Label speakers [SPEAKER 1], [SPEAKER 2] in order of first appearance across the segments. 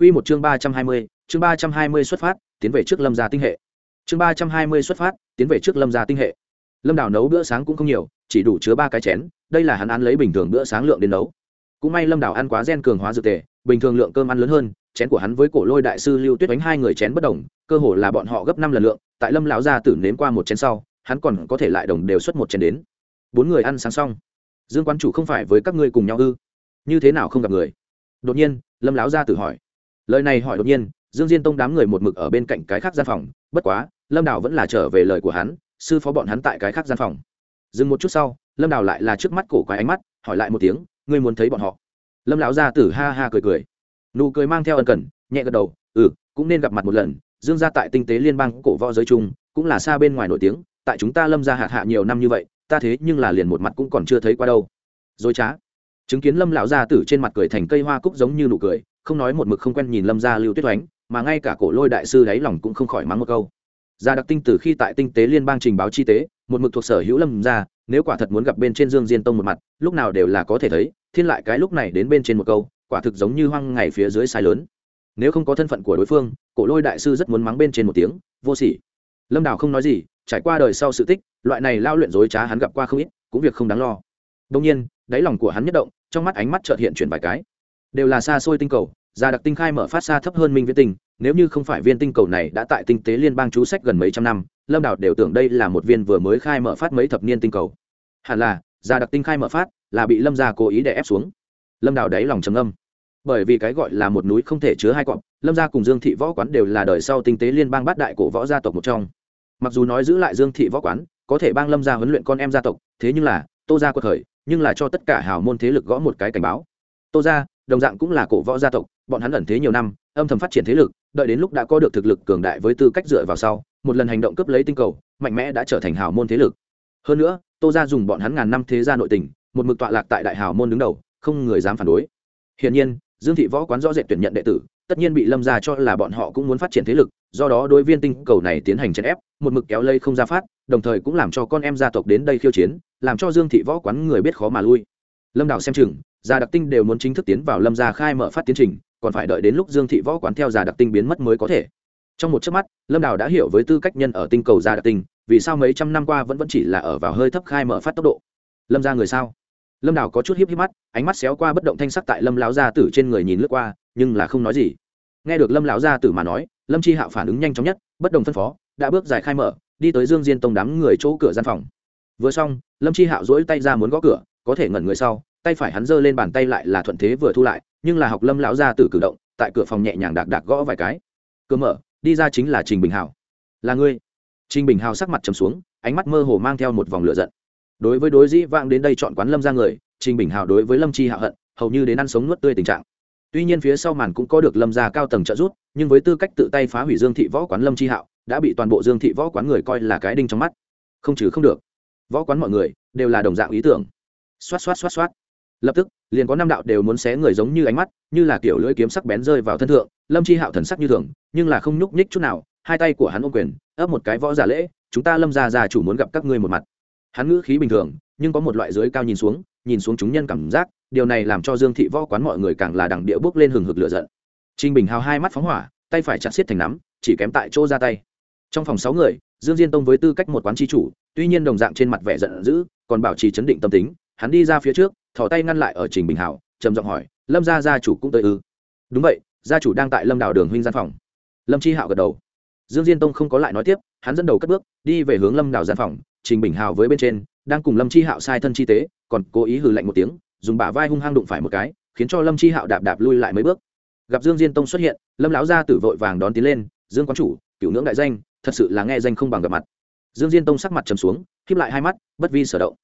[SPEAKER 1] Quy một chương ba trăm hai mươi, chương ba trăm hai mươi xuất phát, tiến về trước Lâm gia tinh hệ. Chương ba trăm hai mươi xuất phát, tiến về trước Lâm gia tinh hệ. Lâm Đào nấu bữa sáng cũng không nhiều, chỉ đủ chứa ba cái chén, đây là hắn ăn lấy bình thường bữa sáng lượng đến nấu. Cũng may Lâm Đào ăn quá gen cường hóa dược tề, bình thường lượng cơm ăn lớn hơn, chén của hắn với Cổ Lôi đại sư Lưu Tuyết đánh hai người chén bất đồng, cơ hồ là bọn họ gấp năm lần lượng, tại Lâm lão gia tử nếm qua một chén sau, hắn còn có thể lại đồng đều xuất một chén đến. Bốn người ăn sáng xong. Dương quán chủ không phải với các ngươi cùng nhau ư? Như thế nào không gặp người? Đột nhiên, Lâm lão gia tử hỏi lời này hỏi đột nhiên, dương diên tông đám người một mực ở bên cạnh cái khác gian phòng, bất quá, lâm đào vẫn là trở về lời của hắn, sư phó bọn hắn tại cái khác gian phòng. Dừng một chút sau, lâm đào lại là trước mắt cổ quái ánh mắt, hỏi lại một tiếng, ngươi muốn thấy bọn họ? Lâm lão gia tử ha ha cười cười. Nụ cười mang theo ân cần, nhẹ gật đầu ừ cũng nên gặp mặt một lần, dương gia tại tinh tế liên bang cổ võ giới chung, cũng là xa bên ngoài nổi tiếng, tại chúng ta lâm gia hạt hạ nhiều năm như vậy, ta thế nhưng là liền một mặt cũng còn chưa thấy qua đâu. Dối trá. Chứng kiến lâm lão gia tử trên mặt cười thành cây hoa cúc giống như nụ cười không nói một mực không quen nhìn lâm gia lưu tuyết oánh, mà ngay cả cổ lôi đại sư đáy lòng cũng không khỏi mắng một câu. Gia đặc tinh từ khi tại tinh tế liên bang trình báo chi tế, một mực thuộc sở hữu lâm gia, nếu quả thật muốn gặp bên trên dương diên tông một mặt, lúc nào đều là có thể thấy, thiên lại cái lúc này đến bên trên một câu, quả thực giống như hoang ngày phía dưới sai lớn. Nếu không có thân phận của đối phương, cổ lôi đại sư rất muốn mắng bên trên một tiếng, vô sỉ. Lâm đào không nói gì, trải qua đời sau sự tích, loại này lao luyện dối trá hắn gặp qua không ít, cũng việc không đáng lo. Đông nhiên, đáy lòng của hắn nhất động, trong mắt ánh mắt trợt hiện chuyển vài cái đều là xa xôi tinh cầu, gia đặc tinh khai mở phát xa thấp hơn minh viễn tinh, nếu như không phải viên tinh cầu này đã tại tinh tế liên bang chú sách gần mấy trăm năm, lâm đảo đều tưởng đây là một viên vừa mới khai mở phát mấy thập niên tinh cầu. Hẳn là, gia đặc tinh khai mở phát là bị lâm gia cố ý để ép xuống. Lâm đảo đáy lòng trầm âm bởi vì cái gọi là một núi không thể chứa hai cọp, lâm gia cùng dương thị võ quán đều là đời sau tinh tế liên bang bát đại cổ võ gia tộc một trong. Mặc dù nói giữ lại dương thị võ quán, có thể bang lâm gia huấn luyện con em gia tộc, thế nhưng là, tô gia quật khởi, nhưng là cho tất cả hào môn thế lực gõ một cái cảnh báo. Tô gia đồng dạng cũng là cổ võ gia tộc, bọn hắn ẩn thế nhiều năm, âm thầm phát triển thế lực, đợi đến lúc đã có được thực lực cường đại với tư cách dựa vào sau, một lần hành động cướp lấy tinh cầu, mạnh mẽ đã trở thành hào môn thế lực. Hơn nữa, tô ra dùng bọn hắn ngàn năm thế gia nội tình, một mực tọa lạc tại đại hào môn đứng đầu, không người dám phản đối. Hiển nhiên, dương thị võ quán rõ rệt tuyển nhận đệ tử, tất nhiên bị lâm ra cho là bọn họ cũng muốn phát triển thế lực, do đó đối viên tinh cầu này tiến hành chèn ép, một mực kéo lây không ra phát, đồng thời cũng làm cho con em gia tộc đến đây khiêu chiến, làm cho dương thị võ quán người biết khó mà lui. Lâm đạo xem chừng già đặc tinh đều muốn chính thức tiến vào lâm gia khai mở phát tiến trình, còn phải đợi đến lúc dương thị võ quán theo già đặc tinh biến mất mới có thể. Trong một chớp mắt, lâm đào đã hiểu với tư cách nhân ở tinh cầu già đặc tinh, vì sao mấy trăm năm qua vẫn vẫn chỉ là ở vào hơi thấp khai mở phát tốc độ. Lâm ra người sao? Lâm đào có chút hiếp hiếp mắt, ánh mắt xéo qua bất động thanh sắc tại lâm lão gia tử trên người nhìn lướt qua, nhưng là không nói gì. Nghe được lâm lão gia tử mà nói, lâm chi hạo phản ứng nhanh chóng nhất, bất đồng phân phó, đã bước dài khai mở, đi tới dương diên tông đám người chỗ cửa gian phòng. Vừa xong, lâm chi hạo dỗi tay ra muốn gõ cửa, có thể ngẩn người sau tay phải hắn giơ lên bàn tay lại là thuận thế vừa thu lại, nhưng là học lâm lão gia tử cử động, tại cửa phòng nhẹ nhàng đạc đạc gõ vài cái. Cửa mở, đi ra chính là trình bình hào. Là ngươi? Trình bình hào sắc mặt trầm xuống, ánh mắt mơ hồ mang theo một vòng lửa giận. Đối với đối dĩ vãng đến đây chọn quán lâm ra người, trình bình hào đối với lâm chi hạ hận, hầu như đến ăn sống nuốt tươi tình trạng. Tuy nhiên phía sau màn cũng có được lâm gia cao tầng trợ giúp, nhưng với tư cách tự tay phá hủy dương thị võ quán lâm chi hạo, đã bị toàn bộ dương thị võ quán người coi là cái đinh trong mắt. Không trừ không được. Võ quán mọi người đều là đồng dạng ý tưởng. Xoát xoát xoát xoát lập tức, liền có năm đạo đều muốn xé người giống như ánh mắt, như là kiểu lưỡi kiếm sắc bén rơi vào thân thượng, lâm chi hạo thần sắc như thường, nhưng là không nhúc nhích chút nào, hai tay của hắn ôm quyền, ấp một cái võ giả lễ, chúng ta lâm gia già chủ muốn gặp các ngươi một mặt. Hắn ngữ khí bình thường, nhưng có một loại dưới cao nhìn xuống nhìn xuống chúng nhân cảm giác, điều này làm cho dương thị võ quán mọi người càng là đằng địa bước lên hừng hực lửa giận. Trinh bình hào hai mắt phóng hỏa, tay phải chặt xiết thành nắm, chỉ kém tại chỗ ra tay. Trong phòng sáu người, dương diên tông với tư cách một quán tri chủ, tuy nhiên đồng dạng trên mặt vẻ giận dữ, còn bảo trì chấn định tâm tính hắn đi ra phía trước, thò tay ngăn lại ở trình bình hảo, trầm giọng hỏi, lâm gia gia chủ cũng tới ư? Đúng vậy, gia chủ đang tại lâm đào đường huynh gian phòng. Lâm chi hạo gật đầu. Dương diên tông không có lại nói tiếp, hắn dẫn đầu cất bước, đi về hướng lâm đào gian phòng, trình bình hào với bên trên, đang cùng lâm chi hạo sai thân chi tế, còn cố ý hừ lạnh một tiếng, dùng bả vai hung hăng đụng phải một cái, khiến cho lâm chi hạo đạp đạp lui lại mấy bước. Gặp dương diên tông xuất hiện, lâm lão gia tử vội vàng đón tiến lên, dương quán chủ cựu ngưỡng đại danh, thật sự là nghe danh không bằng gặp mặt. Dương diên tông sắc mặt trầm xuống khiếp lại hai mắt, bất vi sở động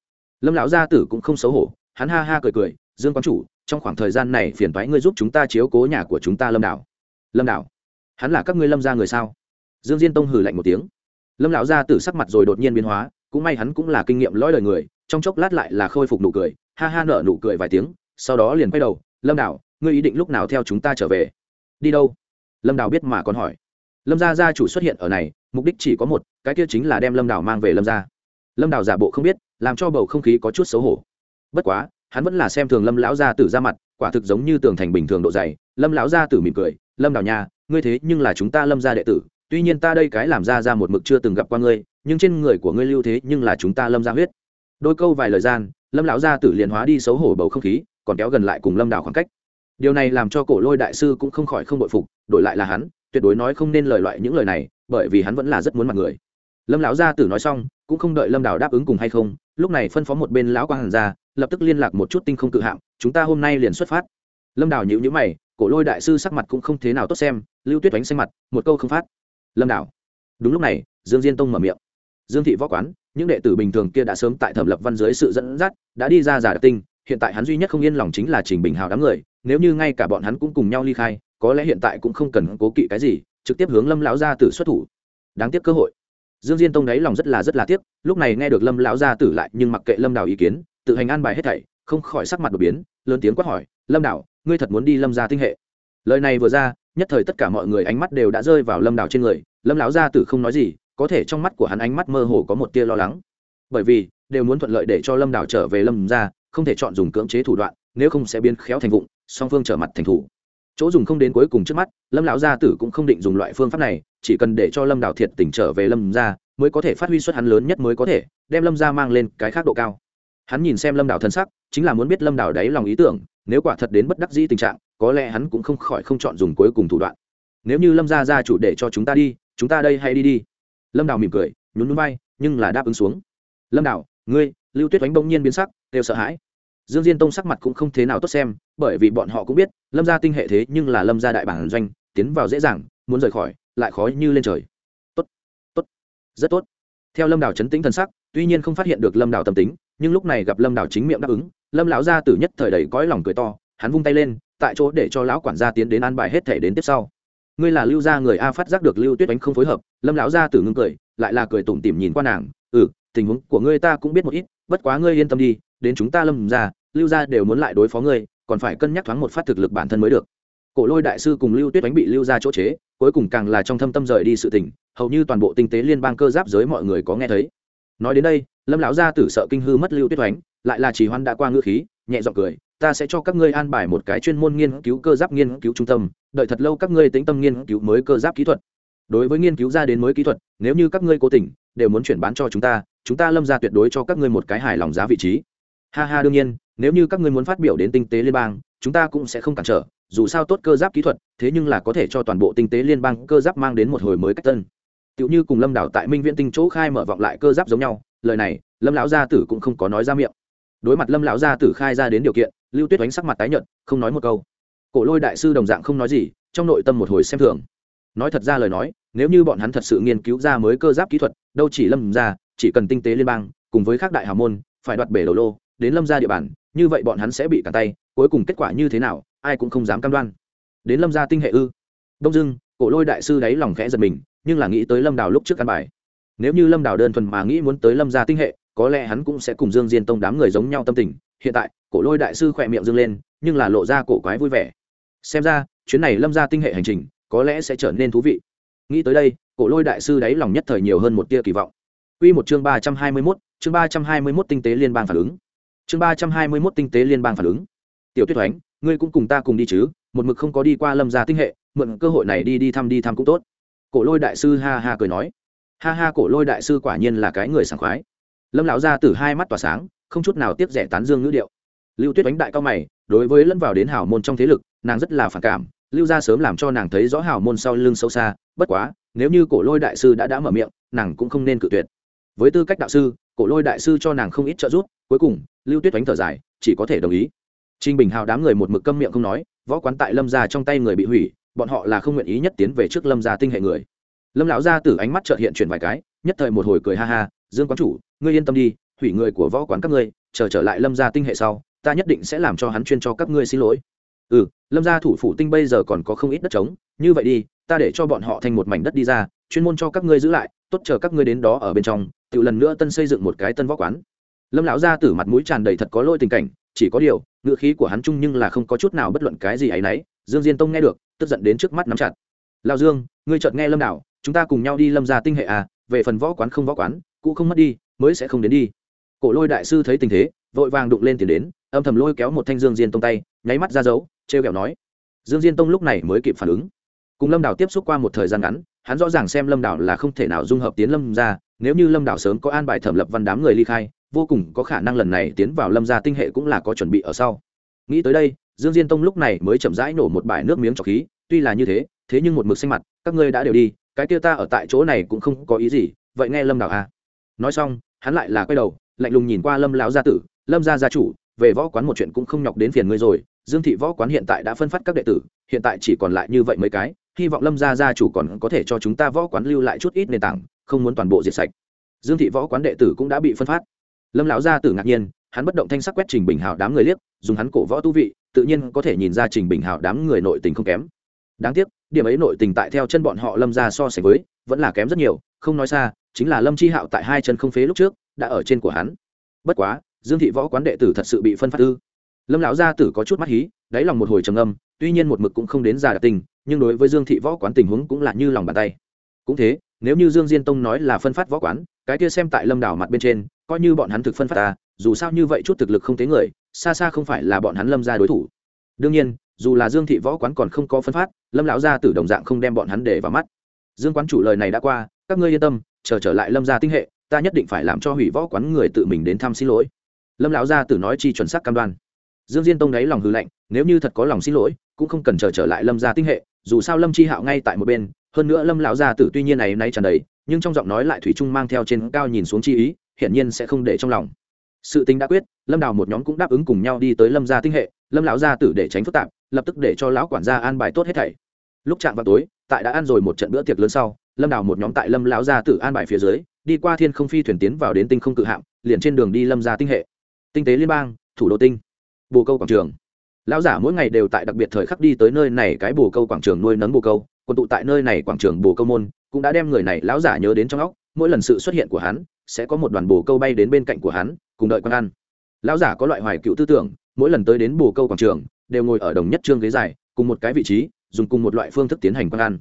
[SPEAKER 1] lâm lão gia tử cũng không xấu hổ, hắn ha ha cười cười, dương quán chủ, trong khoảng thời gian này phiền thoái ngươi giúp chúng ta chiếu cố nhà của chúng ta lâm đảo. Lâm đảo? Hắn là các ngươi lâm gia người sao? Dương diên tông hử lạnh một tiếng. Lâm lão gia tử sắc mặt rồi đột nhiên biến hóa, cũng may hắn cũng là kinh nghiệm lõi lời người, trong chốc lát lại là khôi phục nụ cười, ha ha nở nụ cười vài tiếng, sau đó liền quay đầu, lâm đảo, ngươi ý định lúc nào theo chúng ta trở về? Đi đâu? Lâm đảo biết mà còn hỏi. Lâm gia gia chủ xuất hiện ở này, mục đích chỉ có một, cái kia chính là đem lâm đảo mang về lâm gia lâm Đào giả bộ không biết, làm cho bầu không khí có chút xấu hổ. Bất quá, hắn vẫn là xem thường lâm lão gia tử ra mặt, quả thực giống như tường thành bình thường độ dày. Lâm lão gia tử mỉm cười, lâm đào nhà ngươi thế nhưng là chúng ta lâm gia đệ tử, tuy nhiên ta đây cái làm ra ra một mực chưa từng gặp qua ngươi, nhưng trên người của ngươi lưu thế nhưng là chúng ta lâm gia huyết. Đôi câu vài lời gian, lâm lão gia tử liền hóa đi xấu hổ bầu không khí, còn kéo gần lại cùng lâm đào khoảng cách. Điều này làm cho cổ lôi đại sư cũng không khỏi không bội phục, đổi lại là hắn, tuyệt đối nói không nên lời loại những lời này, bởi vì hắn vẫn là rất muốn mặt người. Lâm lão gia tử nói xong cũng không đợi lâm Đảo đáp ứng cùng hay không, lúc này phân phó một bên lão quang hàn ra, lập tức liên lạc một chút tinh không cự hạng chúng ta hôm nay liền xuất phát. Lâm Đảo nhịu nhữ mày, cổ lôi đại sư sắc mặt cũng không thế nào tốt xem, lưu tuyết đánh xanh mặt, một câu không phát. Lâm Đảo. Đúng lúc này, dương diên tông mở miệng. Dương thị võ quán, những đệ tử bình thường kia đã sớm tại thẩm lập văn dưới sự dẫn dắt, đã đi ra giả đặc tinh, hiện tại hắn duy nhất không yên lòng chính là trình bình hào đám người, nếu như ngay cả bọn hắn cũng cùng nhau ly khai, có lẽ hiện tại cũng không cần cố kỵ cái gì, trực tiếp hướng lâm lão gia tử xuất thủ. Đáng tiếc cơ hội dương diên tông đáy lòng rất là rất là tiếc, lúc này nghe được lâm lão gia tử lại nhưng mặc kệ lâm đào ý kiến, tự hành an bài hết thảy, không khỏi sắc mặt đột biến, lớn tiếng quát hỏi, lâm đào ngươi thật muốn đi lâm gia tinh hệ? Lời này vừa ra, nhất thời tất cả mọi người ánh mắt đều đã rơi vào lâm đào trên người, lâm lão gia tử không nói gì, có thể trong mắt của hắn ánh mắt mơ hồ có một tia lo lắng. Bởi vì, đều muốn thuận lợi để cho lâm đào trở về lâm gia, không thể chọn dùng cưỡng chế thủ đoạn, nếu không sẽ biến khéo thành vụng, song phương trở mặt thành thủ chỗ dùng không đến cuối cùng trước mắt, lâm lão gia tử cũng không định dùng loại phương pháp này, chỉ cần để cho lâm đào thiệt tỉnh trở về lâm gia, mới có thể phát huy suất hắn lớn nhất mới có thể, đem lâm gia mang lên cái khác độ cao. Hắn nhìn xem lâm đào thân sắc, chính là muốn biết lâm đào đáy lòng ý tưởng, nếu quả thật đến bất đắc dĩ tình trạng, có lẽ hắn cũng không khỏi không chọn dùng cuối cùng thủ đoạn. Nếu như lâm gia gia chủ để cho chúng ta đi, chúng ta đây hay đi đi. Lâm đào mỉm cười, nhún núi bay nhưng là đáp ứng xuống. Lâm đào, ngươi, lưu tuyết oánh bỗng nhiên biến sắc đều sợ hãi dương diên tông sắc mặt cũng không thế nào tốt xem, bởi vì bọn họ cũng biết, lâm gia tinh hệ thế nhưng là lâm gia đại bản doanh, tiến vào dễ dàng, muốn rời khỏi, lại khó như lên trời. Tốt tốt, rất tốt. Theo lâm đào chấn tĩnh thần sắc, tuy nhiên không phát hiện được lâm đào tâm tính, nhưng lúc này gặp lâm đào chính miệng đáp ứng, lâm lão gia tử nhất thời đầy cõi lòng cười to, hắn vung tay lên, tại chỗ để cho lão quản gia tiến đến an bài hết thể đến tiếp sau. Ngươi là lưu gia người a phát giác được lưu tuyết đánh không phối hợp, lâm lão gia tử ngưng cười, lại là cười tủm tỉm nhìn qua nàng ừ tình huống của ngươi ta cũng biết một ít, bất quá ngươi yên tâm đi đến chúng ta lâm ra, lưu gia đều muốn lại đối phó ngươi, còn phải cân nhắc thoáng một phát thực lực bản thân mới được. Cổ lôi đại sư cùng lưu tuyết đánh bị lưu ra chỗ chế, cuối cùng càng là trong thâm tâm rời đi sự tình, hầu như toàn bộ tinh tế liên bang cơ giáp giới mọi người có nghe thấy. Nói đến đây, lâm lão gia tử sợ kinh hư mất lưu tuyết đánh lại là chỉ hoan đã qua ngữ khí, nhẹ giọng cười, ta sẽ cho các ngươi an bài một cái chuyên môn nghiên cứu cơ giáp nghiên cứu trung tâm, đợi thật lâu các ngươi tĩnh tâm nghiên cứu mới cơ giáp kỹ thuật. Đối với nghiên cứu ra đến mới kỹ thuật, nếu như các ngươi cố tình, đều muốn chuyển bán cho chúng ta chúng ta lâm ra tuyệt đối cho các ngươi một cái hài lòng giá vị trí ha ha, đương nhiên, nếu như các ngươi muốn phát biểu đến tinh tế liên bang, chúng ta cũng sẽ không cản trở, dù sao tốt cơ giáp kỹ thuật, thế nhưng là có thể cho toàn bộ tinh tế liên bang cơ giáp mang đến một hồi mới cách tân. Tựu như cùng lâm đảo tại minh viễn tinh chỗ khai mở vọng lại cơ giáp giống nhau, lời này, lâm lão gia tử cũng không có nói ra miệng. Đối mặt lâm lão gia tử khai ra đến điều kiện, lưu tuyết đánh sắc mặt tái nhợt, không nói một câu. Cổ lôi đại sư đồng dạng không nói gì, trong nội tâm một hồi xem thường. Nói thật ra lời nói, nếu như bọn hắn thật sự nghiên cứu ra mới cơ giáp kỹ thuật, đâu chỉ lâm ra chỉ cần tinh tế liên bang, cùng với các đại hào môn, phải đoạt bể đầu lô đến lâm ra địa bàn như vậy bọn hắn sẽ bị cản tay cuối cùng kết quả như thế nào ai cũng không dám cam đoan. Đến lâm ra tinh hệ ư? Đông dưng cổ lôi đại sư đáy lòng khẽ giật mình nhưng là nghĩ tới lâm đào lúc trước căn bài. Nếu như lâm đào đơn thuần mà nghĩ muốn tới lâm ra tinh hệ có lẽ hắn cũng sẽ cùng dương diên tông đám người giống nhau tâm tình. Hiện tại cổ lôi đại sư khỏe miệng dương lên nhưng là lộ ra cổ quái vui vẻ. Xem ra chuyến này lâm ra tinh hệ hành trình có lẽ sẽ trở nên thú vị. Nghĩ tới đây cổ lôi đại sư đáy lòng nhất thời nhiều hơn một tia kỳ vọng. Quy một chương ba trăm hai mươi 321, chương ba trăm hai mươi 321 tinh tế liên bang phản ứng. Chương ba trăm hai mươi mốt tinh tế liên bang phản ứng. Tiểu Tuyết thoánh ngươi cũng cùng ta cùng đi chứ, một mực không có đi qua Lâm gia tinh hệ, mượn cơ hội này đi đi thăm đi thăm cũng tốt. Cổ Lôi đại sư ha ha cười nói. Ha ha Cổ Lôi đại sư quả nhiên là cái người sảng khoái. Lâm lão gia tử hai mắt tỏa sáng, không chút nào tiếp rẻ tán dương ngữ điệu. Lưu Tuyết đánh đại cao mày, đối với lẫn vào đến hảo môn trong thế lực, nàng rất là phản cảm, lưu gia sớm làm cho nàng thấy rõ hảo môn sau lưng sâu xa, bất quá, nếu như Cổ Lôi đại sư đã đã mở miệng, nàng cũng không nên cự tuyệt với tư cách đạo sư cổ lôi đại sư cho nàng không ít trợ giúp cuối cùng lưu tuyết đánh thở dài chỉ có thể đồng ý. Trinh bình hào đám người một mực câm miệng không nói võ quán tại lâm gia trong tay người bị hủy bọn họ là không nguyện ý nhất tiến về trước lâm gia tinh hệ người. Lâm lão gia tử ánh mắt trợt hiện chuyển vài cái nhất thời một hồi cười ha ha dương quán chủ ngươi yên tâm đi hủy người của võ quán các ngươi chờ trở, trở lại lâm gia tinh hệ sau ta nhất định sẽ làm cho hắn chuyên cho các ngươi xin lỗi. Ừ lâm gia thủ phủ tinh bây giờ còn có không ít đất trống như vậy đi ta để cho bọn họ thành một mảnh đất đi ra, chuyên môn cho các ngươi giữ lại, tốt chờ các ngươi đến đó ở bên trong tự lần nữa tân xây dựng một cái tân võ quán. Lâm lão gia tử mặt mũi tràn đầy thật có lôi tình cảnh, chỉ có điều ngựa khí của hắn chung nhưng là không có chút nào bất luận cái gì ấ y n ấ y dương diên tông nghe được, tức giận đến trước mắt nắm chặt. Lao dương, ngươi chợt nghe lâm đạo chúng ta cùng nhau đi lâm ra tinh hệ à về phần võ quán không võ quán, cũ không mất đi, mới sẽ không đến đi. Cổ lôi đại sư thấy tình thế, vội vàng đụng lên tiền đến, âm thầm lôi kéo một thanh dương diên tông tay, nháy mắt ra dấu t r e o kẹo nói. Dương diên tông lúc này mới kịp phản ứng cùng lâm đảo tiếp xúc qua một thời gian ngắn, hắn rõ ràng xem lâm đảo là không thể nào dung hợp tiến lâm ra, nếu như lâm đảo sớm có an bài thẩm lập văn đám người ly khai, vô cùng có khả năng lần này tiến vào lâm gia tinh hệ cũng là có chuẩn bị ở sau. Nghĩ tới đây, dương diên tông lúc này mới chậm rãi nổ một bài nước miếng trọc khí, tuy là như thế thế nhưng một mực xanh mặt, các ngươi đã đều đi, cái kia ta ở tại chỗ này cũng không có ý gì, vậy nghe lâm đảo à. Nói xong, hắn lại là quay đầu, lạnh lùng nhìn qua lâm lão gia tử, lâm gia gia chủ, về võ quán một chuyện cũng không nhọc đến phiền ngươi rồi, dương thị võ quán hiện tại đã phân phát các đệ tử, hiện tại chỉ còn lại như vậy mấy cái hy vọng lâm gia gia chủ còn có thể cho chúng ta võ quán lưu lại chút ít nền tảng, không muốn toàn bộ diệt sạch. Dương thị võ quán đệ tử cũng đã bị phân phát. Lâm lão gia tử ngạc nhiên, hắn bất động thanh sắc quét trình bình hào đám người liếc, dùng hắn cổ võ tu vị, tự nhiên có thể nhìn ra trình bình hào đám người nội tình không kém. Đáng tiếc, điểm ấy nội tình tại theo chân bọn họ lâm ra so sánh với, vẫn là kém rất nhiều, không nói xa, chính là lâm chi hạo tại hai chân không phế lúc trước, đã ở trên của hắn. Bất quá, dương thị võ quán đệ tử thật sự bị phân phát ư? Lâm lão gia tử có chút mắt hí, đáy lòng một hồi trầm âm tuy nhiên một mực cũng không đến già đặc tình nhưng đối với dương thị võ quán tình huống cũng là như lòng bàn tay. Cũng thế, nếu như dương diên tông nói là phân phát võ quán, cái kia xem tại lâm đảo mặt bên trên, coi như bọn hắn thực phân phát ta, dù sao như vậy chút thực lực không thế người, xa xa không phải là bọn hắn lâm ra đối thủ. Đương nhiên, dù là dương thị võ quán còn không có phân phát, lâm lão gia tử đồng dạng không đem bọn hắn để vào mắt. Dương quán chủ lời này đã qua, các ngươi yên tâm, chờ trở lại lâm gia tinh hệ, ta nhất định phải làm cho hủy võ quán người tự mình đến thăm xin lỗi. Lâm lão gia tử nói chi chuẩn xác cam đoan. Dương diên tông đáy lòng hư lạnh, nếu như thật có lòng xin lỗi, cũng không cần chờ trở lại lâm gia tinh hệ dù sao lâm chi hạo ngay tại một bên, hơn nữa lâm lão gia tử tuy nhiên này nay tràn đầy, nhưng trong giọng nói lại thủy trung mang theo trên cao nhìn xuống chi ý, hiển nhiên sẽ không để trong lòng. Sự tính đã quyết, lâm đào một nhóm cũng đáp ứng cùng nhau đi tới lâm gia tinh hệ, lâm lão gia tử để tránh phức tạp, lập tức để cho lão quản gia an bài tốt hết thảy. Lúc chạm vào tối, tại đã ăn rồi một trận bữa tiệc lớn sau, lâm đào một nhóm tại lâm lão gia tử an bài phía dưới, đi qua thiên không phi thuyền tiến vào đến tinh không cự hạm, liền trên đường đi lâm gia tinh hệ. Tinh tế liên bang, thủ đô tinh. Bồ câu quảng trường lão giả mỗi ngày đều tại đặc biệt thời khắc đi tới nơi này cái bồ câu quảng trường nuôi nấng bồ câu, quân tụ tại nơi này quảng trường bồ câu môn, cũng đã đem người này lão giả nhớ đến trong óc, mỗi lần sự xuất hiện của hắn, sẽ có một đoàn bồ câu bay đến bên cạnh của hắn, cùng đợi con ăn. Lão giả có loại hoài cựu tư tưởng, mỗi lần tới đến bồ câu quảng trường, đều ngồi ở đồng nhất trương ghế dài, cùng một cái vị trí, dùng cùng một loại phương thức tiến hành quang ăn.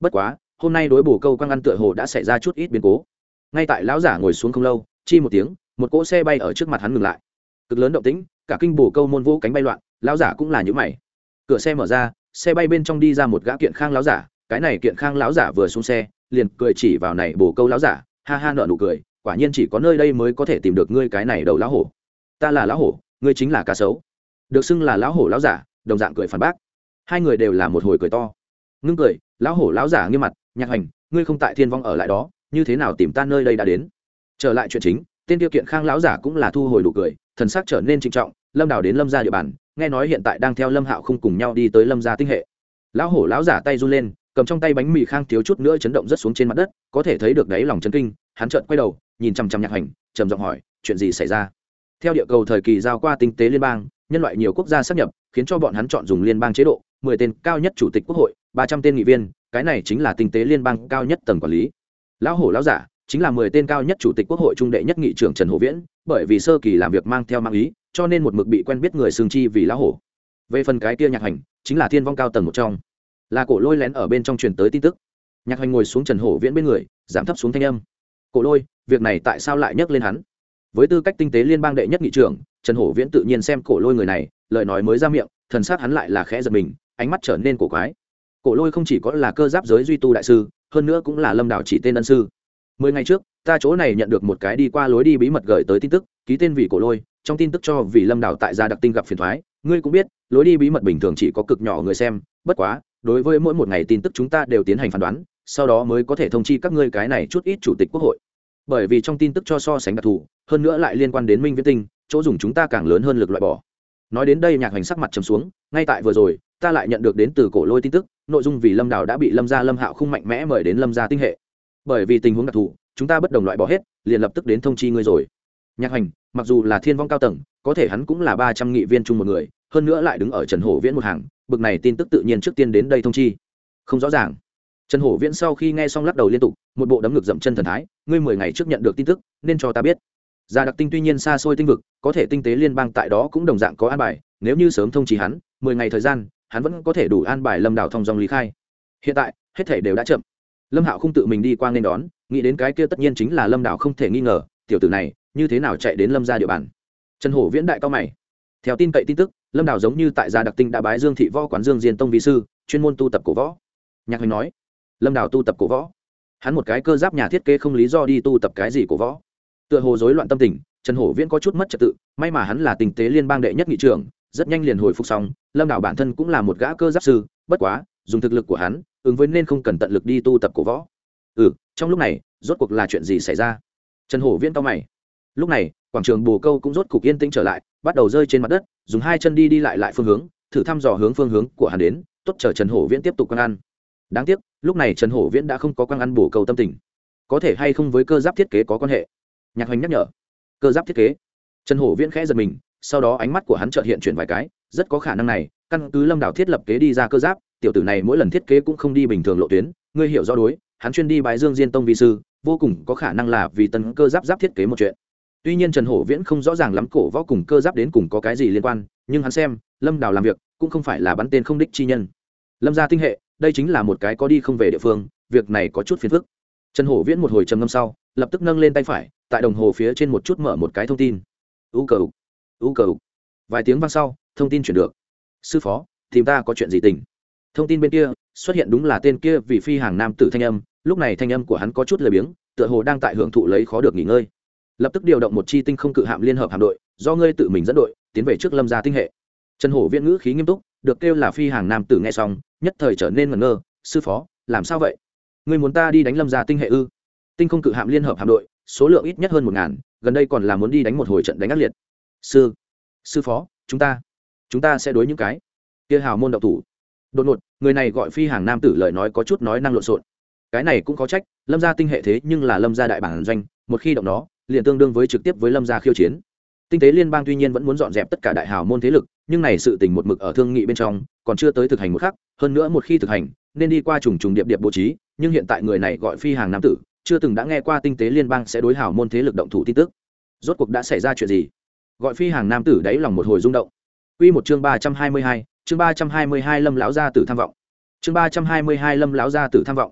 [SPEAKER 1] Bất quá, hôm nay đối bồ câu quang ăn tựa hồ đã xảy ra chút ít biến cố. Ngay tại lão giả ngồi xuống không lâu, chi một tiếng, một cỗ xe bay ở trước mặt hắn ngừng lại. Cực lớn động tĩnh, cả kinh bồ câu môn vũ cánh bay loạn lão giả cũng là những mày. Cửa xe mở ra, xe bay bên trong đi ra một gã kiện khang lão giả, cái này kiện khang lão giả vừa xuống xe, liền cười chỉ vào này bồ câu lão giả, ha ha nợ nụ cười, quả nhiên chỉ có nơi đây mới có thể tìm được ngươi cái này đầu lão hổ. Ta là lão hổ, ngươi chính là cá sấu. Được xưng là lão hổ lão giả, đồng dạng cười phản bác. Hai người đều là một hồi cười to. Ngưng cười, lão hổ lão giả nghiêm mặt, nhạc hành, ngươi không tại thiên vong ở lại đó, như thế nào tìm ta nơi đây đã đến? Trở lại chuyện chính, tên tiêu kiện khang lão giả cũng là thu hồi đủ cười, thần sắc trở nên trịnh trọng, lâm đào đến lâm ra địa bàn nghe nói hiện tại đang theo lâm hạo không cùng nhau đi tới lâm gia tinh hệ. Lão hổ lão giả tay run lên, cầm trong tay bánh mì khang thiếu chút nữa chấn động rất xuống trên mặt đất, có thể thấy được đáy lòng chấn kinh, hắn trợn quay đầu, nhìn chằm chằm nhạc hành trầm giọng hỏi, chuyện gì xảy ra? Theo địa cầu thời kỳ giao qua tinh tế liên bang, nhân loại nhiều quốc gia sắp nhập, khiến cho bọn hắn chọn dùng liên bang chế độ, mười tên cao nhất chủ tịch quốc hội, ba trăm tên nghị viên, cái này chính là tinh tế liên bang cao nhất tầng quản lý. Lão hổ lão giả, chính là mười tên cao nhất chủ tịch quốc hội trung đệ nhất nghị trưởng trần hổ viễn, bởi vì sơ kỳ làm việc mang theo mang ý cho nên một mực bị quen biết người xương chi vì lão hổ. Về phần cái kia nhạc hành, chính là thiên vong cao tầng một trong. Là cổ lôi lén ở bên trong truyền tới tin tức. Nhạc hành ngồi xuống trần hổ viễn bên người, giảm thấp xuống thanh âm. Cổ lôi, việc này tại sao lại nhắc lên hắn? Với tư cách tinh tế liên bang đệ nhất nghị trưởng, trần hổ viễn tự nhiên xem cổ lôi người này, lời nói mới ra miệng, thần sát hắn lại là khẽ giật mình, ánh mắt trở nên cổ quái. Cổ lôi không chỉ có là cơ giáp giới duy tu đại sư, hơn nữa cũng là lâm đảo chỉ tên ân sư. Mười ngày trước, ta chỗ này nhận được một cái đi qua lối đi bí mật gửi tới tin tức, ký tên vì cổ lôi trong tin tức cho vì lâm đảo tại gia đặc tinh gặp phiền thoái, ngươi cũng biết, lối đi bí mật bình thường chỉ có cực nhỏ người xem, bất quá, đối với mỗi một ngày tin tức chúng ta đều tiến hành phán đoán, sau đó mới có thể thông chi các ngươi cái này chút ít chủ tịch quốc hội. Bởi vì trong tin tức cho so sánh đặc thù, hơn nữa lại liên quan đến minh viễn tinh, chỗ dùng chúng ta càng lớn hơn lực loại bỏ. Nói đến đây, nhạc hành sắc mặt trầm xuống, ngay tại vừa rồi, ta lại nhận được đến từ cổ lôi tin tức, nội dung vì lâm đào đã bị lâm gia lâm hạo không mạnh mẽ mời đến lâm gia tinh hệ. Bởi vì tình huống đặc thù, chúng ta bất đồng loại bỏ hết, liền lập tức đến thông chi ngươi rồi. Nhạc hành mặc dù là thiên vong cao tầng, có thể hắn cũng là ba trăm nghị viên chung một người, hơn nữa lại đứng ở trần hổ viễn một hàng, bực này tin tức tự nhiên trước tiên đến đây thông chi. Không rõ ràng. Trần hổ viễn sau khi nghe xong lắc đầu liên tục, một bộ đấm ngực dậm chân thần thái, ngươi mười ngày trước nhận được tin tức, nên cho ta biết. Gia đặc tinh tuy nhiên xa xôi tinh vực, có thể tinh tế liên bang tại đó cũng đồng dạng có an bài, nếu như sớm thông trì hắn, mười ngày thời gian, hắn vẫn có thể đủ an bài lâm đảo thông dòng lý khai. Hiện tại, hết thể đều đã chậm. Lâm hạo không tự mình đi qua nên đón, nghĩ đến cái kia tất nhiên chính là lâm đảo không thể nghi ngờ, tiểu tử này như thế nào chạy đến lâm ra địa bàn? Trần hổ viễn đại cao mày. Theo tin cậy tin tức, lâm đảo giống như tại gia đặc tinh đã bái dương thị võ quán dương diên tông vi sư, chuyên môn tu tập cổ võ. Nhạc hoành nói, lâm đào tu tập cổ võ. Hắn một cái cơ giáp nhà thiết kế không lý do đi tu tập cái gì cổ võ. Tựa hồ rối loạn tâm tình, trần hổ viễn có chút mất trật tự, may mà hắn là tình tế liên bang đệ nhất nghị trưởng, rất nhanh liền hồi phục xong, lâm đào bản thân cũng là một gã cơ giáp sư, bất quá, dùng thực lực của hắn, ứng với nên không cần tận lực đi tu tập cổ võ. Ừ trong lúc này, rốt cuộc là chuyện gì xảy ra? Trần hổ viễn cao mày lúc này, quảng trường bồ câu cũng rốt cục yên tĩnh trở lại, bắt đầu rơi trên mặt đất, dùng hai chân đi đi lại lại phương hướng, thử thăm dò hướng phương hướng của hắn đến, tốt chờ trần hổ viễn tiếp tục quăng ăn. Đáng tiếc, lúc này trần hổ viễn đã không có quăng ăn bồ câu tâm tình. Có thể hay không với cơ giáp thiết kế có quan hệ? Nhạc hoành nhắc nhở. Cơ giáp thiết kế. Trần hổ viễn khẽ giật mình, sau đó ánh mắt của hắn trợt hiện chuyển vài cái, rất có khả năng này, căn cứ lâm đảo thiết lập kế đi ra cơ giáp, tiểu tử này mỗi lần thiết kế cũng không đi bình thường lộ tuyến, ngươi hiểu rõ đối, hắn chuyên đi bái dương diên tông vi sư, vô cùng có khả năng là vì tấn cơ giáp giáp thiết kế một chuyện tuy nhiên trần hổ viễn không rõ ràng lắm cổ võ cùng cơ giáp đến cùng có cái gì liên quan, nhưng hắn xem, lâm đào làm việc cũng không phải là bắn tên không đích chi nhân. Lâm gia tinh hệ, đây chính là một cái có đi không về địa phương, việc này có chút phiền phức. Trần hổ viễn một hồi trầm ngâm sau, lập tức nâng lên tay phải, tại đồng hồ phía trên một chút mở một cái thông tin. U cờ u cờ vài tiếng vang sau, thông tin chuyển được. Sư phó, tìm ta có chuyện gì tình? Thông tin bên kia, xuất hiện đúng là tên kia vì phi hàng nam tử thanh âm, lúc này thanh âm của hắn có chút lười biếng, tựa hồ đang tại hưởng thụ lấy khó được nghỉ ngơi lập tức điều động một chi tinh không cự hạm liên hợp hạm đội, do ngươi tự mình dẫn đội, tiến về trước lâm gia tinh hệ. Trần hổ viễn ngữ khí nghiêm túc, được kêu là phi hàng nam tử nghe xong, nhất thời trở nên ngẩn ngơ, sư phó, làm sao vậy? Ngươi muốn ta đi đánh lâm gia tinh hệ ư? Tinh không cự hạm liên hợp hạm đội, số lượng ít nhất hơn một ngàn, gần đây còn là muốn đi đánh một hồi trận đánh ác liệt. Sư sư phó, chúng ta chúng ta sẽ đối những cái kia hào môn đạo thủ. Đột ngột, người này gọi phi hàng nam tử lời nói có chút nói năng lộn xộn. Cái này cũng có trách, lâm gia tinh hệ thế nhưng là lâm gia đại bản doanh, một khi động nó liền tương đương với trực tiếp với lâm gia khiêu chiến. Tinh tế liên bang tuy nhiên vẫn muốn dọn dẹp tất cả đại hào môn thế lực nhưng này sự tình một mực ở thương nghị bên trong còn chưa tới thực hành một khắc hơn nữa một khi thực hành nên đi qua trùng trùng điệp điệp bố trí nhưng hiện tại người này gọi phi hàng nam tử chưa từng đã nghe qua tinh tế liên bang sẽ đối hào môn thế lực động thủ tin tức. Rốt cuộc đã xảy ra chuyện gì? Gọi phi hàng nam tử đáy lòng một hồi rung động. Quy một chương ba trăm hai mươi hai, chương ba trăm hai mươi hai Lâm lão gia tử tham vọng. Chương ba trăm hai mươi hai Lâm lão gia tử tham vọng.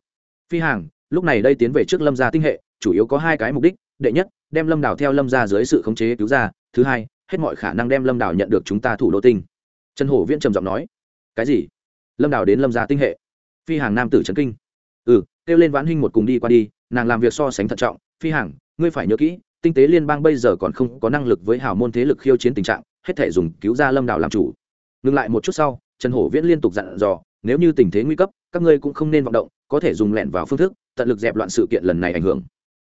[SPEAKER 1] Phi hàng, lúc này đây tiến về trước Lâm gia tinh hệ, chủ yếu có hai cái mục đích, đệ nhất, đem Lâm đảo theo Lâm gia dưới sự khống chế cứu ra, thứ hai, hết mọi khả năng đem Lâm đảo nhận được chúng ta thủ đô tinh. Trần Hổ Viễn trầm giọng nói. Cái gì? Lâm đảo đến Lâm gia tinh hệ? Phi hàng nam tử chấn kinh. Ừ, kêu lên Vãn Hinh một cùng đi qua đi, nàng làm việc so sánh thận trọng, Phi hàng, ngươi phải nhớ kỹ, tinh tế liên bang bây giờ còn không có năng lực với hào môn thế lực khiêu chiến tình trạng hết thể dùng cứu ra lâm đảo làm chủ ngừng lại một chút sau trần hổ viễn liên tục dặn dò nếu như tình thế nguy cấp các ngươi cũng không nên vọng động có thể dùng lẹn vào phương thức tận lực dẹp loạn sự kiện lần này ảnh hưởng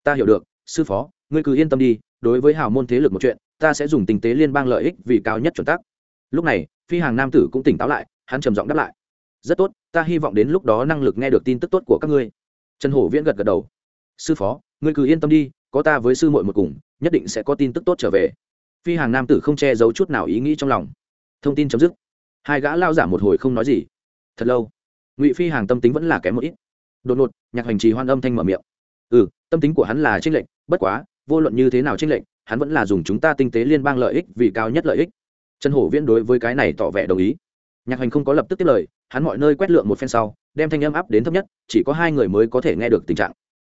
[SPEAKER 1] ta hiểu được sư phó ngươi cứ yên tâm đi, đối với hào môn thế lực một chuyện, ta sẽ dùng tình tế liên bang lợi ích vì cao nhất chuẩn tắc. Lúc này, phi hàng nam tử cũng tỉnh táo lại, hắn trầm giọng đáp lại. Rất tốt, ta hy vọng đến lúc đó năng lực nghe được tin tức tốt của các ngươi. Trần hổ viễn gật gật đầu. Sư phó, ngươi cứ yên tâm đi, có ta với sư muội một cùng, nhất định sẽ có tin tức tốt trở về. Phi hàng nam tử không che giấu chút nào ý nghĩ trong lòng. Thông tin chấm dứt. Hai gã lao giả một hồi không nói gì. Thật lâu, ngụy phi hàng tâm tính vẫn là kém một ít. Đột ngột, nhạc hành trì hoan âm thanh mở miệng. Ừ tâm tính của hắn là trinh lệnh bất quá vô luận như thế nào chênh lệnh hắn vẫn là dùng chúng ta tinh tế liên bang lợi ích vì cao nhất lợi ích. Trần hổ viễn đối với cái này tỏ vẻ đồng ý. Nhạc hành không có lập tức tiếp lời, hắn mọi nơi quét lượng một phen sau, đem thanh âm áp đến thấp nhất, chỉ có hai người mới có thể nghe được tình trạng.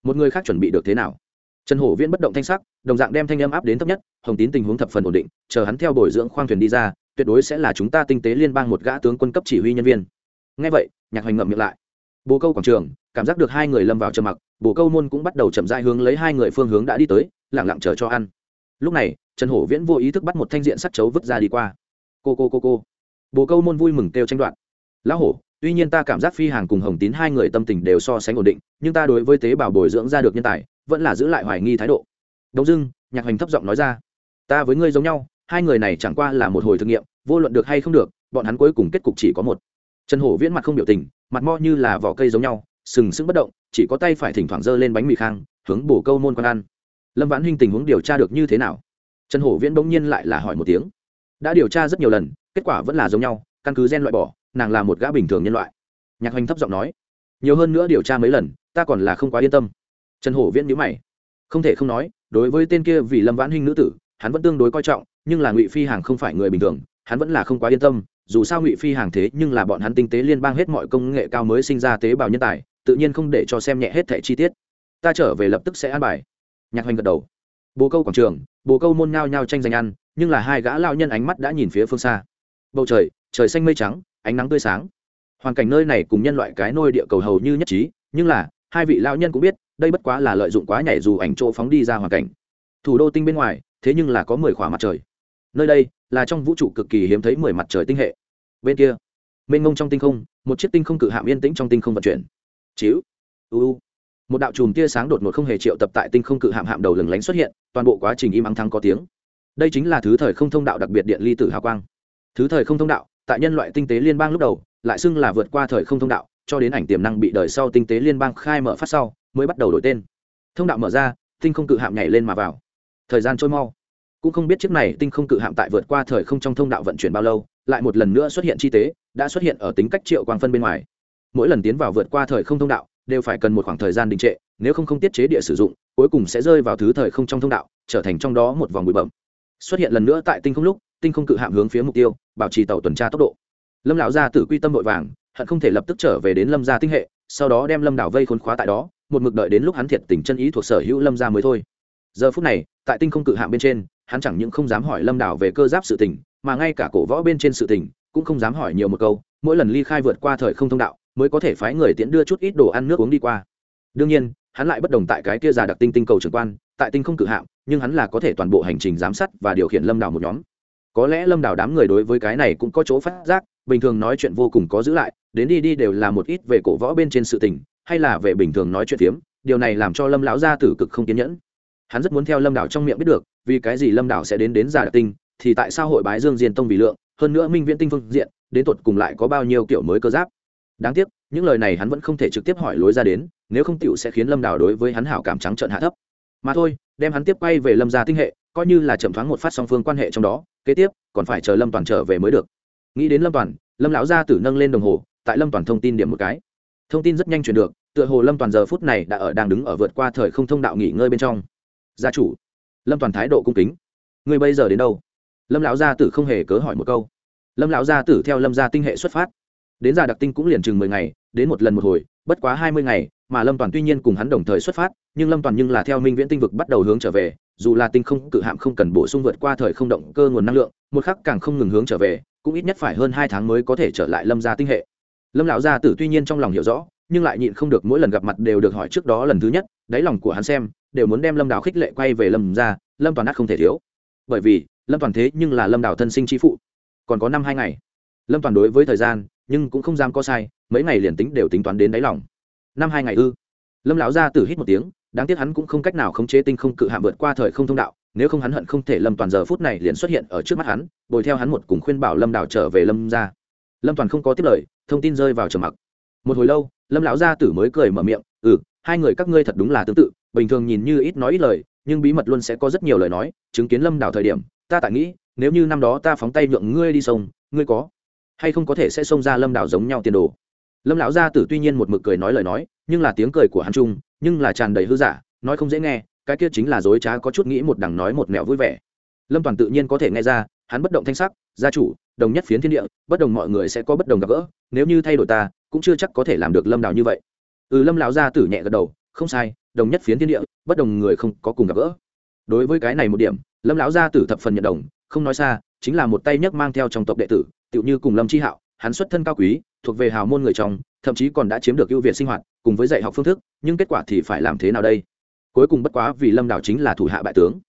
[SPEAKER 1] Một người khác chuẩn bị được thế nào? Trần hổ viễn bất động thanh sắc, đồng dạng đem thanh âm áp đến thấp nhất, hồng tín tình huống thập phần ổn định, chờ hắn theo bồi dưỡng khoang thuyền đi ra, tuyệt đối sẽ là chúng ta tinh tế liên bang một gã tướng quân cấp chỉ huy nhân viên. Nghe vậy, nhạc hành ngậm miệng lại. Bồ câu quảng trường, cảm giác được hai người lâm vào trầm mặc, bồ câu môn cũng bắt đầu chậm rãi hướng lấy hai người phương hướng đã đi tới lẳng lặng chờ cho ăn. Lúc này, trần hổ viễn vô ý thức bắt một thanh diện sắt chấu vứt ra đi qua. Cô cô cô cô. Bồ câu môn vui mừng kêu tranh đoạt. Lão hổ, tuy nhiên ta cảm giác phi hàng cùng hồng tín hai người tâm tình đều so sánh ổn định, nhưng ta đối với tế bào bồi dưỡng ra được nhân tài, vẫn là giữ lại hoài nghi thái độ. Đông dưng nhạc hành thấp giọng nói ra, ta với ngươi giống nhau, hai người này chẳng qua là một hồi thực nghiệm, vô luận được hay không được, bọn hắn cuối cùng kết cục chỉ có một. Trần hổ viễn mặt không biểu tình, mặt mo như là vỏ cây giống nhau, sừng sững bất động, chỉ có tay phải thỉnh thoảng giơ lên bánh mì khang, hướng bổ câu môn con ăn lâm vãn huynh tình huống điều tra được như thế nào? Trần hổ viễn bỗng nhiên lại là hỏi một tiếng. Đã điều tra rất nhiều lần, kết quả vẫn là giống nhau, căn cứ gen loại bỏ, nàng là một gã bình thường nhân loại. Nhạc hoành thấp giọng nói, nhiều hơn nữa điều tra mấy lần, ta còn là không quá yên tâm. Trần hổ viễn nhữ mày. Không thể không nói, đối với tên kia vì lâm vãn huynh nữ tử, hắn vẫn tương đối coi trọng, nhưng là ngụy phi hàng không phải người bình thường, hắn vẫn là không quá yên tâm, dù sao ngụy phi hàng thế nhưng là bọn hắn tinh tế liên bang hết mọi công nghệ cao mới sinh ra tế bào nhân tài, tự nhiên không để cho xem nhẹ hết thẻ chi tiết. Ta trở về lập tức sẽ an bài nhạc hoành gật đầu. Bồ câu quảng trường, bồ câu môn nhao nhao tranh giành ăn, nhưng là hai gã lao nhân ánh mắt đã nhìn phía phương xa. Bầu trời trời xanh mây trắng, ánh nắng tươi sáng. Hoàn cảnh nơi này cùng nhân loại cái nôi địa cầu hầu như nhất trí, nhưng là, hai vị lao nhân cũng biết, đây bất quá là lợi dụng quá nhảy dù ảnh chỗ phóng đi ra hoàn cảnh. Thủ đô tinh bên ngoài, thế nhưng là có mười khỏa mặt trời. Nơi đây, là trong vũ trụ cực kỳ hiếm thấy mười mặt trời tinh hệ. Bên kia, mênh mông trong tinh không, một chiếc tinh không cự hạm yên tĩnh trong tinh không vận chuyển. Chiếu u một đạo chùm tia sáng đột ngột không hề triệu tập tại tinh không cự hạm hạm đầu lừng lánh xuất hiện, toàn bộ quá trình im ắng thắng có tiếng. Đây chính là thứ thời không thông đạo đặc biệt điện ly tử hào quang. Thứ thời không thông đạo, tại nhân loại tinh tế liên bang lúc đầu, lại xưng là vượt qua thời không thông đạo, cho đến ảnh tiềm năng bị đời sau tinh tế liên bang khai mở phát sau, mới bắt đầu đổi tên. Thông đạo mở ra, tinh không cự hạm nhảy lên mà vào. Thời gian trôi mau. Cũng không biết chiếc này tinh không cự hạm tại vượt qua thời không trong thông đạo vận chuyển bao lâu, lại một lần nữa xuất hiện chi tế, đã xuất hiện ở tính cách triệu quang phân bên ngoài. Mỗi lần tiến vào vượt qua thời không thông đạo đều phải cần một khoảng thời gian đình trệ, nếu không không tiết chế địa sử dụng, cuối cùng sẽ rơi vào thứ thời không trong thông đạo, trở thành trong đó một vòng bụi bẩm. Xuất hiện lần nữa tại tinh không lúc, tinh không cự hạm hướng phía mục tiêu, bảo trì tàu tuần tra tốc độ. Lâm lão gia tử quy tâm vội vàng, hận không thể lập tức trở về đến lâm gia tinh hệ, sau đó đem lâm đảo vây khốn khóa tại đó, một mực đợi đến lúc hắn thiệt tình chân ý thuộc sở hữu lâm gia mới thôi. Giờ phút này, tại tinh không cự hạm bên trên, hắn chẳng những không dám hỏi lâm đảo về cơ giáp sự tình, mà ngay cả cổ võ bên trên sự tình, cũng không dám hỏi nhiều một câu, mỗi lần ly khai vượt qua thời không thông đạo mới có thể phái người tiễn đưa chút ít đồ ăn nước uống đi qua. Đương nhiên, hắn lại bất đồng tại cái kia già đặc tinh tinh cầu trưởng quan, tại tinh không cự hạm, nhưng hắn là có thể toàn bộ hành trình giám sát và điều khiển lâm đảo một nhóm. Có lẽ lâm đảo đám người đối với cái này cũng có chỗ phát giác, bình thường nói chuyện vô cùng có giữ lại, đến đi đi đều là một ít về cổ võ bên trên sự tình, hay là về bình thường nói chuyện phiếm, điều này làm cho lâm lão gia tử cực không kiên nhẫn. Hắn rất muốn theo lâm đảo trong miệng biết được, vì cái gì lâm đảo sẽ đến đến già đặc tinh, thì tại sao hội bái dương diên tông vì lượng, hơn nữa minh viễn tinh phương diện, đến tột cùng lại có bao nhiêu kiểu mới cơ giáp đáng tiếc, những lời này hắn vẫn không thể trực tiếp hỏi lối ra đến, nếu không tựu sẽ khiến lâm đảo đối với hắn hảo cảm trắng trợn hạ thấp. Mà thôi, đem hắn tiếp quay về lâm gia tinh hệ, coi như là chậm thoáng một phát song phương quan hệ trong đó, kế tiếp, còn phải chờ lâm toàn trở về mới được. Nghĩ đến lâm toàn, lâm lão gia tử nâng lên đồng hồ, tại lâm toàn thông tin điểm một cái. Thông tin rất nhanh chuyển được, tựa hồ lâm toàn giờ phút này đã ở đang đứng ở vượt qua thời không thông đạo nghỉ ngơi bên trong. Gia chủ, lâm toàn thái độ cung kính. Người bây giờ đến đâu? Lâm lão gia tử không hề cớ hỏi một câu. Lâm lão gia tử theo lâm gia tinh hệ xuất phát đến già đặc tinh cũng liền chừng mười ngày, đến một lần một hồi, bất quá hai mươi ngày, mà lâm toàn tuy nhiên cùng hắn đồng thời xuất phát, nhưng lâm toàn nhưng là theo minh viễn tinh vực bắt đầu hướng trở về, dù là tinh không cự hạm không cần bổ sung vượt qua thời không động cơ nguồn năng lượng, một khắc càng không ngừng hướng trở về, cũng ít nhất phải hơn hai tháng mới có thể trở lại lâm gia tinh hệ. Lâm lão gia tử tuy nhiên trong lòng hiểu rõ, nhưng lại nhịn không được mỗi lần gặp mặt đều được hỏi trước đó lần thứ nhất, đáy lòng của hắn xem, đều muốn đem lâm đào khích lệ quay về lâm gia, lâm toàn ắt không thể thiếu. Bởi vì, lâm toàn thế nhưng là lâm đào thân sinh trí phụ. Còn có năm hai ngày. Lâm toàn đối với thời gian nhưng cũng không dám có sai, mấy ngày liền tính đều tính toán đến đáy lòng. Năm hai ngày ư? Lâm lão gia tử hít một tiếng, đáng tiếc hắn cũng không cách nào khống chế tinh không cự hạm vượt qua thời không thông đạo, nếu không hắn hận không thể lâm toàn giờ phút này liền xuất hiện ở trước mắt hắn, bồi theo hắn một cùng khuyên bảo lâm đảo trở về lâm ra lâm toàn không có tiếp lời, thông tin rơi vào trầm mặc. Một hồi lâu, lâm lão gia tử mới cười mở miệng ừ hai người các ngươi thật đúng là tương tự, bình thường nhìn như ít nói ít lời, nhưng bí mật luôn sẽ có rất nhiều lời nói, chứng kiến lâm đảo thời điểm, ta tại nghĩ, nếu như năm đó ta phóng tay nhượng ngươi đi sông, ngươi có hay không có thể sẽ xông ra lâm đạo giống nhau tiền đồ. Lâm lão gia tử tuy nhiên một mực cười nói lời nói, nhưng là tiếng cười của hắn trung, nhưng là tràn đầy hư giả, nói không dễ nghe, cái kia chính là dối trá có chút nghĩ một đằng nói một nẻo vui vẻ. Lâm toàn tự nhiên có thể nghe ra, hắn bất động thanh sắc, gia chủ, đồng nhất phiến thiên địa, bất đồng mọi người sẽ có bất đồng gặp gỡ, nếu như thay đổi ta, cũng chưa chắc có thể làm được lâm đào như vậy. Ừ lâm lão gia tử nhẹ gật đầu, không sai, đồng nhất phiến thiên địa, bất đồng người không có cùng gặp gỡ. Đối với cái này một điểm, lâm lão gia tử thập phần nhận đồng, không nói xa, chính là một tay nhấc mang theo trong tộc đệ tử tựu như cùng lâm chi hạo, hắn xuất thân cao quý, thuộc về hào môn người trong, thậm chí còn đã chiếm được ưu việt sinh hoạt, cùng với dạy học phương thức, nhưng kết quả thì phải làm thế nào đây? Cuối cùng bất quá vì lâm đảo chính là thủ hạ bại tướng.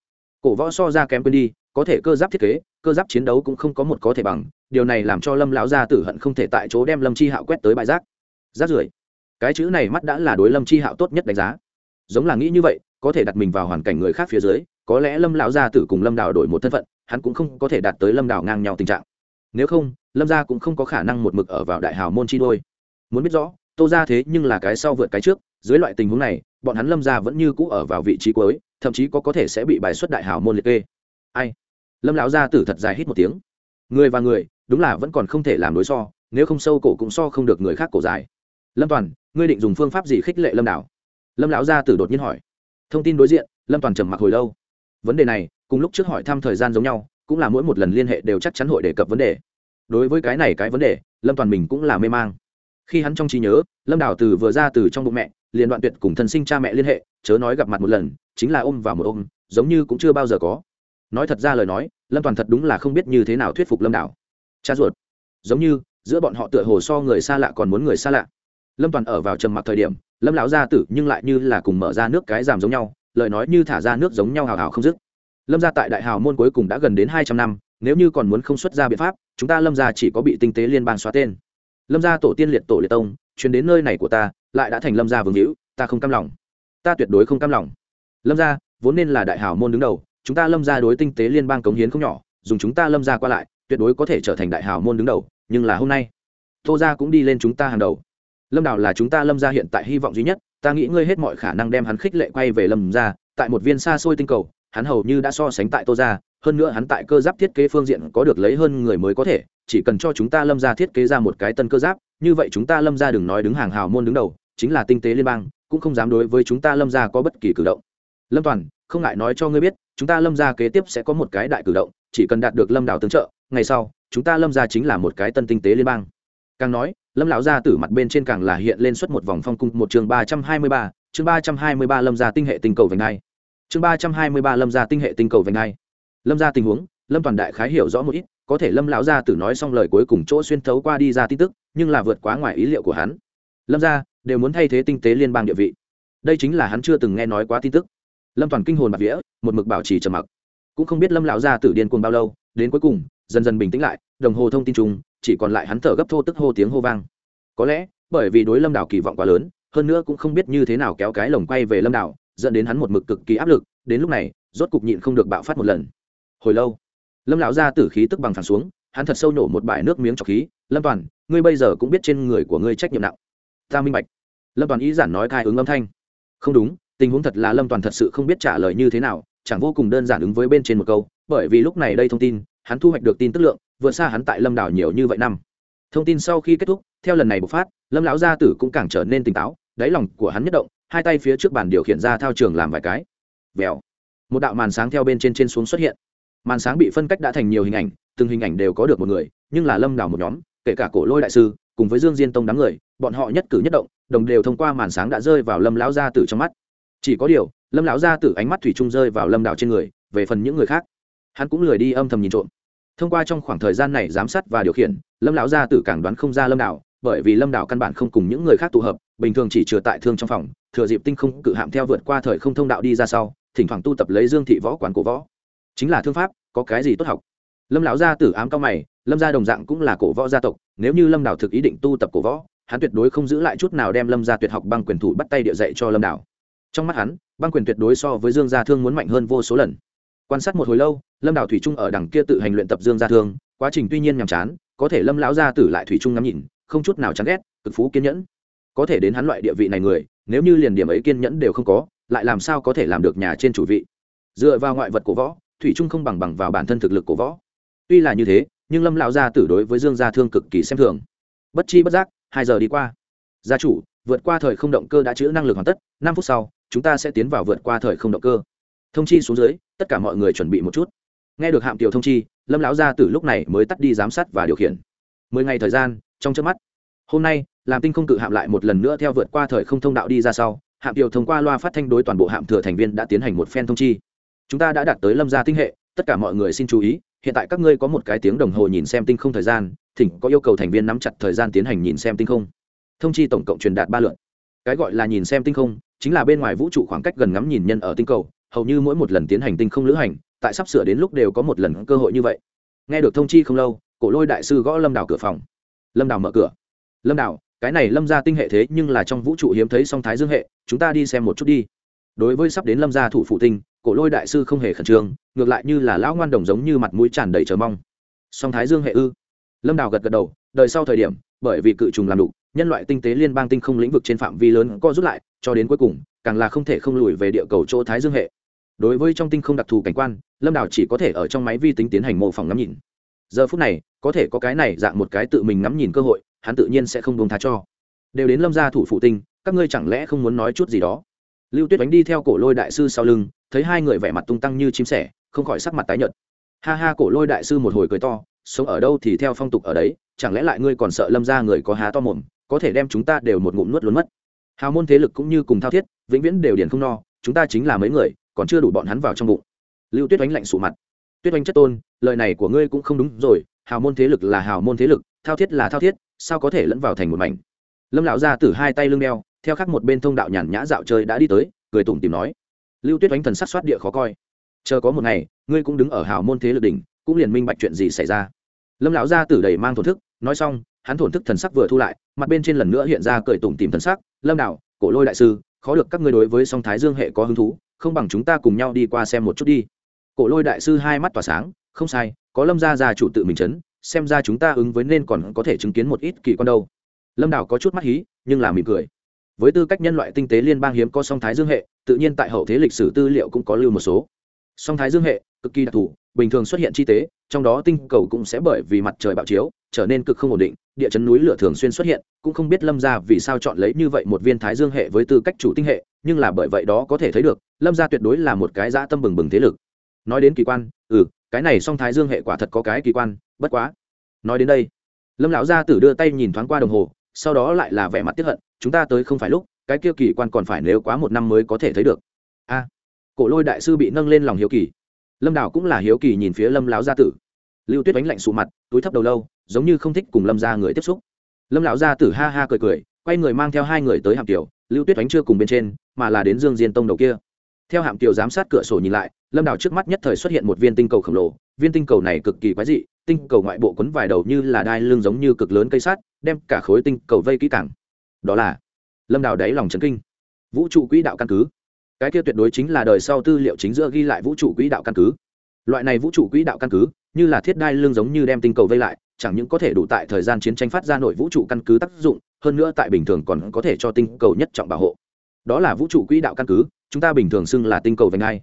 [SPEAKER 1] Cổ võ so ra kém quên đi, có thể cơ giáp thiết kế, cơ giáp chiến đấu cũng không có một có thể bằng, điều này làm cho lâm lão gia tử hận không thể tại chỗ đem lâm chi hạo quét tới bãi rác. Rác rưởi. Cái chữ này mắt đã là đối lâm chi hạo tốt nhất đánh giá. Giống là nghĩ như vậy, có thể đặt mình vào hoàn cảnh người khác phía dưới, có lẽ lâm lão gia tử cùng lâm đào đổi một thân phận, hắn cũng không có thể đạt tới lâm đào ngang nhau tình trạng nếu không, lâm gia cũng không có khả năng một mực ở vào đại hào môn chi đôi. Muốn biết rõ, tô ra thế nhưng là cái sau vượt cái trước, dưới loại tình huống này, bọn hắn lâm gia vẫn như cũ ở vào vị trí cuối, thậm chí có có thể sẽ bị bài xuất đại hào môn liệt kê. Ai? Lâm lão gia tử thật dài hít một tiếng. Người và người, đúng là vẫn còn không thể làm đối so, nếu không sâu cổ cũng so không được người khác cổ dài. Lâm toàn, ngươi định dùng phương pháp gì khích lệ lâm đảo? Lâm lão gia tử đột nhiên hỏi. Thông tin đối diện, lâm toàn trầm mặc hồi lâu. Vấn đề này, cùng lúc trước hỏi thăm thời gian giống nhau cũng là mỗi một lần liên hệ đều chắc chắn hội đề cập vấn đề. Đối với cái này cái vấn đề, lâm toàn mình cũng là mê mang. Khi hắn trong trí nhớ, lâm đào từ vừa ra từ trong bụng mẹ, liền đoạn tuyệt cùng thân sinh cha mẹ liên hệ, chớ nói gặp mặt một lần, chính là ôm vào một ôm, giống như cũng chưa bao giờ có. Nói thật ra lời nói, lâm toàn thật đúng là không biết như thế nào thuyết phục lâm đào. Cha ruột. Giống như, giữa bọn họ tựa hồ so người xa lạ còn muốn người xa lạ. Lâm toàn ở vào trầm mặc thời điểm, lâm lão gia tử nhưng lại như là cùng mở ra nước cái giảm giống nhau, lời nói như thả ra nước giống nhau hào hào không dứt lâm gia tại đại hào môn cuối cùng đã gần đến hai trăm năm, nếu như còn muốn không xuất ra biện pháp, chúng ta lâm gia chỉ có bị tinh tế liên bang xóa tên. Lâm gia tổ tiên liệt tổ liệt tông chuyến đến nơi này của ta, lại đã thành lâm gia vương hữu, ta không cam lòng. Ta tuyệt đối không cam lòng. Lâm gia, vốn nên là đại hào môn đứng đầu, chúng ta lâm gia đối tinh tế liên bang cống hiến không nhỏ, dùng chúng ta lâm gia qua lại, tuyệt đối có thể trở thành đại hào môn đứng đầu, nhưng là hôm nay, tô gia cũng đi lên chúng ta hàng đầu. Lâm đào là chúng ta lâm gia hiện tại hy vọng duy nhất, ta nghĩ ngươi hết mọi khả năng đem hắn khích lệ quay về lâm gia, tại một viên xa xôi tinh cầu hắn hầu như đã so sánh tại tô gia, hơn nữa hắn tại cơ giáp thiết kế phương diện có được lấy hơn người mới có thể, chỉ cần cho chúng ta lâm gia thiết kế ra một cái tân cơ giáp, như vậy chúng ta lâm gia đừng nói đứng hàng hào môn đứng đầu, chính là tinh tế liên bang, cũng không dám đối với chúng ta lâm gia có bất kỳ cử động. Lâm toàn, không ngại nói cho ngươi biết, chúng ta lâm gia kế tiếp sẽ có một cái đại cử động, chỉ cần đạt được lâm đảo tương trợ, ngày sau, chúng ta lâm gia chính là một cái tân tinh tế liên bang. Càng nói, lâm lão gia tử mặt bên trên càng là hiện lên suốt một vòng phong cung, một chương ba trăm hai mươi ba, chương ba trăm hai mươi ba lâm gia tinh hệ tinh cầu vành đai chương ba trăm hai mươi ba lâm gia tinh hệ tinh cầu vành hai lâm gia tình huống, lâm toàn đại khái hiểu rõ một ít, có thể lâm lão gia tử nói xong lời cuối cùng chỗ xuyên thấu qua đi ra tin tức, nhưng là vượt quá ngoài ý liệu của hắn. Lâm gia đều muốn thay thế tinh tế liên bang địa vị. Đây chính là hắn chưa từng nghe nói quá tin tức. Lâm toàn kinh hồn bạc vía, một mực bảo trì trầm mặc. Cũng không biết lâm lão gia tử điên cuồng bao lâu, đến cuối cùng, dần dần bình tĩnh lại, đồng hồ thông tin chung, chỉ còn lại hắn thở gấp thô tức hô tiếng hô vang. Có lẽ, bởi vì đối lâm đảo kỳ vọng quá lớn, hơn nữa cũng không biết như thế nào kéo cái lồng quay về lâm đảo dẫn đến hắn một mực cực kỳ áp lực, đến lúc này, rốt cục nhịn không được bạo phát một lần. Hồi lâu, lâm lão gia tử khí tức bằng phẳng xuống, hắn thật sâu nổ một bãi nước miếng trọc khí. Lâm toàn, ngươi bây giờ cũng biết trên người của ngươi trách nhiệm nặng. Ta minh bạch. Lâm toàn ý giản nói cai ứng âm thanh. Không đúng, tình huống thật là lâm toàn thật sự không biết trả lời như thế nào, chẳng vô cùng đơn giản ứng với bên trên một câu, bởi vì lúc này đây thông tin, hắn thu hoạch được tin tức lượng, vượt xa hắn tại lâm đảo nhiều như vậy năm. Thông tin sau khi kết thúc, theo lần này bộc phát, lâm lão gia tử cũng càng trở nên tỉnh táo, đáy lòng của hắn nhất động hai tay phía trước bàn điều khiển ra thao trường làm vài cái. Vèo. Một đạo màn sáng theo bên trên trên xuống xuất hiện. Màn sáng bị phân cách đã thành nhiều hình ảnh, từng hình ảnh đều có được một người, nhưng là lâm đảo một nhóm, kể cả cổ lôi đại sư, cùng với dương diên tông đám người, bọn họ nhất cử nhất động, đồng đều thông qua màn sáng đã rơi vào lâm lão gia tử trong mắt. Chỉ có điều, lâm lão gia tử ánh mắt thủy chung rơi vào lâm đảo trên người, về phần những người khác, hắn cũng lười đi âm thầm nhìn trộm. Thông qua trong khoảng thời gian này giám sát và điều khiển, lâm lão gia tử càng đoán không ra lâm đảo bởi vì lâm đảo căn bản không cùng những người khác tụ hợp bình thường chỉ chừa tại thương trong phòng, thừa dịp tinh không cự hạm theo vượt qua thời không thông đạo đi ra sau, thỉnh thoảng tu tập lấy dương thị võ quán cổ võ. Chính là thương pháp, có cái gì tốt học? Lâm lão gia tử ám cao mày, lâm gia đồng dạng cũng là cổ võ gia tộc, nếu như lâm đảo thực ý định tu tập cổ võ, hắn tuyệt đối không giữ lại chút nào đem lâm gia tuyệt học băng quyền thủ bắt tay địa dạy cho lâm đảo. Trong mắt hắn, băng quyền tuyệt đối so với dương gia thương muốn mạnh hơn vô số lần. Quan sát một hồi lâu, lâm đảo thủy trung ở đằng kia tự hành luyện tập dương gia thương, quá trình tuy nhiên nhàm chán, có thể lâm lão gia tử lại thủy trung ngắm nhìn, không chút nào chán ghét, cực phú kiên nhẫn có thể đến hắn loại địa vị này người, nếu như liền điểm ấy kiên nhẫn đều không có, lại làm sao có thể làm được nhà trên chủ vị? Dựa vào ngoại vật cổ võ, thủy trung không bằng bằng vào bản thân thực lực cổ võ. Tuy là như thế, nhưng lâm lão gia tử đối với dương gia thương cực kỳ xem thường. Bất chi bất giác, hai giờ đi qua. Gia chủ, vượt qua thời không động cơ đã chữ năng lực hoàn tất, năm phút sau, chúng ta sẽ tiến vào vượt qua thời không động cơ. Thông chi xuống dưới, tất cả mọi người chuẩn bị một chút. Nghe được hạm tiểu thông chi, lâm lão gia tử lúc này mới tắt đi giám sát và điều khiển. Mười ngày thời gian, trong trước mắt hôm nay, làm tinh không cự hạm lại một lần nữa theo vượt qua thời không thông đạo đi ra sau, hạm tiểu thông qua loa phát thanh đối toàn bộ hạm thừa thành viên đã tiến hành một phen thông chi. Chúng ta đã đạt tới lâm gia tinh hệ, tất cả mọi người xin chú ý, hiện tại các ngươi có một cái tiếng đồng hồ nhìn xem tinh không thời gian, thỉnh có yêu cầu thành viên nắm chặt thời gian tiến hành nhìn xem tinh không. Thông chi tổng cộng truyền đạt ba lượt. Cái gọi là nhìn xem tinh không, chính là bên ngoài vũ trụ khoảng cách gần ngắm nhìn nhân ở tinh cầu, hầu như mỗi một lần tiến hành tinh không lữ hành, tại sắp sửa đến lúc đều có một lần cơ hội như vậy. Nghe được thông chi không lâu, cổ lôi đại sư gõ lâm đào cửa phòng. Lâm đào mở cửa lâm đào, cái này lâm ra tinh hệ thế nhưng là trong vũ trụ hiếm thấy song thái dương hệ, chúng ta đi xem một chút đi. Đối với sắp đến lâm gia thủ phụ tinh, cổ lôi đại sư không hề khẩn trương, ngược lại như là lão ngoan đồng giống như mặt mũi tràn đầy chờ mong. Song thái dương hệ ư? Lâm đào gật gật đầu, đời sau thời điểm, bởi vì cự trùng làm đủ nhân loại tinh tế liên bang tinh không lĩnh vực trên phạm vi lớn co rút lại, cho đến cuối cùng, càng là không thể không lùi về địa cầu chỗ thái dương hệ. Đối với trong tinh không đặc thù cảnh quan, lâm đào chỉ có thể ở trong máy vi tính tiến hành mô phỏng ngắm nhìn. Giờ phút này, có thể có cái này dạng một cái tự mình ngắm nhìn cơ hội hắn tự nhiên sẽ không buông tha cho. Đều đến lâm gia thủ phụ tinh, các ngươi chẳng lẽ không muốn nói chút gì đó? Lưu tuyết đánh đi theo cổ lôi đại sư sau lưng, thấy hai người vẻ mặt tung tăng như chim sẻ, không khỏi sắc mặt tái nhợt. Ha ha, cổ lôi đại sư một hồi cười to, sống ở đâu thì theo phong tục ở đấy, chẳng lẽ lại ngươi còn sợ lâm ra người có há to mồm, có thể đem chúng ta đều một ngụm nuốt luôn mất? Hào môn thế lực cũng như cùng thao thiết, vĩnh viễn đều điền không no, chúng ta chính là mấy người, còn chưa đủ bọn hắn vào trong bụng. Lưu tuyết oánh lạnh sụ mặt. Tuyết oánh chất tôn, lời này của ngươi cũng không đúng rồi, hào môn thế lực là hào môn thế lực, thao thiết là thao thiết sao có thể lẫn vào thành một mảnh? Lâm lão gia tử hai tay lưng đeo, theo khắc một bên thông đạo nhàn nhã dạo chơi đã đi tới, cười tủm tìm nói. Lưu tuyết oánh thần sắc soát địa khó coi. Chờ có một ngày, ngươi cũng đứng ở hào môn thế lực đỉnh, cũng liền minh bạch chuyện gì xảy ra. Lâm lão gia tử đầy mang thổn thức, nói xong, hắn thổn thức thần sắc vừa thu lại, mặt bên trên lần nữa hiện ra cười tủm tìm thần sắc, lâm đạo, cổ lôi đại sư, khó được các ngươi đối với song thái dương hệ có hứng thú, không bằng chúng ta cùng nhau đi qua xem một chút đi. Cổ lôi đại sư hai mắt tỏa sáng, không sai, có lâm gia gia chủ tự mình chấn xem ra chúng ta ứng với nên còn có thể chứng kiến một ít kỳ quan đâu. Lâm đảo có chút mắt hí, nhưng là mỉm cười. Với tư cách nhân loại tinh tế liên bang hiếm có song thái dương hệ, tự nhiên tại hậu thế lịch sử tư liệu cũng có lưu một số. Song thái dương hệ, cực kỳ đặc thù, bình thường xuất hiện chi tế, trong đó tinh cầu cũng sẽ bởi vì mặt trời bạo chiếu, trở nên cực không ổn định, địa chấn núi lửa thường xuyên xuất hiện, cũng không biết lâm gia vì sao chọn lấy như vậy một viên thái dương hệ với tư cách chủ tinh hệ, nhưng là bởi vậy đó có thể thấy được, lâm gia tuyệt đối là một cái dã tâm bừng bừng thế lực. Nói đến kỳ quan ừ cái này song thái dương hệ quả thật có cái kỳ quan, bất quá. Nói đến đây, lâm lão gia tử đưa tay nhìn thoáng qua đồng hồ, sau đó lại là vẻ mặt tiếp hận, chúng ta tới không phải lúc, cái kia kỳ quan còn phải nếu quá một năm mới có thể thấy được. A, cổ lôi đại sư bị nâng lên lòng hiếu kỳ. Lâm đảo cũng là hiếu kỳ nhìn phía lâm lão gia tử. Lưu tuyết đánh lạnh sụ mặt, túi thấp đầu lâu, giống như không thích cùng lâm ra người tiếp xúc. Lâm lão gia tử ha ha cười cười, quay người mang theo hai người tới hàm tiểu, lưu tuyết đánh chưa cùng bên trên, mà là đến dương diên tông đầu kia. Theo hàm tiểu giám sát cửa sổ nhìn lại lâm Đảo trước mắt nhất thời xuất hiện một viên tinh cầu khổng lồ, viên tinh cầu này cực kỳ quái dị, tinh cầu ngoại bộ quấn vài đầu như là đai lưng giống như cực lớn cây sắt, đem cả khối tinh cầu vây kỹ cảng đó là, lâm Đảo đáy lòng trấn kinh. Vũ trụ quỹ đạo căn cứ. Cái kia tuyệt đối chính là đời sau tư liệu chính giữa ghi lại vũ trụ quỹ đạo căn cứ. Loại này vũ trụ quỹ đạo căn cứ, như là thiết đai lương giống như đem tinh cầu vây lại, chẳng những có thể đủ tại thời gian chiến tranh phát ra nội vũ trụ căn cứ tác dụng, hơn nữa tại bình thường còn có thể cho tinh cầu nhất trọng bảo hộ. Đó là vũ trụ quỹ đạo căn cứ, chúng ta bình thường xưng là tinh cầu vành ai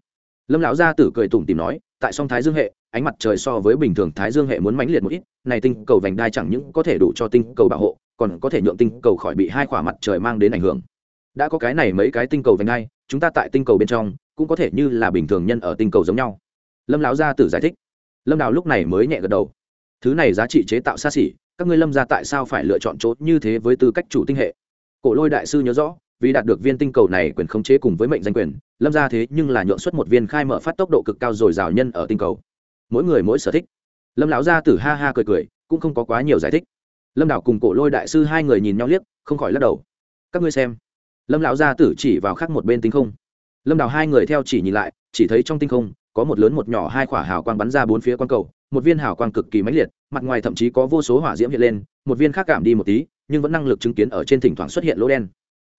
[SPEAKER 1] lâm lão gia tử cười tủm tìm nói, tại song thái dương hệ, ánh mặt trời so với bình thường thái dương hệ muốn mãnh liệt một ít, này tinh cầu vành đai chẳng những có thể đủ cho tinh cầu bảo hộ, còn có thể nhượng tinh cầu khỏi bị hai khỏa mặt trời mang đến ảnh hưởng. Đã có cái này mấy cái tinh cầu vành đai, chúng ta tại tinh cầu bên trong, cũng có thể như là bình thường nhân ở tinh cầu giống nhau. Lâm lão gia tử giải thích. Lâm đào lúc này mới nhẹ gật đầu. Thứ này giá trị chế tạo xa xỉ, các ngươi lâm ra tại sao phải lựa chọn chốt như thế với tư cách chủ tinh hệ? Cổ lôi đại sư nhớ rõ vì đạt được viên tinh cầu này quyền khống chế cùng với mệnh danh quyền, lâm ra thế nhưng là nhượng xuất một viên khai mở phát tốc độ cực cao rồi rào nhân ở tinh cầu. Mỗi người mỗi sở thích. Lâm lão gia tử ha ha cười cười, cũng không có quá nhiều giải thích. Lâm đảo cùng cổ lôi đại sư hai người nhìn nhau liếc, không khỏi lắc đầu. Các ngươi xem. Lâm lão gia tử chỉ vào khắc một bên tinh không. Lâm đảo hai người theo chỉ nhìn lại, chỉ thấy trong tinh không, có một lớn một nhỏ hai quả hào quang bắn ra bốn phía quang cầu, một viên hào quang cực kỳ mãnh liệt, mặt ngoài thậm chí có vô số hỏa diễm hiện lên, một viên khác cảm đi một tí, nhưng vẫn năng lực chứng kiến ở trên thỉnh thoảng xuất hiện lỗ đen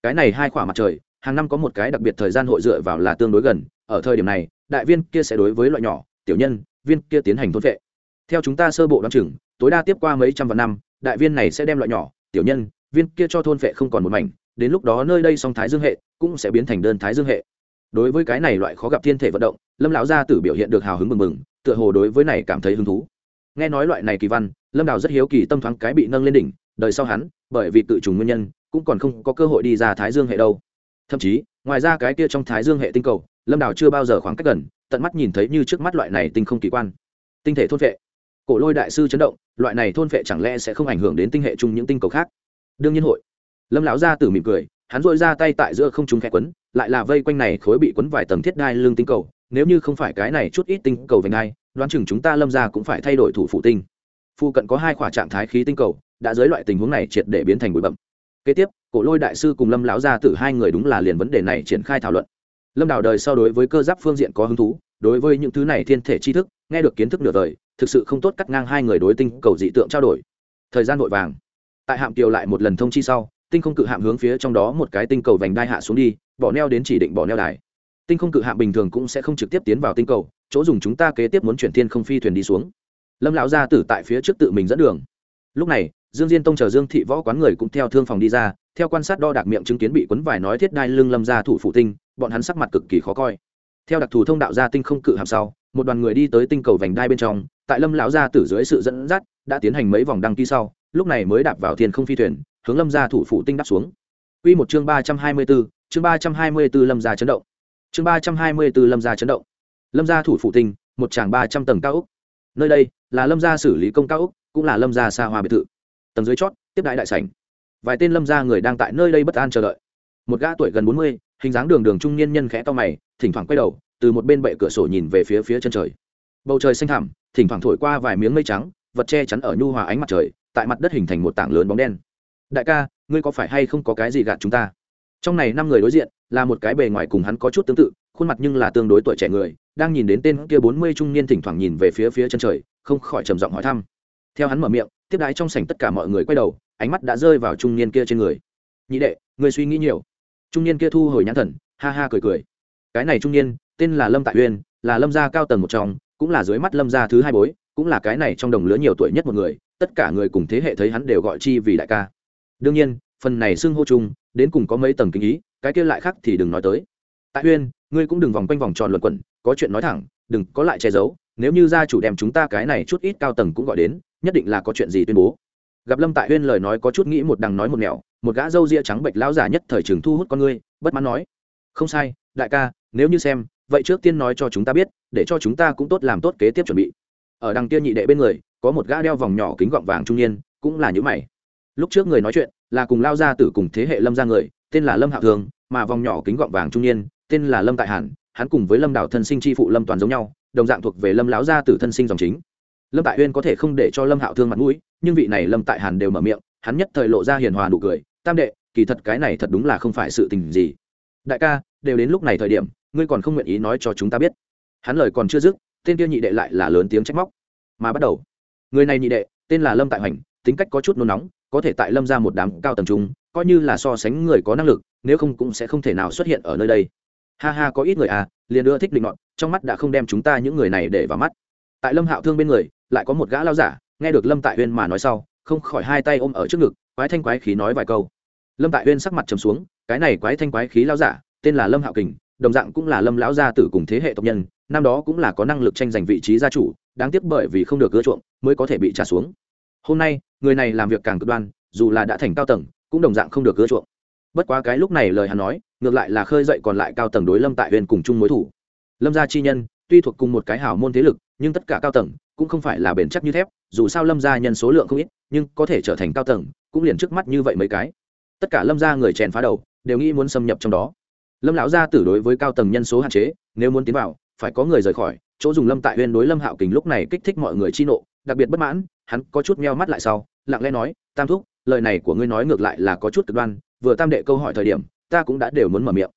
[SPEAKER 1] cái này hai quả mặt trời, hàng năm có một cái đặc biệt thời gian hội dựa vào là tương đối gần. Ở thời điểm này, đại viên kia sẽ đối với loại nhỏ, tiểu nhân, viên kia tiến hành thôn vệ. Theo chúng ta sơ bộ đoán chừng, tối đa tiếp qua mấy trăm vạn năm, đại viên này sẽ đem loại nhỏ, tiểu nhân, viên kia cho thôn vệ không còn một mảnh. Đến lúc đó nơi đây song thái dương hệ cũng sẽ biến thành đơn thái dương hệ. Đối với cái này loại khó gặp thiên thể vận động, lâm lão gia tử biểu hiện được hào hứng mừng mừng, tựa hồ đối với này cảm thấy hứng thú. Nghe nói loại này kỳ văn, lâm đào rất hiếu kỳ tâm thoáng cái bị nâng lên đỉnh, đời sau hắn, bởi vì tự trùng nguyên nhân cũng còn không có cơ hội đi ra thái dương hệ đâu. Thậm chí, ngoài ra cái kia trong thái dương hệ tinh cầu, lâm đào chưa bao giờ khoảng cách gần, tận mắt nhìn thấy như trước mắt loại này tinh không kỳ quan. Tinh thể thôn vệ cổ lôi đại sư chấn động, loại này thôn vệ chẳng lẽ sẽ không ảnh hưởng đến tinh hệ chung những tinh cầu khác? Đương nhiên hội. Lâm lão ra tử mỉm cười, hắn dội ra tay tại giữa không trung khẽ quấn, lại là vây quanh này khối bị quấn vài tầng thiết đai lương tinh cầu, nếu như không phải cái này chút ít tinh cầu về ai đoán chừng chúng ta lâm ra cũng phải thay đổi thủ phụ tinh. Phụ cận có hai khỏa trạng thái khí tinh cầu, đã dưới loại tình huống này triệt để biến thành bụi bậm kế tiếp, cổ lôi đại sư cùng lâm lão gia tử hai người đúng là liền vấn đề này triển khai thảo luận. Lâm đào đời sau đối với cơ giáp phương diện có hứng thú, đối với những thứ này thiên thể tri thức, nghe được kiến thức nửa đời thực sự không tốt cắt ngang hai người đối tinh cầu dị tượng trao đổi. Thời gian vội vàng. Tại hạm kiều lại một lần thông chi sau, tinh không cự hạm hướng phía trong đó một cái tinh cầu vành đai hạ xuống đi, bỏ neo đến chỉ định bỏ neo đài. Tinh không cự hạm bình thường cũng sẽ không trực tiếp tiến vào tinh cầu, chỗ dùng chúng ta kế tiếp muốn chuyển thiên không phi thuyền đi xuống. Lâm lão gia tử tại phía trước tự mình dẫn đường lúc này dương diên tông chờ dương thị võ quán người cũng theo thương phòng đi ra theo quan sát đo đạc miệng chứng kiến bị quấn vải nói thiết đai lưng lâm ra thủ phụ tinh bọn hắn sắc mặt cực kỳ khó coi. Theo đặc thù thông đạo gia tinh không cự hàm sau một đoàn người đi tới tinh cầu vành đai bên trong tại lâm lão gia tử dưới sự dẫn dắt đã tiến hành mấy vòng đăng ký sau lúc này mới đạp vào thiên không phi thuyền hướng lâm gia thủ phụ tinh đáp xuống. Quy một chương ba trăm hai mươi 324, chương ba trăm hai mươi 324 lâm gia chấn động. Chương ba trăm hai mươi 324 lâm gia chấn động. Lâm gia thủ phụ tinh một tràng ba trăm tầng cao ốc. Nơi đây là lâm gia xử lý công cao úc, cũng là lâm gia xa hoa biệt thự. Tầng dưới chót, tiếp đại đại sảnh. Vài tên lâm gia người đang tại nơi đây bất an chờ đợi. Một gã tuổi gần bốn mươi, hình dáng đường đường trung niên nhân khẽ to mày, thỉnh thoảng quay đầu, từ một bên bệ cửa sổ nhìn về phía phía chân trời. Bầu trời xanh thẳm, thỉnh thoảng thổi qua vài miếng mây trắng, vật che chắn ở nhu hòa ánh mặt trời, tại mặt đất hình thành một tảng lớn bóng đen. Đại ca, ngươi có phải hay không có cái gì gạt chúng ta? Trong này năm người đối diện, là một cái bề ngoài cùng hắn có chút tương tự, khuôn mặt nhưng là tương đối tuổi trẻ người, đang nhìn đến tên kia bốn mươi trung niên thỉnh thoảng nhìn về phía phía chân trời không khỏi trầm giọng hỏi thăm. Theo hắn mở miệng, tiếp đái trong sảnh tất cả mọi người quay đầu, ánh mắt đã rơi vào trung niên kia trên người. Nhị đệ người suy nghĩ nhiều. Trung niên kia thu hồi nhãn thần, ha ha cười cười. Cái này trung niên, tên là lâm tại uyên, là lâm gia cao tầng một trong, cũng là dưới mắt lâm gia thứ hai bối, cũng là cái này trong đồng lứa nhiều tuổi nhất một người, tất cả người cùng thế hệ thấy hắn đều gọi chi vì đại ca. Đương nhiên, phần này xưng hô chung, đến cùng có mấy tầng kinh ý, cái kia lại khác thì đừng nói tới. Tại uyên, ngươi cũng đừng vòng quanh vòng tròn luẩn quẩn, có chuyện nói thẳng, đừng có lại che giấu nếu như gia chủ đem chúng ta cái này chút ít cao tầng cũng gọi đến, nhất định là có chuyện gì tuyên bố. Gặp lâm tại uyên lời nói có chút nghĩ một đằng nói một nẻo, một gã râu ria trắng bệch lão giả nhất thời trường thu hút con ngươi, bất mãn nói, không sai, đại ca, nếu như xem, vậy trước tiên nói cho chúng ta biết, để cho chúng ta cũng tốt làm tốt kế tiếp chuẩn bị. Ở đằng kia nhị đệ bên người, có một gã đeo vòng nhỏ kính gọng vàng trung niên, cũng là những mày. Lúc trước người nói chuyện, là cùng lao ra từ cùng thế hệ lâm ra người, tên là lâm hạ thường, mà vòng nhỏ kính gọng vàng trung niên, tên là lâm tại hàn, hắn cùng với lâm đảo thân sinh chi phụ lâm toàn giống nhau đồng dạng thuộc về lâm lão gia tử thân sinh dòng chính. Lâm tại uyên có thể không để cho lâm hạo thương mặt mũi, nhưng vị này lâm tại hàn đều mở miệng, hắn nhất thời lộ ra hiền hòa nụ cười, tam đệ, kỳ thật cái này thật đúng là không phải sự tình gì. Đại ca, đều đến lúc này thời điểm, ngươi còn không nguyện ý nói cho chúng ta biết. Hắn lời còn chưa dứt, tên kia nhị đệ lại là lớn tiếng trách móc. Mà bắt đầu, người này nhị đệ, tên là lâm tại hoành, tính cách có chút nôn nóng, có thể tại lâm ra một đám cao tầng trung coi như là so sánh người có năng lực, nếu không cũng sẽ không thể nào xuất hiện ở nơi đây ha ha có ít người à liền đưa thích định ngọn trong mắt đã không đem chúng ta những người này để vào mắt. Tại lâm hạo thương bên người, lại có một gã lao giả, nghe được lâm tại huyên mà nói sau, không khỏi hai tay ôm ở trước ngực, quái thanh quái khí nói vài câu. Lâm tại huyên sắc mặt trầm xuống, cái này quái thanh quái khí lao giả, tên là lâm hạo kình, đồng dạng cũng là lâm lão gia tử cùng thế hệ tộc nhân, năm đó cũng là có năng lực tranh giành vị trí gia chủ, đáng tiếc bởi vì không được gỡ chuộng, mới có thể bị trả xuống. Hôm nay, người này làm việc càng cực đoan, dù là đã thành cao tầng, cũng đồng dạng không được gỡ chuộng. Bất quá cái lúc này lời hắn nói ngược lại là khơi dậy còn lại cao tầng đối lâm tại huyền cùng chung mối thủ. Lâm gia chi nhân, tuy thuộc cùng một cái hào môn thế lực, nhưng tất cả cao tầng cũng không phải là bền chắc như thép, dù sao lâm gia nhân số lượng không ít, nhưng có thể trở thành cao tầng, cũng liền trước mắt như vậy mấy cái. Tất cả lâm gia người chèn phá đầu, đều nghĩ muốn xâm nhập trong đó. Lâm lão gia tử đối với cao tầng nhân số hạn chế, nếu muốn tiến vào, phải có người rời khỏi, chỗ dùng lâm tại huyên đối lâm hạo kình lúc này kích thích mọi người chi nộ, đặc biệt bất mãn, hắn có chút meo mắt lại sau, lặng lẽ nói, tam thúc, lời này của ngươi nói ngược lại là có chút cực đoan, vừa tam đệ câu hỏi thời điểm ta cũng đã đều muốn mở miệng.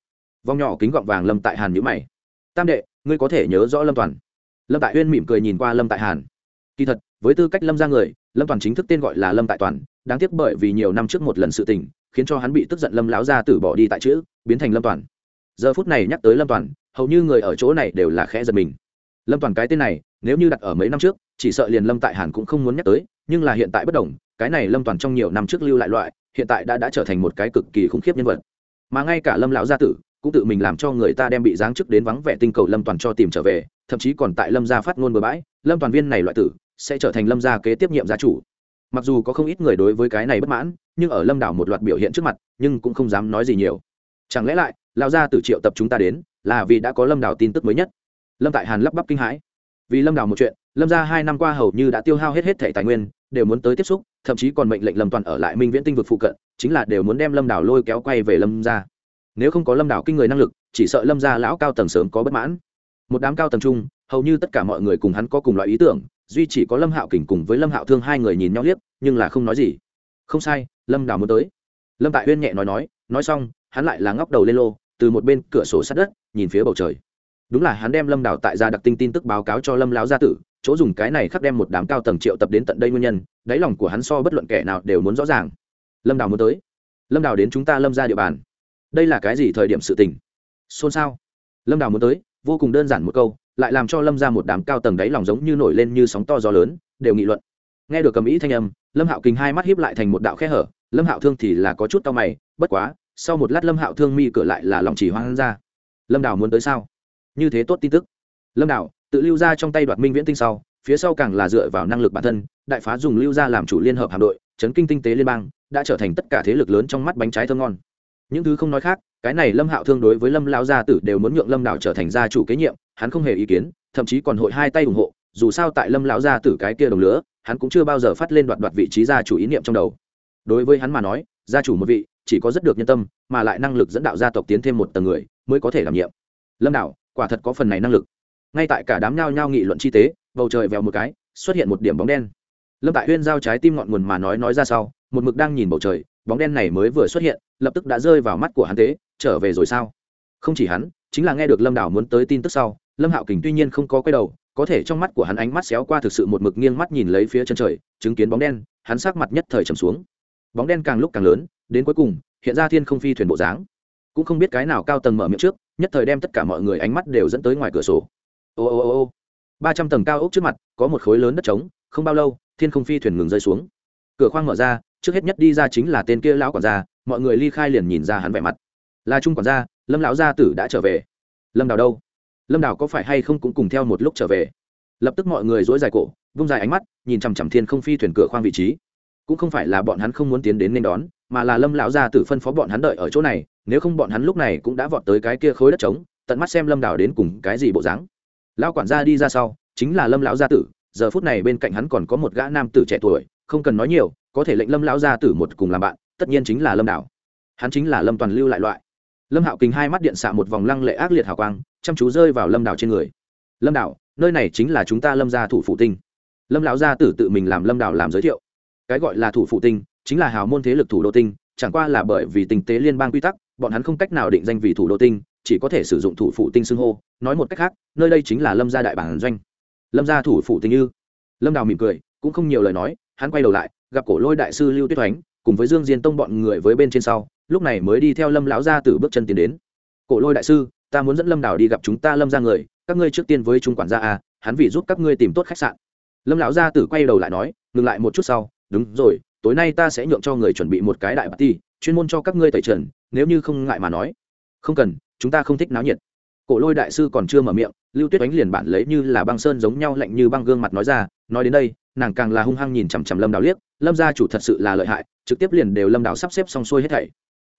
[SPEAKER 1] Vòng nhỏ kính gọng vàng lâm tại hàn nhữ mày. Tam đệ, ngươi có thể nhớ rõ lâm toàn. Lâm tại huyên mỉm cười nhìn qua lâm tại hàn. Kỳ thật, với tư cách lâm ra người, lâm toàn chính thức tên gọi là lâm tại toàn, đáng tiếc bởi vì nhiều năm trước một lần sự tình, khiến cho hắn bị tức giận lâm láo ra từ bỏ đi tại chữ, biến thành lâm toàn. Giờ phút này nhắc tới lâm toàn, hầu như người ở chỗ này đều là khẽ giật mình. Lâm toàn cái tên này, nếu như đặt ở mấy năm trước, chỉ sợ liền lâm tại hàn cũng không muốn nhắc tới, nhưng là hiện tại bất đồng, cái này lâm toàn trong nhiều năm trước lưu lại loại, hiện tại đã đã trở thành một cái cực kỳ khủng khiếp nhân vật mà ngay cả lâm lão gia tử cũng tự mình làm cho người ta đem bị giáng chức đến vắng vẻ tinh cầu lâm toàn cho tìm trở về, thậm chí còn tại lâm gia phát ngôn bừa bãi, lâm toàn viên này loại tử sẽ trở thành lâm gia kế tiếp nhiệm gia chủ. Mặc dù có không ít người đối với cái này bất mãn, nhưng ở lâm đảo một loạt biểu hiện trước mặt, nhưng cũng không dám nói gì nhiều. Chẳng lẽ lại, lão gia tử triệu tập chúng ta đến là vì đã có lâm đảo tin tức mới nhất? Lâm tại hàn lắp bắp kinh hãi. Vì lâm đảo một chuyện, lâm gia hai năm qua hầu như đã tiêu hao hết hết thẻ tài nguyên đều muốn tới tiếp xúc, thậm chí còn mệnh lệnh lâm toàn ở lại minh viễn tinh vực phụ cận, chính là đều muốn đem lâm đảo lôi kéo quay về lâm gia. Nếu không có lâm đảo kinh người năng lực, chỉ sợ lâm gia lão cao tầng sớm có bất mãn. Một đám cao tầng chung, hầu như tất cả mọi người cùng hắn có cùng loại ý tưởng, duy chỉ có lâm hạo kình cùng với lâm hạo thương hai người nhìn nhau liếc, nhưng là không nói gì. Không sai, lâm đảo muốn tới. Lâm tại uyên nhẹ nói nói nói xong, hắn lại là ngóc đầu lên lô, từ một bên cửa sổ sát đất, nhìn phía bầu trời. Đúng là hắn đem lâm đảo tại gia đặc tinh tin tức báo cáo cho lâm lão gia tử chỗ dùng cái này khắc đem một đám cao tầng triệu tập đến tận đây nguyên nhân, đáy lòng của hắn so bất luận kẻ nào đều muốn rõ ràng. Lâm Đào muốn tới. Lâm Đào đến chúng ta lâm ra địa bàn. Đây là cái gì thời điểm sự tình? Xôn xao. Lâm Đào muốn tới, vô cùng đơn giản một câu, lại làm cho lâm ra một đám cao tầng đáy lòng giống như nổi lên như sóng to gió lớn, đều nghị luận. Nghe được cầm ý thanh âm, lâm hạo kình hai mắt hiếp lại thành một đạo khe hở, lâm hạo thương thì là có chút tao mày, bất quá, sau một lát lâm hạo thương mi cửa lại là lòng chỉ hoang ra. Lâm Đào muốn tới sao? Như thế tốt tin tức. Lâm Đào tự lưu ra trong tay đoạt minh viễn tinh sau, phía sau càng là dựa vào năng lực bản thân, đại phá dùng lưu ra làm chủ liên hợp hạm đội, chấn kinh tinh tế liên bang, đã trở thành tất cả thế lực lớn trong mắt bánh trái thơm ngon. Những thứ không nói khác, cái này lâm hạo thương đối với lâm lao gia tử đều muốn nhượng lâm đảo trở thành gia chủ kế nhiệm, hắn không hề ý kiến, thậm chí còn hội hai tay ủng hộ, dù sao tại lâm lão gia tử cái kia đồng lứa hắn cũng chưa bao giờ phát lên đoạt đoạt vị trí gia chủ ý niệm trong đầu. Đối với hắn mà nói, gia chủ một vị, chỉ có rất được nhân tâm, mà lại năng lực dẫn đạo gia tộc tiến thêm một tầng người, mới có thể đảm nhiệm. Lâm đảo, quả thật có phần này năng lực ngay tại cả đám nhao nhao nghị luận chi tế, bầu trời vèo một cái, xuất hiện một điểm bóng đen. Lâm tại huyên giao trái tim ngọn nguồn mà nói nói ra sau, một mực đang nhìn bầu trời, bóng đen này mới vừa xuất hiện, lập tức đã rơi vào mắt của hắn tế trở về rồi sao? Không chỉ hắn, chính là nghe được lâm đảo muốn tới tin tức sau, lâm hạo kình tuy nhiên không có quay đầu, có thể trong mắt của hắn ánh mắt xéo qua thực sự một mực nghiêng mắt nhìn lấy phía chân trời, chứng kiến bóng đen, hắn sắc mặt nhất thời trầm xuống. Bóng đen càng lúc càng lớn, đến cuối cùng, hiện ra thiên không phi thuyền bộ dáng. Cũng không biết cái nào cao tầng mở miệng trước, nhất thời đem tất cả mọi người ánh mắt đều dẫn tới ngoài cửa sổ ô ô ô ô. Ba trăm tầng cao ốc trước mặt, có một khối lớn đất trống, không bao lâu, thiên không phi thuyền ngừng rơi xuống. Cửa khoang mở ra, trước hết nhất đi ra chính là tên kia lão quản gia, mọi người ly khai liền nhìn ra hắn vẻ mặt. Là trung quản gia, lâm lão gia tử đã trở về. Lâm đào đâu? Lâm đào có phải hay không cũng cùng theo một lúc trở về? Lập tức mọi người dối dài cổ, vung dài ánh mắt, nhìn chằm chằm thiên không phi thuyền cửa khoang vị trí. Cũng không phải là bọn hắn không muốn tiến đến nên đón, mà là lâm lão gia tử phân phó bọn hắn đợi ở chỗ này, nếu không bọn hắn lúc này cũng đã vọt tới cái kia khối đất trống, tận mắt xem lâm đào đến cùng cái gì bộ dáng lão quản gia đi ra sau, chính là lâm lão gia tử, giờ phút này bên cạnh hắn còn có một gã nam tử trẻ tuổi, không cần nói nhiều, có thể lệnh lâm lão gia tử một cùng làm bạn, tất nhiên chính là lâm đảo hắn chính là lâm toàn lưu lại loại. Lâm hạo kính hai mắt điện xạ một vòng lăng lệ ác liệt hào quang, chăm chú rơi vào lâm đảo trên người. Lâm đảo nơi này chính là chúng ta lâm gia thủ phụ tinh. Lâm lão gia tử tự mình làm lâm đảo làm giới thiệu. Cái gọi là thủ phụ tinh, chính là hào môn thế lực thủ đô tinh, chẳng qua là bởi vì tình tế liên bang quy tắc, bọn hắn không cách nào định danh vì thủ đô tinh chỉ có thể sử dụng thủ phụ tinh xưng hô. Nói một cách khác, nơi đây chính là lâm gia đại bản doanh. Lâm gia thủ phụ tinh như. Lâm đào mỉm cười, cũng không nhiều lời nói, hắn quay đầu lại, gặp cổ lôi đại sư lưu tuyết oánh cùng với dương diên tông bọn người với bên trên sau, lúc này mới đi theo lâm lão gia từ bước chân tiến đến. Cổ lôi đại sư, ta muốn dẫn lâm đào đi gặp chúng ta lâm ra người, các ngươi trước tiên với trung quản gia a hắn vì giúp các ngươi tìm tốt khách sạn. Lâm lão gia tử quay đầu lại nói, ngừng lại một chút sau, đúng rồi, tối nay ta sẽ nhượng cho người chuẩn bị một cái đại party, chuyên môn cho các ngươi tẩy trần, nếu như không ngại mà nói. Không cần chúng ta không thích náo nhiệt. Cổ lôi đại sư còn chưa mở miệng, lưu tuyết oánh liền bản lấy như là băng sơn giống nhau lạnh như băng gương mặt nói ra, nói đến đây, nàng càng là hung hăng nhìn chằm chằm lâm đào liếc, lâm gia chủ thật sự là lợi hại, trực tiếp liền đều lâm đào sắp xếp xong xuôi hết thảy.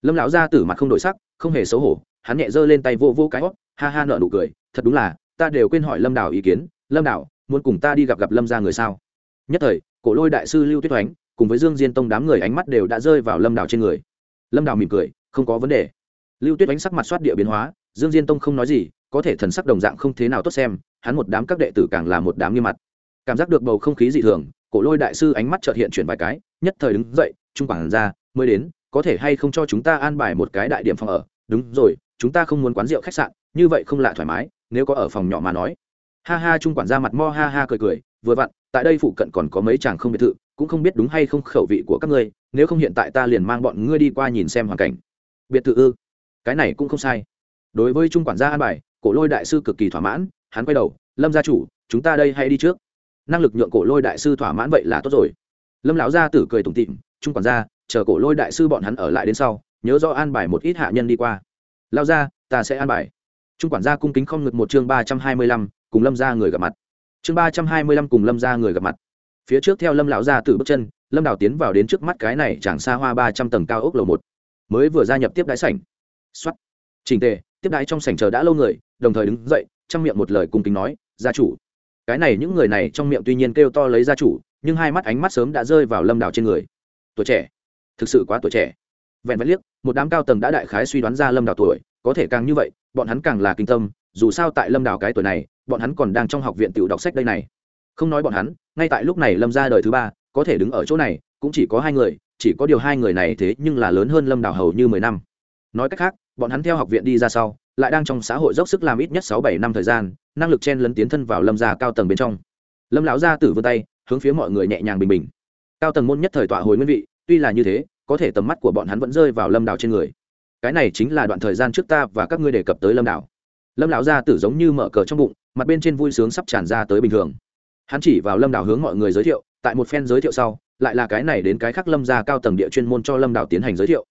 [SPEAKER 1] Lâm lão gia tử mặt không đổi sắc, không hề xấu hổ, hắn nhẹ giơ lên tay vô vô cái hót, ha ha nợ nụ cười, thật đúng là, ta đều quên hỏi lâm đào ý kiến, lâm đào, muốn cùng ta đi gặp gặp lâm gia người sao? Nhất thời, cổ lôi đại sư lưu tuyết oánh, cùng với dương diên tông đám người ánh mắt đều đã rơi vào lâm đào trên người. Lâm đào mỉm cười, không có vấn đề lưu tuyết đánh sắc mặt soát địa biến hóa, dương diên tông không nói gì, có thể thần sắc đồng dạng không thế nào tốt xem, hắn một đám các đệ tử càng là một đám nghiêm mặt. Cảm giác được bầu không khí dị thường, cổ lôi đại sư ánh mắt trợt hiện chuyển vài cái, nhất thời đứng dậy, trung quản ra, mới đến, có thể hay không cho chúng ta an bài một cái đại điểm phòng ở? Đúng rồi, chúng ta không muốn quán rượu khách sạn, như vậy không lạ thoải mái, nếu có ở phòng nhỏ mà nói. Ha ha, trung quản ra mặt mo ha ha cười cười, vừa vặn, tại đây phụ cận còn có mấy chàng không biệt thự, cũng không biết đúng hay không khẩu vị của các ngươi, nếu không hiện tại ta liền mang bọn ngươi đi qua nhìn xem hoàn cảnh. Biệt thự ư? Cái này cũng không sai. Đối với trung quản gia an bài, cổ lôi đại sư cực kỳ thỏa mãn, hắn quay đầu, lâm gia chủ, chúng ta đây hay đi trước. Năng lực nhượng cổ lôi đại sư thỏa mãn vậy là tốt rồi. Lâm lão gia tử cười tủm tịm trung quản gia, chờ cổ lôi đại sư bọn hắn ở lại đến sau, nhớ do an bài một ít hạ nhân đi qua. Lao ra ta sẽ an bài. Trung quản gia cung kính không ngực một chương ba trăm hai mươi lăm, cùng lâm ra người gặp mặt. Chương ba trăm hai mươi lăm cùng lâm ra người gặp mặt. Phía trước theo lâm lão gia tử bước chân, lâm đào tiến vào đến trước mắt cái này chẳng xa hoa ba trăm tầng cao ốc lầu một. Mới vừa gia nhập tiếp đái sảnh xuất trình tề, tiếp đái trong sảnh chờ đã lâu người, đồng thời đứng dậy trong miệng một lời cung kính nói, gia chủ. Cái này những người này trong miệng tuy nhiên kêu to lấy gia chủ, nhưng hai mắt ánh mắt sớm đã rơi vào lâm đảo trên người. Tuổi trẻ, thực sự quá tuổi trẻ. Vẹn vẹn liếc, một đám cao tầng đã đại khái suy đoán ra lâm đảo tuổi, có thể càng như vậy, bọn hắn càng là kinh tâm, dù sao tại lâm đảo cái tuổi này, bọn hắn còn đang trong học viện tiểu đọc sách đây này. Không nói bọn hắn, ngay tại lúc này lâm ra đời thứ ba, có thể đứng ở chỗ này, cũng chỉ có hai người, chỉ có điều hai người này thế nhưng là lớn hơn lâm đảo hầu như mười năm. Nói cách khác bọn hắn theo học viện đi ra sau, lại đang trong xã hội dốc sức làm ít nhất sáu bảy năm thời gian, năng lực chen lấn tiến thân vào lâm gia cao tầng bên trong. Lâm lão gia tử vươn tay, hướng phía mọi người nhẹ nhàng bình bình. Cao tầng môn nhất thời tọa hồi nguyên vị, tuy là như thế, có thể tầm mắt của bọn hắn vẫn rơi vào lâm đảo trên người. Cái này chính là đoạn thời gian trước ta và các ngươi đề cập tới lâm đảo. Lâm lão gia tử giống như mở cờ trong bụng, mặt bên trên vui sướng sắp tràn ra tới bình thường. Hắn chỉ vào lâm đảo hướng mọi người giới thiệu, tại một phen giới thiệu sau, lại là cái này đến cái khác lâm gia cao tầng địa chuyên môn cho lâm đảo tiến hành giới thiệu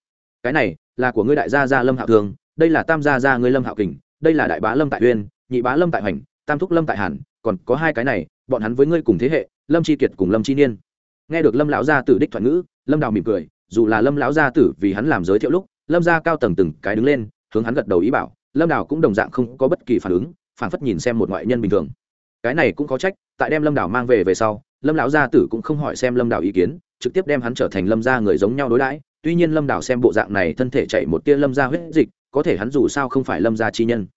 [SPEAKER 1] cái này là của ngươi đại gia gia lâm hạo thường, đây là tam gia gia ngươi lâm hạo kình, đây là đại bá lâm tại uyên, nhị bá lâm tại hoành, tam thúc lâm tại hàn, còn có hai cái này, bọn hắn với ngươi cùng thế hệ, lâm chi kiệt cùng lâm chi niên. Nghe được lâm lão gia tử đích thuận ngữ, lâm đào mỉm cười, dù là lâm lão gia tử vì hắn làm giới thiệu lúc, lâm gia cao tầng từng cái đứng lên, hướng hắn gật đầu ý bảo, lâm đào cũng đồng dạng không có bất kỳ phản ứng, phản phất nhìn xem một ngoại nhân bình thường. Cái này cũng có trách, tại đem lâm đào mang về về sau, lâm lão gia tử cũng không hỏi xem lâm đào ý kiến, trực tiếp đem hắn trở thành lâm gia người giống nhau đối đãi tuy nhiên lâm Đảo xem bộ dạng này thân thể chạy một tia lâm gia huyết dịch, có thể hắn dù sao không phải lâm gia chi nhân.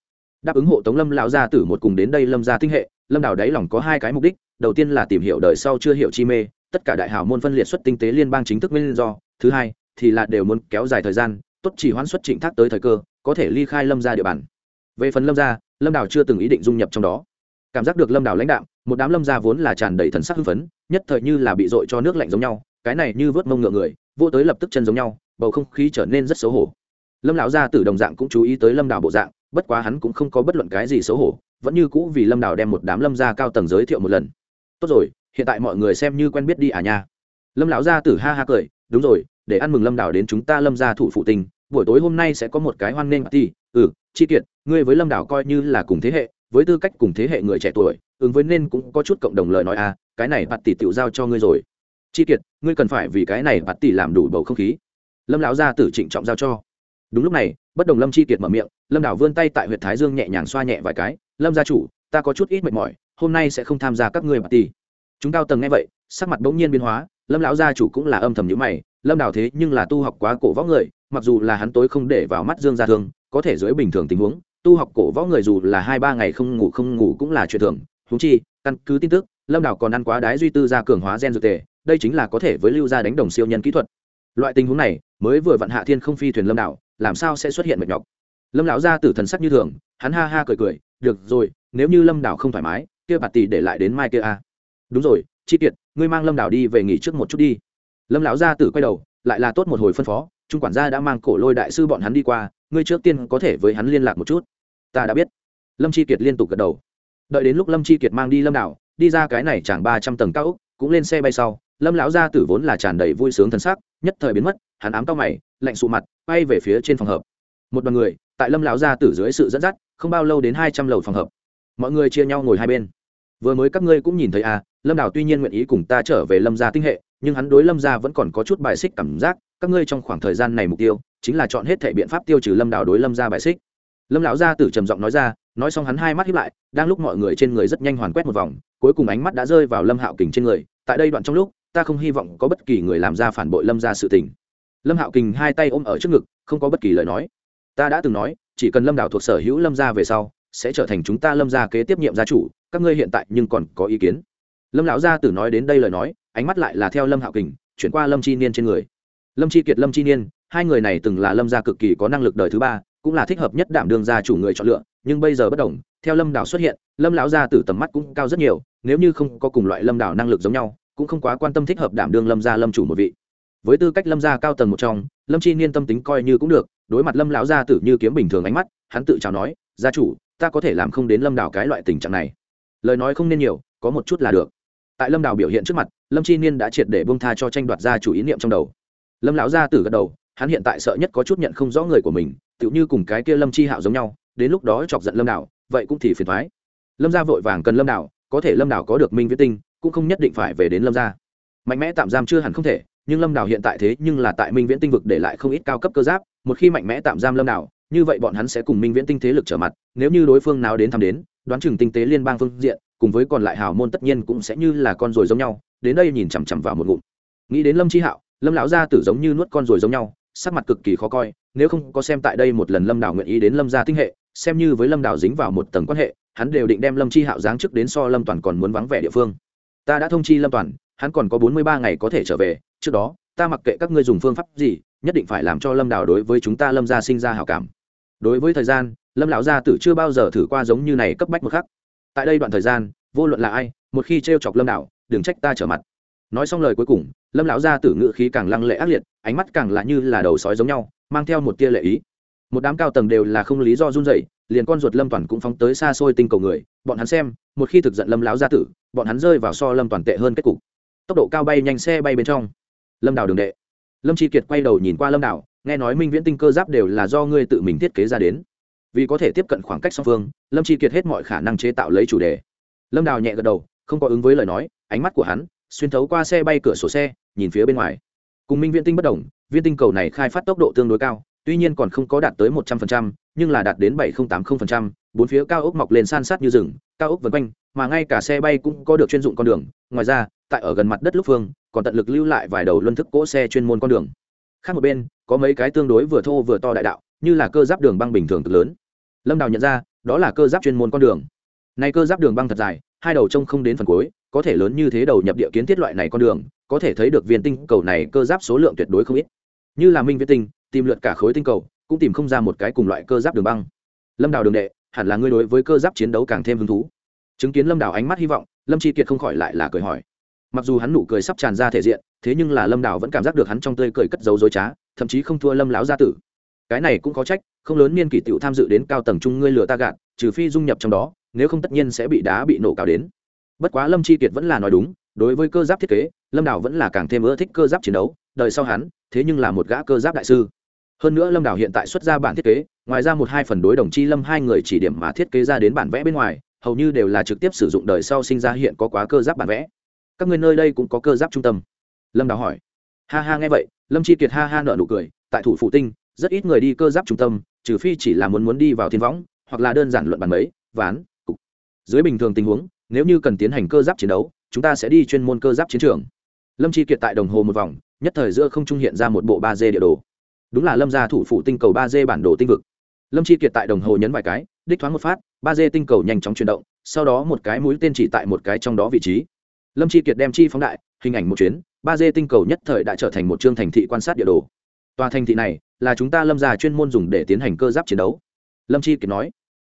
[SPEAKER 1] Đáp ứng hộ tống lâm lão gia tử một cùng đến đây lâm gia tinh hệ, lâm Đảo đáy lòng có hai cái mục đích. Đầu tiên là tìm hiểu đời sau chưa hiểu chi mê, tất cả đại hào môn phân liệt xuất tinh tế liên bang chính thức nguyên do. Thứ hai, thì là đều muốn kéo dài thời gian, tốt chỉ hoãn xuất trịnh thác tới thời cơ, có thể ly khai lâm ra địa bàn. Về phần lâm gia, lâm đảo chưa từng ý định dung nhập trong đó. Cảm giác được lâm đảo lãnh đạo một đám lâm gia vốn là tràn đầy thần sắc hưng phấn, nhất thời như là bị dội cho nước lạnh giống nhau, cái này như vớt mông ngựa người vô tới lập tức chân giống nhau, bầu không khí trở nên rất xấu hổ. Lâm lão gia tử đồng dạng cũng chú ý tới lâm đảo bộ dạng, bất quá hắn cũng không có bất luận cái gì xấu hổ, vẫn như cũ vì lâm đảo đem một đám lâm gia cao tầng giới thiệu một lần. Tốt rồi, hiện tại mọi người xem như quen biết đi à nha. Lâm lão gia tử ha ha cười, đúng rồi, để ăn mừng lâm đảo đến chúng ta lâm gia thủ phụ tình, buổi tối hôm nay sẽ có một cái hoan nghênh party. Ừ chi kiệt, ngươi với lâm đảo coi như là cùng thế hệ, với tư cách cùng thế hệ người trẻ tuổi, ứng với nên cũng có chút cộng đồng lời nói à cái này bạt tỷ tiểu giao cho ngươi rồi chi kiệt, ngươi cần phải vì cái này bạt tỷ làm đủ bầu không khí. Lâm lão gia tử trịnh trọng giao cho. Đúng lúc này, bất đồng lâm chi kiệt mở miệng, lâm đảo vươn tay tại huyện thái dương nhẹ nhàng xoa nhẹ vài cái. Lâm gia chủ, ta có chút ít mệt mỏi, hôm nay sẽ không tham gia các ngươi bạt tỷ chúng cao tầng nghe vậy, sắc mặt bỗng nhiên biến hóa, lâm lão gia chủ cũng là âm thầm nhữ mày, lâm đảo thế nhưng là tu học quá cổ võ người, mặc dù là hắn tối không để vào mắt dương gia thương, có thể dưới bình thường tình huống, tu học cổ võ người dù là hai ba ngày không ngủ không ngủ cũng là chuyện thường. Húng chi, căn cứ tin tức, lâm đảo còn ăn quá đái duy tư ra cường hóa gen dược tề đây chính là có thể với lưu gia đánh đồng siêu nhân kỹ thuật. Loại tình huống này, mới vừa vặn hạ thiên không phi thuyền lâm đảo làm sao sẽ xuất hiện mệt nhọc? Lâm lão gia tử thần sắc như thường, hắn ha ha cười cười, được rồi, nếu như lâm đảo không thoải mái, kia bạt tỷ để lại đến mai kia a. Đúng rồi, chi kiệt, ngươi mang lâm đảo đi về nghỉ trước một chút đi. Lâm lão gia tử quay đầu, lại là tốt một hồi phân phó, trung quản gia đã mang cổ lôi đại sư bọn hắn đi qua, ngươi trước tiên có thể với hắn liên lạc một chút. Ta đã biết. Lâm chi kiệt liên tục gật đầu. Đợi đến lúc lâm chi kiệt mang đi lâm đảo đi ra cái này chẳng ba trăm tầng cao úc cũng lên xe bay sau lâm lão gia tử vốn là tràn đầy vui sướng thân xác nhất thời biến mất, hắn ám cao mày, lạnh sụ mặt bay về phía trên phòng hợp. Một đoàn người, tại lâm lão gia tử dưới sự dẫn dắt, không bao lâu đến hai trăm lầu phòng hợp. Mọi người chia nhau ngồi hai bên. Vừa mới các ngươi cũng nhìn thấy à lâm đảo tuy nhiên nguyện ý cùng ta trở về lâm gia tinh hệ, nhưng hắn đối lâm gia vẫn còn có chút bài xích cảm giác, các ngươi trong khoảng thời gian này mục tiêu, chính là chọn hết thể biện pháp tiêu trừ lâm đảo đối lâm gia bài xích. Lâm lão gia tử trầm giọng nói ra, nói xong hắn hai mắt hiếp lại, đang lúc mọi người trên người rất nhanh hoàn quét một vòng, cuối cùng ánh mắt đã rơi vào lâm hạo kình trên người, tại đây đoạn trong lúc ta không hy vọng có bất kỳ người làm ra phản bội lâm gia sự tình. Lâm hạo kình hai tay ôm ở trước ngực, không có bất kỳ lời nói. Ta đã từng nói, chỉ cần lâm đảo thuộc sở hữu lâm gia về sau, sẽ trở thành chúng ta lâm gia kế tiếp nhiệm gia chủ, các ngươi hiện tại nhưng còn có ý kiến. Lâm lão gia tử nói đến đây lời nói, ánh mắt lại là theo lâm hạo kình, chuyển qua lâm chi niên trên người. Lâm chi kiệt, lâm chi niên, hai người này từng là lâm gia cực kỳ có năng lực đời thứ ba, cũng là thích hợp nhất đảm đương gia chủ người chọn lựa, nhưng bây giờ bất đồng, theo lâm đảo xuất hiện, lâm lão gia tử tầm mắt cũng cao rất nhiều, nếu như không có cùng loại lâm đảo năng lực giống nhau cũng không quá quan tâm thích hợp đảm đương lâm gia lâm chủ một vị. Với tư cách lâm gia cao tầng một trong, lâm chi niên tâm tính coi như cũng được, đối mặt lâm lão gia tử như kiếm bình thường ánh mắt, hắn tự chào nói, gia chủ, ta có thể làm không đến lâm đảo cái loại tình trạng này. Lời nói không nên nhiều, có một chút là được. Tại lâm đảo biểu hiện trước mặt, lâm chi niên đã triệt để bông tha cho tranh đoạt gia chủ ý niệm trong đầu. Lâm lão gia tử gật đầu, hắn hiện tại sợ nhất có chút nhận không rõ người của mình, tựu như cùng cái kia lâm chi hạo giống nhau, đến lúc đó chọc giận lâm đảo, vậy cũng thì phiền thoái. Lâm gia vội vàng cần lâm đảo, có thể lâm đảo có được minh viết tinh cũng không nhất định phải về đến lâm gia. Mạnh mẽ tạm giam chưa hẳn không thể, nhưng lâm đảo hiện tại thế nhưng là tại minh viễn tinh vực để lại không ít cao cấp cơ giáp, một khi mạnh mẽ tạm giam lâm đảo như vậy bọn hắn sẽ cùng minh viễn tinh thế lực trở mặt, nếu như đối phương nào đến thăm đến, đoán chừng tinh tế liên bang phương diện, cùng với còn lại hào môn tất nhiên cũng sẽ như là con ruồi giống nhau, đến đây nhìn chằm chằm vào một ngụm. Nghĩ đến lâm chi hạo, lâm lão gia tử giống như nuốt con ruồi giống nhau, sắc mặt cực kỳ khó coi, nếu không có xem tại đây một lần lâm đảo nguyện ý đến lâm gia tinh hệ, xem như với lâm đảo dính vào một tầng quan hệ, hắn đều định đem lâm chi hạo giáng chức đến so lâm toàn còn muốn vắng vẻ địa phương ta đã thông chi lâm toàn, hắn còn có bốn mươi ba ngày có thể trở về, trước đó, ta mặc kệ các ngươi dùng phương pháp gì, nhất định phải làm cho lâm đảo đối với chúng ta lâm gia sinh ra hảo cảm. Đối với thời gian, lâm lão gia tử chưa bao giờ thử qua giống như này cấp bách một khắc. Tại đây đoạn thời gian, vô luận là ai, một khi t r e o chọc lâm đảo đừng trách ta trở mặt. Nói xong lời cuối cùng, lâm lão gia tử ngự khí càng lăng lệ ác liệt, ánh mắt càng là như là đầu sói giống nhau, mang theo một tia lệ ý. Một đám cao tầng đều là không lý do run dậy liền con ruột lâm toàn cũng phóng tới xa xôi tinh cầu người, bọn hắn xem, một khi thực giận lâm Láo gia tử, bọn hắn rơi vào so lâm toàn tệ hơn kết cục. Tốc độ cao bay nhanh xe bay bên trong. Lâm đào đường đệ. Lâm chi kiệt quay đầu nhìn qua lâm đào, nghe nói minh viễn tinh cơ giáp đều là do ngươi tự mình thiết kế ra đến. Vì có thể tiếp cận khoảng cách song phương, lâm chi kiệt hết mọi khả năng chế tạo lấy chủ đề. Lâm đào nhẹ gật đầu, không có ứng với lời nói, ánh mắt của hắn xuyên thấu qua xe bay cửa sổ xe, nhìn phía bên ngoài. Cùng minh viễn tinh bất đồng, viên tinh cầu này khai phát tốc độ tương đối cao, tuy nhiên còn không có đạt tới một trăm phần trăm nhưng là đạt đến bảy nghìn tám mươi phần trăm, bốn phía cao ốc mọc lên san sát như rừng, cao ốc vần quanh, mà ngay cả xe bay cũng có được chuyên dụng con đường. Ngoài ra, tại ở gần mặt đất lúc phương, còn tận lực lưu lại vài đầu luân thức cỗ xe chuyên môn con đường. Khác một bên, có mấy cái tương đối vừa thô vừa to đại đạo, như là cơ giáp đường băng bình thường cực lớn. Lâm đào nhận ra, đó là cơ giáp chuyên môn con đường. Nay cơ giáp đường băng thật dài, hai đầu trông không đến phần cuối, có thể lớn như thế đầu nhập địa kiến thiết loại này con đường, có thể thấy được viên tinh cầu này cơ giáp số lượng tuyệt đối không ít. Như là minh viết tinh, tìm lượt cả khối tinh cầu cũng tìm không ra một cái cùng loại cơ giáp đường băng. Lâm đào đường đệ, hẳn là ngươi đối với cơ giáp chiến đấu càng thêm hứng thú. Chứng kiến lâm đào ánh mắt hy vọng, lâm chi kiệt không khỏi lại là cười hỏi. Mặc dù hắn nụ cười sắp tràn ra thể diện, thế nhưng là lâm đào vẫn cảm giác được hắn trong tươi cười cất dấu dối trá, thậm chí không thua lâm láo gia tử. Cái này cũng có trách, không lớn niên kỷ tiểu tham dự đến cao tầng trung ngươi lừa ta gạt, trừ phi dung nhập trong đó, nếu không tất nhiên sẽ bị đá bị nổ cào đến. Bất quá lâm chi kiệt vẫn là nói đúng, đối với cơ giáp thiết kế, lâm đào vẫn là càng thêm ưa thích cơ giáp chiến đấu, đời sau hắn, thế nhưng là một gã cơ giáp đại sư hơn nữa lâm đảo hiện tại xuất ra bản thiết kế, ngoài ra một hai phần đối đồng chi lâm hai người chỉ điểm mà thiết kế ra đến bản vẽ bên ngoài, hầu như đều là trực tiếp sử dụng đời sau sinh ra hiện có quá cơ giáp bản vẽ. Các người nơi đây cũng có cơ giáp trung tâm? Lâm đào hỏi. Ha ha, nghe vậy, lâm chi kiệt ha ha nợ nụ cười, tại thủ phụ tinh, rất ít người đi cơ giáp trung tâm, trừ phi chỉ là muốn muốn đi vào thiên võng, hoặc là đơn giản luận bàn mấy, ván, cục. Dưới bình thường tình huống, nếu như cần tiến hành cơ giáp chiến đấu, chúng ta sẽ đi chuyên môn cơ giáp chiến trường. Lâm chi kiệt tại đồng hồ một vòng, nhất thời giữa không trung hiện ra một bộ ba d địa đồ đúng là lâm gia thủ phủ tinh cầu ba d bản đồ tinh vực. Lâm chi kiệt tại đồng hồ nhấn vài cái, đích thoáng một phát, ba d tinh cầu nhanh chóng chuyển động, sau đó một cái mũi tên chỉ tại một cái trong đó vị trí. Lâm chi kiệt đem chi phóng đại, hình ảnh một chuyến, ba d tinh cầu nhất thời đã trở thành một chương thành thị quan sát địa đồ. Tòa thành thị này là chúng ta lâm gia chuyên môn dùng để tiến hành cơ giáp chiến đấu. Lâm chi kiệt nói,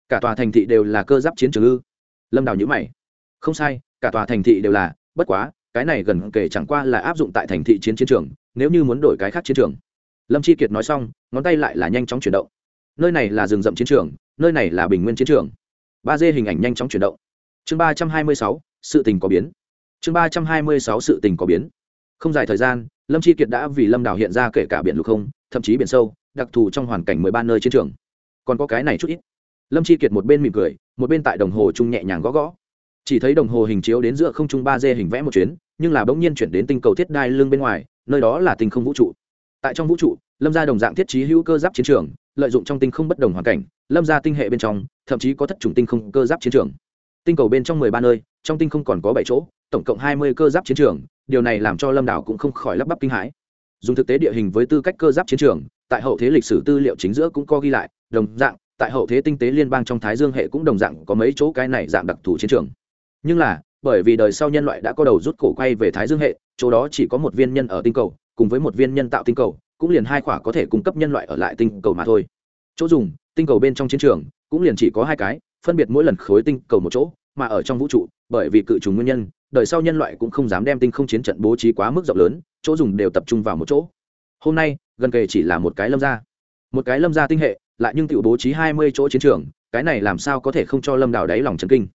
[SPEAKER 1] cả tòa thành thị đều là cơ giáp chiến trường ư? Lâm đào nhữ mày, không sai, cả tòa thành thị đều là, bất quá, cái này gần kể chẳng qua là áp dụng tại thành thị chiến chiến trường, nếu như muốn đổi cái khác chiến trường lâm chi kiệt nói xong, ngón tay lại là nhanh chóng chuyển động. Nơi này là rừng rậm chiến trường, nơi này là bình nguyên chiến trường. Ba d hình ảnh nhanh chóng chuyển động. Chương ba trăm hai mươi sáu, sự tình có biến. Chương ba trăm hai mươi sáu, sự tình có biến. Không dài thời gian, lâm chi kiệt đã vì lâm đảo hiện ra kể cả biển lục không, thậm chí biển sâu, đặc thù trong hoàn cảnh mười ba nơi chiến trường. Còn có cái này chút ít. Lâm chi kiệt một bên mỉm cười, một bên tại đồng hồ chung nhẹ nhàng gõ gõ. Chỉ thấy đồng hồ hình chiếu đến giữa không trung ba d hình vẽ một chuyến, nhưng là bỗng nhiên chuyển đến tinh cầu thiết đai Lương bên ngoài, nơi đó là tinh không vũ trụ tại trong vũ trụ, lâm gia đồng dạng thiết trí hữu cơ giáp chiến trường, lợi dụng trong tinh không bất đồng hoàn cảnh, lâm gia tinh hệ bên trong, thậm chí có thất chủng tinh không cơ giáp chiến trường. Tinh cầu bên trong mười ba nơi, trong tinh không còn có bảy chỗ, tổng cộng hai mươi cơ giáp chiến trường, điều này làm cho lâm đảo cũng không khỏi lắp bắp kinh hãi. Dùng thực tế địa hình với tư cách cơ giáp chiến trường, tại hậu thế lịch sử tư liệu chính giữa cũng có ghi lại, đồng dạng, tại hậu thế tinh tế liên bang trong thái dương hệ cũng đồng dạng có mấy chỗ cái này dạng đặc thù chiến trường. Nhưng là, bởi vì đời sau nhân loại đã có đầu rút cổ quay về thái dương hệ, chỗ đó chỉ có một viên nhân ở tinh cầu cùng với một viên nhân tạo tinh cầu, cũng liền hai quả có thể cung cấp nhân loại ở lại tinh cầu mà thôi. Chỗ dùng, tinh cầu bên trong chiến trường, cũng liền chỉ có hai cái, phân biệt mỗi lần khối tinh cầu một chỗ, mà ở trong vũ trụ, bởi vì cự trùng nguyên nhân, đời sau nhân loại cũng không dám đem tinh không chiến trận bố trí quá mức rộng lớn, chỗ dùng đều tập trung vào một chỗ. Hôm nay, gần kề chỉ là một cái lâm gia. Một cái lâm gia tinh hệ, lại nhưng tự bố trí hai mươi chỗ chiến trường, cái này làm sao có thể không cho lâm đào đáy lòng chấn kinh?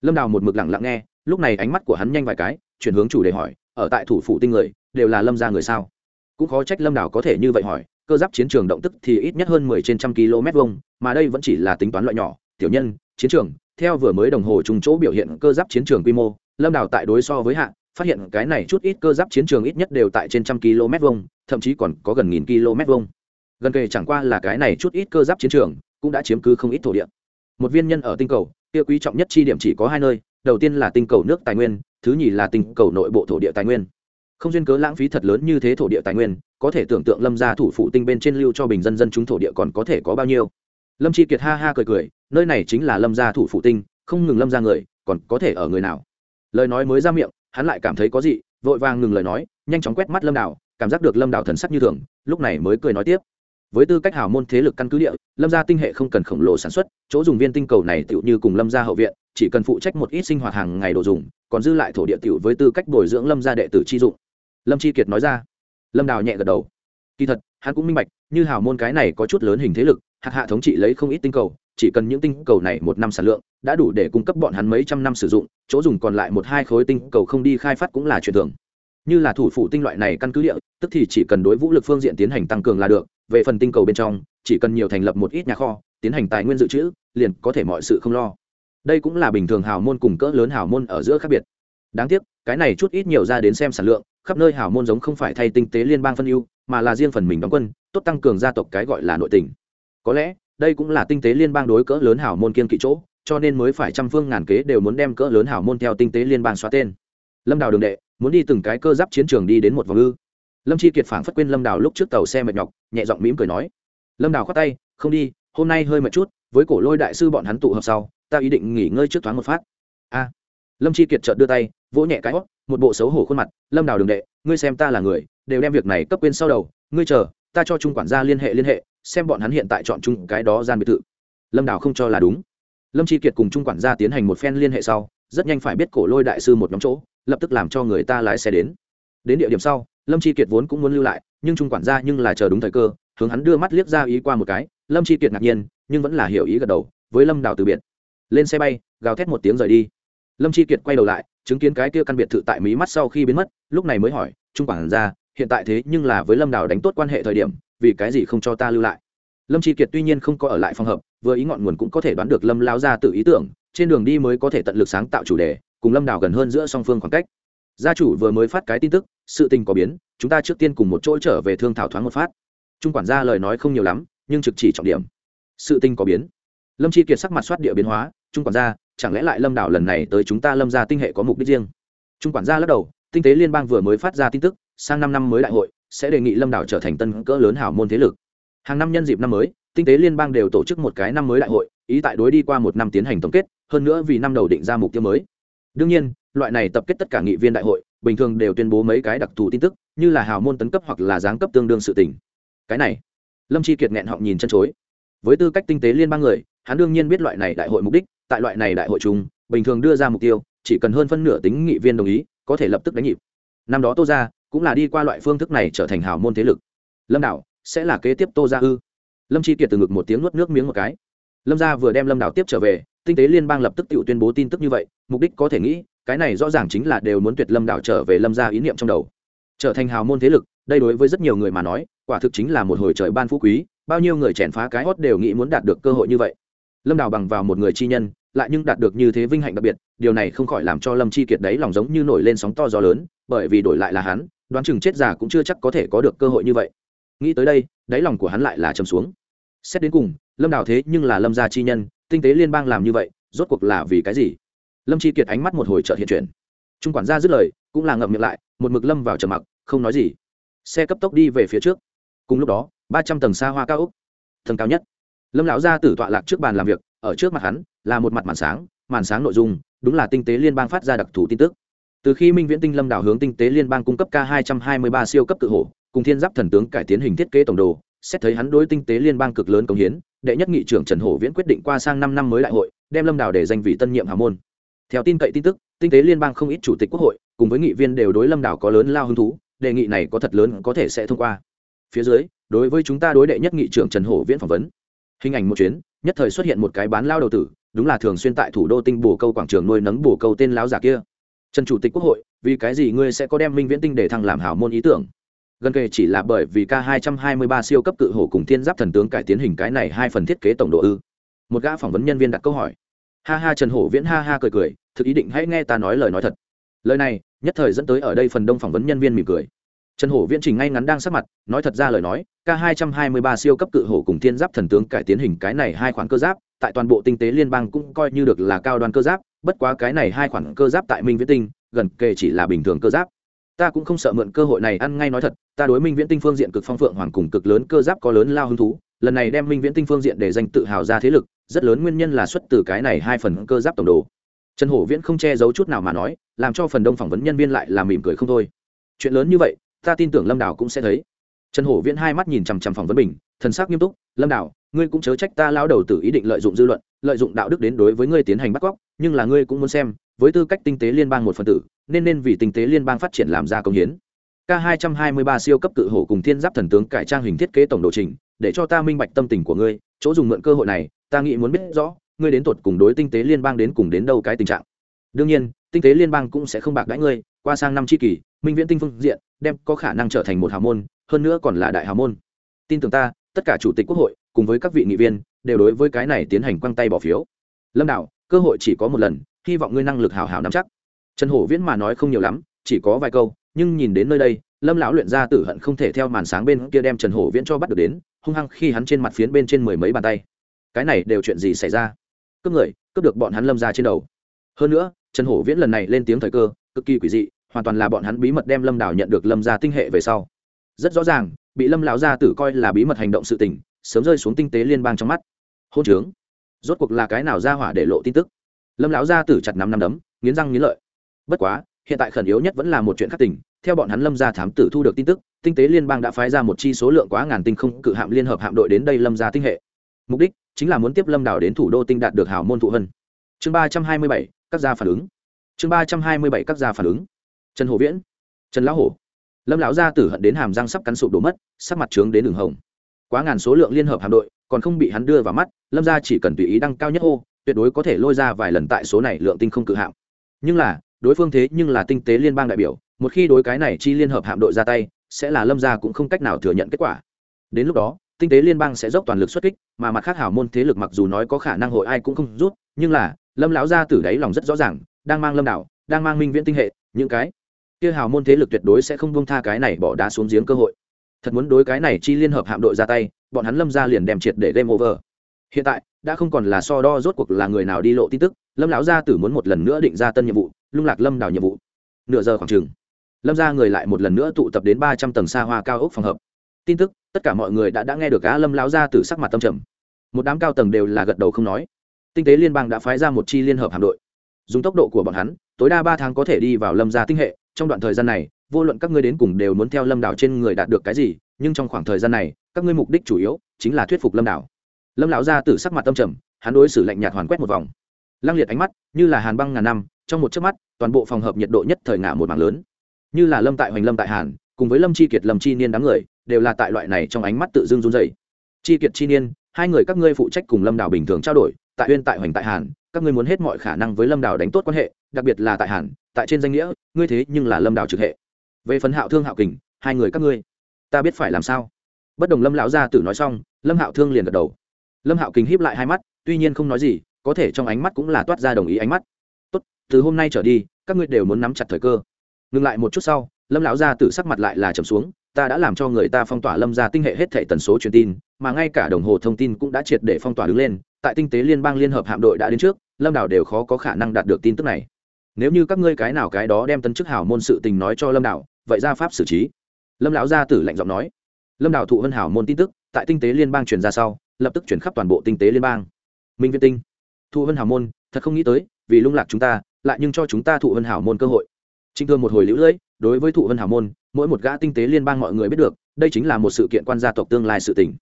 [SPEAKER 1] Lâm đào một mực lặng lặng nghe, lúc này ánh mắt của hắn nhanh vài cái, chuyển hướng chủ đề hỏi, ở tại thủ phủ tinh người đều là lâm gia người sao? Cũng khó trách lâm đảo có thể như vậy hỏi, cơ giáp chiến trường động tức thì ít nhất hơn mười trên trăm km vuông, mà đây vẫn chỉ là tính toán loại nhỏ. Tiểu nhân, chiến trường, theo vừa mới đồng hồ trùng chỗ biểu hiện cơ giáp chiến trường quy mô, lâm đảo tại đối so với hạ, phát hiện cái này chút ít cơ giáp chiến trường ít nhất đều tại trên trăm km vuông, thậm chí còn có gần nghìn km vuông. Gần kề chẳng qua là cái này chút ít cơ giáp chiến trường, cũng đã chiếm cứ không ít thổ địa. Một viên nhân ở tinh cầu, kia quý trọng nhất chi điểm chỉ có hai nơi, đầu tiên là tinh cầu nước tài nguyên, thứ nhì là tinh cầu nội bộ thổ địa tài nguyên không duyên cớ lãng phí thật lớn như thế thổ địa tài nguyên, có thể tưởng tượng lâm gia thủ phụ tinh bên trên lưu cho bình dân dân chúng thổ địa còn có thể có bao nhiêu. Lâm chi kiệt ha ha cười cười, nơi này chính là lâm gia thủ phụ tinh, không ngừng lâm ra người, còn có thể ở người nào? Lời nói mới ra miệng, hắn lại cảm thấy có gì, vội vàng ngừng lời nói, nhanh chóng quét mắt lâm đảo, cảm giác được lâm đảo thần sắc như thường, lúc này mới cười nói tiếp. Với tư cách hào môn thế lực căn cứ địa, lâm gia tinh hệ không cần khổng lồ sản xuất, chỗ dùng viên tinh cầu này tựu như cùng lâm gia hậu viện, chỉ cần phụ trách một ít sinh hoạt hàng ngày đồ dùng, còn dư lại thổ địa tựu với tư cách bồi dưỡng lâm gia đệ tử chi dụng lâm chi kiệt nói ra. Lâm đào nhẹ gật đầu. Kỳ thật, hắn cũng minh bạch, như hào môn cái này có chút lớn hình thế lực, hạt hạ thống trị lấy không ít tinh cầu, chỉ cần những tinh cầu này một năm sản lượng, đã đủ để cung cấp bọn hắn mấy trăm năm sử dụng, chỗ dùng còn lại một hai khối tinh cầu không đi khai phát cũng là chuyện thường. Như là thủ phủ tinh loại này căn cứ địa, tức thì chỉ cần đối vũ lực phương diện tiến hành tăng cường là được, về phần tinh cầu bên trong, chỉ cần nhiều thành lập một ít nhà kho, tiến hành tài nguyên dự trữ, liền có thể mọi sự không lo. Đây cũng là bình thường hào môn cùng cỡ lớn hào môn ở giữa khác biệt. Đáng tiếc, cái này chút ít nhiều ra đến xem sản lượng khắp nơi hảo môn giống không phải thay tinh tế liên bang phân ưu, mà là riêng phần mình đóng quân, tốt tăng cường gia tộc cái gọi là nội tình. Có lẽ, đây cũng là tinh tế liên bang đối cỡ lớn hảo môn kiên kỵ chỗ, cho nên mới phải trăm phương ngàn kế đều muốn đem cỡ lớn hảo môn theo tinh tế liên bang xóa tên. Lâm đào đường đệ, muốn đi từng cái cơ giáp chiến trường đi đến một vòng ư? Lâm chi kiệt phảng phất quên lâm đào lúc trước tàu xe mệt nhọc, nhẹ giọng mỉm cười nói. Lâm đào khoát tay, không đi, hôm nay hơi mệt chút, với cổ lôi đại sư bọn hắn tụ hợp sau, ta ý định nghỉ ngơi trước thoáng một phát. A lâm chi kiệt chợt đưa tay, vỗ nhẹ cái hót, một bộ xấu hổ khuôn mặt. Lâm đào đường đệ, ngươi xem ta là người, đều đem việc này cấp quên sau đầu. Ngươi chờ, ta cho trung quản gia liên hệ liên hệ, xem bọn hắn hiện tại chọn chung cái đó gian biệt thự. Lâm đào không cho là đúng. Lâm chi kiệt cùng trung quản gia tiến hành một phen liên hệ sau, rất nhanh phải biết cổ lôi đại sư một nhóm chỗ, lập tức làm cho người ta lái xe đến. Đến địa điểm sau, lâm chi kiệt vốn cũng muốn lưu lại, nhưng trung quản gia nhưng là chờ đúng thời cơ, hướng hắn đưa mắt liếc ra ý qua một cái. Lâm chi kiệt ngạc nhiên, nhưng vẫn là hiểu ý gật đầu, với lâm đào từ biệt. Lên xe bay, gào thét một tiếng rời đi lâm chi kiệt quay đầu lại, chứng kiến cái kia căn biệt thự tại mí mắt sau khi biến mất, lúc này mới hỏi, trung quản gia hiện tại thế nhưng là với lâm đào đánh tốt quan hệ thời điểm, vì cái gì không cho ta lưu lại? Lâm chi kiệt tuy nhiên không có ở lại phòng hợp vừa ý ngọn nguồn cũng có thể đoán được lâm lao ra tự ý tưởng, trên đường đi mới có thể tận lực sáng tạo chủ đề, cùng lâm đào gần hơn giữa song phương khoảng cách. Gia chủ vừa mới phát cái tin tức, sự tình có biến, chúng ta trước tiên cùng một chỗ trở về thương thảo thoáng một phát. Trung quản gia lời nói không nhiều lắm, nhưng trực chỉ trọng điểm. Sự tình có biến. Lâm chi kiệt sắc mặt soát địa biến hóa, trung quản gia chẳng lẽ lại lâm đảo lần này tới chúng ta lâm ra tinh hệ có mục đích riêng? Trung quản gia lắc đầu, tinh tế liên bang vừa mới phát ra tin tức, sang năm năm mới đại hội, sẽ đề nghị lâm đảo trở thành tân cỡ lớn hảo môn thế lực. Hàng năm nhân dịp năm mới, tinh tế liên bang đều tổ chức một cái năm mới đại hội, ý tại đối đi qua một năm tiến hành tổng kết, hơn nữa vì năm đầu định ra mục tiêu mới. Đương nhiên, loại này tập kết tất cả nghị viên đại hội, bình thường đều tuyên bố mấy cái đặc thù tin tức, như là hào môn tấn cấp hoặc là giáng cấp tương đương sự tình. cái này, lâm chi kiệt nghẹn họng nhìn chân chối. Với tư cách tinh tế liên bang người, hắn đương nhiên biết loại này đại hội mục đích tại loại này đại hội chung, bình thường đưa ra mục tiêu, chỉ cần hơn phân nửa tính nghị viên đồng ý, có thể lập tức đánh nhịp. Năm đó tô ra cũng là đi qua loại phương thức này trở thành hào môn thế lực. Lâm đạo sẽ là kế tiếp tô ra ư? Lâm chi kiệt từ ngực một tiếng nuốt nước miếng một cái. Lâm gia vừa đem lâm đảo tiếp trở về, tinh tế liên bang lập tức tự tuyên bố tin tức như vậy, mục đích có thể nghĩ, cái này rõ ràng chính là đều muốn tuyệt lâm đảo trở về lâm gia ý niệm trong đầu. Trở thành hào môn thế lực, đây đối với rất nhiều người mà nói, quả thực chính là một hồi trời ban phú quý, bao nhiêu người chèn phá cái hót đều nghĩ muốn đạt được cơ hội như vậy lâm đào bằng vào một người chi nhân, lại nhưng đạt được như thế vinh hạnh đặc biệt, điều này không khỏi làm cho lâm chi kiệt đấy lòng giống như nổi lên sóng to gió lớn, bởi vì đổi lại là hắn, đoán chừng chết già cũng chưa chắc có thể có được cơ hội như vậy. Nghĩ tới đây, đáy lòng của hắn lại là trầm xuống. Xét đến cùng, lâm đào thế nhưng là lâm gia chi nhân, tinh tế liên bang làm như vậy, rốt cuộc là vì cái gì? Lâm chi kiệt ánh mắt một hồi trợ hiện chuyển. Trung quản gia dứt lời, cũng là ngậm miệng lại, một mực lâm vào trầm mặc, không nói gì. Xe cấp tốc đi về phía trước. Cùng lúc đó, ba trăm tầng xa hoa cao úc. Tầng cao nhất lâm lão gia tử tọa lạc trước bàn làm việc, ở trước mặt hắn là một mặt màn sáng màn sáng nội dung đúng là tinh tế liên bang phát ra đặc thù tin tức. Từ khi minh viễn tinh lâm đảo hướng tinh tế liên bang cung cấp k hai trăm hai mươi ba siêu cấp tự hổ, cùng thiên giáp thần tướng cải tiến hình thiết kế tổng đồ, xét thấy hắn đối tinh tế liên bang cực lớn công hiến, đệ nhất nghị trưởng trần hổ viễn quyết định qua sang năm năm mới đại hội, đem lâm đảo để danh vị tân nhiệm hào môn. Theo tin cậy tin tức, tinh tế liên bang không ít chủ tịch quốc hội cùng với nghị viên đều đối lâm đảo có lớn lao hứng thú, đề nghị này có thật lớn có thể sẽ thông qua. Phía dưới, đối với chúng ta đối đệ nhất nghị trưởng trần hổ viễn phỏng vấn hình ảnh một chuyến, nhất thời xuất hiện một cái bán lao đầu tử, đúng là thường xuyên tại thủ đô tinh bồ câu quảng trường nuôi nấng bồ câu tên láo giả kia. Trần chủ tịch quốc hội, vì cái gì ngươi sẽ có đem minh viễn tinh để thăng làm hảo môn ý tưởng? Gần kề chỉ là bởi vì k 223 siêu cấp cự hổ cùng thiên giáp thần tướng cải tiến hình cái này hai phần thiết kế tổng độ ư. Một gã phỏng vấn nhân viên đặt câu hỏi. Ha ha trần hổ viễn ha ha cười cười, thực ý định hãy nghe ta nói lời nói thật. Lời này, nhất thời dẫn tới ở đây phần đông phỏng vấn nhân viên mỉm cười trần hổ viễn trình ngay ngắn đang sắc mặt, nói thật ra lời nói, k 223 siêu cấp cự hổ cùng thiên giáp thần tướng cải tiến hình cái này hai khoản cơ giáp, tại toàn bộ tinh tế liên bang cũng coi như được là cao đoan cơ giáp, bất quá cái này hai khoản cơ giáp tại minh viễn tinh, gần kề chỉ là bình thường cơ giáp. Ta cũng không sợ mượn cơ hội này ăn ngay nói thật, ta đối minh viễn tinh phương diện cực phong phượng hoàng cùng cực lớn cơ giáp có lớn lao hứng thú, lần này đem minh viễn tinh phương diện để danh tự hào ra thế lực, rất lớn nguyên nhân là xuất từ cái này hai phần cơ giáp tổng đồ. Trần hổ viễn không che giấu chút nào mà nói, làm cho phần đông phỏng vấn nhân viên lại là mỉm cười không thôi. Chuyện lớn như vậy ta tin tưởng lâm đào cũng sẽ thấy. Trần hổ viễn hai mắt nhìn chằm chằm phỏng vấn mình, thần sắc nghiêm túc, lâm đào, ngươi cũng chớ trách ta lao đầu từ ý định lợi dụng dư luận, lợi dụng đạo đức đến đối với ngươi tiến hành bắt cóc, nhưng là ngươi cũng muốn xem, với tư cách tinh tế liên bang một phần tử, nên nên vì tinh tế liên bang phát triển làm ra công hiến. K 223 siêu cấp cự hổ cùng thiên giáp thần tướng cải trang hình thiết kế tổng đồ trình, để cho ta minh bạch tâm tình của ngươi, chỗ dùng mượn cơ hội này, ta nghĩ muốn biết rõ, ngươi đến tột cùng đối tinh tế liên bang đến cùng đến đâu cái tình trạng? Đương nhiên, tinh tế liên bang cũng sẽ không bạc đãi ngươi qua sang năm tri kỷ, minh viễn tinh phương diện đem có khả năng trở thành một hào môn, hơn nữa còn là đại hào môn. Tin tưởng ta, tất cả chủ tịch quốc hội cùng với các vị nghị viên đều đối với cái này tiến hành quăng tay bỏ phiếu. Lâm đạo, cơ hội chỉ có một lần, hy vọng ngươi năng lực hào hào nắm chắc. Trần hổ viễn mà nói không nhiều lắm, chỉ có vài câu, nhưng nhìn đến nơi đây, lâm lão luyện ra tử hận không thể theo màn sáng bên kia đem trần hổ viễn cho bắt được đến, hung hăng khi hắn trên mặt phiến bên trên mười mấy bàn tay. Cái này đều chuyện gì xảy ra? Cướp người, cướp được bọn hắn lâm ra trên đầu. Hơn nữa, trần hổ viễn lần này lên tiếng thời cơ, cực kỳ quỷ dị hoàn toàn là bọn hắn bí mật đem lâm đảo nhận được lâm ra tinh hệ về sau. Rất rõ ràng, bị lâm lão gia tử coi là bí mật hành động sự tình, sớm rơi xuống tinh tế liên bang trong mắt. Hôn trướng. Rốt cuộc là cái nào ra hỏa để lộ tin tức? Lâm lão gia tử chặt năm năm đấm, nghiến răng nghiến lợi. Bất quá, hiện tại khẩn yếu nhất vẫn là một chuyện khắc tình. Theo bọn hắn lâm gia thám tử thu được tin tức, tinh tế liên bang đã phái ra một chi số lượng quá ngàn tinh không cự hạm liên hợp hạm đội đến đây lâm gia tinh hệ. Mục đích chính là muốn tiếp lâm đảo đến thủ đô tinh đạt được hảo môn thụ hân. Chương ba trăm hai mươi bảy, các gia phản ứng. Chương ba trăm hai mươi bảy, các gia phản ứng trần hồ viễn. Trần lão hổ. Lâm lão gia tử hận đến hàm răng sắp cắn sụp đổ mất, sắc mặt trướng đến đường hồng. Quá ngàn số lượng liên hợp hạm đội, còn không bị hắn đưa vào mắt, lâm gia chỉ cần tùy ý đăng cao nhất ô tuyệt đối có thể lôi ra vài lần tại số này lượng tinh không cự hạm. Nhưng là, đối phương thế nhưng là tinh tế liên bang đại biểu, một khi đối cái này chi liên hợp hạm đội ra tay, sẽ là lâm gia cũng không cách nào thừa nhận kết quả. Đến lúc đó, tinh tế liên bang sẽ dốc toàn lực xuất kích, mà mặt khác hảo môn thế lực mặc dù nói có khả năng hội ai cũng không rút, nhưng là, lâm lão gia tử đáy lòng rất rõ ràng, đang mang lâm đảo đang mang minh viễn tinh hệ, những cái kia hào môn thế lực tuyệt đối sẽ không buông tha cái này bỏ đá xuống giếng cơ hội. Thật muốn đối cái này chi liên hợp hạm đội ra tay, bọn hắn lâm ra liền đem triệt để game over. Hiện tại, đã không còn là so đo rốt cuộc là người nào đi lộ tin tức, lâm lão gia tử muốn một lần nữa định ra tân nhiệm vụ, lung lạc lâm đảo nhiệm vụ. Nửa giờ khoảng chừng, lâm ra người lại một lần nữa tụ tập đến ba trăm tầng xa hoa cao ốc phòng hợp. Tin tức, tất cả mọi người đã đã nghe được cá lâm lão gia tử sắc mặt tâm trầm. Một đám cao tầng đều là gật đầu không nói. Tinh tế liên bang đã phái ra một chi liên hợp hạm đội dùng tốc độ của bọn hắn, tối đa ba tháng có thể đi vào lâm gia tinh hệ, trong đoạn thời gian này, vô luận các ngươi đến cùng đều muốn theo lâm đảo trên người đạt được cái gì, nhưng trong khoảng thời gian này, các ngươi mục đích chủ yếu chính là thuyết phục lâm đảo. Lâm lão gia tử sắc mặt tâm trầm, hắn đối xử lạnh nhạt hoàn quét một vòng. Lăng liệt ánh mắt như là hàn băng ngàn năm, trong một chớp mắt, toàn bộ phòng hợp nhiệt độ nhất thời ngả một mảng lớn. Như là lâm tại hoành, lâm tại hàn, cùng với lâm chi kiệt, lâm chi niên đám người, đều là tại loại này trong ánh mắt tự dưng run dày chi kiệt, chi niên, hai người các ngươi phụ trách cùng lâm đảo bình thường trao đổi tại uyên tại hoành tại hàn, các ngươi muốn hết mọi khả năng với lâm đảo đánh tốt quan hệ, đặc biệt là tại hàn, tại trên danh nghĩa, ngươi thế nhưng là lâm đảo trực hệ. Về phần hạo thương hạo kình, hai người các ngươi, ta biết phải làm sao. Bất đồng lâm lão gia tử nói xong, lâm hạo thương liền gật đầu. Lâm hạo kình híp lại hai mắt, tuy nhiên không nói gì, có thể trong ánh mắt cũng là toát ra đồng ý ánh mắt. Tốt, từ hôm nay trở đi, các ngươi đều muốn nắm chặt thời cơ. Ngừng lại một chút sau, lâm lão gia tử sắc mặt lại là trầm xuống, ta đã làm cho người ta phong tỏa lâm ra tinh hệ hết thệ tần số truyền tin, mà ngay cả đồng hồ thông tin cũng đã triệt để phong tỏa đứng lên tại tinh tế liên bang liên hợp hạm đội đã đến trước, lâm đảo đều khó có khả năng đạt được tin tức này. Nếu như các ngươi cái nào cái đó đem tân chức hảo môn sự tình nói cho lâm đảo, vậy ra pháp xử trí. Lâm lão gia tử lạnh giọng nói. Lâm đảo thụ hân hảo môn tin tức, tại tinh tế liên bang truyền ra sau, lập tức chuyển khắp toàn bộ tinh tế liên bang. Minh viên tinh, thụ hân hảo môn, thật không nghĩ tới, vì lung lạc chúng ta, lại nhưng cho chúng ta thụ hân hảo môn cơ hội. Trinh thương một hồi lũ lưỡi, đối với thụ hân hảo môn, mỗi một gã tinh tế liên bang mọi người biết được, đây chính là một sự kiện quan gia tộc tương lai sự tình.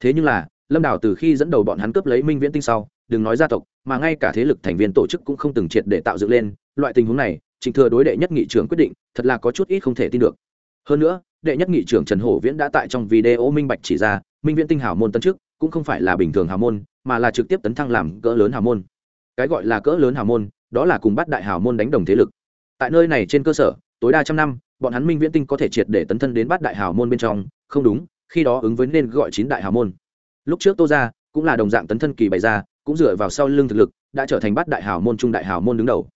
[SPEAKER 1] Thế nhưng là lâm đảo từ khi dẫn đầu bọn hắn cướp lấy minh viễn tinh sau, đừng nói gia tộc, mà ngay cả thế lực thành viên tổ chức cũng không từng triệt để tạo dựng lên. Loại tình huống này trịnh thừa đối đệ nhất nghị trưởng quyết định, thật là có chút ít không thể tin được. Hơn nữa, đệ nhất nghị trưởng trần hổ viễn đã tại trong video minh bạch chỉ ra, minh viễn tinh hảo môn tân chức, cũng không phải là bình thường hảo môn, mà là trực tiếp tấn thăng làm cỡ lớn hảo môn. Cái gọi là cỡ lớn hảo môn, đó là cùng bắt đại hảo môn đánh đồng thế lực. Tại nơi này trên cơ sở, tối đa trăm năm, bọn hắn minh viễn tinh có thể triệt để tấn thân đến bắt đại hảo môn bên trong, không đúng, khi đó ứng với nên gọi chín đại hảo môn lúc trước tô ra cũng là đồng dạng tấn thân kỳ bày ra, cũng dựa vào sau lưng thực lực, đã trở thành bát đại hào môn, trung đại hào môn đứng đầu.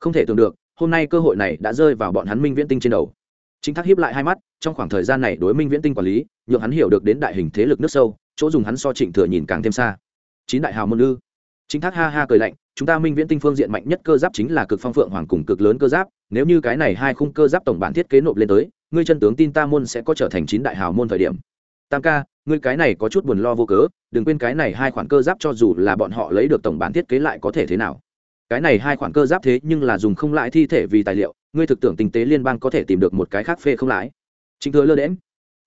[SPEAKER 1] Không thể tưởng được, hôm nay cơ hội này đã rơi vào bọn hắn minh viễn tinh trên đầu. Chính thác hiếp lại hai mắt, trong khoảng thời gian này đối minh viễn tinh quản lý, nhượng hắn hiểu được đến đại hình thế lực nước sâu, chỗ dùng hắn so trịnh thừa nhìn càng thêm xa. Chín đại hào môn ư? Chính thác ha ha cười lạnh, chúng ta minh viễn tinh phương diện mạnh nhất cơ giáp chính là cực phong phượng hoàng cùng cực lớn cơ giáp, nếu như cái này hai khung cơ giáp tổng bản thiết kế nộp lên tới, ngươi chân tướng tin ta môn sẽ có trở thành chín đại hào môn thời điểm tam ca, ngươi cái này có chút buồn lo vô cớ, đừng quên cái này hai khoản cơ giáp cho dù là bọn họ lấy được tổng bản thiết kế lại có thể thế nào. Cái này hai khoản cơ giáp thế nhưng là dùng không lại thi thể vì tài liệu, ngươi thực tưởng tinh tế liên bang có thể tìm được một cái khác phê không lái trịnh thừa lơ đễm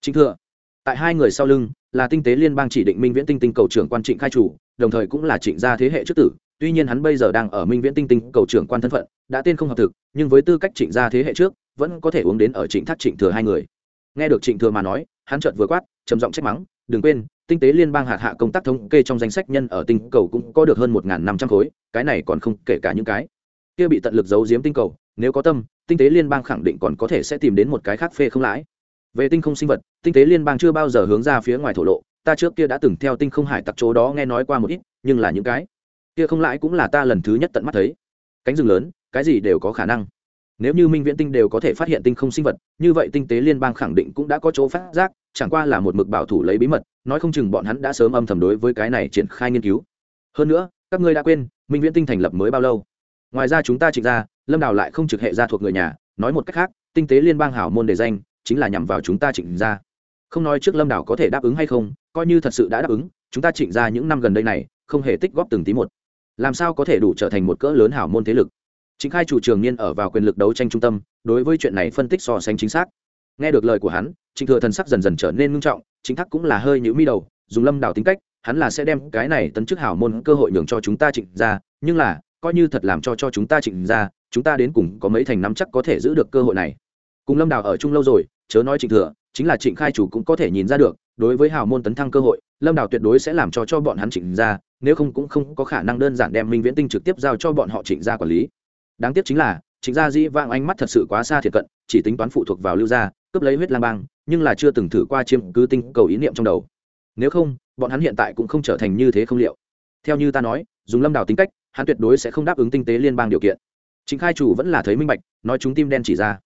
[SPEAKER 1] trịnh thừa, tại hai người sau lưng, là tinh tế liên bang chỉ định minh viễn tinh tinh cầu trưởng quan trịnh khai chủ, đồng thời cũng là trịnh gia thế hệ trước tử, tuy nhiên hắn bây giờ đang ở minh viễn tinh tinh cầu trưởng quan thân phận, đã tên không hợp thực, nhưng với tư cách trịnh gia thế hệ trước, vẫn có thể uống đến ở trịnh thác trịnh thừa hai người nghe được trịnh thừa mà nói, hắn chợt vừa quát, trầm giọng trách mắng, đừng quên, tinh tế liên bang hạt hạ công tác thống kê trong danh sách nhân ở tinh cầu cũng có được hơn một năm trăm khối, cái này còn không kể cả những cái kia bị tận lực giấu giếm tinh cầu, nếu có tâm, tinh tế liên bang khẳng định còn có thể sẽ tìm đến một cái khác phê không lãi. Về tinh không sinh vật, tinh tế liên bang chưa bao giờ hướng ra phía ngoài thổ lộ, ta trước kia đã từng theo tinh không hải tặc chỗ đó nghe nói qua một ít, nhưng là những cái kia không lãi cũng là ta lần thứ nhất tận mắt thấy. Cánh rừng lớn, cái gì đều có khả năng nếu như minh viễn tinh đều có thể phát hiện tinh không sinh vật, như vậy tinh tế liên bang khẳng định cũng đã có chỗ phát giác, chẳng qua là một mực bảo thủ lấy bí mật, nói không chừng bọn hắn đã sớm âm thầm đối với cái này triển khai nghiên cứu. Hơn nữa, các ngươi đã quên, minh viễn tinh thành lập mới bao lâu? Ngoài ra chúng ta trịnh ra, lâm đào lại không trực hệ ra thuộc người nhà, nói một cách khác, tinh tế liên bang hảo môn đề danh, chính là nhằm vào chúng ta trịnh ra. Không nói trước lâm đào có thể đáp ứng hay không, coi như thật sự đã đáp ứng, chúng ta trịnh ra những năm gần đây này, không hề tích góp từng tí một. Làm sao có thể đủ trở thành một cỡ lớn hảo môn thế lực? Chính khai chủ trường niên ở vào quyền lực đấu tranh trung tâm, đối với chuyện này phân tích so sánh chính xác. Nghe được lời của hắn, trịnh thừa thần sắc dần dần trở nên ngưng trọng, chính thắc cũng là hơi nhữ mi đầu, dùng lâm đảo tính cách, hắn là sẽ đem cái này tấn chức hảo môn cơ hội nhường cho chúng ta trịnh ra nhưng là, coi như thật làm cho cho chúng ta trịnh ra chúng ta đến cùng có mấy thành nắm chắc có thể giữ được cơ hội này. Cùng lâm đào ở chung lâu rồi, chớ nói trịnh thừa, chính là trịnh khai chủ cũng có thể nhìn ra được, đối với hào môn tấn thăng cơ hội, lâm đào tuyệt đối sẽ làm cho cho bọn hắn trịnh ra nếu không cũng không có khả năng đơn giản đem minh viễn tinh trực tiếp giao cho bọn họ trịnh gia quản lý đáng tiếc chính là, trịnh gia dĩ vang ánh mắt thật sự quá xa thiệt cận, chỉ tính toán phụ thuộc vào lưu gia, cướp lấy huyết lang bang, nhưng là chưa từng thử qua chiếm cứ tinh cầu ý niệm trong đầu. Nếu không, bọn hắn hiện tại cũng không trở thành như thế không liệu. Theo như ta nói, dùng lâm đào tính cách, hắn tuyệt đối sẽ không đáp ứng tinh tế liên bang điều kiện. Chính khai chủ vẫn là thấy minh bạch, nói chúng tim đen chỉ ra.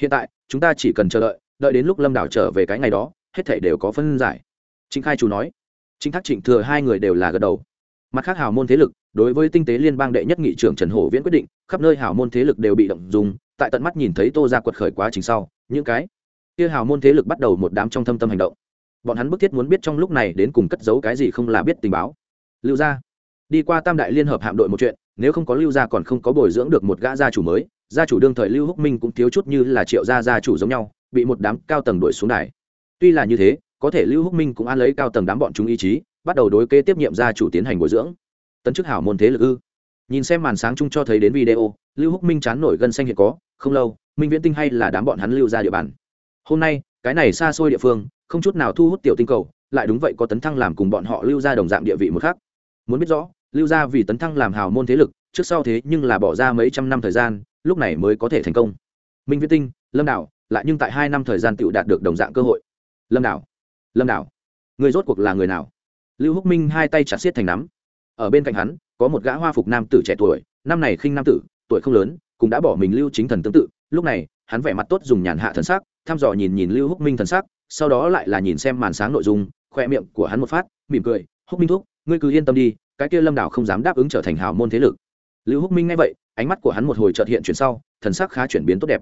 [SPEAKER 1] Hiện tại, chúng ta chỉ cần chờ đợi đợi đến lúc lâm đào trở về cái ngày đó, hết thể đều có phân giải. Chính khai chủ nói. Chính thác trịnh thừa hai người đều là gật đầu mặt khác hào môn thế lực, đối với tinh tế liên bang đệ nhất nghị trưởng trần hổ viễn quyết định, khắp nơi hào môn thế lực đều bị động dùng, tại tận mắt nhìn thấy tô ra quật khởi quá trình sau, những cái kia hào môn thế lực bắt đầu một đám trong thâm tâm hành động. Bọn hắn bức thiết muốn biết trong lúc này đến cùng cất giấu cái gì không là biết tình báo. Lưu gia, đi qua tam đại liên hợp hạm đội một chuyện, nếu không có lưu gia còn không có bồi dưỡng được một gã gia chủ mới, gia chủ đương thời lưu húc minh cũng thiếu chút như là triệu gia gia chủ giống nhau, bị một đám cao tầng đuổi xuống đài. Tuy là như thế, có thể lưu húc minh cũng an lấy cao tầng đám bọn chúng ý chí bắt đầu đối kế tiếp nhiệm gia chủ tiến hành bồi dưỡng. Tấn chức hảo môn thế lực ư? Nhìn xem màn sáng chung cho thấy đến video, lưu húc minh chán nổi gân xanh hiện có, không lâu, minh viễn tinh hay là đám bọn hắn lưu ra địa bàn. Hôm nay, cái này xa xôi địa phương, không chút nào thu hút tiểu tinh cầu, lại đúng vậy có tấn thăng làm cùng bọn họ lưu ra đồng dạng địa vị một khác. Muốn biết rõ, lưu ra vì tấn thăng làm hào môn thế lực, trước sau thế nhưng là bỏ ra mấy trăm năm thời gian, lúc này mới có thể thành công. Minh viễn tinh, lâm đảo, lại nhưng tại hai năm thời gian tự đạt được đồng dạng cơ hội. Lâm đảo lâm đảo, người rốt cuộc là người nào? Lưu húc minh hai tay chặt xiết thành nắm. Ở bên cạnh hắn, có một gã hoa phục nam tử trẻ tuổi, năm này khinh nam tử, tuổi không lớn, cũng đã bỏ mình lưu chính thần tương tự. Lúc này, hắn vẻ mặt tốt dùng nhàn hạ thần sắc, thăm dò nhìn nhìn lưu húc minh thần sắc, sau đó lại là nhìn xem màn sáng nội dung, khoe miệng của hắn một phát, mỉm cười, húc minh thúc, ngươi cứ yên tâm đi, cái kia lâm đảo không dám đáp ứng trở thành hào môn thế lực. Lưu húc minh nghe vậy, ánh mắt của hắn một hồi trợt hiện chuyển sau, thần sắc khá chuyển biến tốt đẹp.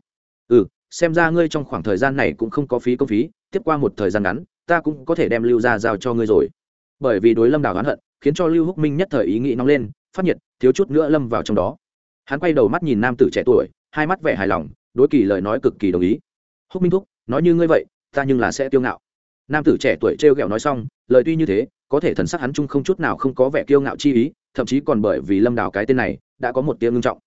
[SPEAKER 1] Ừ xem ra ngươi trong khoảng thời gian này cũng không có phí công phí, tiếp qua một thời gian ngắn, ta cũng có thể đem lưu ra giao cho ngươi rồi bởi vì đối lâm đảo oán hận, khiến cho lưu húc minh nhất thời ý nghĩ nóng lên, phát nhiệt, thiếu chút nữa lâm vào trong đó. Hắn quay đầu mắt nhìn nam tử trẻ tuổi, hai mắt vẻ hài lòng, đối kỳ lời nói cực kỳ đồng ý. Húc minh thúc, nói như ngươi vậy, ta nhưng là sẽ kiêu ngạo. Nam tử trẻ tuổi t r e o g ẹ o nói xong, lời tuy như thế, có thể thần sắc hắn chung không chút nào không có vẻ kiêu ngạo chi ý, thậm chí còn bởi vì lâm đào cái tên này, đã có một tiếng ngưng trọng.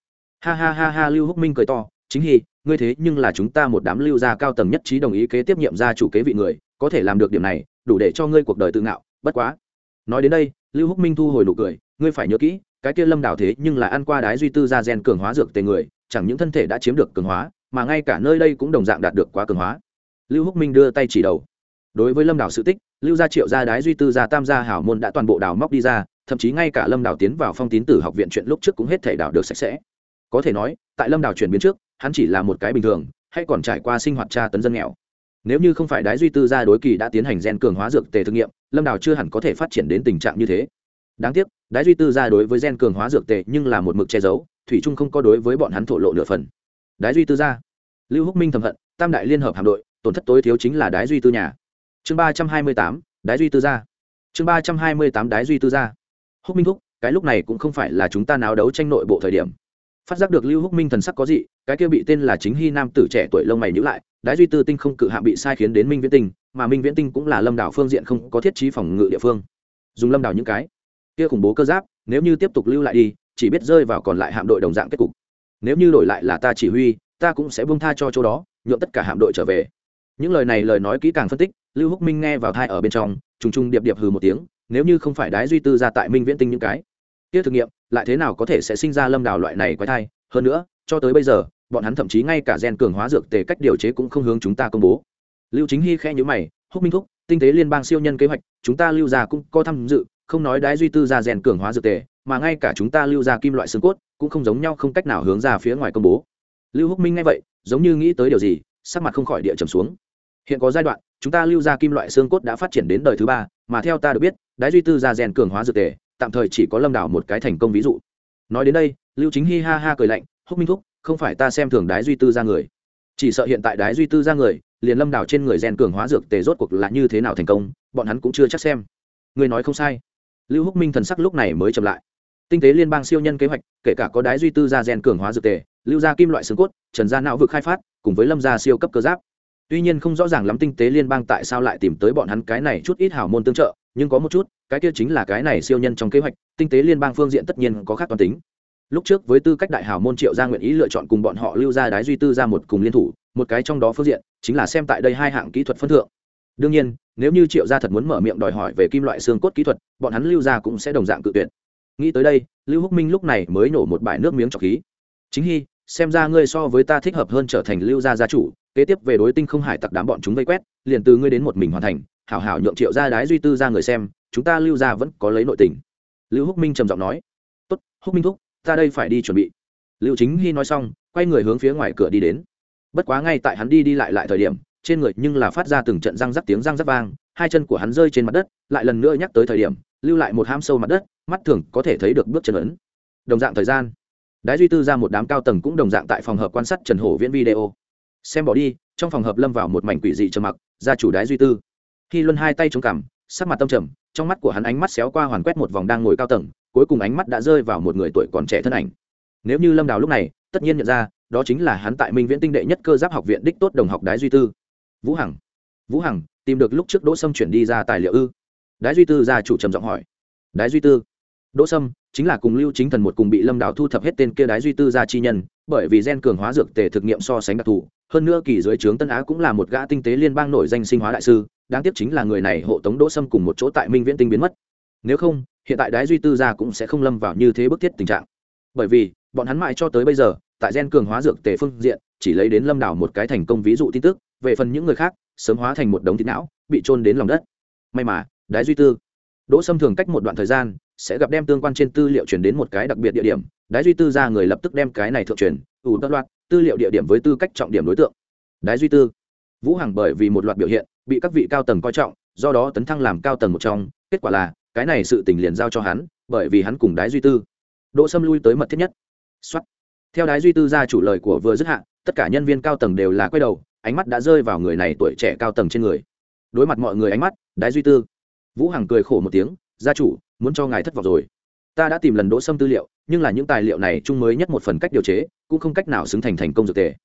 [SPEAKER 1] Ha ha ha ha, lưu húc minh cười to, chính hy, ngươi thế nhưng là chúng ta một đám lưu gia cao tầng nhất trí đồng ý kế tiếp nhiệm gia chủ kế vị người, có thể làm được điểm này, đủ để cho ngươi cuộc đời tự ngạo, bất quá nói đến đây, lưu húc minh thu hồi nụ cười, ngươi phải nhớ kỹ, cái kia lâm đào thế nhưng là ăn qua đái duy tư ra gen cường hóa dược tề người, chẳng những thân thể đã chiếm được cường hóa, mà ngay cả nơi đây cũng đồng dạng đạt được quá cường hóa. Lưu húc minh đưa tay chỉ đầu. Đối với lâm đào sự tích, lưu gia triệu gia đái duy tư gia tam gia hảo môn đã toàn bộ đào móc đi ra, thậm chí ngay cả lâm đào tiến vào phong tín tử học viện chuyện lúc trước cũng hết thể đào được sạch sẽ. Có thể nói, tại lâm đào chuyển biến trước, hắn chỉ là một cái bình thường, hay còn trải qua sinh hoạt tra tấn dân nghèo. Nếu như không phải đái duy tư gia đối kỳ đã tiến hành gen cường hóa dược tề thực nghiệm lâm đào chưa hẳn có thể phát triển đến tình trạng như thế. Đáng tiếc, đái duy tư gia đối với gen cường hóa dược tệ nhưng là một mực che giấu, thủy trung không có đối với bọn hắn thổ lộ nửa phần. Đái duy tư gia. Lưu húc minh thầm hận, tam đại liên hợp hạm đội, tổn thất tối thiếu chính là đái duy tư nhà. Chương ba trăm hai mươi tám, đái duy tư gia. Chương ba trăm hai mươi tám, đái duy tư gia. Húc minh thúc, cái lúc này cũng không phải là chúng ta náo đấu tranh nội bộ thời điểm phát giác được lưu húc minh thần sắc có gì cái kia bị tên là chính hy nam tử trẻ tuổi lông mày nhữ lại, đái duy tư tinh không cự hạ bị sai khiến đến minh viễn tinh, mà minh viễn tinh cũng là lâm đảo phương diện không có thiết trí phòng ngự địa phương. Dùng lâm đảo những cái kia khủng bố cơ giáp, nếu như tiếp tục lưu lại đi, chỉ biết rơi vào còn lại hạm đội đồng dạng kết cục. Nếu như đổi lại là ta chỉ huy, ta cũng sẽ buông tha cho chỗ đó nhuộm tất cả hạm đội trở về. Những lời này lời nói kỹ càng phân tích, lưu húc minh nghe vào thai ở bên trong, trùng trùng điệp điệp hừ một tiếng, nếu như không phải đái duy tư ra tại minh viễn tinh những cái kia thực nghiệm lại thế nào có thể sẽ sinh ra lâm đào loại này quái thai? Hơn nữa, cho tới bây giờ, bọn hắn thậm chí ngay cả gen cường hóa dược tề cách điều chế cũng không hướng chúng ta công bố. Lưu chính hy khẽ nhữ mày, húc minh thúc, tinh tế liên bang siêu nhân kế hoạch, chúng ta lưu ra cũng có tham dự, không nói đái duy tư ra rèn cường hóa dược tề, mà ngay cả chúng ta lưu ra kim loại xương cốt cũng không giống nhau, không cách nào hướng ra phía ngoài công bố. Lưu húc minh nghe vậy, giống như nghĩ tới điều gì, sắc mặt không khỏi địa trầm xuống. Hiện có giai đoạn, chúng ta lưu ra kim loại xương cốt đã phát triển đến đời thứ ba, mà theo ta được biết, đái duy tư ra rèn cường hóa dược tề tạm thời chỉ có lâm đảo một cái thành công ví dụ. Nói đến đây, lưu chính hi ha ha cười lạnh, húc minh thúc, không phải ta xem thường đái duy tư ra người. Chỉ sợ hiện tại đái duy tư ra người, liền lâm đảo trên người rèn cường hóa dược tề rốt cuộc là như thế nào thành công, bọn hắn cũng chưa chắc xem. Người nói không sai. Lưu húc minh thần sắc lúc này mới chậm lại. Tinh tế liên bang siêu nhân kế hoạch, kể cả có đái duy tư gia gen cường hóa dược tề, lưu gia kim loại xương cốt, trần gia não vực khai phát, cùng với lâm gia siêu cấp cơ giáp tuy nhiên không rõ ràng lắm tinh tế liên bang tại sao lại tìm tới bọn hắn cái này chút ít hảo môn tương trợ, nhưng có một chút, cái kia chính là cái này siêu nhân trong kế hoạch, tinh tế liên bang phương diện tất nhiên có khác toàn tính. Lúc trước với tư cách đại hảo môn triệu gia nguyện ý lựa chọn cùng bọn họ lưu ra đái duy tư ra một cùng liên thủ, một cái trong đó phương diện, chính là xem tại đây hai hạng kỹ thuật phân thượng. Đương nhiên, nếu như triệu gia thật muốn mở miệng đòi hỏi về kim loại xương cốt kỹ thuật, bọn hắn lưu ra cũng sẽ đồng dạng cự tuyệt. Nghĩ tới đây, lưu húc minh lúc này mới nổ một bài nước miếng trọc khí. Chính hy xem ra ngươi so với ta thích hợp hơn trở thành lưu gia gia chủ, kế tiếp về đối tinh không hải tặc đám bọn chúng vây quét, liền từ ngươi đến một mình hoàn thành, hảo hảo nhượng triệu gia đái duy tư ra người xem, chúng ta lưu gia vẫn có lấy nội tình. Lưu húc minh trầm giọng nói. Tốt, húc minh thúc, ta đây phải đi chuẩn bị. Lưu chính hy nói xong, quay người hướng phía ngoài cửa đi đến. Bất quá ngay tại hắn đi đi lại lại thời điểm, trên người nhưng là phát ra từng trận răng rắc tiếng răng rắc vang, hai chân của hắn rơi trên mặt đất, lại lần nữa nhắc tới thời điểm, lưu lại một ham sâu mặt đất, mắt thường có thể thấy được bước chân ấn. Đồng dạng thời gian đái duy tư ra một đám cao tầng cũng đồng dạng tại phòng hợp quan sát trần hổ viễn video. Xem bỏ đi, trong phòng hợp lâm vào một mảnh quỷ dị trầm mặc, gia chủ đái duy tư. Khi luân hai tay chống cằm, sắc mặt tâm trầm, trong mắt của hắn ánh mắt xéo qua hoàn quét một vòng đang ngồi cao tầng, cuối cùng ánh mắt đã rơi vào một người tuổi còn trẻ thân ảnh. Nếu như lâm đào lúc này, tất nhiên nhận ra, đó chính là hắn tại minh viễn tinh đệ nhất cơ giáp học viện đích tốt đồng học đái duy tư. Vũ hằng vũ hằng, tìm được lúc trước đỗ sâm chuyển đi ra tài liệu ư? Đái duy tư ra chủ trầm giọng hỏi. Đái duy tư, đỗ sâm chính là cùng lưu chính thần một cùng bị lâm đào thu thập hết tên kia đái duy tư gia chi nhân, bởi vì gen cường hóa dược tề thực nghiệm so sánh đặc thù, hơn nữa kỳ dưới trướng tân á cũng là một gã tinh tế liên bang nổi danh sinh hóa đại sư, đáng tiếc chính là người này hộ tống đỗ sâm cùng một chỗ tại minh viễn tinh biến mất. Nếu không, hiện tại đái duy tư gia cũng sẽ không lâm vào như thế bức thiết tình trạng. Bởi vì, bọn hắn mãi cho tới bây giờ, tại gen cường hóa dược tề phương diện, chỉ lấy đến lâm đảo một cái thành công ví dụ tin tức, về phần những người khác, sớm hóa thành một đống thịt não, bị trôn đến lòng đất. May mà, đái duy tư đỗ sâm thường cách một đoạn thời gian, sẽ gặp đem tương quan trên tư liệu chuyển đến một cái đặc biệt địa điểm, đái duy tư ra người lập tức đem cái này thượng truyền, ủ tất loạt, tư liệu địa điểm với tư cách trọng điểm đối tượng. Đái duy tư, vũ hằng bởi vì một loạt biểu hiện, bị các vị cao tầng coi trọng, do đó tấn thăng làm cao tầng một trong, kết quả là, cái này sự tình liền giao cho hắn, bởi vì hắn cùng đái duy tư. Đỗ sâm lui tới mật thiết nhất. Xuất theo đái duy tư ra chủ lời của vừa dứt hạ, tất cả nhân viên cao tầng đều là quay đầu, ánh mắt đã rơi vào người này tuổi trẻ cao tầng trên người. Đối mặt mọi người ánh mắt, đái duy tư vũ hằng cười khổ một tiếng, gia chủ, muốn cho ngài thất vọng rồi. Ta đã tìm lần đỗ xâm tư liệu, nhưng là những tài liệu này chung mới nhất một phần cách điều chế, cũng không cách nào xứng thành thành công dược tề.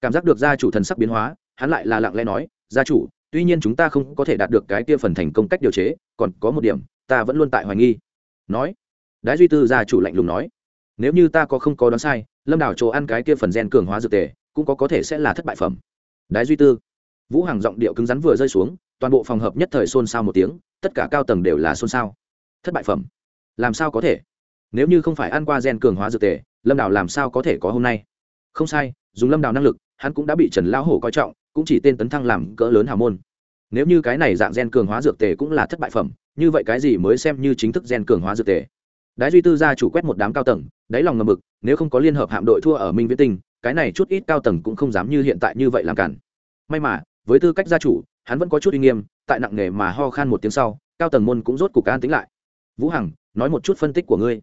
[SPEAKER 1] Cảm giác được gia chủ thần sắc biến hóa, hắn lại là lặng lẽ nói, gia chủ, tuy nhiên chúng ta không có thể đạt được cái kia phần thành công cách điều chế, còn có một điểm, ta vẫn luôn tại hoài nghi. Nói, đái duy tư gia chủ lạnh lùng nói, nếu như ta có không có đoán sai, lâm đảo chỗ ăn cái kia phần gen cường hóa dược tề, cũng có có thể sẽ là thất bại phẩm. Đái duy tư, vũ hàng giọng điệu cứng rắn vừa rơi xuống toàn bộ phòng hợp nhất thời xôn xao một tiếng, tất cả cao tầng đều là xôn xao. Thất bại phẩm. Làm sao có thể? Nếu như không phải ăn qua gen cường hóa dược tề, lâm đào làm sao có thể có hôm nay? Không sai, dùng lâm đào năng lực, hắn cũng đã bị trần lão hổ coi trọng, cũng chỉ tên tấn thăng làm cỡ lớn hào môn. Nếu như cái này dạng gen cường hóa dược tề cũng là thất bại phẩm, như vậy cái gì mới xem như chính thức gen cường hóa dược tề? Đái duy tư gia chủ quét một đám cao tầng, đáy lòng ngầm mực nếu không có liên hợp hạm đội thua ở minh viễn tinh, cái này chút ít cao tầng cũng không dám như hiện tại như vậy làm cản. May mà, với tư cách gia chủ hắn vẫn có chút uy nghiêm tại nặng nghề mà ho khan một tiếng sau cao tầng môn cũng rốt cục an tính lại. Vũ hằng nói một chút phân tích của ngươi.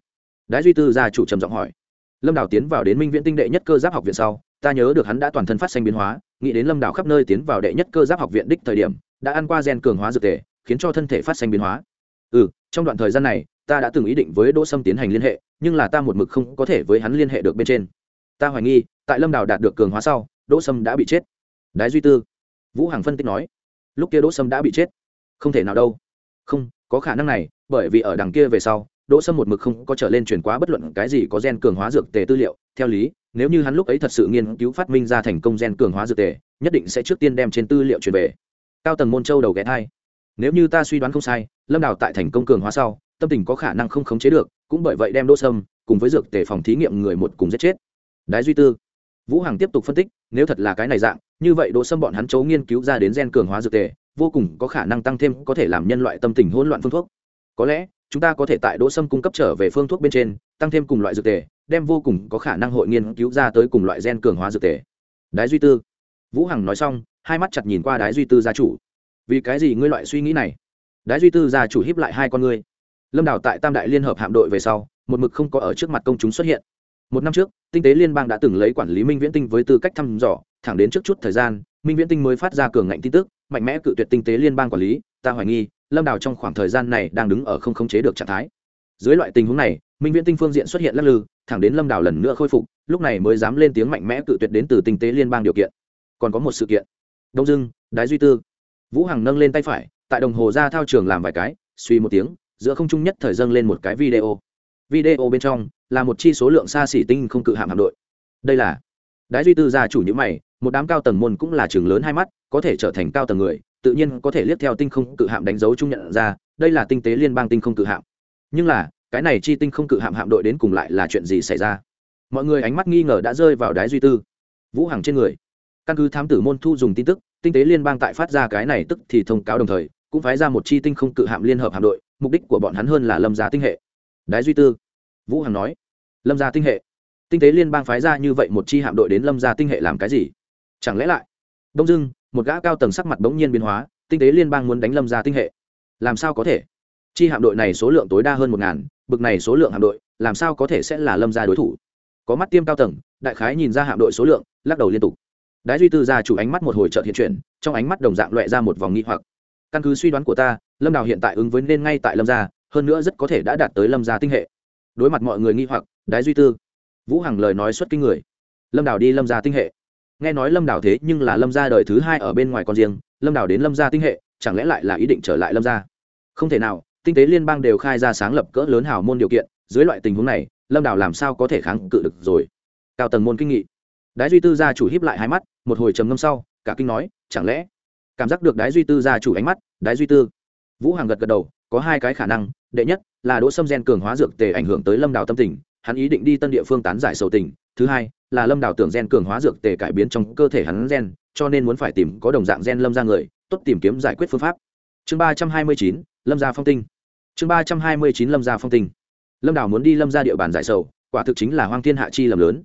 [SPEAKER 1] Đái duy tư gia chủ trầm giọng hỏi. Lâm đào tiến vào đến minh viễn tinh đệ nhất cơ giáp học viện sau ta nhớ được hắn đã toàn thân phát sinh biến hóa nghĩ đến lâm đào khắp nơi tiến vào đệ nhất cơ giáp học viện đích thời điểm đã ăn qua gen cường hóa dược thể, khiến cho thân thể phát sinh biến hóa. Ừ trong đoạn thời gian này ta đã từng ý định với đỗ sâm tiến hành liên hệ nhưng là ta một mực không có thể với hắn liên hệ được bên trên. Ta hoài nghi tại lâm đào đạt được cường hóa sau đỗ sâm đã bị chết. Đái duy tư. Vũ hằng phân tích nói lúc kia đỗ sâm đã bị chết. Không thể nào đâu. Không, có khả năng này, bởi vì ở đằng kia về sau, đỗ sâm một mực không có trở lên chuyển quá bất luận cái gì có gen cường hóa dược tề tư liệu. Theo lý, nếu như hắn lúc ấy thật sự nghiên cứu phát minh ra thành công gen cường hóa dược tề, nhất định sẽ trước tiên đem trên tư liệu chuyển về. Cao tầng môn châu đầu ghé thai. Nếu như ta suy đoán không sai, lâm đào tại thành công cường hóa sau, tâm tình có khả năng không khống chế được, cũng bởi vậy đem đỗ sâm cùng với dược tề phòng thí nghiệm người một cùng giết chết. Đái duy tư. Vũ hằng tiếp tục phân tích, nếu thật là cái này dạng như vậy đỗ sâm bọn hắn chấu nghiên cứu ra đến gen cường hóa dược tề, vô cùng có khả năng tăng thêm có thể làm nhân loại tâm tình hỗn loạn phương thuốc. Có lẽ, chúng ta có thể tại đỗ sâm cung cấp trở về phương thuốc bên trên, tăng thêm cùng loại dược tề, đem vô cùng có khả năng hội nghiên cứu ra tới cùng loại gen cường hóa dược tề. Đái duy tư. Vũ hằng nói xong, hai mắt chặt nhìn qua đái duy tư gia chủ. Vì cái gì ngươi loại suy nghĩ này? Đái duy tư gia chủ hiếp lại hai con ngươi. Lâm đào tại tam đại liên hợp hạm đội về sau, một mực không có ở trước mặt công chúng xuất hiện một năm trước, tinh tế liên bang đã từng lấy quản lý minh viễn tinh với tư cách thăm dò, thẳng đến trước chút thời gian, minh viễn tinh mới phát ra cường ngạnh tin tức, mạnh mẽ cự tuyệt tinh tế liên bang quản lý, ta hoài nghi, lâm đào trong khoảng thời gian này đang đứng ở không khống chế được trạng thái. Dưới loại tình huống này, minh viễn tinh phương diện xuất hiện lắc lư, thẳng đến lâm Đào lần nữa khôi phục, lúc này mới dám lên tiếng mạnh mẽ cự tuyệt đến từ tinh tế liên bang điều kiện. Còn có một sự kiện. Đông dưng đái duy tư. Vũ hằng nâng lên tay phải, tại đồng hồ ra thao trường làm vài cái, suy một tiếng, giữa không trung nhất thời dâng lên một cái video video bên trong là một chi số lượng xa xỉ tinh không cự hạm hạm đội. Đây là đái duy tư gia chủ nhữ mày, một đám cao tầng môn cũng là trường lớn hai mắt, có thể trở thành cao tầng người, tự nhiên có thể liếc theo tinh không cự hạm đánh dấu chung nhận ra, đây là tinh tế liên bang tinh không cự hạm. Nhưng là, cái này chi tinh không cự hạm hạm đội đến cùng lại là chuyện gì xảy ra? Mọi người ánh mắt nghi ngờ đã rơi vào đái duy tư. Vũ hằng trên người. Căn cứ thám tử môn thu dùng tin tức, tinh tế liên bang tại phát ra cái này tức thì thông cáo đồng thời, cũng phái ra một chi tinh không cự hạm liên hợp hạm đội, mục đích của bọn hắn hơn là lâm giá tinh hệ đái duy tư. Vũ hằng nói, lâm gia tinh hệ. Tinh tế liên bang phái ra như vậy một chi hạm đội đến lâm gia tinh hệ làm cái gì? Chẳng lẽ lại? Đông dưng một gã cao tầng sắc mặt bỗng nhiên biến hóa, tinh tế liên bang muốn đánh lâm gia tinh hệ. Làm sao có thể? Chi hạm đội này số lượng tối đa hơn một ngàn, bực này số lượng hạm đội, làm sao có thể sẽ là lâm gia đối thủ? Có mắt tiêm cao tầng, đại khái nhìn ra hạm đội số lượng, lắc đầu liên tục. Đái duy tư ra chủ ánh mắt một hồi trợ hiện chuyển, trong ánh mắt đồng dạng loại ra một vòng nghi hoặc. Căn cứ suy đoán của ta, lâm đào hiện tại ứng với nên ngay tại lâm gia hơn nữa rất có thể đã đạt tới lâm gia tinh hệ. Đối mặt mọi người nghi hoặc, đái duy tư, vũ hằng lời nói xuất kinh người. Lâm đào đi lâm gia tinh hệ. Nghe nói lâm đào thế nhưng là lâm gia đời thứ hai ở bên ngoài con riêng, lâm đào đến lâm gia tinh hệ, chẳng lẽ lại là ý định trở lại lâm gia? Không thể nào, tinh tế liên bang đều khai ra sáng lập cỡ lớn hào môn điều kiện, dưới loại tình huống này, lâm đào làm sao có thể kháng cự được rồi? Cao tầng môn kinh nghị. Đái duy tư gia chủ hiếp lại hai mắt, một hồi trầm ngâm sau, cả kinh nói, chẳng lẽ? Cảm giác được đái duy tư gia chủ ánh mắt, đái duy tư vũ hàng gật gật đầu, có hai cái khả năng, đệ nhất là đỗ sâm gen cường hóa dược tề ảnh hưởng tới lâm đào tâm tình, hắn ý định đi tân địa phương tán giải sầu tình, thứ hai là lâm đào tưởng gen cường hóa dược tề cải biến trong cơ thể hắn gen, cho nên muốn phải tìm có đồng dạng gen lâm ra người, tốt tìm kiếm giải quyết phương pháp. Chương ba trăm hai mươi chín, lâm gia phong tinh. Chương ba trăm hai mươi chín, lâm gia phong tinh. Lâm đào muốn đi lâm ra địa bàn giải sầu, quả thực chính là hoang thiên hạ chi lầm lớn.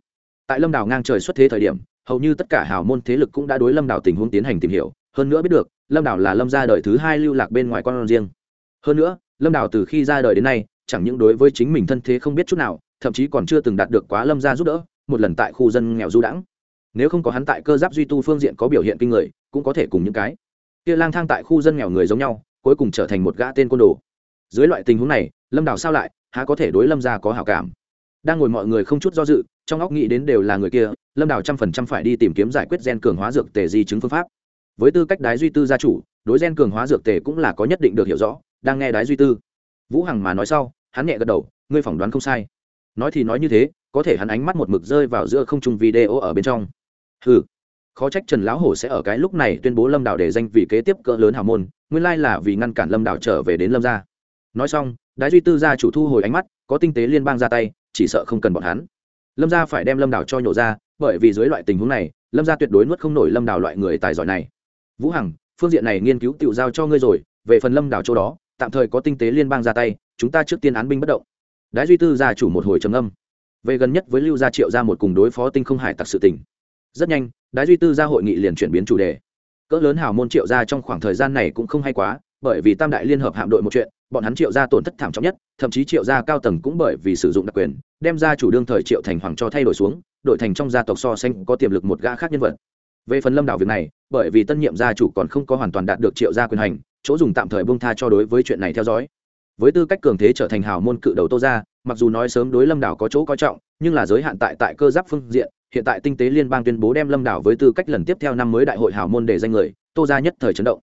[SPEAKER 1] Tại lâm đào ngang trời xuất thế thời điểm, hầu như tất cả hào môn thế lực cũng đã đối lâm đào tình huống tiến hành tìm hiểu, hơn nữa biết được lâm Đảo là lâm gia đời thứ hai lưu lạc bên ngoài con riêng. Hơn nữa, lâm Đảo từ khi ra đời đến nay, chẳng những đối với chính mình thân thế không biết chút nào, thậm chí còn chưa từng đạt được quá lâm gia giúp đỡ, một lần tại khu dân nghèo du đãng. Nếu không có hắn tại cơ giáp duy tu phương diện có biểu hiện kinh người, cũng có thể cùng những cái kia lang thang tại khu dân nghèo người giống nhau, cuối cùng trở thành một gã tên côn đồ. Dưới loại tình huống này, lâm Đảo sao lại, há có thể đối lâm gia có hảo cảm? Đang ngồi mọi người không chút do dự, trong óc nghĩ đến đều là người kia, lâm Đảo trăm phần trăm phải đi tìm kiếm giải quyết gen cường hóa dược tề di chứng phương pháp với tư cách đái duy tư gia chủ, đối gen cường hóa dược tề cũng là có nhất định được hiểu rõ, đang nghe đái duy tư. Vũ hằng mà nói sau, hắn nhẹ gật đầu, ngươi phỏng đoán không sai. Nói thì nói như thế, có thể hắn ánh mắt một mực rơi vào giữa không trung video ở bên trong. Ừ khó trách trần lão hổ sẽ ở cái lúc này tuyên bố lâm đảo để danh vị kế tiếp cỡ lớn hào môn, nguyên lai là vì ngăn cản lâm đảo trở về đến lâm gia. Nói xong, đái duy tư gia chủ thu hồi ánh mắt, có tinh tế liên bang ra tay, chỉ sợ không cần bọn hắn. Lâm gia phải đem lâm đảo cho nhổ ra, bởi vì dưới loại tình huống này, lâm gia tuyệt đối nuốt không nổi lâm đảo loại người tài giỏi này vũ hằng, phương diện này nghiên cứu tự giao cho ngươi rồi, về phần lâm đảo chỗ đó, tạm thời có tinh tế liên bang ra tay, chúng ta trước tiên án binh bất động. Đái duy tư gia chủ một hồi trầm âm về gần nhất với lưu gia triệu ra một cùng đối phó tinh không hải tặc sự tình. Rất nhanh, đái duy tư gia hội nghị liền chuyển biến chủ đề. Cỡ lớn hào môn triệu ra trong khoảng thời gian này cũng không hay quá, bởi vì tam đại liên hợp hạm đội một chuyện, bọn hắn triệu ra tổn thất thảm trọng nhất, thậm chí triệu gia cao tầng cũng bởi vì sử dụng đặc quyền, đem ra chủ đương thời triệu thành hoàng cho thay đổi xuống, đội thành trong gia tộc so sánh có tiềm lực một gã khác nhân vật về phần lâm đảo việc này, bởi vì tân nhiệm gia chủ còn không có hoàn toàn đạt được triệu gia quyền hành, chỗ dùng tạm thời bông tha cho đối với chuyện này theo dõi. Với tư cách cường thế trở thành hào môn cự đầu tô gia, mặc dù nói sớm đối lâm đảo có chỗ coi trọng, nhưng là giới hạn tại tại cơ giáp phương diện, hiện tại tinh tế liên bang tuyên bố đem lâm đảo với tư cách lần tiếp theo năm mới đại hội hào môn để danh người, tô gia nhất thời chấn động.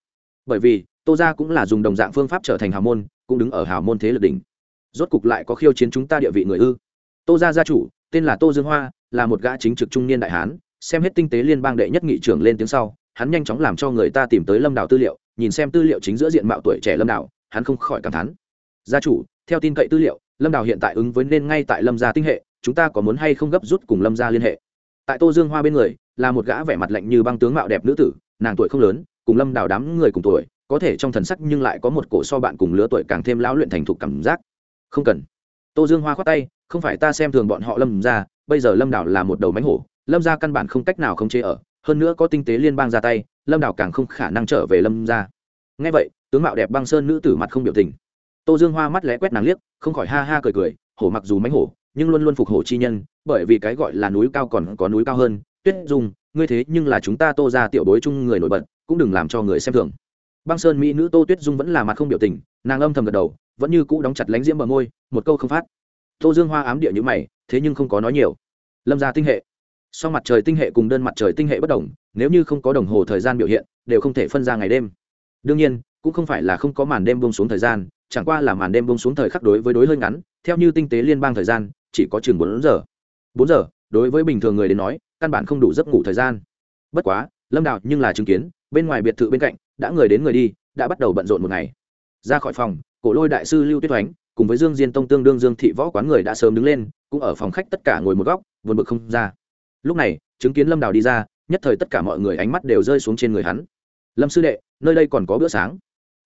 [SPEAKER 1] Bởi vì, tô gia cũng là dùng đồng dạng phương pháp trở thành hào môn, cũng đứng ở hào môn thế lực đỉnh. Rốt cục lại có khiêu chiến chúng ta địa vị người ư. Tô gia gia chủ, tên là tô dương hoa, là một gã chính trực trung niên đại hán xem hết tinh tế liên bang đệ nhất nghị trưởng lên tiếng sau, hắn nhanh chóng làm cho người ta tìm tới lâm đảo tư liệu, nhìn xem tư liệu chính giữa diện mạo tuổi trẻ lâm đảo hắn không khỏi cảm thán. Gia chủ, theo tin cậy tư liệu, lâm đào hiện tại ứng với nên ngay tại lâm gia tinh hệ, chúng ta có muốn hay không gấp rút cùng lâm gia liên hệ? Tại tô dương hoa bên người, là một gã vẻ mặt lạnh như băng tướng mạo đẹp nữ tử, nàng tuổi không lớn, cùng lâm đào đám người cùng tuổi, có thể trong thần sắc nhưng lại có một cổ so bạn cùng lứa tuổi càng thêm lão luyện thành thục cảm giác. Không cần. Tô dương hoa khoát tay, không phải ta xem thường bọn họ lâm ra bây giờ lâm đảo là một đầu mánh hổ lâm gia căn bản không cách nào không chế ở, hơn nữa có tinh tế liên bang ra tay, lâm đảo càng không khả năng trở về lâm gia. ngay vậy, tướng mạo đẹp băng sơn nữ tử mặt không biểu tình. Tô dương hoa mắt lé quét nàng liếc, không khỏi ha ha cười cười, hổ mặc dù mánh hổ, nhưng luôn luôn phục hổ chi nhân, bởi vì cái gọi là núi cao còn có núi cao hơn. Tuyết dung, ngươi thế nhưng là chúng ta tô ra tiểu bối chung người nổi bật, cũng đừng làm cho người xem thường. Băng sơn mỹ nữ tô tuyết dung vẫn là mặt không biểu tình, nàng âm thầm gật đầu, vẫn như cũ đóng chặt lánh diễm bờ môi, một câu không phát. Tô dương hoa ám địa như mày, thế nhưng không có nói nhiều. Lâm gia tinh hệ sau mặt trời tinh hệ cùng đơn mặt trời tinh hệ bất đồng, nếu như không có đồng hồ thời gian biểu hiện, đều không thể phân ra ngày đêm. Đương nhiên, cũng không phải là không có màn đêm bông xuống thời gian, chẳng qua là màn đêm bông xuống thời khắc đối với đối hơi ngắn, theo như tinh tế liên bang thời gian, chỉ có chừng bốn giờ. Bốn giờ, đối với bình thường người đến nói, căn bản không đủ giấc ngủ thời gian. Bất quá, lâm đạo nhưng là chứng kiến, bên ngoài biệt thự bên cạnh, đã người đến người đi, đã bắt đầu bận rộn một ngày. Ra khỏi phòng, cổ lôi đại sư lưu tuyết oánh cùng với dương diên tông tương đương dương thị võ quán người đã sớm đứng lên, cũng ở phòng khách tất cả ngồi một góc vượt bực không ra lúc này, chứng kiến lâm đào đi ra, nhất thời tất cả mọi người ánh mắt đều rơi xuống trên người hắn. Lâm sư đệ, nơi đây còn có bữa sáng.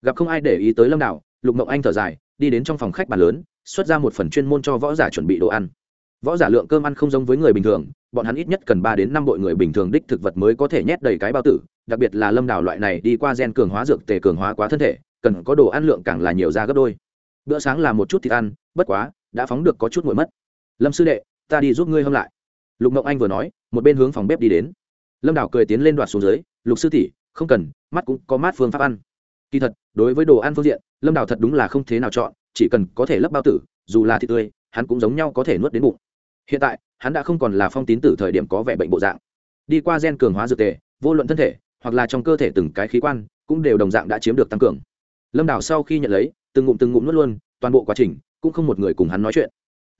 [SPEAKER 1] Gặp không ai để ý tới lâm đào, lục mộng anh thở dài, đi đến trong phòng khách bàn lớn, xuất ra một phần chuyên môn cho võ giả chuẩn bị đồ ăn. Võ giả lượng cơm ăn không giống với người bình thường, bọn hắn ít nhất cần ba đến năm bội người bình thường đích thực vật mới có thể nhét đầy cái bao tử, đặc biệt là lâm đào loại này đi qua gen cường hóa dược tề cường hóa quá thân thể, cần có đồ ăn lượng càng là nhiều ra gấp đôi. Bữa sáng là một chút thịt ăn, bất quá, đã phóng được có chút nguội mất. Lâm sư đệ, ta đi giúp ngươi hâm lại lục mộng anh vừa nói, một bên hướng phòng bếp đi đến. Lâm đào cười tiến lên đoạt xuống dưới, lục sư tỷ, không cần, mắt cũng có mát phương pháp ăn. Kỳ thật, đối với đồ ăn phương diện, lâm đào thật đúng là không thế nào chọn, chỉ cần có thể lấp bao tử, dù là thịt tươi, hắn cũng giống nhau có thể nuốt đến bụng. Hiện tại, hắn đã không còn là phong tín tử thời điểm có vẻ bệnh bộ dạng. Đi qua gen cường hóa dược tề, vô luận thân thể, hoặc là trong cơ thể từng cái khí quan, cũng đều đồng dạng đã chiếm được tăng cường. Lâm đào sau khi nhận lấy, từng ngụm từng ngụm nuốt luôn, toàn bộ quá trình, cũng không một người cùng hắn nói chuyện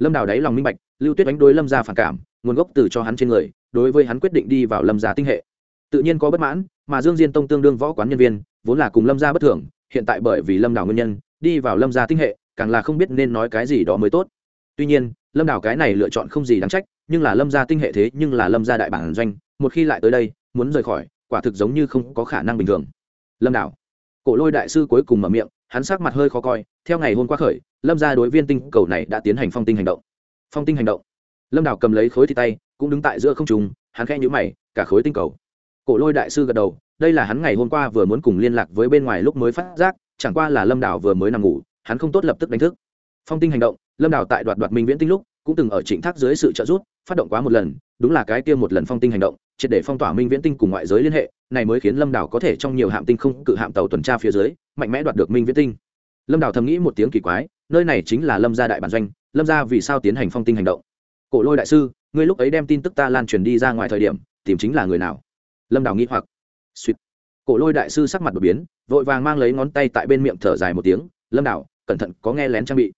[SPEAKER 1] lâm đào đáy lòng minh bạch, lưu tuyết đánh đối lâm gia phản cảm, nguồn gốc từ cho hắn trên người, đối với hắn quyết định đi vào lâm gia tinh hệ. Tự nhiên có bất mãn, mà dương diên tông tương đương võ quán nhân viên, vốn là cùng lâm gia bất thường, hiện tại bởi vì lâm đào nguyên nhân, đi vào lâm gia tinh hệ, càng là không biết nên nói cái gì đó mới tốt. Tuy nhiên, lâm đào cái này lựa chọn không gì đáng trách, nhưng là lâm gia tinh hệ thế, nhưng là lâm gia đại bản doanh, một khi lại tới đây, muốn rời khỏi, quả thực giống như không có khả năng bình thường. Lâm đào. Cổ lôi đại sư cuối cùng mở miệng hắn sắc mặt hơi khó coi, theo ngày hôm qua khởi, lâm gia đối viên tinh cầu này đã tiến hành phong tinh hành động. Phong tinh hành động. Lâm đào cầm lấy khối thịt tay, cũng đứng tại giữa không trùng hắn khẽ nhữ mày, cả khối tinh cầu. Cổ lôi đại sư gật đầu, đây là hắn ngày hôm qua vừa muốn cùng liên lạc với bên ngoài lúc mới phát giác, chẳng qua là lâm đào vừa mới nằm ngủ, hắn không tốt lập tức đánh thức. Phong tinh hành động, lâm đào tại đoạt đoạt minh viễn tinh lúc, cũng từng ở trịnh thác dưới sự trợ giúp, phát động quá một lần, đúng là cái kia một lần phong tinh hành động, triệt để phong tỏa minh viễn tinh cùng ngoại giới liên hệ, này mới khiến lâm đào có thể trong nhiều hạm tinh không, cự hạm tàu tuần tra phía dưới mạnh mẽ đoạt được minh viễn tinh. Lâm đào thầm nghĩ một tiếng kỳ quái, nơi này chính là lâm gia đại bản doanh, lâm gia vì sao tiến hành phong tinh hành động? Cổ lôi đại sư, ngươi lúc ấy đem tin tức ta lan truyền đi ra ngoài thời điểm, tìm chính là người nào? Lâm đào nghĩ hoặc. Suýt cổ lôi đại sư sắc mặt đột biến, vội vàng mang lấy ngón tay tại bên miệng thở dài một tiếng, lâm đào, cẩn thận có nghe lén trang bị.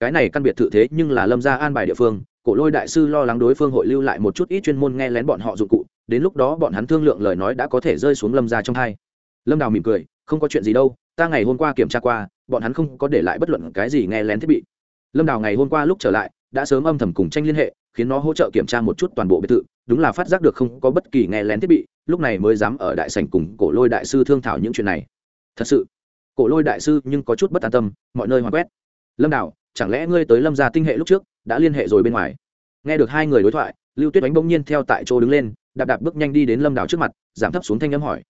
[SPEAKER 1] Cái này căn biệt thự thế nhưng là lâm gia an bài địa phương, cổ lôi đại sư lo lắng đối phương hội lưu lại một chút ít chuyên môn nghe lén bọn họ dụng cụ, đến lúc đó bọn hắn thương lượng lời nói đã có thể rơi xuống lâm gia trong hai. Lâm đào mỉm cười, không có chuyện gì đâu ta ngày hôm qua kiểm tra qua, bọn hắn không có để lại bất luận cái gì nghe lén thiết bị. Lâm đào ngày hôm qua lúc trở lại, đã sớm âm thầm cùng tranh liên hệ, khiến nó hỗ trợ kiểm tra một chút toàn bộ biệt thự, đúng là phát giác được không có bất kỳ nghe lén thiết bị, lúc này mới dám ở đại sảnh cùng cổ lôi đại sư thương thảo những chuyện này. Thật sự, cổ lôi đại sư nhưng có chút bất an tâm, mọi nơi hoàn quét. Lâm đào, chẳng lẽ ngươi tới lâm gia tinh hệ lúc trước, đã liên hệ rồi bên ngoài? Nghe được hai người đối thoại, lưu tuyết đánh bỗng nhiên theo tại chỗ đứng lên, đạp đạp bước nhanh đi đến lâm đào trước mặt, giảm thấp xuống thanh âm hỏi.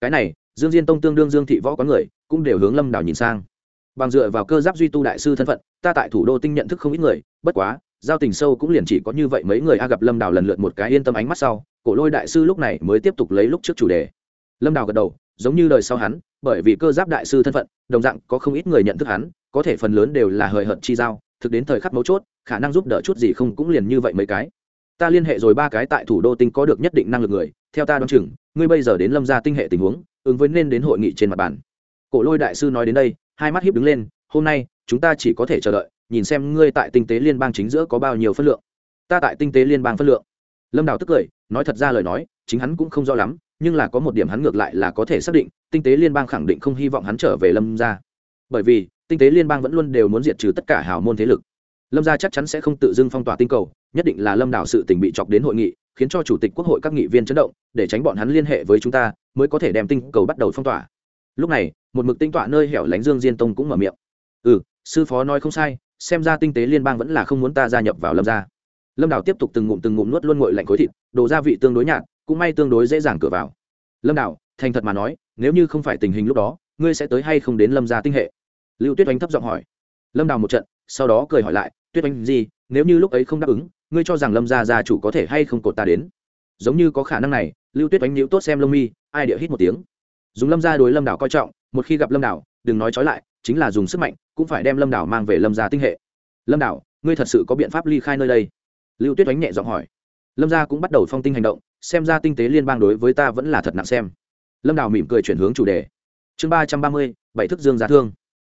[SPEAKER 1] Cái này, dương diên tông tương đương dương thị võ có người cũng đều hướng lâm đào nhìn sang. Bằng dựa vào cơ giáp duy tu đại sư thân phận, ta tại thủ đô tinh nhận thức không ít người, bất quá, giao tình sâu cũng liền chỉ có như vậy mấy người a gặp lâm đào lần lượt một cái yên tâm ánh mắt sau, cổ lôi đại sư lúc này mới tiếp tục lấy lúc trước chủ đề. Lâm đào gật đầu, giống như đời sau hắn, bởi vì cơ giáp đại sư thân phận, đồng dạng có không ít người nhận thức hắn, có thể phần lớn đều là hời hợt chi giao, thực đến thời khắc mấu chốt, khả năng giúp đỡ chút gì không cũng liền như vậy mấy cái. Ta liên hệ rồi ba cái tại thủ đô tinh có được nhất định năng lực người, theo ta đoán chừng, ngươi bây giờ đến lâm gia tinh hệ tình huống, ứng với nên đến hội nghị trên mặt bàn cổ lôi đại sư nói đến đây, hai mắt hiếp đứng lên, hôm nay, chúng ta chỉ có thể chờ đợi, nhìn xem ngươi tại tinh tế liên bang chính giữa có bao nhiêu phân lượng. Ta tại tinh tế liên bang phân lượng. Lâm đào tức cười, nói thật ra lời nói, chính hắn cũng không rõ lắm, nhưng là có một điểm hắn ngược lại là có thể xác định, tinh tế liên bang khẳng định không hy vọng hắn trở về lâm gia. Bởi vì, tinh tế liên bang vẫn luôn đều muốn diệt trừ tất cả hào môn thế lực. Lâm gia chắc chắn sẽ không tự dưng phong tỏa tinh cầu, nhất định là lâm đảo sự tình bị chọc đến hội nghị, khiến cho chủ tịch quốc hội các nghị viên chấn động, để tránh bọn hắn liên hệ với chúng ta, mới có thể đem tinh cầu bắt đầu phong tỏa lúc này, một mực tinh tọa nơi hẻo lánh dương diên tông cũng mở miệng. Ừ sư phó nói không sai, xem ra tinh tế liên bang vẫn là không muốn ta gia nhập vào lâm gia. Lâm đảo tiếp tục từng ngụm từng ngụm nuốt luôn ngội lạnh khối thịt, đồ gia vị tương đối nhạt, cũng may tương đối dễ dàng cửa vào. Lâm đảo thành thật mà nói, nếu như không phải tình hình lúc đó, ngươi sẽ tới hay không đến lâm gia tinh hệ? Lưu tuyết oanh thấp giọng hỏi. Lâm đào một trận, sau đó cười hỏi lại, tuyết oanh gì, nếu như lúc ấy không đáp ứng, ngươi cho rằng lâm gia gia chủ có thể hay không cột ta đến? Giống như có khả năng này, lưu tuyết oanh nhíu tốt xem lông mi, ai địa hít một tiếng dùng lâm gia đối lâm đảo coi trọng, một khi gặp lâm đảo, đừng nói trói lại, chính là dùng sức mạnh, cũng phải đem lâm đảo mang về lâm gia tinh hệ. Lâm đảo, ngươi thật sự có biện pháp ly khai nơi đây? Lưu tuyết oánh nhẹ giọng hỏi. Lâm gia cũng bắt đầu phong tinh hành động, xem ra tinh tế liên bang đối với ta vẫn là thật nặng xem. Lâm đảo mỉm cười chuyển hướng chủ đề. Chương ba trăm ba mươi, bảy thức dương giá thương.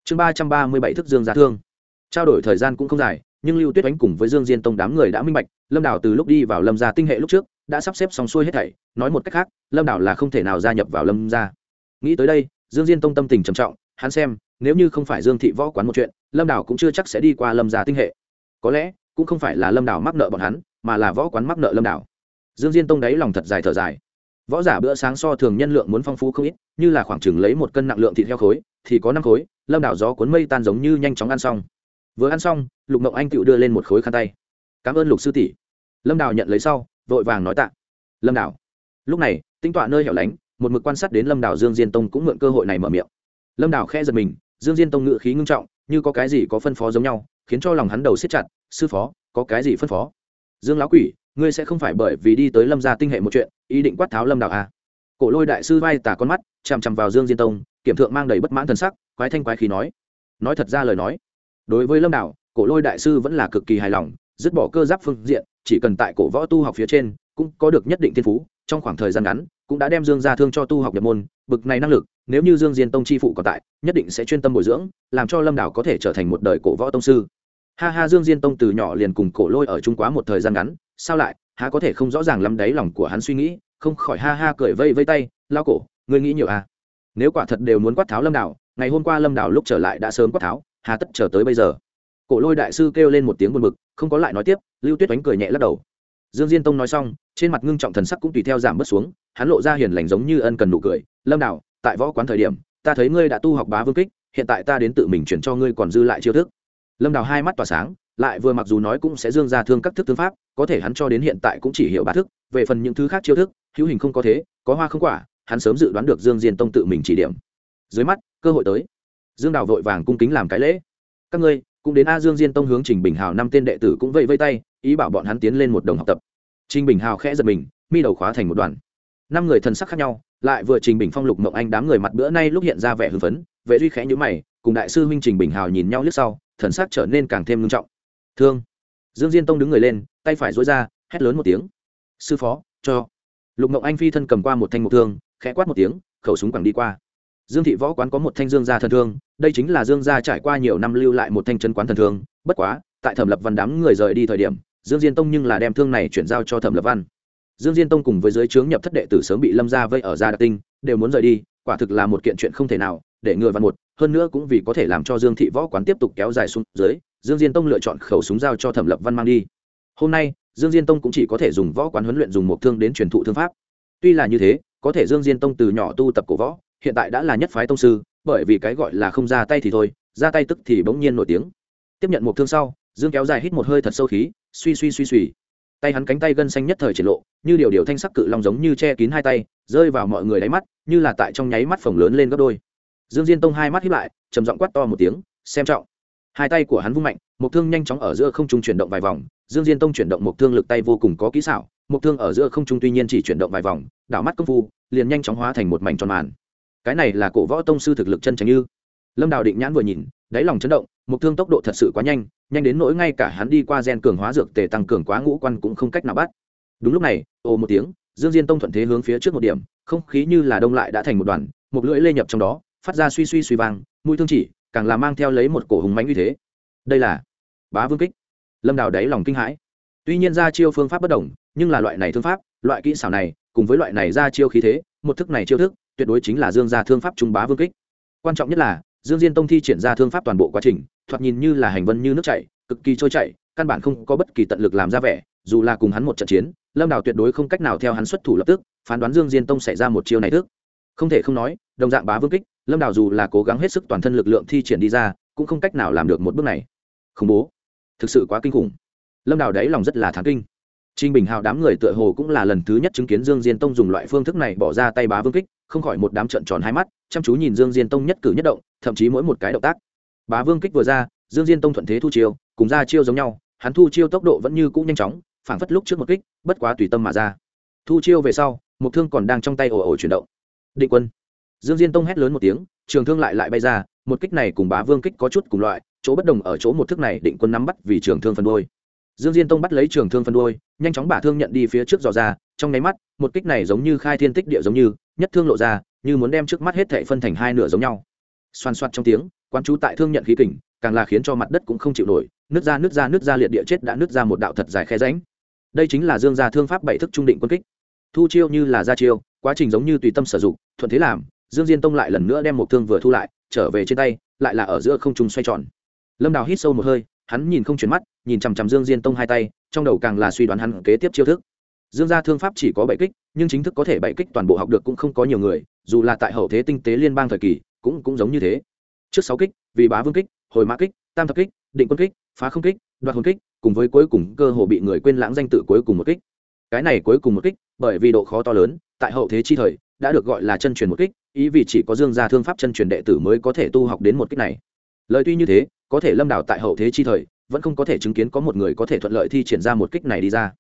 [SPEAKER 1] Chương ba trăm ba mươi bảy thức dương giá thương. Trao đổi thời gian cũng không dài, nhưng lưu tuyết oánh cùng với dương diên tông đám người đã minh bạch, lâm đảo từ lúc đi vào lâm gia tinh hệ lúc trước, đã sắp xếp xong xuôi hết thảy. Nói một cách khác, lâm đảo là không thể nào gia nhập vào lâm gia nghĩ tới đây dương diên tông tâm tình trầm trọng hắn xem nếu như không phải dương thị võ quán một chuyện lâm đảo cũng chưa chắc sẽ đi qua lâm gia tinh hệ. Có lẽ cũng không phải là lâm đảo mắc nợ bọn hắn mà là võ quán mắc nợ lâm đảo. Dương diên tông đáy lòng thật dài thở dài. Võ giả bữa sáng so thường nhân lượng muốn phong phú không ít như là khoảng chừng lấy một cân nặng lượng thịt heo khối thì có năm khối lâm đảo gió cuốn mây tan giống như nhanh chóng ăn xong. Vừa ăn xong lục mộng anh cựu đưa lên một khối khăn tay. Cảm ơn lục sư tỷ. Lâm Đảo nhận lấy sau vội vàng nói tạ. Lâm Đảo, lúc này tinh tọa nơi hẻo lánh một mực quan sát đến lâm đảo dương diên tông cũng mượn cơ hội này mở miệng. Lâm đảo khẽ giật mình, dương diên tông ngự khí ngưng trọng, như có cái gì có phân phó giống nhau, khiến cho lòng hắn đầu siết chặt, sư phó, có cái gì phân phó? Dương lão quỷ, ngươi sẽ không phải bởi vì đi tới lâm gia tinh hệ một chuyện, ý định quát tháo lâm đảo à. cổ lôi đại sư vai tả con mắt, chằm chằm vào dương diên tông, kiểm thượng mang đầy bất mãn thần sắc, quái thanh quái khí nói. Nói thật ra lời nói, đối với lâm đảo, cổ lôi đại sư vẫn là cực kỳ hài lòng, dứt bỏ cơ giáp phương diện, chỉ cần tại cổ võ tu học phía trên, cũng có được nhất định thiên phú, trong khoảng thời gian ngắn cũng đã đem dương ra thương cho tu học nhập môn, bực này năng lực, nếu như dương diên tông chi phụ còn tại, nhất định sẽ chuyên tâm bồi dưỡng, làm cho lâm đảo có thể trở thành một đời cổ võ tông sư. Ha ha, dương diên tông từ nhỏ liền cùng cổ lôi ở chung quá một thời gian ngắn, sao lại, há có thể không rõ ràng lắm đáy lòng của hắn suy nghĩ, không khỏi ha ha cười vây vây tay lao cổ, ngươi nghĩ nhiều à? Nếu quả thật đều muốn quát tháo lâm đảo, ngày hôm qua lâm đảo lúc trở lại đã sớm quát tháo, hà tất chờ tới bây giờ. Cổ lôi đại sư kêu lên một tiếng buồn bực, không có lại nói tiếp, lưu tuyết oánh cười nhẹ lắc đầu dương diên tông nói xong trên mặt ngưng trọng thần sắc cũng tùy theo giảm bớt xuống hắn lộ ra hiền lành giống như ân cần nụ cười lâm Đào, tại võ quán thời điểm ta thấy ngươi đã tu học bá vương kích hiện tại ta đến tự mình chuyển cho ngươi còn dư lại chiêu thức. Lâm đào hai mắt tỏa sáng lại vừa mặc dù nói cũng sẽ dương ra thương các thức thương pháp có thể hắn cho đến hiện tại cũng chỉ hiểu ba thức về phần những thứ khác chiêu thức hữu hình không có thế có hoa không quả hắn sớm dự đoán được dương diên tông tự mình chỉ điểm. Dưới mắt cơ hội tới. Dương đào vội vàng cung kính làm cái lễ. Các ngươi cũng đến a dương diên tông hướng trình bình hào năm tên đệ tử cũng vẫy vây tay ý bảo bọn hắn tiến lên một đồng học tập. Trình bình hào khẽ giật mình, mi đầu khóa thành một đoàn. Năm người thần sắc khác nhau, lại vừa trình bình phong, lục mộng anh đám người mặt bữa nay lúc hiện ra vẻ hưng phấn vệ duy khẽ nhữ mày, cùng đại sư huynh trình bình hào nhìn nhau lướt sau, thần sắc trở nên càng thêm nghiêm trọng. Thương. Dương diên tông đứng người lên, tay phải dối ra, hét lớn một tiếng. Sư phó, cho. Lục mộng anh phi thân cầm qua một thanh mục thương, khẽ quát một tiếng, khẩu súng quẳng đi qua. Dương thị võ quán có một thanh dương gia thần thương, đây chính là dương gia trải qua nhiều năm lưu lại một thanh chân quán thần thương, bất quá, tại thẩm lập văn đám người rời đi thời điểm dương diên tông nhưng là đem thương này chuyển giao cho thẩm lập văn. Dương diên tông cùng với dưới trướng nhập thất đệ tử sớm bị lâm gia vây ở gia đặc tinh, đều muốn rời đi, quả thực là một kiện chuyện không thể nào, để ngừa văn một, hơn nữa cũng vì có thể làm cho dương thị võ quán tiếp tục kéo dài xuống dưới, dương diên tông lựa chọn khẩu súng giao cho thẩm lập văn mang đi. Hôm nay, dương diên tông cũng chỉ có thể dùng võ quán huấn luyện dùng một thương đến truyền thụ thương pháp. Tuy là như thế, có thể dương diên tông từ nhỏ tu tập cổ võ, hiện tại đã là nhất phái tông sư, bởi vì cái gọi là không ra tay thì thôi, ra tay tức thì bỗng nhiên nổi tiếng. Tiếp nhận một thương sau, dương kéo dài hít một hơi thật sâu khí suy suy suy suy. Tay hắn cánh tay gân xanh nhất thời triển lộ, như điều điều thanh sắc cự long giống như che kín hai tay, rơi vào mọi người đáy mắt, như là tại trong nháy mắt phồng lớn lên gấp đôi. Dương diên tông hai mắt hiếp lại, trầm giọng quát to một tiếng, xem trọng. Hai tay của hắn vung mạnh, một thương nhanh chóng ở giữa không trung chuyển động vài vòng, dương diên tông chuyển động một thương lực tay vô cùng có kỹ xảo, một thương ở giữa không trung tuy nhiên chỉ chuyển động vài vòng, đảo mắt công phu, liền nhanh chóng hóa thành một mảnh tròn màn. Cái này là cổ võ tông sư thực lực chân tránh như. Lâm đào định nhãn vừa nhìn, đáy lòng chấn động, một thương tốc độ thật sự quá nhanh nhanh đến nỗi ngay cả hắn đi qua gen cường hóa dược tề tăng cường quá ngũ quan cũng không cách nào bắt. Đúng lúc này, ồ một tiếng, dương diên tông thuận thế hướng phía trước một điểm, không khí như là đông lại đã thành một đoàn, một lưỡi lê nhập trong đó, phát ra suy suy suy vang, mũi thương chỉ, càng là mang theo lấy một cổ hùng mánh uy thế. Đây là bá vương kích. Lâm đào đáy lòng kinh hãi. Tuy nhiên ra chiêu phương pháp bất đồng, nhưng là loại này thương pháp, loại kỹ xảo này, cùng với loại này ra chiêu khí thế, một thức này chiêu thức, tuyệt đối chính là dương gia thương pháp trung bá vương kích. Quan trọng nhất là, dương diên tông thi triển ra thương pháp toàn bộ quá trình thoạt nhìn như là hành vân như nước chảy cực kỳ trôi chảy căn bản không có bất kỳ tận lực làm ra vẻ dù là cùng hắn một trận chiến lâm đào tuyệt đối không cách nào theo hắn xuất thủ lập tức phán đoán dương diên tông xảy ra một chiêu này thức. Không thể không nói đồng dạng bá vương kích lâm đào dù là cố gắng hết sức toàn thân lực lượng thi triển đi ra cũng không cách nào làm được một bước này. Khủng bố. Thực sự quá kinh khủng. Lâm đào đấy lòng rất là thắng kinh. Trình Bình Hào đám người tựa hồ cũng là lần thứ nhất chứng kiến Dương Diên Tông dùng loại phương thức này bỏ ra tay bá vương kích, không khỏi một đám trợn tròn hai mắt, chăm chú nhìn Dương Diên Tông nhất cử nhất động, thậm chí mỗi một cái động tác. Bá vương kích vừa ra, Dương Diên Tông thuận thế thu chiêu, cùng ra chiêu giống nhau, hắn thu chiêu tốc độ vẫn như cũ nhanh chóng, phảng phất lúc trước một kích, bất quá tùy tâm mà ra. Thu chiêu về sau, một thương còn đang trong tay ồ ồ chuyển động. Định quân. Dương Diên Tông hét lớn một tiếng, trường thương lại lại bay ra, một kích này cùng bá vương kích có chút cùng loại, chỗ bất đồng ở chỗ một thức này định quân nắm bắt vì trường thương phân đôi dương diên tông bắt lấy trường thương phân đôi nhanh chóng bả thương nhận đi phía trước dò ra trong nháy mắt một kích này giống như khai thiên tích địa giống như nhất thương lộ ra như muốn đem trước mắt hết thảy phân thành hai nửa giống nhau xoan xoát trong tiếng Quán chú tại thương nhận khí kình, càng là khiến cho mặt đất cũng không chịu nổi nứt ra nứt ra nứt ra liệt địa chết đã nứt ra một đạo thật dài khe ránh đây chính là dương gia thương pháp bảy thức trung định quân kích. Thu chiêu như là ra chiêu, quá trình giống như tùy tâm sử dụng, thuận thế làm, dương diên tông lại lần nữa đem một thương vừa thu lại, trở về trên tay, lại là ở giữa không trung xoay tròn. Lâm đào hít sâu một hơi, hắn nhìn không chuyển mắt, nhìn chằm chằm dương diên tông hai tay, trong đầu càng là suy đoán hắn kế tiếp chiêu thức. Dương gia thương pháp chỉ có bảy kích, nhưng chính thức có thể bảy kích toàn bộ học được cũng không có nhiều người, dù là tại hậu thế tinh tế liên bang thời kỳ, cũng cũng giống như thế trước sáu kích, vì bá vương kích, hồi mã kích, tam thập kích, định quân kích, phá không kích, đoạt hồn kích, cùng với cuối cùng cơ hồ bị người quên lãng danh tự cuối cùng một kích. Cái này cuối cùng một kích, bởi vì độ khó to lớn, tại hậu thế chi thời, đã được gọi là chân truyền một kích, ý vì chỉ có dương gia thương pháp chân truyền đệ tử mới có thể tu học đến một kích này. Lời tuy như thế, có thể lâm đảo tại hậu thế chi thời, vẫn không có thể chứng kiến có một người có thể thuận lợi thi triển ra một kích này đi ra.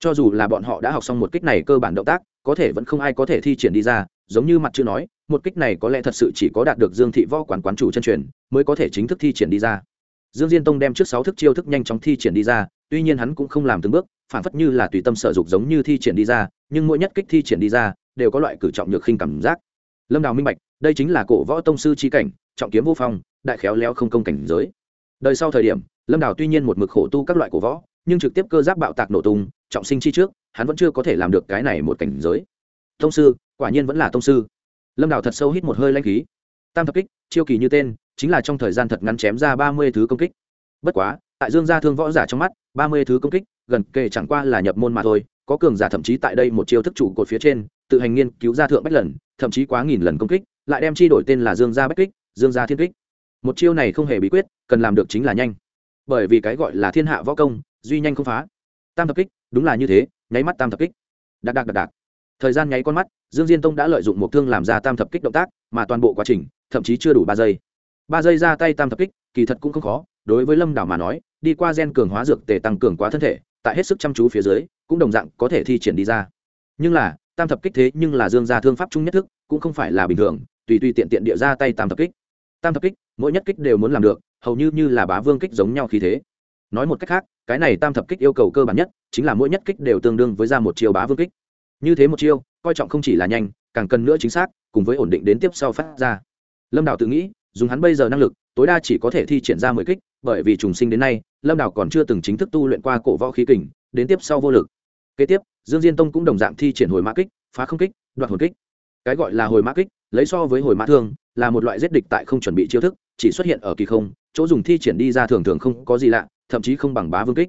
[SPEAKER 1] Cho dù là bọn họ đã học xong một kích này cơ bản động tác, có thể vẫn không ai có thể thi triển đi ra giống như mặt chưa nói, một kích này có lẽ thật sự chỉ có đạt được dương thị võ quán quán chủ chân truyền mới có thể chính thức thi triển đi ra. Dương diên tông đem trước sáu thức chiêu thức nhanh chóng thi triển đi ra, tuy nhiên hắn cũng không làm từng bước, phản phất như là tùy tâm sở dục giống như thi triển đi ra, nhưng mỗi nhất kích thi triển đi ra, đều có loại cử trọng nhược khinh cảm giác. Lâm đào minh bạch, đây chính là cổ võ tông sư chi cảnh, trọng kiếm vô phong, đại khéo léo không công cảnh giới. Đời sau thời điểm, lâm đào tuy nhiên một mực khổ tu các loại cổ võ, nhưng trực tiếp cơ giáp bạo tạc nổ tung, trọng sinh chi trước, hắn vẫn chưa có thể làm được cái này một cảnh giới tông sư, quả nhiên vẫn là tông sư. Lâm đào thật sâu hít một hơi lanh khí. Tam thập kích, chiêu kỳ như tên, chính là trong thời gian thật ngắn chém ra ba mươi thứ công kích. Bất quá, tại dương gia thương võ giả trong mắt, ba mươi thứ công kích, gần kề chẳng qua là nhập môn mà thôi, có cường giả thậm chí tại đây một chiêu thức chủ cột phía trên, tự hành nghiên cứu ra thượng bách lần, thậm chí quá nghìn lần công kích, lại đem chi đổi tên là dương gia bách kích, dương gia thiên kích. Một chiêu này không hề bí quyết, cần làm được chính là nhanh. Bởi vì cái gọi là thiên hạ võ công, duy nhanh không phá. Tam thập kích, đúng là như thế, nháy mắt tam thập kích. Đạc đạc đạc đạc thời gian nháy con mắt, dương diên tông đã lợi dụng một thương làm ra tam thập kích động tác, mà toàn bộ quá trình, thậm chí chưa đủ ba giây. Ba giây ra tay tam thập kích, kỳ thật cũng không khó, đối với lâm đảo mà nói, đi qua gen cường hóa dược tề tăng cường quá thân thể, tại hết sức chăm chú phía dưới, cũng đồng dạng có thể thi triển đi ra. Nhưng là, tam thập kích thế nhưng là dương gia thương pháp chung nhất thức, cũng không phải là bình thường, tùy tùy tiện tiện địa ra tay tam thập kích. Tam thập kích, mỗi nhất kích đều muốn làm được, hầu như như là bá vương kích giống nhau khí thế. Nói một cách khác, cái này tam thập kích yêu cầu cơ bản nhất, chính là mỗi nhất kích đều tương đương với ra một chiều bá vương kích như thế một chiêu, coi trọng không chỉ là nhanh, càng cần nữa chính xác, cùng với ổn định đến tiếp sau phát ra. Lâm đào tự nghĩ, dùng hắn bây giờ năng lực, tối đa chỉ có thể thi triển ra mười kích, bởi vì trùng sinh đến nay, lâm đào còn chưa từng chính thức tu luyện qua cổ võ khí kình, đến tiếp sau vô lực. Kế tiếp, dương diên tông cũng đồng dạng thi triển hồi mã kích, phá không kích, đoạt hồn kích. Cái gọi là hồi mã kích, lấy so với hồi mã thương là một loại giết địch tại không chuẩn bị chiêu thức, chỉ xuất hiện ở kỳ không, chỗ dùng thi triển đi ra thường thường không có gì lạ, thậm chí không bằng bá vương kích.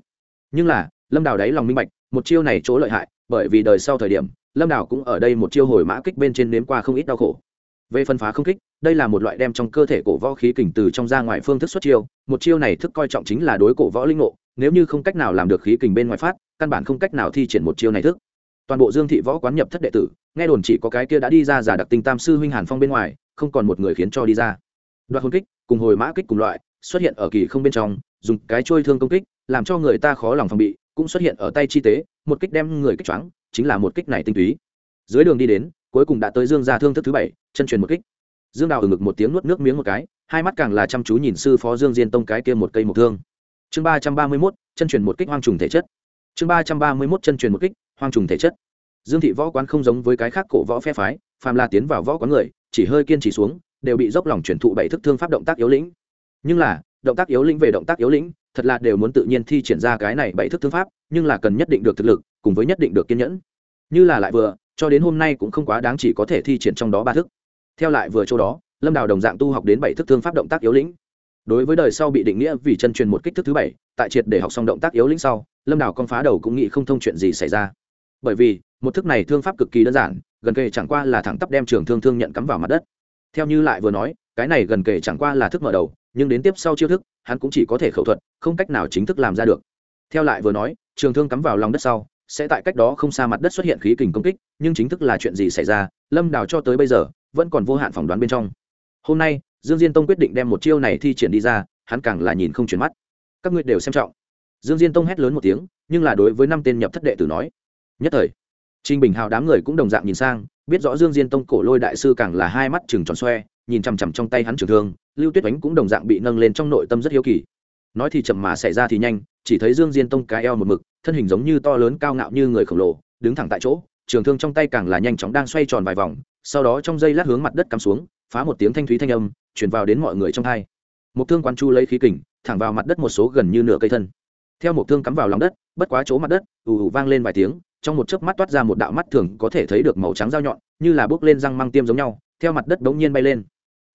[SPEAKER 1] Nhưng là, lâm đào đáy lòng minh bạch, một chiêu này chỗ lợi hại bởi vì đời sau thời điểm, lâm đảo cũng ở đây một chiêu hồi mã kích bên trên nếm qua không ít đau khổ. Về phân phá không kích, đây là một loại đem trong cơ thể cổ võ khí kình từ trong ra ngoài phương thức xuất chiêu, một chiêu này thức coi trọng chính là đối cổ võ linh ngộ, nếu như không cách nào làm được khí kình bên ngoài phát, căn bản không cách nào thi triển một chiêu này thức. Toàn bộ dương thị võ quán nhập thất đệ tử, nghe đồn chỉ có cái kia đã đi ra giả đặc tinh tam sư huynh hàn phong bên ngoài, không còn một người khiến cho đi ra. Đoạt hôn kích, cùng hồi mã kích cùng loại, xuất hiện ở kỳ không bên trong, dùng cái trôi thương công kích, làm cho người ta khó lòng phòng bị cũng xuất hiện ở tay chi tế, một kích đem người kích choáng, chính là một kích này tinh túy. Dưới đường đi đến, cuối cùng đã tới dương gia thương thức thứ bảy, chân truyền một kích. Dương đào ở ngực một tiếng nuốt nước miếng một cái, hai mắt càng là chăm chú nhìn sư phó dương diên tông cái kia một cây một thương. Chương ba trăm ba mươi mốt, chân truyền một kích hoang trùng thể chất. Chương ba trăm ba mươi mốt, chân truyền một kích hoang trùng thể chất. Dương thị võ quán không giống với cái khác cổ võ phe phái, phàm là tiến vào võ quán người, chỉ hơi kiên trì xuống, đều bị dốc lòng truyền thụ bảy thức thương pháp động tác yếu lĩnh. Nhưng là, động tác yếu lĩnh về động tác yếu lĩnh thật là đều muốn tự nhiên thi triển ra cái này bảy thức thương pháp, nhưng là cần nhất định được thực lực, cùng với nhất định được kiên nhẫn. Như là lại vừa, cho đến hôm nay cũng không quá đáng chỉ có thể thi triển trong đó ba thức. Theo lại vừa chỗ đó, lâm đào đồng dạng tu học đến bảy thức thương pháp động tác yếu lĩnh. Đối với đời sau bị định nghĩa vì chân truyền một kích thức thứ bảy, tại triệt để học xong động tác yếu lĩnh sau, lâm đào con phá đầu cũng nghĩ không thông chuyện gì xảy ra. Bởi vì, một thức này thương pháp cực kỳ đơn giản, gần kề chẳng qua là thẳng tắp đem trường thương thương nhận cắm vào mặt đất. Theo như lại vừa nói cái này gần kề chẳng qua là thức mở đầu, nhưng đến tiếp sau chiêu thức, hắn cũng chỉ có thể khẩu thuật, không cách nào chính thức làm ra được. Theo lại vừa nói, trường thương cắm vào lòng đất sau, sẽ tại cách đó không xa mặt đất xuất hiện khí kình công kích, nhưng chính thức là chuyện gì xảy ra, lâm đào cho tới bây giờ, vẫn còn vô hạn phỏng đoán bên trong. Hôm nay, dương diên tông quyết định đem một chiêu này thi triển đi ra, hắn càng là nhìn không chuyển mắt. Các ngươi đều xem trọng. Dương diên tông hét lớn một tiếng, nhưng là đối với năm tên nhập thất đệ tử nói, nhất thời. Trinh bình hào đám người cũng đồng dạng nhìn sang, biết rõ dương diên tông cổ lôi đại sư càng là hai mắt chừng tròn xoe nhìn chằm chằm trong tay hắn trường thương, lưu tuyết oánh cũng đồng dạng bị nâng lên trong nội tâm rất hiếu kỳ. Nói thì chậm mà xảy ra thì nhanh, chỉ thấy dương diên tông cái eo một mực, thân hình giống như to lớn cao ngạo như người khổng lồ, đứng thẳng tại chỗ, trường thương trong tay càng là nhanh chóng đang xoay tròn vài vòng, sau đó trong dây lát hướng mặt đất cắm xuống, phá một tiếng thanh thúy thanh âm chuyển vào đến mọi người trong thai một thương quán chu lấy khí kình, thẳng vào mặt đất một số gần như nửa cây thân. Theo một thương cắm vào lòng đất, bất quá chỗ mặt đất, ù ù vang lên vài tiếng, trong một chớp mắt toát ra một đạo mắt thường có thể thấy được màu trắng dao nhọn, như là bước lên răng mang tiêm giống nhau, theo mặt đất đống nhiên bay lên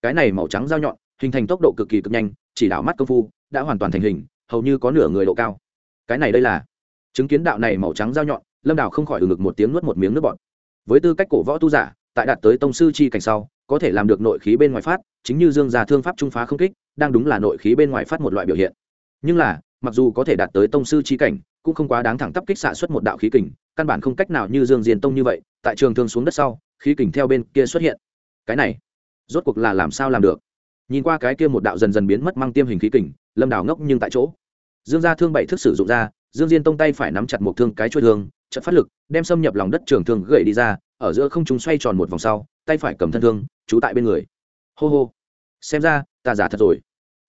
[SPEAKER 1] cái này màu trắng dao nhọn, hình thành tốc độ cực kỳ cực nhanh, chỉ đạo mắt công phu đã hoàn toàn thành hình, hầu như có nửa người độ cao. Cái này đây là chứng kiến đạo này màu trắng dao nhọn, lâm đảo không khỏi ừ ngực một tiếng nuốt một miếng nước bọt. Với tư cách cổ võ tu giả, tại đạt tới tông sư chi cảnh sau, có thể làm được nội khí bên ngoài phát, chính như dương già thương pháp trung phá không kích, đang đúng là nội khí bên ngoài phát một loại biểu hiện. Nhưng là, mặc dù có thể đạt tới tông sư chi cảnh, cũng không quá đáng thẳng tắp kích xạ xuất một đạo khí kình, căn bản không cách nào như dương diền tông như vậy, tại trường thương xuống đất sau, khí kình theo bên kia xuất hiện. Cái này rốt cuộc là làm sao làm được? Nhìn qua cái kia một đạo dần dần biến mất mang tiêm hình khí kình, lâm đào ngốc nhưng tại chỗ. Dương gia thương bảy thức sử dụng ra, dương diên tông tay phải nắm chặt một thương cái chuôi thương chật phát lực, đem xâm nhập lòng đất trường thương gậy đi ra, ở giữa không chúng xoay tròn một vòng sau, tay phải cầm thân thương, trú tại bên người. Hô hô. Xem ra, ta giả thật rồi.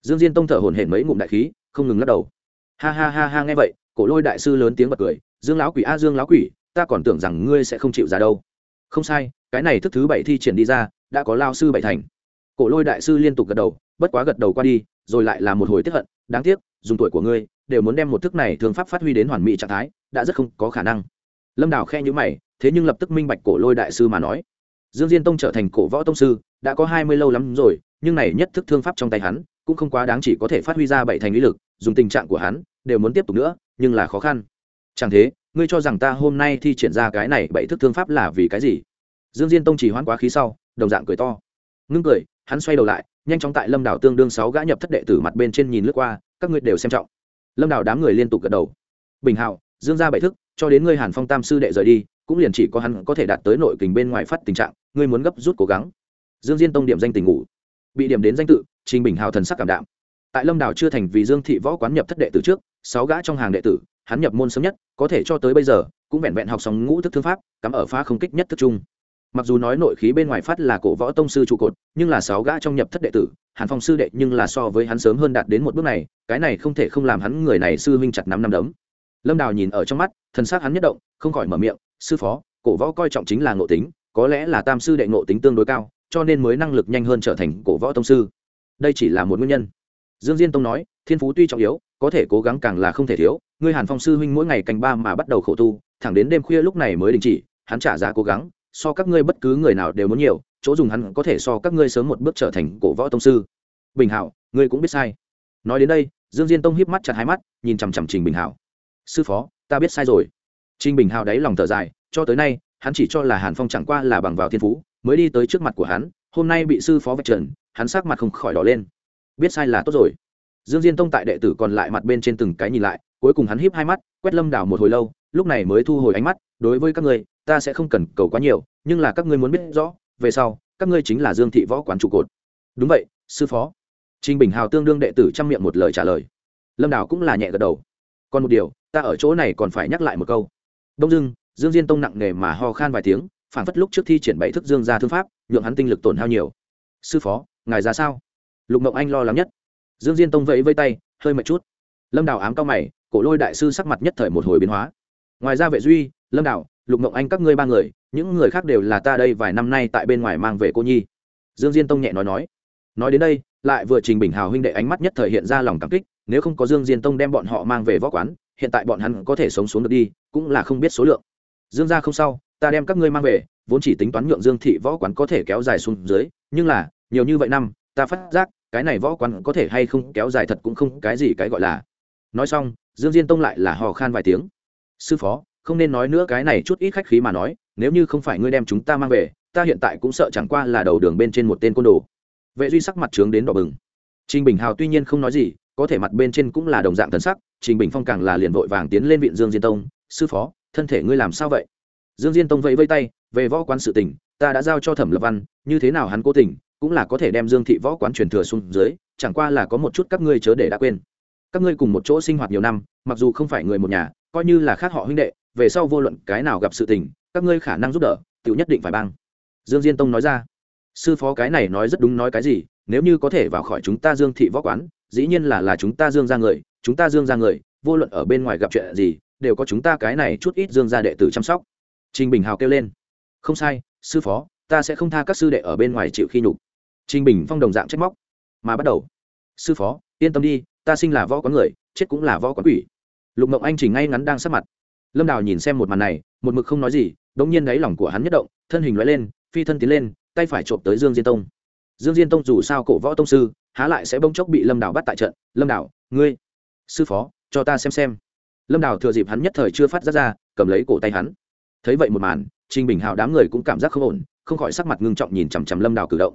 [SPEAKER 1] Dương diên tông thở hổn hển mấy ngụm đại khí, không ngừng lắc đầu. Ha ha ha ha, nghe vậy, cổ lôi đại sư lớn tiếng bật cười, dương lão quỷ a, dương lão quỷ, ta còn tưởng rằng ngươi sẽ không chịu ra đâu. Không sai, cái này thức thứ bảy thi triển đi ra đã có lao sư bảy thành. Cổ lôi đại sư liên tục gật đầu, bất quá gật đầu qua đi, rồi lại là một hồi tiếp hận, đáng tiếc, dùng tuổi của ngươi, đều muốn đem một thức này thường pháp phát huy đến hoàn mỹ trạng thái, đã rất không có khả năng. Lâm đào khe nhữ mày, thế nhưng lập tức minh bạch cổ lôi đại sư mà nói. Dương diên tông trở thành cổ võ tông sư, đã có hai mươi lâu lắm rồi, nhưng này nhất thức thương pháp trong tay hắn, cũng không quá đáng chỉ có thể phát huy ra bảy thành lý lực, dùng tình trạng của hắn, đều muốn tiếp tục nữa, nhưng là khó khăn. Chẳng thế, ngươi cho rằng ta hôm nay thi triển ra cái này bảy thức thương pháp là vì cái gì? Dương diên tông chỉ hoãn quá khí sau, đồng dạng cười to. Ngưng cười, hắn xoay đầu lại, nhanh chóng tại lâm đảo tương đương sáu gã nhập thất đệ tử mặt bên trên nhìn lướt qua, các ngươi đều xem trọng. Lâm đảo đám người liên tục gật đầu. Bình hạo, dương ra bảy thức, cho đến ngươi hàn phong tam sư đệ rời đi, cũng liền chỉ có hắn có thể đạt tới nội kình bên ngoài phát tình trạng, ngươi muốn gấp rút cố gắng. Dương diên tông điểm danh tình ngủ. Bị điểm đến danh tự, trình bình hào thần sắc cảm đạm. Tại lâm đảo chưa thành vì dương thị võ quán nhập thất đệ tử trước, sáu gã trong hàng đệ tử, hắn nhập môn sớm nhất, có thể cho tới bây giờ, cũng vẹn vẹn học xong ngũ thức thương pháp, cắm ở phá không kích nhất thức chung mặc dù nói nội khí bên ngoài phát là cổ võ tông sư trụ cột, nhưng là sáu gã trong nhập thất đệ tử, hàn phong sư đệ nhưng là so với hắn sớm hơn đạt đến một bước này, cái này không thể không làm hắn người này sư huynh chặt năm năm đấm. Lâm đào nhìn ở trong mắt, thần s á c hắn nhất động, không khỏi mở miệng, sư phó, cổ võ coi trọng chính là ngộ tính, có lẽ là tam sư đệ ngộ tính tương đối cao, cho nên mới năng lực nhanh hơn trở thành cổ võ tông sư. Đây chỉ là một nguyên nhân. Dương diên tông nói, thiên phú tuy trọng yếu, có thể cố gắng càng là không thể thiếu, ngươi hàn phong sư huynh mỗi ngày canh ba mà bắt đầu khổ tu, thẳng đến đêm khuya lúc này mới đình chỉ, hắn trả giá cố gắng so các ngươi bất cứ người nào đều muốn nhiều, chỗ dùng hắn có thể so các ngươi sớm một bước trở thành cổ võ tông sư. Bình hảo, ngươi cũng biết sai. Nói đến đây, dương diên tông hiếp mắt chặt hai mắt, nhìn chằm chằm trình bình hảo. Sư phó, ta biết sai rồi. Trình bình hảo đáy lòng thở dài, cho tới nay, hắn chỉ cho là hàn phong chẳng qua là bằng vào thiên phú, mới đi tới trước mặt của hắn, hôm nay bị sư phó vạch trần, hắn sắc mặt không khỏi đỏ lên. Biết sai là tốt rồi. Dương diên tông tại đệ tử còn lại mặt bên trên từng cái nhìn lại, cuối cùng hắn hiếp hai mắt, quét lâm đảo một hồi lâu, lúc này mới thu hồi ánh mắt, đối với các ngươi ta sẽ không cần cầu quá nhiều, nhưng là các ngươi muốn biết rõ, về sau, các ngươi chính là dương thị võ quán trụ cột. Đúng vậy, sư phó. Trình bình hào tương đương đệ tử chăm miệng một lời trả lời. Lâm đảo cũng là nhẹ gật đầu. Còn một điều, ta ở chỗ này còn phải nhắc lại một câu. Đông dưng dương diên tông nặng nề mà ho khan vài tiếng, phản phất lúc trước thi triển bảy thức dương ra thương pháp, nhượng hắn tinh lực tổn hao nhiều. Sư phó, ngài ra sao? Lục mộng anh lo lắng nhất. Dương diên tông vẫy vây tay, hơi mệt chút. Lâm đào ám cao mày, cổ lôi đại sư sắc mặt nhất thời một hồi biến hóa. Ngoài ra vệ duy, lâm đào lục mộng anh các ngươi ba người, những người khác đều là ta đây vài năm nay tại bên ngoài mang về cô nhi. Dương diên tông nhẹ nói nói. Nói đến đây, lại vừa trình bình hào huynh đệ ánh mắt nhất thời hiện ra lòng cảm kích, nếu không có dương diên tông đem bọn họ mang về võ quán, hiện tại bọn hắn có thể sống xuống được đi, cũng là không biết số lượng. Dương gia không sao, ta đem các ngươi mang về, vốn chỉ tính toán nhượng dương thị võ quán có thể kéo dài xuống dưới, nhưng là, nhiều như vậy năm, ta phát giác, cái này võ quán có thể hay không kéo dài thật cũng không cái gì cái gọi là. Nói xong, dương diên tông lại là hò khan vài tiếng. Sư phó không nên nói nữa cái này chút ít khách khí mà nói, nếu như không phải ngươi đem chúng ta mang về, ta hiện tại cũng sợ chẳng qua là đầu đường bên trên một tên côn đồ. Vệ duy sắc mặt trướng đến đỏ bừng. Trình bình hào tuy nhiên không nói gì, có thể mặt bên trên cũng là đồng dạng thần sắc, trình bình phong càng là liền vội vàng tiến lên viện dương diên tông, sư phó, thân thể ngươi làm sao vậy? Dương diên tông vẫy vây tay, về võ quán sự tình, ta đã giao cho thẩm lập văn, như thế nào hắn cố tình, cũng là có thể đem dương thị võ quán truyền thừa xuống dưới, chẳng qua là có một chút các ngươi chớ để đã quên. Các ngươi cùng một chỗ sinh hoạt nhiều năm, mặc dù không phải người một nhà, coi như là khác họ huynh đệ về sau vô luận cái nào gặp sự tình, các ngươi khả năng giúp đỡ tự nhất định phải băng dương diên tông nói ra. Sư phó cái này nói rất đúng nói cái gì, nếu như có thể vào khỏi chúng ta dương thị võ quán, dĩ nhiên là là chúng ta dương ra người, chúng ta dương ra người, vô luận ở bên ngoài gặp chuyện gì, đều có chúng ta cái này chút ít dương gia đệ tử chăm sóc. Trình bình hào kêu lên. Không sai, sư phó, ta sẽ không tha các sư đệ ở bên ngoài chịu khi nhục. Trình bình phong đồng dạng trách móc. Mà bắt đầu. Sư phó, yên tâm đi, ta sinh là võ quán người, chết cũng là võ quán quỷ. Lục mộng anh chỉ ngay ngắn đang sắp mặt lâm đào nhìn xem một màn này, một mực không nói gì đ ỗ n g nhiên đáy lòng của hắn nhất động, thân hình loại lên, phi thân tiến lên, tay phải trộm tới dương diên tông. Dương diên tông dù sao cổ võ tông sư, há lại sẽ bông chốc bị lâm đào bắt tại trận. Lâm đào, ngươi, sư phó, cho ta xem xem. Lâm đào thừa dịp hắn nhất thời chưa phát ra ra, cầm lấy cổ tay hắn. Thấy vậy một màn, trình bình hào đám người cũng cảm giác không ổn, không khỏi sắc mặt ngưng trọng nhìn chằm chằm lâm đào cử động.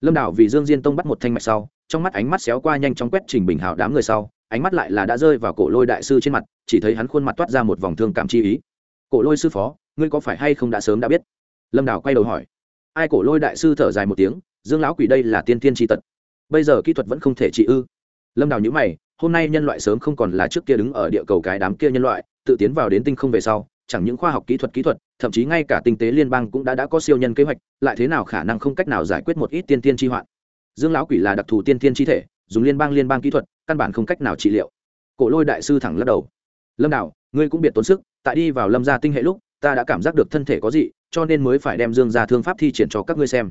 [SPEAKER 1] Lâm đào vì dương diên tông bắt một thanh mạch sau, trong mắt ánh mắt xéo qua nhanh chóng quét trình bình hào đám người sau ánh mắt lại là đã rơi vào cổ lôi đại sư trên mặt, chỉ thấy hắn khuôn mặt toát ra một vòng thương cảm chi ý. Cổ lôi sư phó, ngươi có phải hay không đã sớm đã biết? Lâm đào quay đầu hỏi. Ai cổ lôi đại sư thở dài một tiếng, dương lão quỷ đây là tiên tiên tri tật. Bây giờ kỹ thuật vẫn không thể trị ư? Lâm đào nhữ mày, hôm nay nhân loại sớm không còn là trước kia đứng ở địa cầu cái đám kia nhân loại, tự tiến vào đến tinh không về sau, chẳng những khoa học kỹ thuật kỹ thuật, thậm chí ngay cả tinh tế liên bang cũng đã đã có siêu nhân kế hoạch, lại thế nào khả năng không cách nào giải quyết một ít tiên tiên tri hoạn? Dương lão quỷ là đặc thù tiên tiên chi thể dùng liên bang liên bang kỹ thuật, căn bản không cách nào trị liệu. Cổ lôi đại sư thẳng lắc đầu. Lâm đạo ngươi cũng biệt tốn sức, tại đi vào lâm gia tinh hệ lúc, ta đã cảm giác được thân thể có gì cho nên mới phải đem dương gia thương pháp thi triển cho các ngươi xem.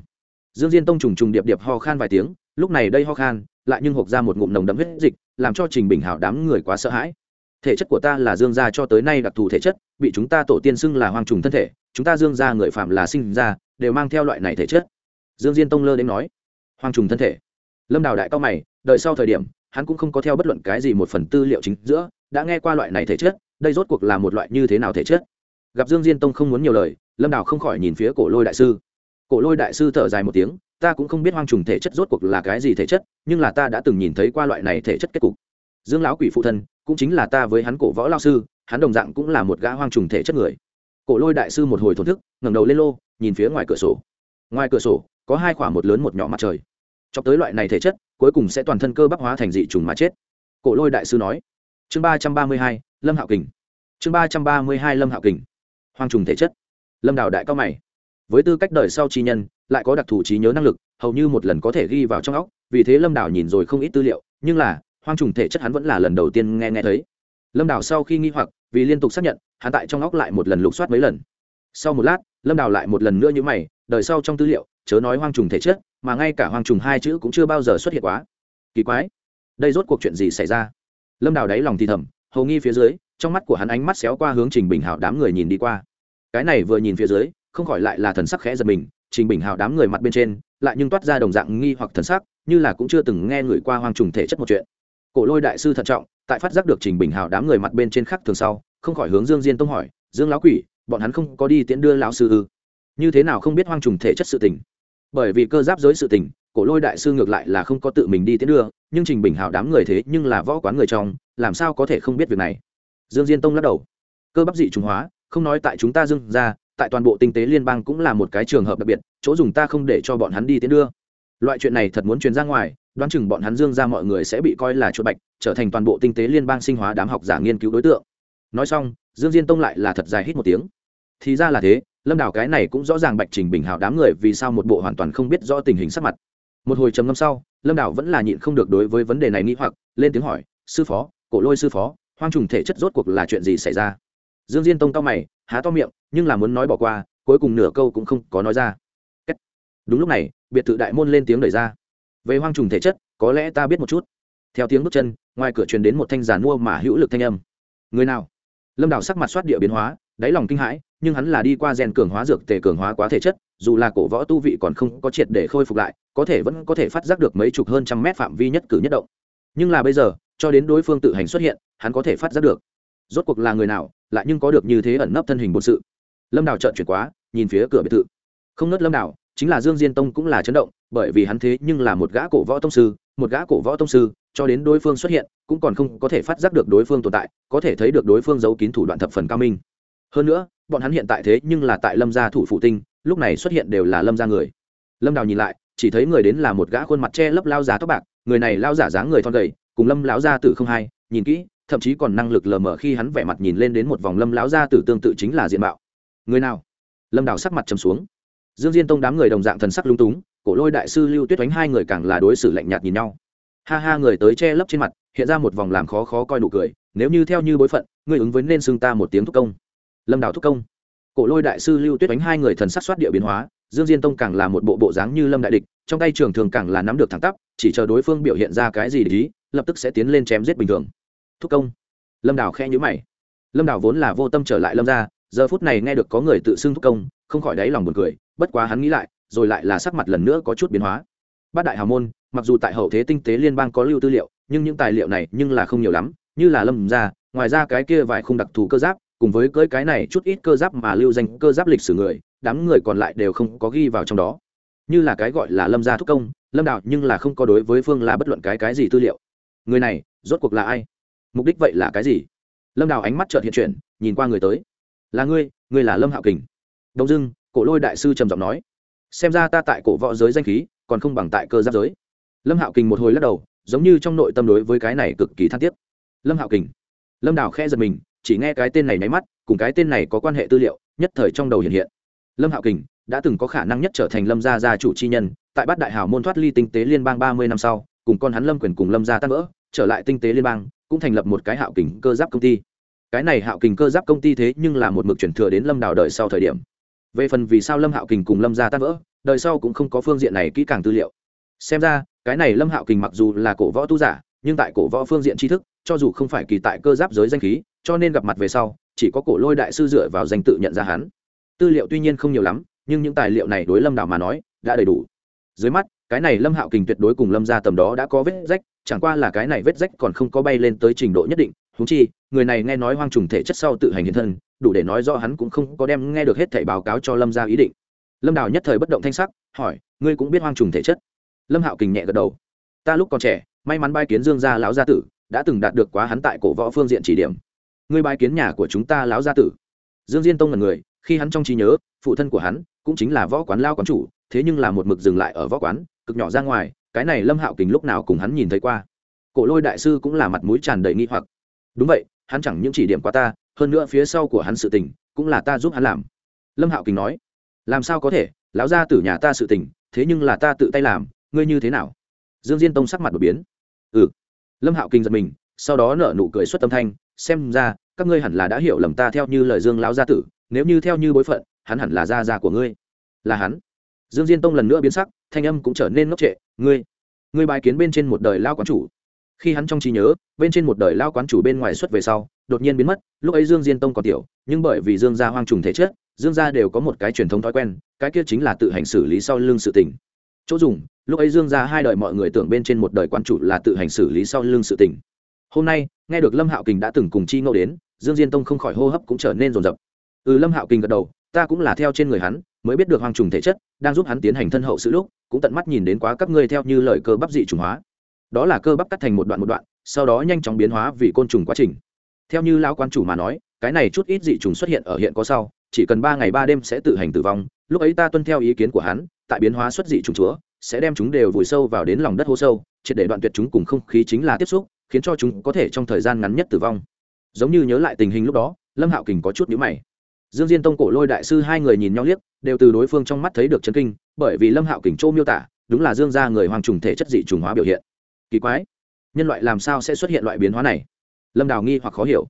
[SPEAKER 1] Dương diên tông trùng trùng điệp điệp ho khan vài tiếng, lúc này đây ho khan, lại nhưng hộp ra một ngụm nồng đậm huyết dịch, làm cho trình bình hảo đám người quá sợ hãi. Thể chất của ta là dương gia cho tới nay đặc thù thể chất, bị chúng ta tổ tiên xưng là hoang trùng thân thể, chúng ta dương gia người phạm là sinh ra, đều mang theo loại này thể chất. Dương diên tông lơ đến nói, hoang trùng thân thể. Lâm đào đại cao mày đợi sau thời điểm, hắn cũng không có theo bất luận cái gì một phần tư liệu chính giữa, đã nghe qua loại này thể chất, đây rốt cuộc là một loại như thế nào thể chất? Gặp dương diên tông không muốn nhiều lời, lâm đào không khỏi nhìn phía cổ lôi đại sư. Cổ lôi đại sư thở dài một tiếng, ta cũng không biết hoang trùng thể chất rốt cuộc là cái gì thể chất, nhưng là ta đã từng nhìn thấy qua loại này thể chất kết cục. Dương lão quỷ phụ thân, cũng chính là ta với hắn cổ võ lao sư, hắn đồng dạng cũng là một gã hoang trùng thể chất người. Cổ lôi đại sư một hồi thổn thức, ngẩng đầu lên lô, nhìn phía ngoài cửa sổ. Ngoài cửa sổ, có hai khoảng một lớn một nhỏ mặt trời cho tới loại này thể chất, cuối cùng sẽ toàn thân cơ bắp hóa thành dị trùng mà chết. Cổ lôi đại sư nói. Chương ba trăm ba mươi hai, lâm hạo kình. Chương ba trăm ba mươi hai, lâm hạo kình. Hoang trùng thể chất. Lâm đào đại cao mày. Với tư cách đời sau chi nhân, lại có đặc thù trí nhớ năng lực, hầu như một lần có thể ghi vào trong óc, vì thế lâm đào nhìn rồi không ít tư liệu, nhưng là, hoang trùng thể chất hắn vẫn là lần đầu tiên nghe nghe thấy. Lâm đào sau khi nghi hoặc, vì liên tục xác nhận, hắn tại trong óc lại một lần lục soát mấy lần. Sau một lát, lâm đào lại một lần nữa như mày, đời sau trong tư liệu, chớ nói hoang trùng thể chất mà ngay cả hoang trùng hai chữ cũng chưa bao giờ xuất hiện quá. Kỳ quái. Đây rốt cuộc chuyện gì xảy ra? Lâm đào đáy lòng thì thầm, hầu nghi phía dưới, trong mắt của hắn ánh mắt xéo qua hướng trình bình hào đám người nhìn đi qua. Cái này vừa nhìn phía dưới, không khỏi lại là thần sắc khẽ giật mình, trình bình hào đám người mặt bên trên, lại nhưng toát ra đồng dạng nghi hoặc thần sắc, như là cũng chưa từng nghe người qua hoang trùng thể chất một chuyện. Cổ lôi đại sư thận trọng, tại phát giác được trình bình hào đám người mặt bên trên khác thường sau, không khỏi hướng dương diên tông hỏi, dương lão quỷ, bọn hắn không có đi tiễn đưa lão sư ư? Như thế nào không biết hoang trùng thể chất sự tình? Bởi vì cơ giáp giới sự tình, cổ lôi đại sư ngược lại là không có tự mình đi tiến đưa, nhưng trình bình hào đám người thế nhưng là võ quán người trong, làm sao có thể không biết việc này? Dương diên tông lắc đầu. Cơ bắp dị trùng hóa, không nói tại chúng ta dương ra tại toàn bộ tinh tế liên bang cũng là một cái trường hợp đặc biệt, chỗ dùng ta không để cho bọn hắn đi tiến đưa. Loại chuyện này thật muốn truyền ra ngoài, đoán chừng bọn hắn dương ra mọi người sẽ bị coi là chuột bạch, trở thành toàn bộ tinh tế liên bang sinh hóa đám học giả nghiên cứu đối tượng. Nói xong, dương diên tông lại là thật dài hít một tiếng. Thì ra là thế lâm đảo cái này cũng rõ ràng bạch trình bình hào đám người vì sao một bộ hoàn toàn không biết rõ tình hình sắc mặt. Một hồi trầm ngâm sau, lâm đảo vẫn là nhịn không được đối với vấn đề này nghĩ hoặc, lên tiếng hỏi, sư phó, cổ lôi sư phó, hoang trùng thể chất rốt cuộc là chuyện gì xảy ra? Dương diên tông cao mày, há to miệng, nhưng là muốn nói bỏ qua, cuối cùng nửa câu cũng không có nói ra. Đúng lúc này, biệt thự đại môn lên tiếng đẩy ra. Về hoang trùng thể chất, có lẽ ta biết một chút. Theo tiếng bước chân, ngoài cửa truyền đến một thanh giàn mua mà hữu lực thanh âm. Người nào? Lâm đảo sắc mặt soát địa biến hóa đáy lòng kinh hãi, nhưng hắn là đi qua gen cường hóa dược tề cường hóa quá thể chất, dù là cổ võ tu vị còn không có triệt để khôi phục lại, có thể vẫn có thể phát giác được mấy chục hơn trăm mét phạm vi nhất cử nhất động. Nhưng là bây giờ, cho đến đối phương tự hành xuất hiện, hắn có thể phát giác được. Rốt cuộc là người nào, lại nhưng có được như thế ẩn nấp thân hình bổn sự. Lâm đào trợn chuyển quá, nhìn phía cửa biệt thự. Không nớt lâm đào, chính là dương diên tông cũng là chấn động, bởi vì hắn thế nhưng là một gã cổ võ tông sư, một gã cổ võ tông sư, cho đến đối phương xuất hiện, cũng còn không có thể phát giác được đối phương tồn tại, có thể thấy được đối phương giấu kín thủ đoạn thập phần cao minh hơn nữa, bọn hắn hiện tại thế nhưng là tại lâm gia thủ phụ tinh, lúc này xuất hiện đều là lâm gia người. Lâm đào nhìn lại, chỉ thấy người đến là một gã khuôn mặt che lấp lao giá tóc bạc, người này lao giả dáng người thon gầy, cùng lâm lão gia tử không hai, nhìn kỹ, thậm chí còn năng lực lờ mờ khi hắn vẻ mặt nhìn lên đến một vòng lâm lão gia tử tương tự chính là diện mạo. Người nào? Lâm đào sắc mặt trầm xuống. Dương diên tông đám người đồng dạng thần sắc lung túng, cổ lôi đại sư lưu tuyết đánh hai người càng là đối xử lạnh nhạt nhìn nhau. Ha ha, người tới che lấp trên mặt, hiện ra một vòng làm khó khó coi nụ cười, nếu như theo như bối phận, ngươi ứng với nên xưng ta một tiếng thúc công lâm đào thúc công. Cổ lôi đại sư lưu tuyết đánh hai người thần sát soát địa biến hóa, dương diên tông càng là một bộ bộ dáng như lâm đại địch, trong tay trường thường càng là nắm được thẳng tắp, chỉ chờ đối phương biểu hiện ra cái gì để ý, lập tức sẽ tiến lên chém giết bình thường. Thúc công. Lâm đào khe nhữ mày. Lâm đào vốn là vô tâm trở lại lâm ra giờ phút này nghe được có người tự xưng thúc công, không khỏi đáy lòng buồn cười, bất quá hắn nghĩ lại, rồi lại là sắc mặt lần nữa có chút biến hóa. Bát đại hào môn, mặc dù tại hậu thế tinh tế liên bang có lưu tư liệu, nhưng những tài liệu này nhưng là không nhiều lắm, như là lâm ra ngoài ra cái kia vài khung đặc thù cơ giáp cùng với cưỡi cái này chút ít cơ giáp mà lưu danh cơ giáp lịch sử người, đám người còn lại đều không có ghi vào trong đó. Như là cái gọi là lâm gia thúc công, lâm đạo nhưng là không có đối với phương là bất luận cái cái gì tư liệu. Người này, rốt cuộc là ai? Mục đích vậy là cái gì? Lâm đào ánh mắt trợt hiện chuyển, nhìn qua người tới. Là ngươi ngươi là lâm hạo kình. Đông dưng, cổ lôi đại sư trầm giọng nói. Xem ra ta tại cổ võ giới danh khí, còn không bằng tại cơ giáp giới. Lâm hạo kình một hồi lắc đầu, giống như trong nội tâm đối với cái này cực kỳ than tiếc. Lâm hạo kình. Lâm đào khe giật mình chỉ nghe cái tên này nháy mắt, cùng cái tên này có quan hệ tư liệu, nhất thời trong đầu hiện hiện. Lâm hạo kình đã từng có khả năng nhất trở thành lâm gia gia chủ chi nhân, tại bát đại hào môn thoát ly tinh tế liên bang ba mươi năm sau, cùng con hắn lâm quyền cùng lâm gia tan vỡ, trở lại tinh tế liên bang, cũng thành lập một cái hạo kình cơ giáp công ty. Cái này hạo kình cơ giáp công ty thế nhưng là một mực chuyển thừa đến lâm đào đời sau thời điểm. Về phần vì sao lâm hạo kình cùng lâm gia tan vỡ, đời sau cũng không có phương diện này kỹ càng tư liệu. Xem ra, cái này lâm hạo kình mặc dù là cổ võ tu giả, nhưng tại cổ võ phương diện tri thức, cho dù không phải kỳ tại cơ giáp giới danh khí cho nên gặp mặt về sau, chỉ có cổ lôi đại sư dựa vào danh tự nhận ra hắn. Tư liệu tuy nhiên không nhiều lắm, nhưng những tài liệu này đối lâm đảo mà nói, đã đầy đủ. Dưới mắt, cái này lâm hạo kình tuyệt đối cùng lâm ra tầm đó đã có vết rách, chẳng qua là cái này vết rách còn không có bay lên tới trình độ nhất định. Húng chi, người này nghe nói hoang trùng thể chất sau tự hành hiện thân, đủ để nói do hắn cũng không có đem nghe được hết thảy báo cáo cho lâm ra ý định. Lâm đào nhất thời bất động thanh sắc, hỏi, ngươi cũng biết hoang trùng thể chất? Lâm hạo kình nhẹ gật đầu. Ta lúc còn trẻ, may mắn bai kiến dương gia lão gia tử, đã từng đạt được quá hắn tại cổ võ phương diện chỉ điểm ngươi bái kiến nhà của chúng ta lão gia tử. Dương diên tông là người, khi hắn trong trí nhớ, phụ thân của hắn cũng chính là võ quán lao quán chủ, thế nhưng là một mực dừng lại ở võ quán, cực nhỏ ra ngoài, cái này lâm hạo kình lúc nào cùng hắn nhìn thấy qua. Cổ lôi đại sư cũng là mặt mũi tràn đầy nghi hoặc. Đúng vậy, hắn chẳng những chỉ điểm qua ta, hơn nữa phía sau của hắn sự tình cũng là ta giúp hắn làm. Lâm hạo kình nói, làm sao có thể? Lão gia tử nhà ta sự tình, thế nhưng là ta tự tay làm, ngươi như thế nào? Dương diên tông sắc mặt đột biến. Ừ. Lâm hạo kinh giật mình, sau đó nở nụ cười xuất tâm thanh xem ra, các ngươi hẳn là đã hiểu lầm ta theo như lời dương lão gia tử, nếu như theo như bối phận, hắn hẳn là gia gia của ngươi. Là hắn. Dương diên tông lần nữa biến sắc, thanh âm cũng trở nên ngốc trệ, ngươi ngươi bài kiến bên trên một đời lao quán chủ. Khi hắn trong trí nhớ, bên trên một đời lao quán chủ bên ngoài xuất về sau, đột nhiên biến mất, lúc ấy dương diên tông còn tiểu, nhưng bởi vì dương gia hoang trùng thể chất, dương gia đều có một cái truyền thống thói quen, cái kia chính là tự hành xử lý sau lưng sự tình. Chỗ dùng, lúc ấy dương gia hai đời mọi người tưởng bên trên một đời quán chủ là tự hành xử lý sau lưng sự tình hôm nay, nghe được lâm hạo kình đã từng cùng chi ngẫu đến, dương diên tông không khỏi hô hấp cũng trở nên rồn rập ừ lâm hạo kình gật đầu, ta cũng là theo trên người hắn, mới biết được Hoàng trùng thể chất, đang giúp hắn tiến hành thân hậu sự lúc, cũng tận mắt nhìn đến quá các ngươi theo như lời cơ bắp dị trùng hóa. Đó là cơ bắp cắt thành một đoạn một đoạn, sau đó nhanh chóng biến hóa vì côn trùng quá trình. Theo như lão quan chủ mà nói, cái này chút ít dị trùng xuất hiện ở hiện có sau, chỉ cần ba ngày ba đêm sẽ tự hành tử vong, lúc ấy ta tuân theo ý kiến của hắn, tại biến hóa xuất dị trùng chúa, sẽ đem chúng đều vùi sâu vào đến lòng đất hô sâu, triệt để đoạn tuyệt chúng cùng không khí chính là tiếp xúc khiến cho chúng có thể trong thời gian ngắn nhất tử vong. Giống như nhớ lại tình hình lúc đó, lâm hạo kình có chút nhữ mày. Dương diên tông cổ lôi đại sư hai người nhìn nhau liếc, đều từ đối phương trong mắt thấy được chấn kinh, bởi vì lâm hạo kình châu miêu tả, đúng là dương gia người hoàng trùng thể chất dị trùng hóa biểu hiện. Kỳ quái, nhân loại làm sao sẽ xuất hiện loại biến hóa này? Lâm đào nghi hoặc khó hiểu.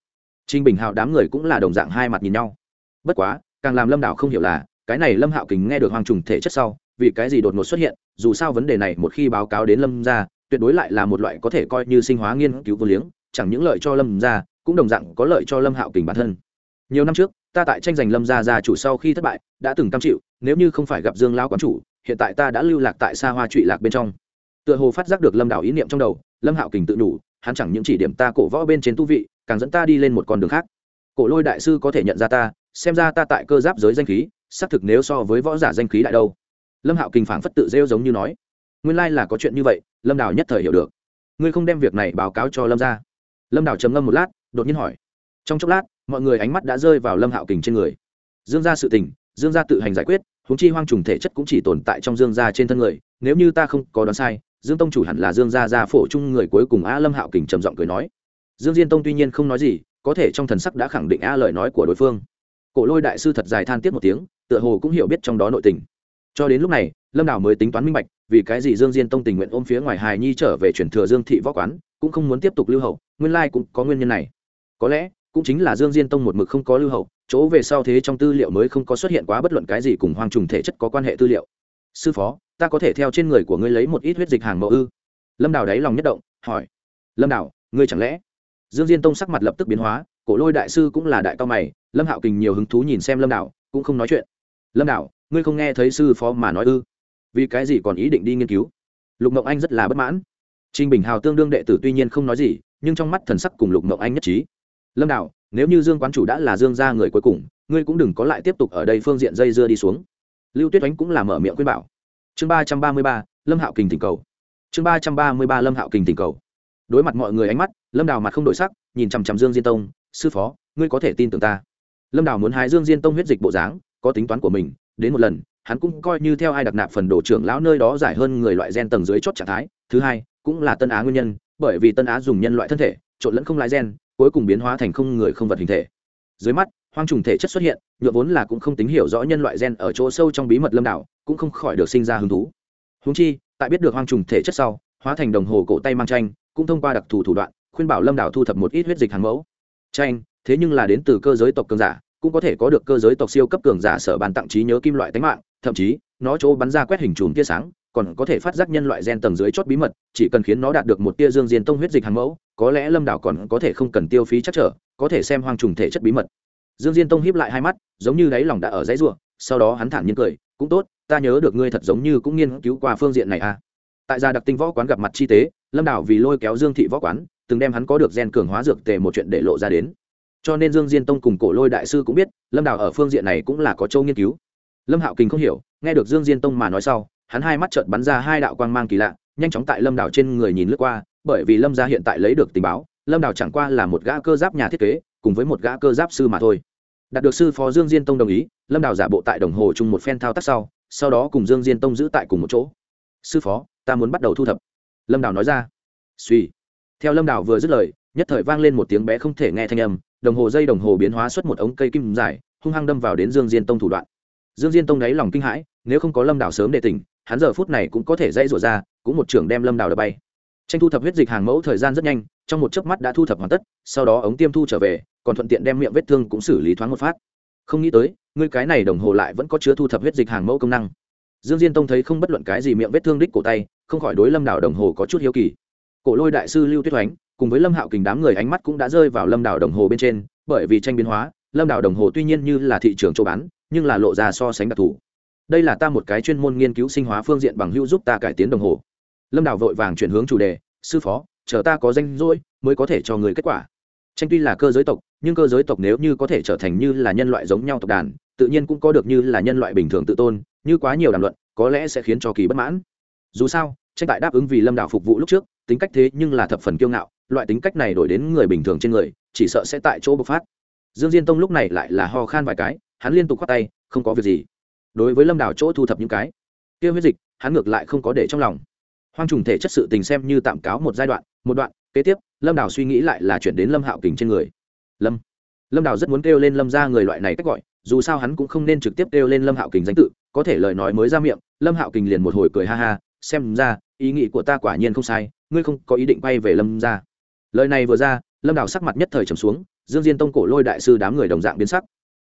[SPEAKER 1] Trinh bình hào đám người cũng là đồng dạng hai mặt nhìn nhau. Bất quá, càng làm lâm đào không hiểu là, cái này lâm hạo kình nghe được hoàng trùng thể chất sau, vì cái gì đột ngột xuất hiện, dù sao vấn đề này một khi báo cáo đến lâm gia tuyệt đối lại là một loại có thể coi như sinh hóa nghiên cứu vô liếng, chẳng những lợi cho lâm gia, cũng đồng dạng có lợi cho lâm hạo kình bản thân. Nhiều năm trước, ta tại tranh giành lâm gia gia chủ sau khi thất bại, đã từng cam chịu, nếu như không phải gặp dương lao quán chủ, hiện tại ta đã lưu lạc tại xa hoa trụy lạc bên trong. Tựa hồ phát giác được lâm đảo ý niệm trong đầu, lâm hạo kình tự đủ, hắn chẳng những chỉ điểm ta cổ võ bên trên tu vị, càng dẫn ta đi lên một con đường khác. Cổ lôi đại sư có thể nhận ra ta, xem ra ta tại cơ giáp giới danh khí, xác thực nếu so với võ giả danh khí đại đâu. Lâm hạo kình phảng phất tự rêu giống như nói nguyên lai là có chuyện như vậy, lâm đào nhất thời hiểu được. Ngươi không đem việc này báo cáo cho lâm ra lâm đào trầm ngâm một lát, đột nhiên hỏi. Trong chốc lát, mọi người ánh mắt đã rơi vào lâm hạo kình trên người. Dương gia sự tình, dương gia tự hành giải quyết húng chi hoang trùng thể chất cũng chỉ tồn tại trong dương gia trên thân người, nếu như ta không có đoán sai, dương tông chủ hẳn là dương gia gia phổ chung người cuối cùng a lâm hạo kình trầm giọng cười nói. Dương diên tông tuy nhiên không nói gì, có thể trong thần sắc đã khẳng định a lời nói của đối phương. Cổ lôi đại sư thật dài than tiếp một tiếng, tựa hồ cũng hiểu biết trong đó nội tình. Cho đến lúc này, lâm đào mới tính toán minh bạch vì cái gì dương diên tông tình nguyện ôm phía ngoài hài nhi trở về chuyển thừa dương thị võ quán, cũng không muốn tiếp tục lưu hậu, nguyên lai cũng có nguyên nhân này. Có lẽ, cũng chính là dương diên tông một mực không có lưu hậu, chỗ về sau thế trong tư liệu mới không có xuất hiện quá bất luận cái gì cùng hoang trùng thể chất có quan hệ tư liệu. Sư phó, ta có thể theo trên người của ngươi lấy một ít huyết dịch hàng mẫu ư? Lâm đào đáy lòng nhất động, hỏi. Lâm đào, ngươi chẳng lẽ? Dương diên tông sắc mặt lập tức biến hóa, cổ lôi đại sư cũng là đại cao mày, lâm hạo kình nhiều hứng thú nhìn xem lâm đào, cũng không nói chuyện. Lâm đào, ngươi không nghe thấy sư phó mà nói ư? Vì cái gì còn ý định đi nghiên cứu? Lục mộng anh rất là bất mãn. Trinh bình hào tương đương đệ tử tuy nhiên không nói gì, nhưng trong mắt thần sắc cùng lục mộng anh nhất trí. Lâm đạo nếu như dương quán chủ đã là dương gia người cuối cùng, ngươi cũng đừng có lại tiếp tục ở đây phương diện dây dưa đi xuống. Lưu tuyết oánh cũng là mở miệng khuyên bảo. Chương ba trăm ba mươi ba, lâm hạo kình tình cầu. Chương ba trăm ba mươi ba, lâm hạo kình tình cầu. Đối mặt mọi người ánh mắt, lâm đào mặt không đổi sắc, nhìn chằm chằm dương diên tông, sư phó, ngươi có thể tin tưởng ta. Lâm đào muốn hái dương diên tông huyết dịch bộ dáng, có tính toán của mình, đến một lần hắn cũng coi như theo ai đặc nạp phần đồ trưởng lão nơi đó giải hơn người loại gen tầng dưới chốt trạng thái. Thứ hai, cũng là tân á nguyên nhân, bởi vì tân á dùng nhân loại thân thể, trộn lẫn không lái gen, cuối cùng biến hóa thành không người không vật hình thể. Dưới mắt, hoang trùng thể chất xuất hiện nhựa vốn là cũng không tính hiểu rõ nhân loại gen ở chỗ sâu trong bí mật lâm đảo, cũng không khỏi được sinh ra hứng thú. Húng chi, tại biết được hoang trùng thể chất sau, hóa thành đồng hồ cổ tay mang tranh, cũng thông qua đặc thù thủ đoạn, khuyên bảo lâm đảo thu thập một ít huyết dịch hàng mẫu. Tranh, thế nhưng là đến từ cơ giới tộc cường giả cũng có thể có được cơ giới tộc siêu cấp cường giả sở bàn tặng trí nhớ kim loại tánh mạng, thậm chí, nó chỗ bắn ra quét hình chùm tia sáng, còn có thể phát giác nhân loại gen tầng dưới chót bí mật, chỉ cần khiến nó đạt được một tia dương diên tông huyết dịch hàng mẫu, có lẽ lâm đảo còn có thể không cần tiêu phí chắc trở, có thể xem hoang trùng thể chất bí mật. Dương diên tông hiếp lại hai mắt, giống như đáy lòng đã ở dãy ruộng sau đó hắn thản nhiên cười, cũng tốt, ta nhớ được ngươi thật giống như cũng nghiên cứu qua phương diện này à. Tại gia đặc tinh võ quán gặp mặt chi tế, lâm đảo vì lôi kéo dương thị võ quán, từng đem hắn có được gen cường hóa dược tề một chuyện để lộ ra đến cho nên dương diên tông cùng cổ lôi đại sư cũng biết, lâm đào ở phương diện này cũng là có châu nghiên cứu. Lâm hạo kình không hiểu, nghe được dương diên tông mà nói sau, hắn hai mắt trợn bắn ra hai đạo quang mang kỳ lạ, nhanh chóng tại lâm đào trên người nhìn lướt qua, bởi vì lâm gia hiện tại lấy được tình báo, lâm đào chẳng qua là một gã cơ giáp nhà thiết kế, cùng với một gã cơ giáp sư mà thôi. Đạt được sư phó dương diên tông đồng ý, lâm đào giả bộ tại đồng hồ chung một phen thao tác sau sau đó cùng dương diên tông giữ tại cùng một chỗ. Sư phó, ta muốn bắt đầu thu thập. Lâm đào nói ra. Suy theo lâm đào vừa dứt lời, nhất thời vang lên một tiếng bé không thể nghe thanh âm đồng hồ dây đồng hồ biến hóa xuất một ống cây kim dài, hung hăng đâm vào đến dương diên tông thủ đoạn. Dương diên tông đáy lòng kinh hãi, nếu không có lâm đảo sớm để tỉnh, hắn giờ phút này cũng có thể dây rủa ra, cũng một trưởng đem lâm đảo đập bay. Tranh thu thập huyết dịch hàng mẫu thời gian rất nhanh, trong một chớp mắt đã thu thập hoàn tất, sau đó ống tiêm thu trở về, còn thuận tiện đem miệng vết thương cũng xử lý thoáng một phát. Không nghĩ tới, ngươi cái này đồng hồ lại vẫn có chứa thu thập huyết dịch hàng mẫu công năng. Dương diên tông thấy không bất luận cái gì miệng vết thương đích cổ tay, không khỏi đối lâm đảo đồng hồ có chút hiếu kỳ. Cổ lôi đại sư lưu tuyết oánh cùng với lâm hạo kình đám người ánh mắt cũng đã rơi vào lâm đảo đồng hồ bên trên, bởi vì tranh biến hóa, lâm đảo đồng hồ tuy nhiên như là thị trường châu bán, nhưng là lộ ra so sánh đặc thù. Đây là ta một cái chuyên môn nghiên cứu sinh hóa phương diện bằng hữu giúp ta cải tiến đồng hồ. Lâm đảo vội vàng chuyển hướng chủ đề, sư phó, chờ ta có danh rỗi mới có thể cho người kết quả. Tranh tuy là cơ giới tộc, nhưng cơ giới tộc nếu như có thể trở thành như là nhân loại giống nhau tộc đàn, tự nhiên cũng có được như là nhân loại bình thường tự tôn, như quá nhiều đàm luận, có lẽ sẽ khiến cho kỳ bất mãn. Dù sao, tranh tại đáp ứng vì lâm đảo phục vụ lúc trước, tính cách thế nhưng là thập phần kiêu ngạo loại tính cách này đổi đến người bình thường trên người, chỉ sợ sẽ tại chỗ bộc phát. Dương diên tông lúc này lại là ho khan vài cái, hắn liên tục khoác tay, không có việc gì. Đối với lâm đảo chỗ thu thập những cái Tiêu huyết dịch, hắn ngược lại không có để trong lòng. Hoang trùng thể chất sự tình xem như tạm cáo một giai đoạn, một đoạn, kế tiếp, lâm đảo suy nghĩ lại là chuyển đến lâm hạo kình trên người. Lâm lâm đảo rất muốn kêu lên lâm ra người loại này cách gọi, dù sao hắn cũng không nên trực tiếp kêu lên lâm hạo kình danh tự, có thể lời nói mới ra miệng, lâm hạo kình liền một hồi cười ha ha, xem ra, ý nghĩ của ta quả nhiên không sai, ngươi không có ý định bay về lâm ra lời này vừa ra, lâm đảo sắc mặt nhất thời trầm xuống, dương diên tông cổ lôi đại sư đám người đồng dạng biến sắc.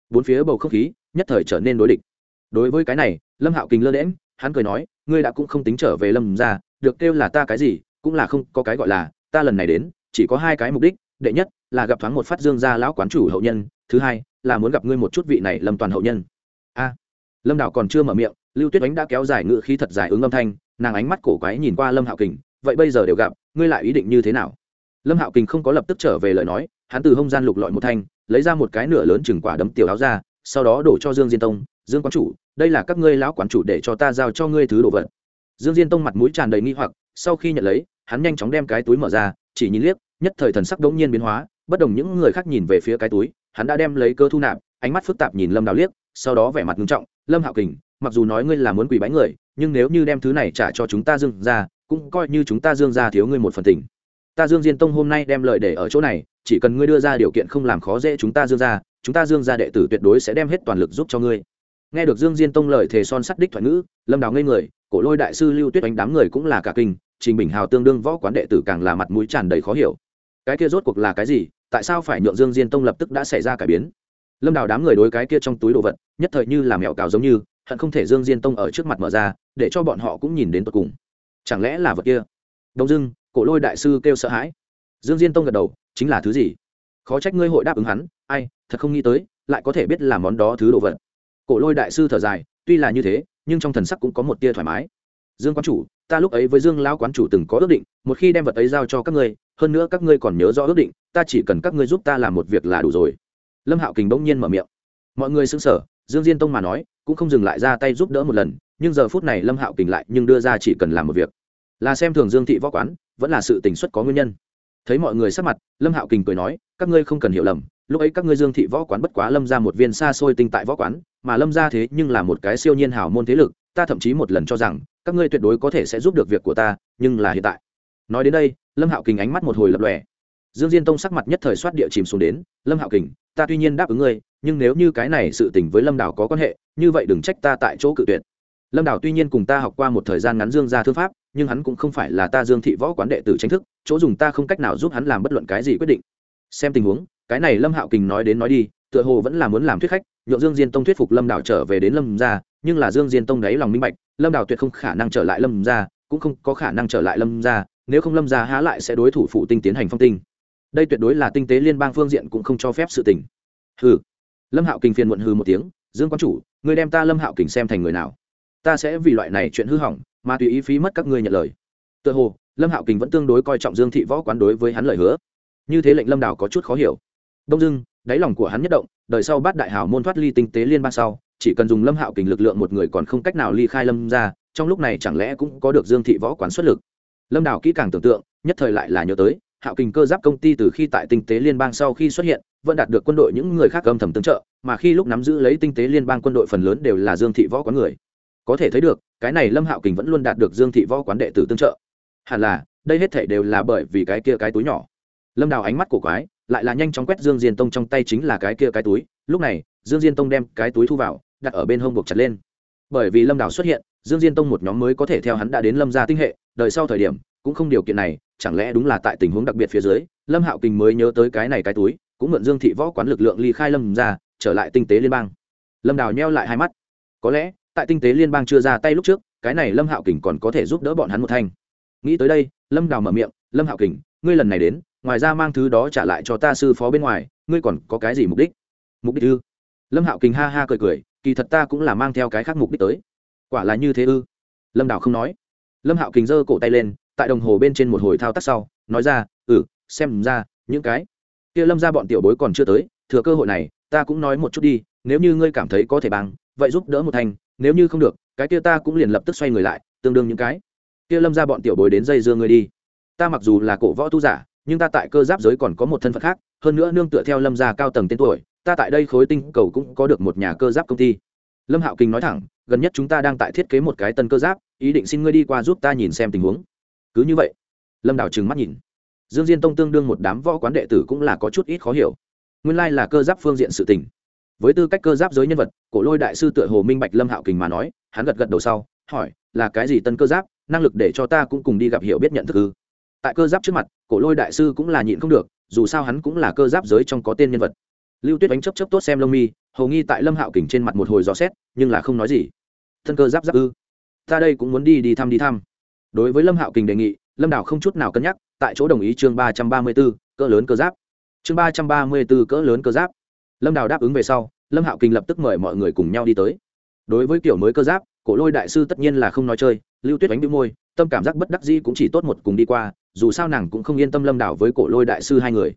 [SPEAKER 1] Bốn phía bầu không khí nhất thời trở nên đối địch. Đối với cái này, lâm hạo kình lơ đễm hắn cười nói, ngươi đã cũng không tính trở về lâm ra được kêu là ta cái gì, cũng là không có cái gọi là, ta lần này đến, chỉ có hai cái mục đích, đệ nhất là gặp thoáng một phát dương gia lão quán chủ hậu nhân, thứ hai là muốn gặp ngươi một chút vị này lâm toàn hậu nhân. A. Lâm đảo còn chưa mở miệng, lưu tuyết ánh đã kéo dài ngự khí thật dài ứng âm thanh, nàng ánh mắt cổ quái nhìn qua lâm hạo kình, vậy bây giờ đều gặp, ngươi lại ý định như thế nào? Lâm hạo kình không có lập tức trở về lời nói, hắn từ hông gian lục lọi một thanh, lấy ra một cái nửa lớn chừng quả đấm tiểu áo ra, sau đó đổ cho dương diên tông, dương quán chủ, đây là các ngươi lão quán chủ để cho ta giao cho ngươi thứ đồ vật. Dương diên tông mặt mũi tràn đầy nghi hoặc, sau khi nhận lấy, hắn nhanh chóng đem cái túi mở ra, chỉ nhìn liếc, nhất thời thần sắc đống nhiên biến hóa, bất đồng những người khác nhìn về phía cái túi, hắn đã đem lấy cơ thu nạp, ánh mắt phức tạp nhìn lâm đào liếc, sau đó vẻ mặt nghiêm trọng, lâm hạo kình, mặc dù nói ngươi là muốn quỳ bái người, nhưng nếu như đem thứ này trả cho chúng ta dương ra cũng coi như chúng ta dương ra thiếu ngươi một phần tình ta dương diên tông hôm nay đem lợi để ở chỗ này, chỉ cần ngươi đưa ra điều kiện không làm khó dễ chúng ta dương ra chúng ta dương ra đệ tử tuyệt đối sẽ đem hết toàn lực giúp cho ngươi. Nghe được dương diên tông lời thề son sắt đích thoại ngữ, lâm đào ngây người, cổ lôi đại sư lưu tuyết đánh đám người cũng là cả kinh, trình bình hào tương đương võ quán đệ tử càng là mặt mũi tràn đầy khó hiểu. Cái kia rốt cuộc là cái gì? Tại sao phải nhượng dương diên tông lập tức đã xảy ra cải biến? Lâm đào đám người đối cái kia trong túi đồ vật, nhất thời như làm mẹo cào giống như, hận không thể dương diên tông ở trước mặt mở ra, để cho bọn họ cũng nhìn đến tận cùng. Chẳng lẽ là vật kia? Đông dưng cổ lôi đại sư kêu sợ hãi. Dương diên tông gật đầu, chính là thứ gì? Khó trách ngươi hội đáp ứng hắn, ai, thật không nghĩ tới, lại có thể biết làm món đó thứ đồ vật. Cổ lôi đại sư thở dài, tuy là như thế, nhưng trong thần sắc cũng có một tia thoải mái. Dương quán chủ, ta lúc ấy với dương lão quán chủ từng có ước định, một khi đem vật ấy giao cho các ngươi, hơn nữa các ngươi còn nhớ rõ ước định, ta chỉ cần các ngươi giúp ta làm một việc là đủ rồi. Lâm hạo kình bỗng nhiên mở miệng. Mọi người xứng sở dương diên tông mà nói, cũng không dừng lại ra tay giúp đỡ một lần, nhưng giờ phút này lâm hạo kình lại nhưng đưa ra chỉ cần làm một việc. Là xem thường dương thị võ quán vẫn là sự tình xuất có nguyên nhân. Thấy mọi người sắc mặt, lâm hạo kình cười nói, các ngươi không cần hiểu lầm, lúc ấy các ngươi dương thị võ quán bất quá lâm ra một viên xa xôi tinh tại võ quán, mà lâm ra thế nhưng là một cái siêu nhiên hào môn thế lực, ta thậm chí một lần cho rằng, các ngươi tuyệt đối có thể sẽ giúp được việc của ta, nhưng là hiện tại. Nói đến đây, lâm hạo kình ánh mắt một hồi lập lòe. Dương diên tông sắc mặt nhất thời soát địa chìm xuống đến, lâm hạo kình, ta tuy nhiên đáp ứng ngươi, nhưng nếu như cái này sự tình với lâm đảo có quan hệ, như vậy đừng trách ta tại chỗ cự tuyệt. Lâm đảo tuy nhiên cùng ta học qua một thời gian ngắn dương gia thương pháp nhưng hắn cũng không phải là ta dương thị võ quán đệ tử tranh thức, chỗ dùng ta không cách nào giúp hắn làm bất luận cái gì quyết định. Xem tình huống, cái này lâm hạo kình nói đến nói đi, tựa hồ vẫn là muốn làm thuyết khách, nhượng dương diên tông thuyết phục lâm đảo trở về đến lâm gia, nhưng là dương diên tông đáy lòng minh bạch, lâm đảo tuyệt không khả năng trở lại lâm gia, cũng không có khả năng trở lại lâm gia, nếu không lâm gia há lại sẽ đối thủ phụ tinh tiến hành phong tinh. Đây tuyệt đối là tinh tế liên bang phương diện cũng không cho phép sự tình. Hừ. Lâm hạo kình phiền muộn hừ một tiếng, dương quan chủ người đem ta lâm hạo kình xem thành người nào? Ta sẽ vì loại này chuyện hư hỏng mà tùy ý phí mất các ngươi nhận lời. Tựa hồ, lâm hạo kình vẫn tương đối coi trọng dương thị võ quán đối với hắn lời hứa. Như thế lệnh lâm đào có chút khó hiểu. Đông dưng đáy lòng của hắn nhất động, đời sau bát đại hảo môn thoát ly tinh tế liên bang sau, chỉ cần dùng lâm hạo kình lực lượng một người còn không cách nào ly khai lâm ra trong lúc này chẳng lẽ cũng có được dương thị võ quán xuất lực. Lâm đào kỹ càng tưởng tượng, nhất thời lại là nhớ tới, hạo kình cơ giáp công ty từ khi tại tinh tế liên bang sau khi xuất hiện, vẫn đạt được quân đội những người khác âm thầm tương trợ, mà khi lúc nắm giữ lấy tinh tế liên bang quân đội phần lớn đều là dương thị võ quán người có thể thấy được, cái này lâm hạo kình vẫn luôn đạt được dương thị võ quán đệ tử tương trợ. Hẳn là, đây hết thể đều là bởi vì cái kia cái túi nhỏ. Lâm đào ánh mắt của quái, lại là nhanh chóng quét dương diên tông trong tay chính là cái kia cái túi. Lúc này, dương diên tông đem cái túi thu vào, đặt ở bên hông buộc chặt lên. Bởi vì lâm đào xuất hiện, dương diên tông một nhóm mới có thể theo hắn đã đến lâm gia tinh hệ, đợi sau thời điểm, cũng không điều kiện này, chẳng lẽ đúng là tại tình huống đặc biệt phía dưới, lâm hạo kình mới nhớ tới cái này cái túi, cũng mượn dương thị võ quán lực lượng ly khai lâm ra trở lại tinh tế liên bang. Lâm đào nheo lại hai mắt. Có lẽ tại tinh tế liên bang chưa ra tay lúc trước, cái này lâm hạo kình còn có thể giúp đỡ bọn hắn một thanh. Nghĩ tới đây, lâm đào mở miệng, lâm hạo kình, ngươi lần này đến, ngoài ra mang thứ đó trả lại cho ta sư phó bên ngoài, ngươi còn có cái gì mục đích? Mục đích ư? Lâm hạo kình ha ha cười cười, kỳ thật ta cũng là mang theo cái khác mục đích tới. Quả là như thế ư? Lâm đào không nói. Lâm hạo kình giơ cổ tay lên, tại đồng hồ bên trên một hồi thao tác sau, nói ra ừ xem ra, những cái kia lâm ra bọn tiểu bối còn chưa tới, thừa cơ hội này, ta cũng nói một chút đi, nếu như ngươi cảm thấy có thể bằng, vậy giúp đỡ một thành nếu như không được, cái kia ta cũng liền lập tức xoay người lại, tương đương những cái. Kia lâm ra bọn tiểu bối đến dây dưa ngươi đi. Ta mặc dù là cổ võ tu giả, nhưng ta tại cơ giáp giới còn có một thân phận khác, hơn nữa nương tựa theo lâm gia cao tầng tên tuổi, ta tại đây khối tinh cầu cũng có được một nhà cơ giáp công ty. Lâm hạo kinh nói thẳng, gần nhất chúng ta đang tại thiết kế một cái tân cơ giáp, ý định xin ngươi đi qua giúp ta nhìn xem tình huống. Cứ như vậy, lâm đào trừng mắt nhìn. Dương diên tông tương đương một đám võ quán đệ tử cũng là có chút ít khó hiểu. Nguyên lai là cơ giáp phương diện sự tình với tư cách cơ giáp giới nhân vật, cổ lôi đại sư tựa hồ minh bạch lâm hạo kình mà nói, hắn gật gật đầu sau, hỏi, là cái gì tân cơ giáp? Năng lực để cho ta cũng cùng đi gặp hiểu biết nhận thức ư? Tại cơ giáp trước mặt, cổ lôi đại sư cũng là nhịn không được, dù sao hắn cũng là cơ giáp giới trong có tên nhân vật. Lưu tuyết đánh chấp chấp tốt xem lông mi, hầu nghi tại lâm hạo kình trên mặt một hồi dò xét, nhưng là không nói gì. Thân cơ giáp giáp ư? Ta đây cũng muốn đi đi thăm đi thăm. Đối với lâm hạo kình đề nghị, lâm đảo không chút nào cân nhắc, tại chỗ đồng ý chương ba trăm ba mươi b ố cỡ lớn cơ giáp. Chương ba trăm ba mươi b ố cỡ lớn cơ giáp lâm đào đáp ứng về sau, lâm hạo kình lập tức mời mọi người cùng nhau đi tới. Đối với kiểu mới cơ giáp, cổ lôi đại sư tất nhiên là không nói chơi, lưu tuyết đánh đĩu môi, tâm cảm giác bất đắc dĩ cũng chỉ tốt một cùng đi qua, dù sao nàng cũng không yên tâm lâm đảo với cổ lôi đại sư hai người.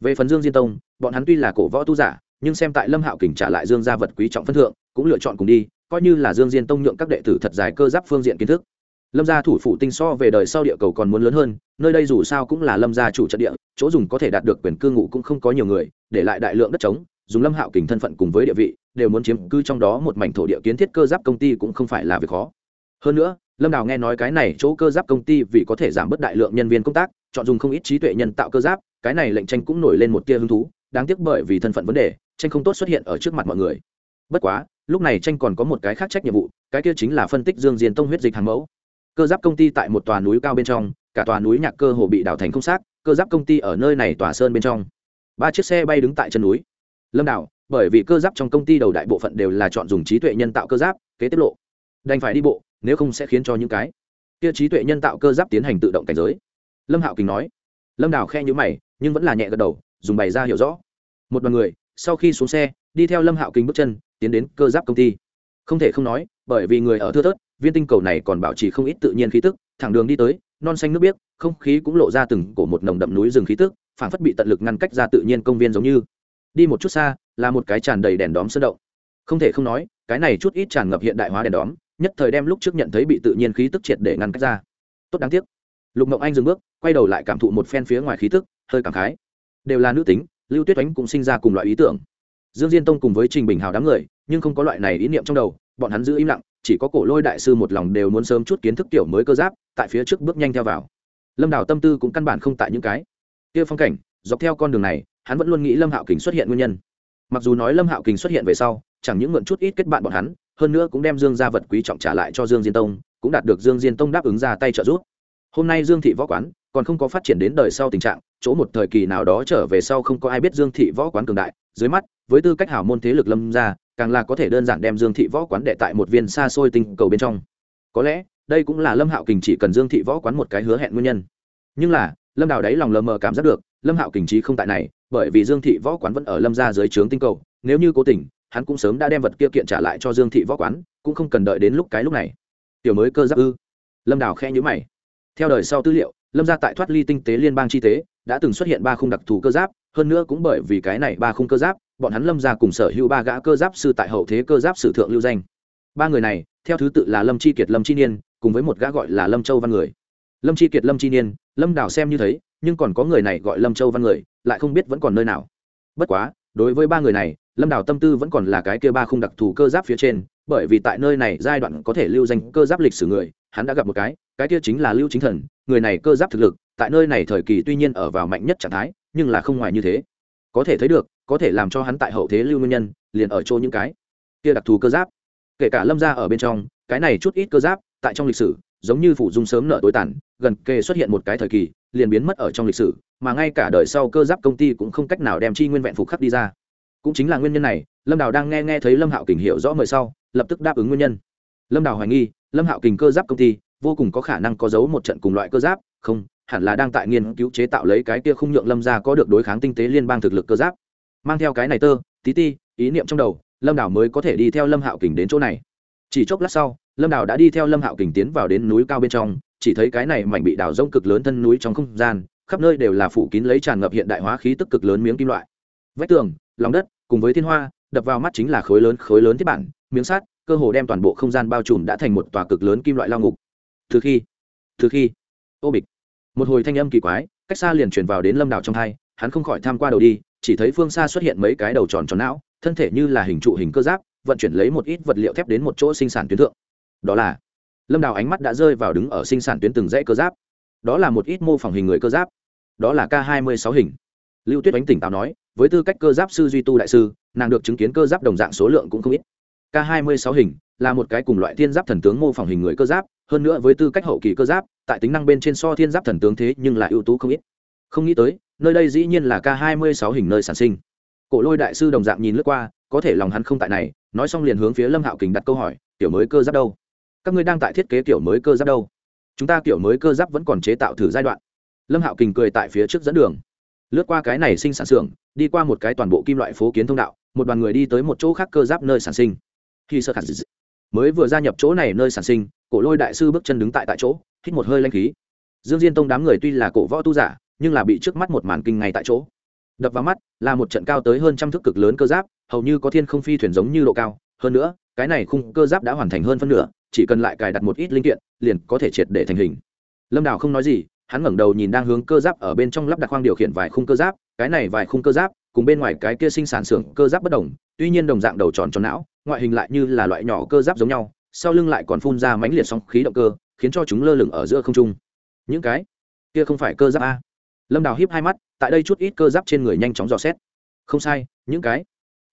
[SPEAKER 1] Về phần dương diên tông, bọn hắn tuy là cổ võ tu giả, nhưng xem tại lâm hạo kình trả lại dương gia vật quý trọng phân thượng, cũng lựa chọn cùng đi, coi như là dương diên tông nhượng các đệ tử thật dài cơ giáp phương diện kiến thức. Lâm gia thủ phủ tinh so về đời sau địa cầu còn muốn lớn hơn, nơi đây dù sao cũng là lâm gia chủ trận địa, chỗ dùng có thể đạt được quyền cư ngụ cũng không có nhiều người, để lại đại lượng đất trống dùng lâm hạo kình thân phận cùng với địa vị, đều muốn chiếm cư trong đó một mảnh thổ địa kiến thiết cơ giáp công ty cũng không phải là việc khó. Hơn nữa, lâm đào nghe nói cái này chỗ cơ giáp công ty vì có thể giảm bớt đại lượng nhân viên công tác, chọn dùng không ít trí tuệ nhân tạo cơ giáp, cái này lệnh tranh cũng nổi lên một tia hứng thú, đáng tiếc bởi vì thân phận vấn đề, tranh không tốt xuất hiện ở trước mặt mọi người. Bất quá, lúc này tranh còn có một cái khác trách nhiệm vụ, cái kia chính là phân tích dương diên tông huyết dịch hàng mẫu. Cơ giáp công ty tại một tòa núi cao bên trong, cả tòa núi nhạc cơ hồ bị đảo thành không xác, cơ giáp công ty ở nơi này tòa sơn bên trong. Ba chiếc xe bay đứng tại chân núi lâm đảo bởi vì cơ giáp trong công ty đầu đại bộ phận đều là chọn dùng trí tuệ nhân tạo cơ giáp, kế tiết lộ. Đành phải đi bộ, nếu không sẽ khiến cho những cái kia trí tuệ nhân tạo cơ giáp tiến hành tự động cảnh giới. Lâm hạo kính nói. Lâm đào khe nhữ mày, nhưng vẫn là nhẹ gật đầu, dùng bày ra hiểu rõ. Một đoàn người, sau khi xuống xe, đi theo lâm hạo kính bước chân, tiến đến cơ giáp công ty. Không thể không nói, bởi vì người ở thưa thớt, viên tinh cầu này còn bảo trì không ít tự nhiên khí tức, thẳng đường đi tới, non xanh nước biếc, không khí cũng lộ ra từng cổ một nồng đậm núi rừng khí tức, phảng phất bị tận lực ngăn cách ra tự nhiên công viên giống như đi một chút xa, là một cái tràn đầy đèn đóm sơn động. Không thể không nói, cái này chút ít tràn ngập hiện đại hóa đèn đóm, nhất thời đem lúc trước nhận thấy bị tự nhiên khí tức triệt để ngăn cách ra. Tốt đáng tiếc. Lục mộng anh dừng bước, quay đầu lại cảm thụ một phen phía ngoài khí tức, hơi cảm khái. Đều là nữ tính, lưu tuyết oánh cũng sinh ra cùng loại ý tưởng. Dương diên tông cùng với trình bình hào đám người, nhưng không có loại này ý niệm trong đầu, bọn hắn giữ im lặng, chỉ có cổ lôi đại sư một lòng đều muốn sớm chút kiến thức kiểu mới cơ giáp, tại phía trước bước nhanh theo vào. Lâm đào tâm tư cũng căn bản không tại những cái. Kia phong cảnh, dọc theo con đường này hắn vẫn luôn nghĩ lâm hạo kình xuất hiện nguyên nhân. Mặc dù nói lâm hạo kình xuất hiện về sau, chẳng những mượn chút ít kết bạn bọn hắn, hơn nữa cũng đem dương gia vật quý trọng trả lại cho dương diên tông, cũng đạt được dương diên tông đáp ứng ra tay trợ giúp. Hôm nay dương thị võ quán còn không có phát triển đến đời sau tình trạng, chỗ một thời kỳ nào đó trở về sau không có ai biết dương thị võ quán cường đại. Dưới mắt, với tư cách hảo môn thế lực lâm ra càng là có thể đơn giản đem dương thị võ quán đệ tại một viên xa xôi tinh cầu bên trong. Có lẽ, đây cũng là lâm hạo kình chỉ cần dương thị võ quán một cái hứa hẹn nguyên nhân. Nhưng là, lâm đào đáy lòng lờ mờ cảm giác được, lâm hạo kình trí không tại này bởi vì dương thị võ quán vẫn ở lâm ra dưới trướng tinh cầu, nếu như cố tình, hắn cũng sớm đã đem vật kia kiện trả lại cho dương thị võ quán, cũng không cần đợi đến lúc cái lúc này. Tiểu mới cơ giáp ư? Lâm đào khe nhữ mày. Theo đời sau tư liệu, lâm gia tại thoát ly tinh tế liên bang chi tế, đã từng xuất hiện ba khung đặc thù cơ giáp, hơn nữa cũng bởi vì cái này ba khung cơ giáp, bọn hắn lâm gia cùng sở hữu ba gã cơ giáp sư tại hậu thế cơ giáp sử thượng lưu danh. Ba người này, theo thứ tự là lâm chi kiệt, lâm chi niên, cùng với một gã gọi là lâm châu văn người. Lâm chi kiệt, lâm chi niên, lâm đào xem như thấy, nhưng còn có người này gọi lâm châu văn người lại không biết vẫn còn nơi nào. Bất quá, đối với ba người này, lâm đào tâm tư vẫn còn là cái kia ba khung đặc thù cơ giáp phía trên, bởi vì tại nơi này giai đoạn có thể lưu danh cơ giáp lịch sử người, hắn đã gặp một cái cái kia chính là lưu chính thần, người này cơ giáp thực lực, tại nơi này thời kỳ tuy nhiên ở vào mạnh nhất trạng thái, nhưng là không ngoài như thế. Có thể thấy được, có thể làm cho hắn tại hậu thế lưu nguyên nhân, liền ở chỗ những cái kia đặc thù cơ giáp. Kể cả lâm gia ở bên trong, cái này chút ít cơ giáp, tại trong lịch sử, giống như phủ dung sớm nợ tối tàn, gần kề xuất hiện một cái thời kỳ, liền biến mất ở trong lịch sử mà ngay cả đời sau cơ giáp công ty cũng không cách nào đem chi nguyên vẹn phục khắc đi ra. Cũng chính là nguyên nhân này, lâm đào đang nghe nghe thấy lâm hạo kình hiểu rõ mời sau, lập tức đáp ứng nguyên nhân. Lâm đào hoài nghi, lâm hạo kình cơ giáp công ty vô cùng có khả năng có dấu một trận cùng loại cơ giáp, không, hẳn là đang tại nghiên cứu chế tạo lấy cái kia không nhượng lâm ra có được đối kháng tinh tế liên bang thực lực cơ giáp. Mang theo cái này tơ, tí ti, ý niệm trong đầu, lâm đào mới có thể đi theo lâm hạo kình đến chỗ này. Chỉ chốc lát sau, lâm đào đã đi theo lâm hạo kình tiến vào đến núi cao bên trong, chỉ thấy cái này mảnh bị đào rông cực lớn thân núi trong không gian khắp nơi đều là phủ kín lấy tràn ngập hiện đại hóa khí tức cực lớn miếng kim loại. Vách tường, lòng đất, cùng với thiên hoa, đập vào mắt chính là khối lớn khối lớn thiết bản, miếng sắt, cơ hồ đem toàn bộ không gian bao trùm đã thành một tòa cực lớn kim loại lao ngục. Từ khi từ khi, ô bịch. Một hồi thanh âm kỳ quái, cách xa liền chuyển vào đến lâm đảo trong thai hắn không khỏi tham qua đầu đi, chỉ thấy phương xa xuất hiện mấy cái đầu tròn tròn não, thân thể như là hình trụ hình cơ giáp, vận chuyển lấy một ít vật liệu thép đến một chỗ sinh sản tuyến thượng. Đó là, lâm đào ánh mắt đã rơi vào đứng ở sinh sản tuyến từng dãy cơ giáp. Đó là một ít mô phỏng hình người cơ giáp đó là k hai mươi sáu hình. Lưu tuyết đánh tỉnh táo nói, với tư cách cơ giáp sư duy tu đại sư, nàng được chứng kiến cơ giáp đồng dạng số lượng cũng không ít. K hai mươi sáu hình là một cái cùng loại thiên giáp thần tướng mô phỏng hình người cơ giáp, hơn nữa với tư cách hậu kỳ cơ giáp, tại tính năng bên trên so thiên giáp thần tướng thế nhưng là ưu tú không ít. Không nghĩ tới, nơi đây dĩ nhiên là k hai mươi sáu hình nơi sản sinh. Cổ lôi đại sư đồng dạng nhìn lướt qua, có thể lòng hắn không tại này, nói xong liền hướng phía lâm hạo kình đặt câu hỏi kiểu mới cơ giáp đâu? Các ngươi đang tại thiết kế kiểu mới cơ giáp đâu? Chúng ta kiểu mới cơ giáp vẫn còn chế tạo thử giai đoạn lâm hạo kình cười tại phía trước dẫn đường. Lướt qua cái này sinh sản xưởng, đi qua một cái toàn bộ kim loại phố kiến thông đạo, một đoàn người đi tới một chỗ khác cơ giáp nơi sản sinh. Khi sơ khả mới vừa gia nhập chỗ này nơi sản sinh, cổ lôi đại sư bước chân đứng tại tại chỗ, hít một hơi lanh khí. Dương diên tông đám người tuy là cổ võ tu giả, nhưng là bị trước mắt một màn kinh ngay tại chỗ. Đập vào mắt, là một trận cao tới hơn trăm thước cực lớn cơ giáp, hầu như có thiên không phi thuyền giống như độ cao. Hơn nữa, cái này khung cơ giáp đã hoàn thành hơn phân nửa, chỉ cần lại cài đặt một ít linh kiện, liền có thể triệt để thành hình. Lâm đào không nói gì hắn ngẩng đầu nhìn đang hướng cơ giáp ở bên trong lắp đặt khoang điều khiển vài khung cơ giáp, cái này vài khung cơ giáp, cùng bên ngoài cái kia sinh sản xưởng cơ giáp bất đồng, tuy nhiên đồng dạng đầu tròn tròn não, ngoại hình lại như là loại nhỏ cơ giáp giống nhau, sau lưng lại còn phun ra mãnh liệt sóng khí động cơ, khiến cho chúng lơ lửng ở giữa không trung. Những cái kia không phải cơ giáp a. Lâm đào hiếp hai mắt, tại đây chút ít cơ giáp trên người nhanh chóng dò xét. Không sai, những cái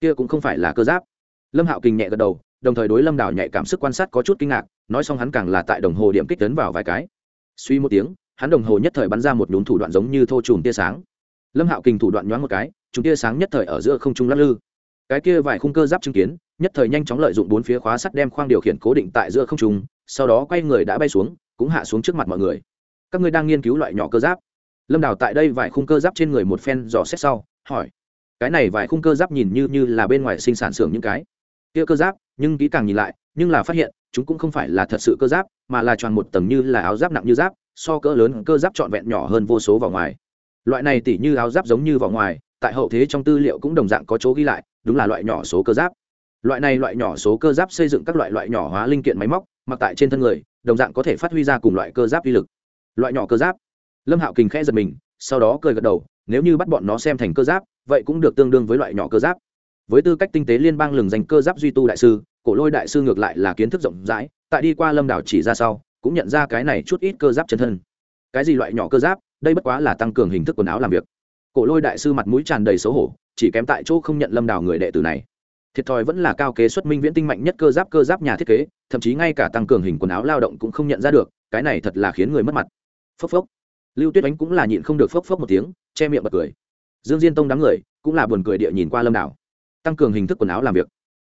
[SPEAKER 1] kia cũng không phải là cơ giáp. Lâm hạo kinh nhẹ gật đầu, đồng thời đối lâm đào nhạy cảm sức quan sát có chút kinh ngạc, nói xong hắn càng là tại đồng hồ điểm kích tấn vào vài cái. Suy một tiếng hắn đồng hồ nhất thời bắn ra một nhún thủ đoạn giống như thô trùm tia sáng. Lâm hạo kình thủ đoạn nhoáng một cái chúng tia sáng nhất thời ở giữa không trung lắc lư. Cái kia vài khung cơ giáp chứng kiến, nhất thời nhanh chóng lợi dụng bốn phía khóa sắt đem khoang điều khiển cố định tại giữa không trung, sau đó quay người đã bay xuống, cũng hạ xuống trước mặt mọi người. Các ngươi đang nghiên cứu loại nhỏ cơ giáp. Lâm đào tại đây vài khung cơ giáp trên người một phen dò xét sau, hỏi. Cái này vài khung cơ giáp nhìn như như là bên ngoài sinh sản xưởng những cái. Kia cơ giáp, nhưng kỹ càng nhìn lại nhưng là phát hiện, chúng cũng không phải là thật sự cơ giáp, mà là tròn một tầng như là áo giáp nặng như giáp, so cỡ lớn cơ giáp trọn vẹn nhỏ hơn vô số vào ngoài. Loại này tỉ như áo giáp giống như vào ngoài, tại hậu thế trong tư liệu cũng đồng dạng có chỗ ghi lại, đúng là loại nhỏ số cơ giáp. Loại này loại nhỏ số cơ giáp xây dựng các loại loại nhỏ hóa linh kiện máy móc, mặc tại trên thân người, đồng dạng có thể phát huy ra cùng loại cơ giáp uy lực. Loại nhỏ cơ giáp. Lâm hạo kình khẽ giật mình, sau đó cười gật đầu, nếu như bắt bọn nó xem thành cơ giáp, vậy cũng được tương đương với loại nhỏ cơ giáp. Với tư cách tinh tế liên bang lừng dành cơ giáp duy tu đại sư cổ lôi đại sư ngược lại là kiến thức rộng rãi, tại đi qua lâm đảo chỉ ra sau, cũng nhận ra cái này chút ít cơ giáp chân thân. Cái gì loại nhỏ cơ giáp, đây bất quá là tăng cường hình thức quần áo làm việc. Cổ lôi đại sư mặt mũi tràn đầy xấu hổ, chỉ kém tại chỗ không nhận lâm đảo người đệ tử này. Thiệt thòi vẫn là cao kế xuất minh viễn tinh mạnh nhất cơ giáp cơ giáp nhà thiết kế, thậm chí ngay cả tăng cường hình quần áo lao động cũng không nhận ra được, cái này thật là khiến người mất mặt. Phốc phốc. Lưu tuyết ánh cũng là nhịn không được phốc phốc một tiếng, che miệng bật cười. Dương diên tông đám người cũng là buồn cười địa nhìn qua lâm đảo. Tăng cường hình thức quần áo làm việc.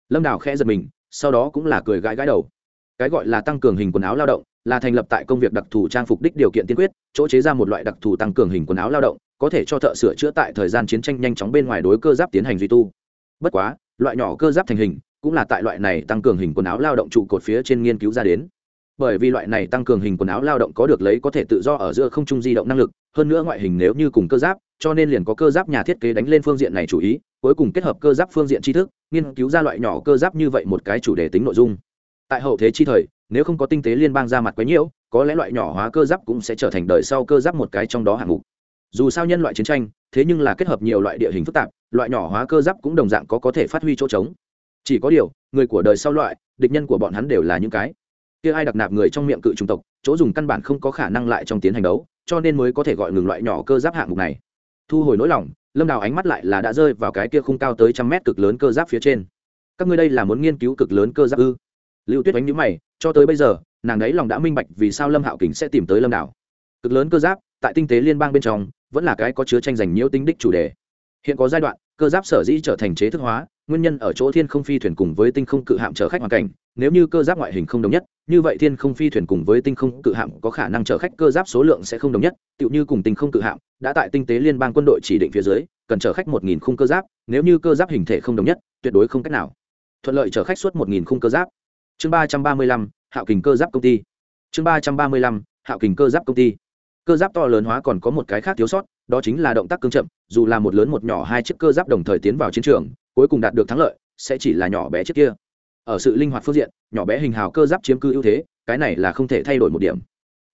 [SPEAKER 1] Lâm đảo khẽ giật mình sau đó cũng là cười gãi gãi đầu. Cái gọi là tăng cường hình quần áo lao động là thành lập tại công việc đặc thù trang phục đích điều kiện tiên quyết, chỗ chế ra một loại đặc thù tăng cường hình quần áo lao động, có thể cho thợ sửa chữa tại thời gian chiến tranh nhanh chóng bên ngoài đối cơ giáp tiến hành duy tu. Bất quá, loại nhỏ cơ giáp thành hình cũng là tại loại này tăng cường hình quần áo lao động trụ cột phía trên nghiên cứu ra đến. Bởi vì loại này tăng cường hình quần áo lao động có được lấy có thể tự do ở giữa không trung di động năng lực, hơn nữa ngoại hình nếu như cùng cơ giáp cho nên liền có cơ giáp nhà thiết kế đánh lên phương diện này chủ ý, cuối cùng kết hợp cơ giáp phương diện tri thức, nghiên cứu ra loại nhỏ cơ giáp như vậy một cái chủ đề tính nội dung. Tại hậu thế chi thời, nếu không có tinh tế liên bang ra mặt quấy nhiễu, có lẽ loại nhỏ hóa cơ giáp cũng sẽ trở thành đời sau cơ giáp một cái trong đó hạng mục. Dù sao nhân loại chiến tranh, thế nhưng là kết hợp nhiều loại địa hình phức tạp, loại nhỏ hóa cơ giáp cũng đồng dạng có có thể phát huy chỗ trống. Chỉ có điều, người của đời sau loại, địch nhân của bọn hắn đều là những cái kia ai đặc nạp người trong miệng cự chủng tộc, chỗ dùng căn bản không có khả năng lại trong tiến hành đấu, cho nên mới có thể gọi ngừng loại nhỏ cơ giáp hạng mục này thu hồi nỗi lòng, lâm đào ánh mắt lại là đã rơi vào cái kia khung cao tới trăm mét cực lớn cơ giáp phía trên. Các ngươi đây là muốn nghiên cứu cực lớn cơ giáp ư? Lưu tuyết đánh nhữ mày, cho tới bây giờ, nàng ấy lòng đã minh bạch vì sao lâm hạo kính sẽ tìm tới lâm đảo cực lớn cơ giáp, tại tinh tế liên bang bên trong, vẫn là cái có chứa tranh giành nhiễu tính đích chủ đề. Hiện có giai đoạn, cơ giáp sở dĩ trở thành chế thức hóa, nguyên nhân ở chỗ thiên không phi thuyền cùng với tinh không cự hạm chở khách hoàn cảnh, nếu như cơ giáp ngoại hình không đồng nhất như vậy thiên không phi thuyền cùng với tinh không cự hạm có khả năng chở khách cơ giáp số lượng sẽ không đồng nhất, tựu như cùng tinh không cự hạm, đã tại tinh tế liên bang quân đội chỉ định phía dưới, cần chở khách một nghìn khung cơ giáp, nếu như cơ giáp hình thể không đồng nhất, tuyệt đối không cách nào. Thuận lợi chở khách suốt một nghìn khung cơ giáp. Chương ba trăm ba mươi lăm, hạo kình cơ giáp công ty. Chương ba trăm ba mươi lăm, hạo kình cơ giáp công ty. Cơ giáp to lớn hóa còn có một cái khác thiếu sót, đó chính là động tác cương chậm, dù là một lớn một nhỏ hai chiếc cơ giáp đồng thời tiến vào chiến trường, cuối cùng đạt được thắng lợi, sẽ chỉ là nhỏ bé chiếc kia ở sự linh hoạt phương diện, nhỏ bé hình hào cơ giáp chiếm cư ưu thế, cái này là không thể thay đổi một điểm.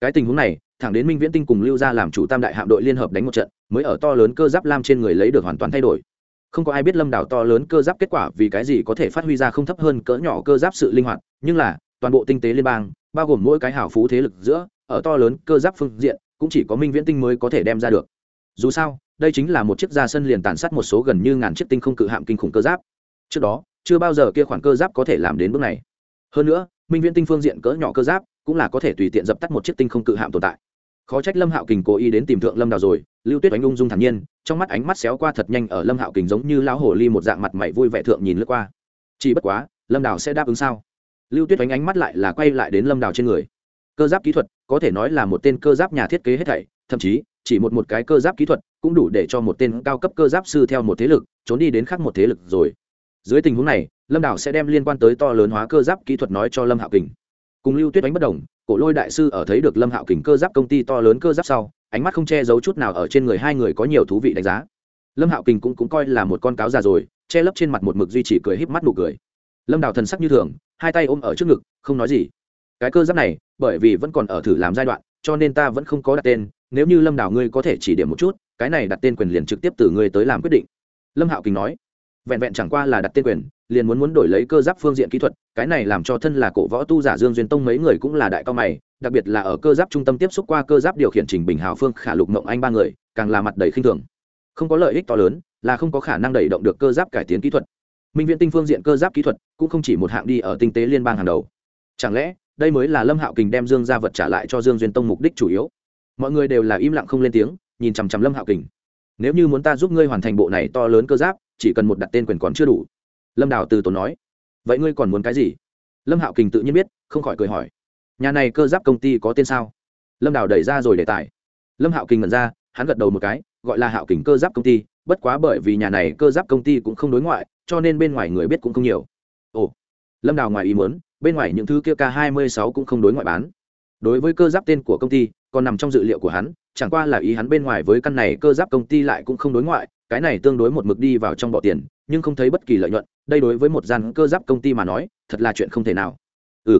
[SPEAKER 1] Cái tình huống này, thẳng đến minh viễn tinh cùng lưu ra làm chủ tam đại hạm đội liên hợp đánh một trận, mới ở to lớn cơ giáp lam trên người lấy được hoàn toàn thay đổi. Không có ai biết lâm đảo to lớn cơ giáp kết quả vì cái gì có thể phát huy ra không thấp hơn cỡ nhỏ cơ giáp sự linh hoạt, nhưng là, toàn bộ tinh tế liên bang, bao gồm mỗi cái hào phú thế lực giữa, ở to lớn cơ giáp phương diện, cũng chỉ có minh viễn tinh mới có thể đem ra được. Dù sao, đây chính là một chiếc ra sân liền tàn sát một số gần như ngàn chiếc tinh không cự hạm kinh khủng cơ giáp. Trước đó chưa bao giờ kia khoản cơ giáp có thể làm đến bước này. Hơn nữa, minh viễn tinh phương diện cỡ nhỏ cơ giáp cũng là có thể tùy tiện dập tắt một chiếc tinh không cự hạm tồn tại. Khó trách lâm hạo kình cố ý đến tìm thượng lâm đào rồi, lưu tuyết ánh ung dung thản nhiên, trong mắt ánh mắt xéo qua thật nhanh ở lâm hạo kình giống như lão hồ ly một dạng mặt mày vui vẻ thượng nhìn lướt qua. Chỉ bất quá, lâm đào sẽ đáp ứng sao? Lưu tuyết ánh ánh mắt lại là quay lại đến lâm đào trên người. Cơ giáp kỹ thuật, có thể nói là một tên cơ giáp nhà thiết kế hết thảy, thậm chí, chỉ một một cái cơ giáp kỹ thuật cũng đủ để cho một tên cao cấp cơ giáp sư theo một thế lực, trốn đi đến khác một thế lực rồi dưới tình huống này lâm đảo sẽ đem liên quan tới to lớn hóa cơ giáp kỹ thuật nói cho lâm hạo kình. Cùng lưu tuyết đánh bất đồng cổ lôi đại sư ở thấy được lâm hạo kình cơ giáp công ty to lớn cơ giáp sau ánh mắt không che giấu chút nào ở trên người hai người có nhiều thú vị đánh giá. Lâm hạo kình cũng, cũng coi là một con cáo già rồi che lấp trên mặt một mực duy trì cười híp mắt nụ cười. Lâm đào thần sắc như thường hai tay ôm ở trước ngực không nói gì. Cái cơ giáp này bởi vì vẫn còn ở thử làm giai đoạn cho nên ta vẫn không có đặt tên nếu như lâm đào ngươi có thể chỉ điểm một chút cái này đặt tên quyền liền trực tiếp từ ngươi tới làm quyết định. Lâm hạo kình nói vẹn vẹn chẳng qua là đặt tên quyền, liền muốn muốn đổi lấy cơ giáp phương diện kỹ thuật, cái này làm cho thân là cổ võ tu giả dương duyên tông mấy người cũng là đại cao mày, đặc biệt là ở cơ giáp trung tâm tiếp xúc qua cơ giáp điều khiển trình bình hào phương, khả lục mộng anh ba người, càng là mặt đầy khinh thường. Không có lợi ích to lớn, là không có khả năng đẩy động được cơ giáp cải tiến kỹ thuật. Minh viện tinh phương diện cơ giáp kỹ thuật cũng không chỉ một hạng đi ở tinh tế liên bang hàng đầu. Chẳng lẽ, đây mới là lâm hạo kình đem dương gia vật trả lại cho dương duyên tông mục đích chủ yếu? Mọi người đều là im lặng không lên tiếng, nhìn chằm chằm lâm hạo kình. Nếu như muốn ta giúp ngươi hoàn thành bộ này to lớn cơ giáp chỉ cần một đặt tên quyền còn chưa đủ. Lâm đào từ tốn nói, vậy ngươi còn muốn cái gì? Lâm hạo kình tự nhiên biết, không khỏi cười hỏi, nhà này cơ giáp công ty có tên sao? Lâm đào đẩy ra rồi để tải lâm hạo kình ngẩn ra, hắn gật đầu một cái, gọi là hạo kình cơ giáp công ty, bất quá bởi vì nhà này cơ giáp công ty cũng không đối ngoại, cho nên bên ngoài người biết cũng không nhiều. Ồ, lâm đào ngoài ý muốn, bên ngoài những thứ kia k hai mươi sáu cũng không đối ngoại bán. Đối với cơ giáp tên của công ty, còn nằm trong dự liệu của hắn chẳng qua là ý hắn bên ngoài với căn này cơ giáp công ty lại cũng không đối ngoại, cái này tương đối một mực đi vào trong bỏ tiền, nhưng không thấy bất kỳ lợi nhuận, đây đối với một gian cơ giáp công ty mà nói, thật là chuyện không thể nào. Ừ.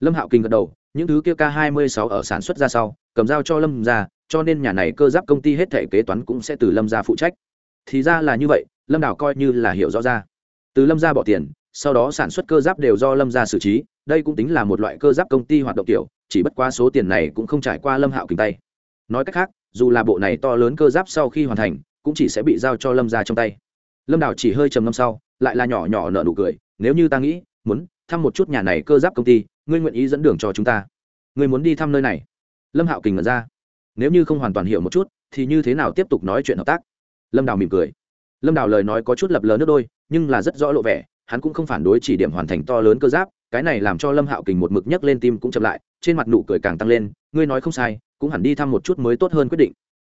[SPEAKER 1] Lâm hạo kinh gật đầu, những thứ kia k hai mươi sáu ở sản xuất ra sau, cầm giao cho lâm ra, cho nên nhà này cơ giáp công ty hết thể kế toán cũng sẽ từ lâm ra phụ trách. Thì ra là như vậy, lâm đảo coi như là hiểu rõ ra. Từ lâm ra bỏ tiền, sau đó sản xuất cơ giáp đều do lâm ra xử trí, đây cũng tính là một loại cơ giáp công ty hoạt động kiểu, chỉ bất qua số tiền này cũng không trải qua lâm hạo kình tay nói cách khác, dù là bộ này to lớn cơ giáp sau khi hoàn thành, cũng chỉ sẽ bị giao cho lâm ra trong tay. Lâm đào chỉ hơi trầm ngâm sau, lại là nhỏ nhỏ nợ nụ cười, nếu như ta nghĩ, muốn thăm một chút nhà này cơ giáp công ty, ngươi nguyện ý dẫn đường cho chúng ta? Ngươi muốn đi thăm nơi này? Lâm hạo kình ngẩn ra. Nếu như không hoàn toàn hiểu một chút, thì như thế nào tiếp tục nói chuyện hợp tác? Lâm đào mỉm cười. Lâm đào lời nói có chút lập lờ nước đôi, nhưng là rất rõ lộ vẻ, hắn cũng không phản đối chỉ điểm hoàn thành to lớn cơ giáp, cái này làm cho lâm hạo kình một mực nhấc lên tim cũng chậm lại, trên mặt nụ cười càng tăng lên, ngươi nói không sai cũng hẳn đi thăm một chút mới tốt hơn quyết định.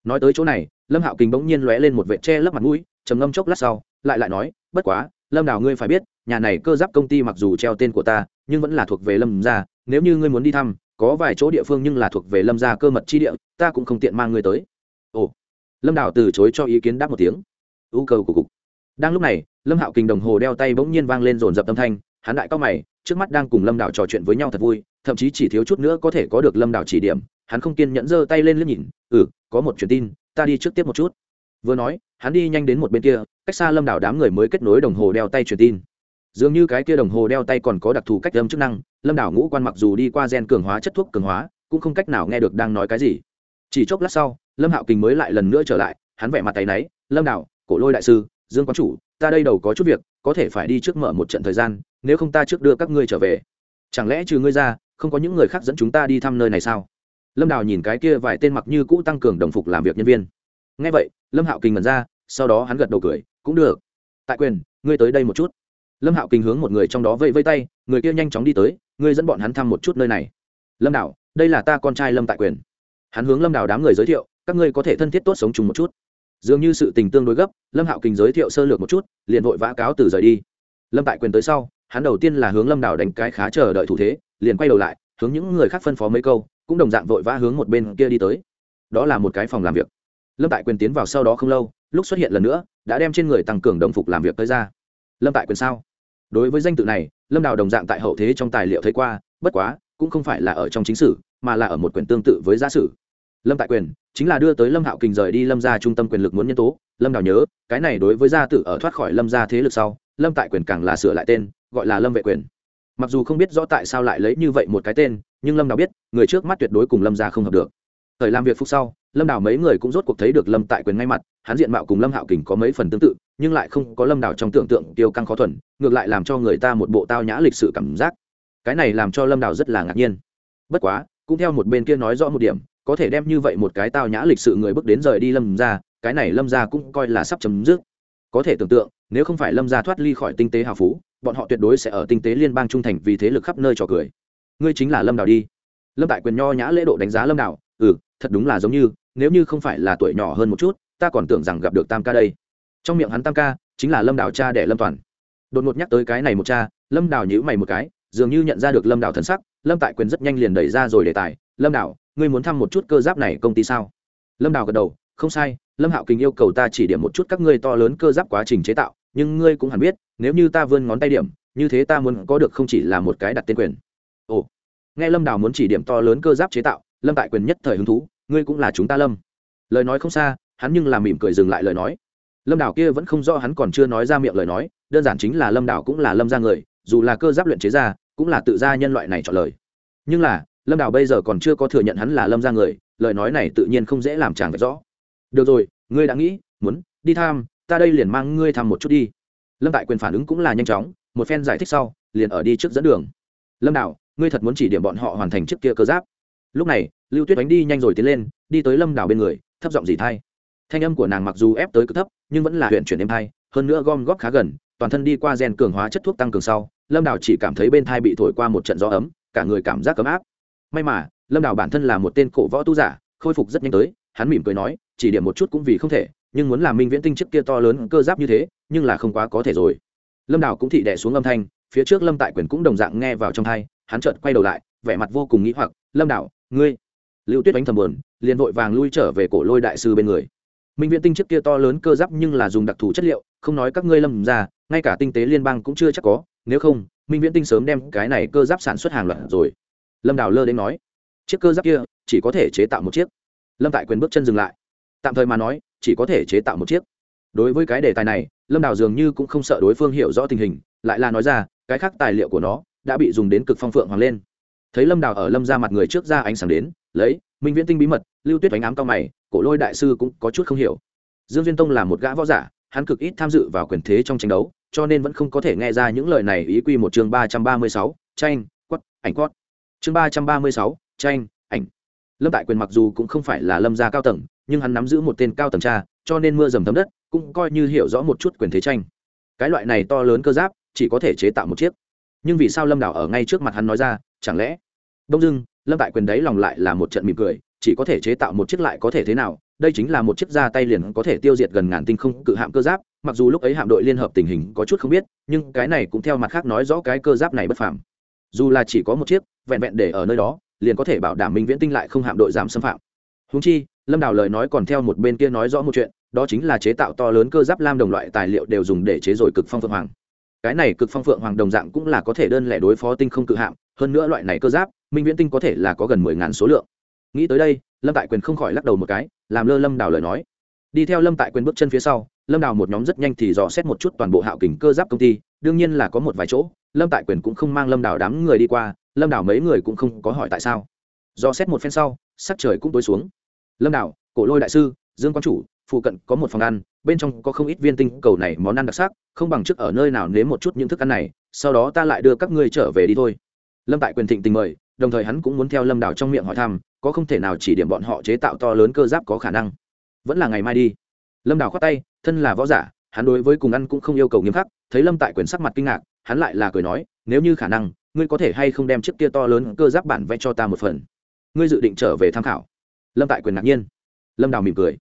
[SPEAKER 1] Nói tới chỗ này, lâm hạo kình bỗng nhiên lóe lên một vệ tre lấp mặt mũi, trầm ngâm chốc lát sau, lại lại nói, bất quá, lâm đào ngươi phải biết, nhà này cơ giáp công ty mặc dù treo tên của ta, nhưng vẫn là thuộc về lâm gia, nếu như ngươi muốn đi thăm, có vài chỗ địa phương nhưng là thuộc về lâm gia cơ mật chi địa, ta cũng không tiện mang ngươi tới. Ồ. Lâm đào từ chối cho ý kiến đáp một tiếng. Ưu cầu của cục. Đang lúc này, lâm hạo kình đồng hồ đeo tay bỗng nhiên vang lên rồn rập âm thanh, hắn đại cao mày, trước mắt đang cùng lâm đào trò chuyện với nhau thật vui, thậm chí chỉ thiếu chút nữa có thể có được lâm đào chỉ điểm hắn không kiên nhẫn giơ tay lên liếc nhìn ừ có một truyền tin, ta đi trước tiếp một chút. Vừa nói, hắn đi nhanh đến một bên kia, cách xa lâm đảo đám người mới kết nối đồng hồ đeo tay truyền tin. Dường như cái kia đồng hồ đeo tay còn có đặc thù cách âm chức năng, lâm đảo ngũ quan mặc dù đi qua gen cường hóa, chất thuốc cường hóa, cũng không cách nào nghe được đang nói cái gì. Chỉ chốc lát sau, lâm hạo kình mới lại lần nữa trở lại, hắn vẻ mặt tay náy, lâm đảo, cổ lôi đại sư, dương quán chủ, ta đây đầu có chút việc, có thể phải đi trước mở một trận thời gian, nếu không ta trước đưa các ngươi trở về. Chẳng lẽ trừ ngươi ra, không có những người khác dẫn chúng ta đi thăm nơi này sao? Lâm đào nhìn cái kia vài tên mặc như cũ tăng cường đồng phục làm việc nhân viên. Ngay vậy lâm hạo kinh ngẩn ra sau đó hắn gật đầu cười cũng được. Tại quyền ngươi tới đây một chút. Lâm hạo kinh hướng một người trong đó vây vây tay người kia nhanh chóng đi tới ngươi dẫn bọn hắn thăm một chút nơi này. Lâm Đào, đây là ta con trai lâm tại quyền. Hắn hướng lâm Đào đám người giới thiệu các ngươi có thể thân thiết tốt sống chung một chút. Dường như sự tình tương đối gấp lâm hạo kinh giới thiệu sơ lược một chút liền vội vã cáo từ rời đi. Lâm tại quyền tới sau hắn đầu tiên là hướng lâm Đào đánh cái khá chờ đợi thủ thế liền quay đầu lại hướng những người khác phân phó mấy câu cũng đồng dạng vội vã hướng một bên kia đi tới. Đó là một cái phòng làm việc. Lâm tại quyền tiến vào sau đó không lâu, lúc xuất hiện lần nữa, đã đem trên người tăng cường đồng phục làm việc tới ra. Lâm tại quyền sao? Đối với danh tự này, lâm đào đồng dạng tại hậu thế trong tài liệu thấy qua, bất quá, cũng không phải là ở trong chính sử, mà là ở một quyền tương tự với gia sử. Lâm tại quyền chính là đưa tới lâm hạo kình rời đi lâm ra trung tâm quyền lực muốn nhân tố. Lâm đào nhớ, cái này đối với gia tử ở thoát khỏi lâm ra thế lực sau, lâm tại quyền càng là sửa lại tên, gọi là lâm vệ quyền mặc dù không biết rõ tại sao lại lấy như vậy một cái tên, nhưng lâm đào biết, người trước mắt tuyệt đối cùng lâm ra không hợp được. Thời làm việc phúc sau, lâm đào mấy người cũng rốt cuộc thấy được lâm tại quyền ngay mặt, hắn diện mạo cùng lâm hạo kình có mấy phần tương tự, nhưng lại không có lâm đào trong tưởng tượng tiêu căng khó thuần, ngược lại làm cho người ta một bộ tao nhã lịch sự cảm giác. Cái này làm cho lâm đào rất là ngạc nhiên. Bất quá, cũng theo một bên kia nói rõ một điểm, có thể đem như vậy một cái tao nhã lịch sự người bước đến rời đi lâm ra cái này lâm ra cũng coi là sắp chấm dứt có thể tưởng tượng, nếu không phải lâm gia thoát ly khỏi tinh tế hào phú, bọn họ tuyệt đối sẽ ở tinh tế liên bang trung thành vì thế lực khắp nơi trò cười. Ngươi chính là lâm đào đi. Lâm tại quyền nho nhã lễ độ đánh giá lâm đào ừ thật đúng là giống như, nếu như không phải là tuổi nhỏ hơn một chút, ta còn tưởng rằng gặp được tam ca đây. Trong miệng hắn tam ca, chính là lâm đào cha đẻ lâm toàn. Đột ngột nhắc tới cái này một cha, lâm đào nhữ mày một cái, dường như nhận ra được lâm đào thân sắc, lâm tại quyền rất nhanh liền đẩy ra rồi đề tài, lâm đào, ngươi muốn thăm một chút cơ giáp này công ty sao? Lâm đào gật đầu, không sai lâm hạo Kình yêu cầu ta chỉ điểm một chút các ngươi to lớn cơ giáp quá trình chế tạo, nhưng ngươi cũng hẳn biết, nếu như ta vươn ngón tay điểm, như thế ta muốn có được không chỉ là một cái đặt tên quyền. Ồ, nghe lâm đào muốn chỉ điểm to lớn cơ giáp chế tạo, lâm tại quyền nhất thời hứng thú, ngươi cũng là chúng ta lâm. Lời nói không xa, hắn nhưng làm mỉm cười dừng lại lời nói. Lâm Đào kia vẫn không rõ hắn còn chưa nói ra miệng lời nói, đơn giản chính là lâm Đào cũng là lâm ra người, dù là cơ giáp luyện chế ra, cũng là tự ra nhân loại này chọn lời. Nhưng là, lâm Đào bây giờ còn chưa có thừa nhận hắn là lâm ra người, lời nói này tự nhiên không dễ làm chàng vạch rõ được rồi, ngươi đã nghĩ, muốn đi tham ta đây liền mang ngươi thăm một chút đi. Lâm tại quyền phản ứng cũng là nhanh chóng, một phen giải thích sau, liền ở đi trước dẫn đường. Lâm đảo ngươi thật muốn chỉ điểm bọn họ hoàn thành trước kia cơ giáp. Lúc này, lưu tuyết đánh đi nhanh rồi tiến lên, đi tới lâm đảo bên người, thấp giọng dì thay thanh âm của nàng mặc dù ép tới cực thấp, nhưng vẫn là huyện chuyển êm thai, hơn nữa gom góp khá gần, toàn thân đi qua gen cường hóa chất thuốc tăng cường sau, lâm đảo chỉ cảm thấy bên thai bị thổi qua một trận gió ấm, cả người cảm giác ấm áp. May mà, lâm đảo bản thân là một tên cổ võ tu giả, khôi phục rất nhanh tới, hắn mỉm cười nói chỉ điểm một chút cũng vì không thể nhưng muốn làm minh viễn tinh trước kia to lớn cơ giáp như thế nhưng là không quá có thể rồi. Lâm Đào cũng thị đẻ xuống âm thanh phía trước lâm tại quyền cũng đồng dạng nghe vào trong thai hắn chợt quay đầu lại vẻ mặt vô cùng nghĩ hoặc lâm Đào, ngươi? Lưu tuyết đánh thầm buồn liền vội vàng lui trở về cổ lôi đại sư bên người. Minh viễn tinh trước kia to lớn cơ giáp nhưng là dùng đặc thù chất liệu không nói các ngươi lâm ra ngay cả tinh tế liên bang cũng chưa chắc có nếu không minh viễn tinh sớm đem cái này cơ giáp sản xuất hàng loạt rồi. Lâm đào lơ đến nói chiếc cơ giáp kia chỉ có thể chế tạo một chiếc. Lâm tại quyền bước chân dừng lại tạm thời mà nói, chỉ có thể chế tạo một chiếc. Đối với cái đề tài này, lâm đào dường như cũng không sợ đối phương hiểu rõ tình hình, lại là nói ra, cái khác tài liệu của nó đã bị dùng đến cực phong phượng hoàng lên. Thấy lâm đào ở lâm ra mặt người trước ra ánh sáng đến, lấy, minh viễn tinh bí mật, lưu tuyết đánh ám cao mày, cổ lôi đại sư cũng có chút không hiểu. Dương duyên tông là một gã võ giả, hắn cực ít tham dự vào quyền thế trong tranh đấu, cho nên vẫn không có thể nghe ra những lời này ý quy một chương ba trăm ba mươi sáu, tranh, quất, ảnh quất. Chương ba trăm ba mươi sáu, tranh, ảnh. Lâm tại quyền mặc dù cũng không phải là lâm gia cao tầng nhưng hắn nắm giữ một tên cao tầng cha, cho nên mưa dầm thấm đất, cũng coi như hiểu rõ một chút quyền thế tranh. Cái loại này to lớn cơ giáp, chỉ có thể chế tạo một chiếc. Nhưng vì sao lâm đảo ở ngay trước mặt hắn nói ra, chẳng lẽ? Đông dưng lâm tại quyền đấy lòng lại là một trận mỉm cười, chỉ có thể chế tạo một chiếc lại có thể thế nào? Đây chính là một chiếc ra tay liền có thể tiêu diệt gần ngàn tinh không cự hạm cơ giáp, mặc dù lúc ấy hạm đội liên hợp tình hình có chút không biết, nhưng cái này cũng theo mặt khác nói rõ cái cơ giáp này bất phàm. Dù là chỉ có một chiếc, vẹn vẹn để ở nơi đó, liền có thể bảo đảm minh viễn tinh lại không hạm đội giảm xâm phạm. Húng chi lâm đào lời nói còn theo một bên kia nói rõ một chuyện, đó chính là chế tạo to lớn cơ giáp lam đồng loại tài liệu đều dùng để chế rồi cực phong phượng hoàng. Cái này cực phong phượng hoàng đồng dạng cũng là có thể đơn lẻ đối phó tinh không cự hạm, hơn nữa loại này cơ giáp, minh viễn tinh có thể là có gần mười ngàn số lượng. Nghĩ tới đây, lâm tại quyền không khỏi lắc đầu một cái, làm lơ lâm đào lời nói. Đi theo lâm tại quyền bước chân phía sau, lâm đào một nhóm rất nhanh thì dò xét một chút toàn bộ hạo kình cơ giáp công ty, đương nhiên là có một vài chỗ, lâm tại quyền cũng không mang lâm đào đám người đi qua, lâm đào mấy người cũng không có hỏi tại sao. Dò xét một phen sau, sắc trời cũng tối xuống lâm đảo, cổ lôi đại sư dương quang chủ phụ cận có một phòng ăn bên trong có không ít viên tinh cầu này món ăn đặc sắc không bằng trước ở nơi nào nếm một chút những thức ăn này sau đó ta lại đưa các ngươi trở về đi thôi. Lâm tại quyền thịnh tình mời đồng thời hắn cũng muốn theo lâm đảo trong miệng hỏi thăm có không thể nào chỉ điểm bọn họ chế tạo to lớn cơ giáp có khả năng? Vẫn là ngày mai đi. Lâm đảo khoát tay thân là võ giả hắn đối với cùng ăn cũng không yêu cầu nghiêm khắc. Thấy lâm tại quyền sắc mặt kinh ngạc hắn lại là cười nói nếu như khả năng ngươi có thể hay không đem chiếc kia to lớn cơ giáp bản vẽ cho ta một phần? Ngươi dự định trở về tham khảo? Lâm tại quyền ngạc nhiên lâm đào mỉm cười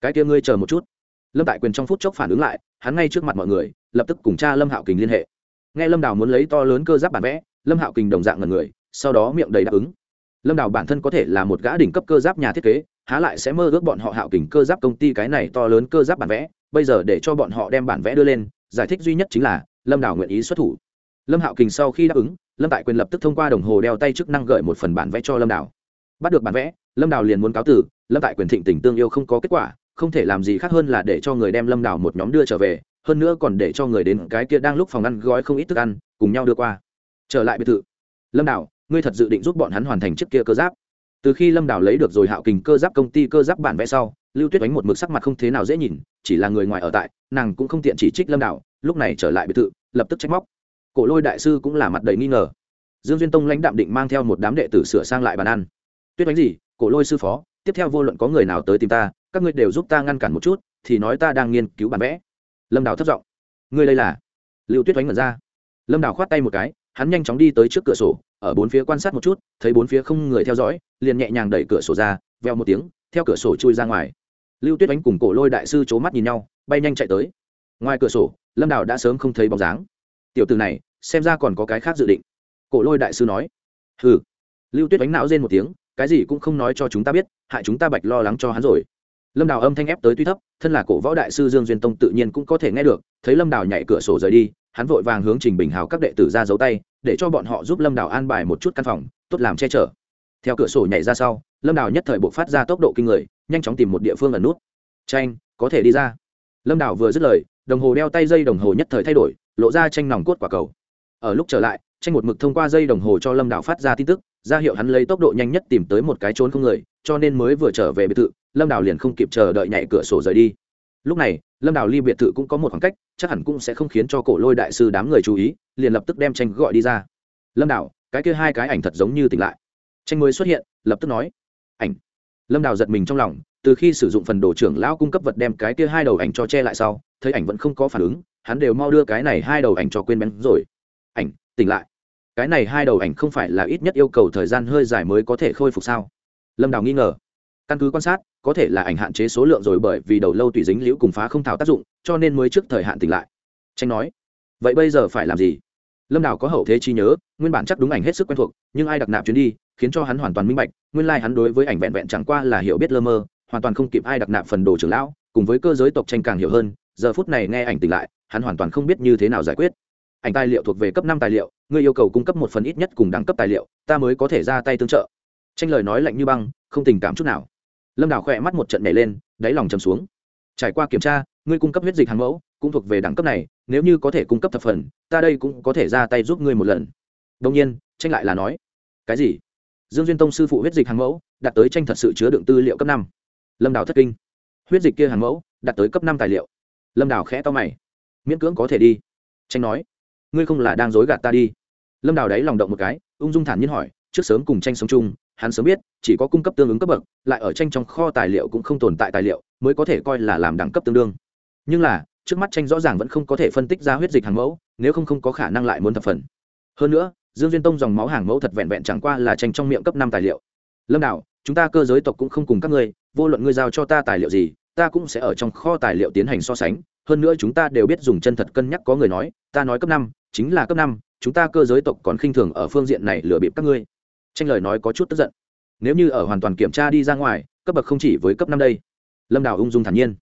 [SPEAKER 1] cái kia ngươi chờ một chút lâm tại quyền trong phút chốc phản ứng lại hắn ngay trước mặt mọi người lập tức cùng cha lâm hạo kình liên hệ nghe lâm đào muốn lấy to lớn cơ giáp bản vẽ lâm hạo kình đồng dạng ngần người sau đó miệng đầy đáp ứng lâm đào bản thân có thể là một gã đỉnh cấp cơ giáp nhà thiết kế há lại sẽ mơ ước bọn họ hạo kình cơ giáp công ty cái này to lớn cơ giáp bản vẽ bây giờ để cho bọn họ đem bản vẽ đưa lên giải thích duy nhất chính là lâm đào nguyện ý xuất thủ lâm hạo kình sau khi đáp ứng lâm tại quyền lập tức thông qua đồng hồ đeo tay chức năng gợi một phần bản vẽ cho lâm đào bắt được bản vẽ lâm đào liền muốn cáo tử, lâm tại quyền thịnh tình tương yêu không có kết quả, không thể làm gì khác hơn là để cho người đem lâm đào một nhóm đưa trở về, hơn nữa còn để cho người đến cái kia đang lúc phòng ăn gói không ít thức ăn, cùng nhau đưa qua. Trở lại biệt thự. Lâm đào, ngươi thật dự định giúp bọn hắn hoàn thành chiếc kia cơ giáp. Từ khi lâm đào lấy được rồi hạo kình cơ giáp công ty cơ giáp bản vẽ sau, lưu tuyết đánh một mực sắc mặt không thế nào dễ nhìn, chỉ là người ngoài ở tại, nàng cũng không tiện chỉ trích lâm đào, lúc này trở lại biệt thự, lập tức trách móc. Cổ lôi đại sư cũng là mặt đầy nghi ngờ. Dương duyên tông lãnh đạm định mang theo một đám đệ tử sửa sang lại bàn ăn. Tuyết đánh gì? Cổ lôi sư phó, tiếp theo vô luận có người nào tới tìm ta, các ngươi đều giúp ta ngăn cản một chút, thì nói ta đang nghiên cứu bản vẽ. Lâm đào thất giọng. Ngươi đây là? Lưu tuyết đánh mật ra. Lâm đào khoát tay một cái, hắn nhanh chóng đi tới trước cửa sổ, ở bốn phía quan sát một chút, thấy bốn phía không người theo dõi, liền nhẹ nhàng đẩy cửa sổ ra, veo một tiếng, theo cửa sổ chui ra ngoài. Lưu tuyết đánh cùng cổ lôi đại sư c h ố mắt nhìn nhau, bay nhanh chạy tới. Ngoài cửa sổ, lâm đào đã sớm không thấy bóng dáng. Tiểu từ này, xem ra còn có cái khác dự định. Cổ lôi đại sư nói. Hừ. Lưu tuyết đánh não rên một tiếng cái gì cũng không nói cho chúng ta biết, hại chúng ta bạch lo lắng cho hắn rồi. Lâm đào âm thanh ép tới tuy thấp, thân là cổ võ đại sư dương duyên tông tự nhiên cũng có thể nghe được, thấy lâm đào nhảy cửa sổ rời đi, hắn vội vàng hướng trình bình hào các đệ tử ra giấu tay, để cho bọn họ giúp lâm đào an bài một chút căn phòng, tốt làm che chở. Theo cửa sổ nhảy ra sau, lâm đào nhất thời buộc phát ra tốc độ kinh người, nhanh chóng tìm một địa phương ẩn nút. Tranh, có thể đi ra. Lâm đào vừa dứt lời, đồng hồ đeo tay dây đồng hồ nhất thời thay đổi, lộ ra tranh nòng cốt quả cầu. Ở lúc trở lại tranh một mực thông qua dây đồng hồ cho lâm Đạo phát ra tin tức ra hiệu hắn lấy tốc độ nhanh nhất tìm tới một cái trốn không người cho nên mới vừa trở về biệt thự lâm Đạo liền không kịp chờ đợi nhảy cửa sổ rời đi. Lúc này lâm Đạo ly biệt thự cũng có một khoảng cách chắc hẳn cũng sẽ không khiến cho cổ lôi đại sư đám người chú ý liền lập tức đem tranh gọi đi ra. Lâm Đạo, cái kia hai cái ảnh thật giống như tỉnh lại. Tranh mới xuất hiện lập tức nói ảnh. Lâm đào giật mình trong lòng từ khi sử dụng phần đồ trưởng lão cung cấp vật đem cái kia hai đầu ảnh cho che lại sau thấy ảnh vẫn không có phản ứng hắn đều mau đưa cái này hai đầu ảnh cho quên bén rồi. Ảnh tỉnh lại. Cái này hai đầu ảnh không phải là ít nhất yêu cầu thời gian hơi dài mới có thể khôi phục sao? Lâm đào nghi ngờ. Căn cứ quan sát, có thể là ảnh hạn chế số lượng rồi bởi vì đầu lâu tùy dính liễu cùng phá không thảo tác dụng, cho nên mới trước thời hạn tỉnh lại. Tranh nói, vậy bây giờ phải làm gì? Lâm đào có hậu thế chi nhớ, nguyên bản chắc đúng ảnh hết sức quen thuộc, nhưng ai đặc nạp chuyến đi, khiến cho hắn hoàn toàn minh bạch, nguyên lai、like、hắn đối với ảnh vẹn vẹn chẳng qua là hiểu biết lơ mơ, hoàn toàn không kịp ai đặc nạp phần đồ trưởng lão, cùng với cơ giới tộc tranh càng hiểu hơn, giờ phút này nghe ảnh tỉnh lại, hắn hoàn toàn không biết như thế nào giải quyết ảnh tài liệu thuộc về cấp năm tài liệu, ngươi yêu cầu cung cấp một phần ít nhất cùng đẳng cấp tài liệu, ta mới có thể ra tay tương trợ. Tranh lời nói lạnh như băng, không tình cảm chút nào. Lâm đào khỏe mắt một trận nhảy lên, đáy lòng chầm xuống. Trải qua kiểm tra, ngươi cung cấp huyết dịch hàng mẫu, cũng thuộc về đẳng cấp này, nếu như có thể cung cấp thập phần, ta đây cũng có thể ra tay giúp ngươi một lần. Đông nhiên tranh lại là nói, cái gì? Dương duyên tông sư phụ huyết dịch hàng mẫu, đạt tới tranh thật sự chứa đựng tư liệu cấp năm. Lâm đào thất kinh. Huyết dịch kia hàng mẫu, đạt tới cấp năm tài liệu. Lâm đào khẽ to mày. Miễn cưỡng có thể đi. Tranh nói ngươi không là đang dối gạt ta đi. Lâm đào đáy lòng động một cái, ung dung thản nhiên hỏi, trước sớm cùng tranh sống chung, hắn sớm biết, chỉ có cung cấp tương ứng cấp bậc, lại ở tranh trong kho tài liệu cũng không tồn tại tài liệu, mới có thể coi là làm đẳng cấp tương đương. Nhưng là, trước mắt tranh rõ ràng vẫn không có thể phân tích ra huyết dịch hàng mẫu, nếu không không có khả năng lại muốn thập phần. Hơn nữa, dương duyên tông dòng máu hàng mẫu thật vẹn vẹn chẳng qua là tranh trong miệng cấp năm tài liệu. Lâm đạo chúng ta cơ giới tộc cũng không cùng các ngươi, vô luận ngươi giao cho ta tài liệu gì, ta cũng sẽ ở trong kho tài liệu tiến hành so sánh. Hơn nữa chúng ta đều biết dùng chân thật cân nhắc có người nói, ta nói cấp năm chính là cấp năm, chúng ta cơ giới tộc còn khinh thường ở phương diện này lừa bịp các ngươi. Tranh lời nói có chút tức giận. Nếu như ở hoàn toàn kiểm tra đi ra ngoài, cấp bậc không chỉ với cấp năm đây. Lâm đào ung dung thản nhiên.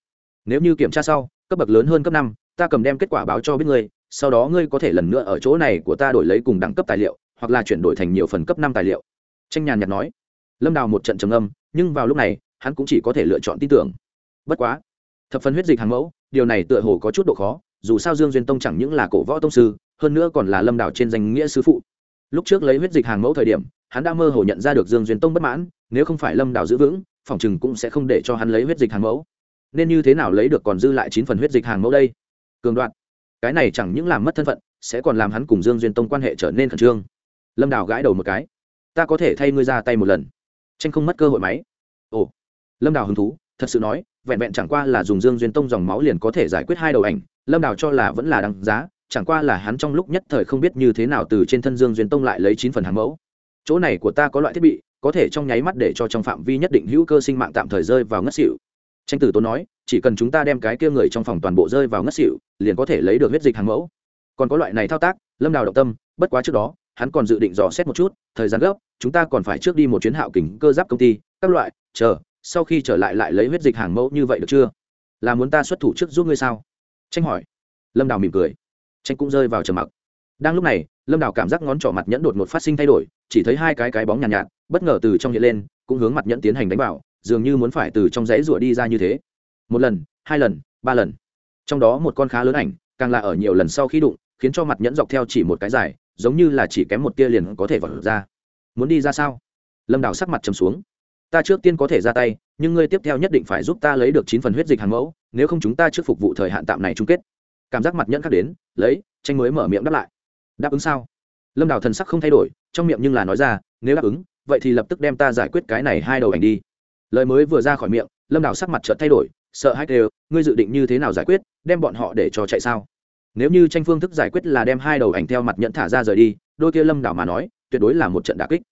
[SPEAKER 1] Nếu như kiểm tra sau, cấp bậc lớn hơn cấp năm, ta cầm đem kết quả báo cho biết ngươi, sau đó ngươi có thể lần nữa ở chỗ này của ta đổi lấy cùng đẳng cấp tài liệu, hoặc là chuyển đổi thành nhiều phần cấp năm tài liệu. Tranh nhàn nhạt nói. Lâm đào một trận trầm âm nhưng vào lúc này, hắn cũng chỉ có thể lựa chọn tin tưởng. Bất quá, thập phần huyết dịch hàng mẫu, điều này tựa hồ có chút độ khó, dù sao dương duyên tông chẳng những là cổ võ tông sư hơn nữa còn là lâm đảo trên danh nghĩa sư phụ. Lúc trước lấy huyết dịch hàng mẫu thời điểm, hắn đã mơ hồ nhận ra được dương duyên tông bất mãn, nếu không phải lâm đảo giữ vững, phòng chừng cũng sẽ không để cho hắn lấy huyết dịch hàng mẫu. Nên như thế nào lấy được còn dư lại chín phần huyết dịch hàng mẫu đây? Cường đoạn cái này chẳng những làm mất thân phận, sẽ còn làm hắn cùng dương duyên tông quan hệ trở nên khẩn trương. Lâm đảo gãi đầu một cái. Ta có thể thay ngươi ra tay một lần. Tranh không mất cơ hội máy. Ồ. Lâm đảo hứng thú, thật sự nói, vẹn vẹn chẳng qua là dùng dương duyên tông dòng máu liền có thể giải quyết hai đầu ảnh, lâm đào cho là vẫn là đáng giá chẳng qua là hắn trong lúc nhất thời không biết như thế nào từ trên thân dương duyên tông lại lấy chín phần hàng mẫu. Chỗ này của ta có loại thiết bị, có thể trong nháy mắt để cho trong phạm vi nhất định hữu cơ sinh mạng tạm thời rơi vào ngất xỉu. Tranh tử tốn nói, chỉ cần chúng ta đem cái kia người trong phòng toàn bộ rơi vào ngất xỉu, liền có thể lấy được huyết dịch hàng mẫu. Còn có loại này thao tác, lâm đào động tâm, bất quá trước đó, hắn còn dự định dò xét một chút, thời gian gấp, chúng ta còn phải trước đi một chuyến hạo kình cơ giáp công ty, các loại, chờ, sau khi trở lại lại lấy huyết dịch hàng mẫu như vậy được chưa? Là muốn ta xuất thủ trước giúp ngươi sao? Tranh hỏi. Lâm đào mỉm cười tranh cũng rơi vào trầm mặc. Đang lúc này lâm đào cảm giác ngón trỏ mặt nhẫn đột ngột phát sinh thay đổi chỉ thấy hai cái cái bóng nhàn nhạt, nhạt bất ngờ từ trong hiện lên cũng hướng mặt nhẫn tiến hành đánh vào dường như muốn phải từ trong rẫy rụa đi ra như thế. Một lần hai lần ba lần. Trong đó một con khá lớn ảnh càng là ở nhiều lần sau khi đụng khiến cho mặt nhẫn dọc theo chỉ một cái dài giống như là chỉ kém một tia liền có thể vật ra. Muốn đi ra sao? Lâm đào sắc mặt trầm xuống. Ta trước tiên có thể ra tay nhưng ngươi tiếp theo nhất định phải giúp ta lấy được chín phần huyết dịch hàng mẫu nếu không chúng ta trước phục vụ thời hạn tạm này chung kết cảm giác mặt nhẫn khắc đến, lấy, tranh mới mở miệng đáp lại. Đáp ứng sao? Lâm đào thần sắc không thay đổi, trong miệng nhưng là nói ra, nếu đáp ứng, vậy thì lập tức đem ta giải quyết cái này hai đầu ảnh đi. Lời mới vừa ra khỏi miệng, lâm đào sắc mặt chợt thay đổi, sợ hai đều ngươi dự định như thế nào giải quyết, đem bọn họ để cho chạy sao? Nếu như tranh phương thức giải quyết là đem hai đầu ảnh theo mặt nhẫn thả ra rời đi, đôi kia lâm đào mà nói, tuyệt đối là một trận đà kích.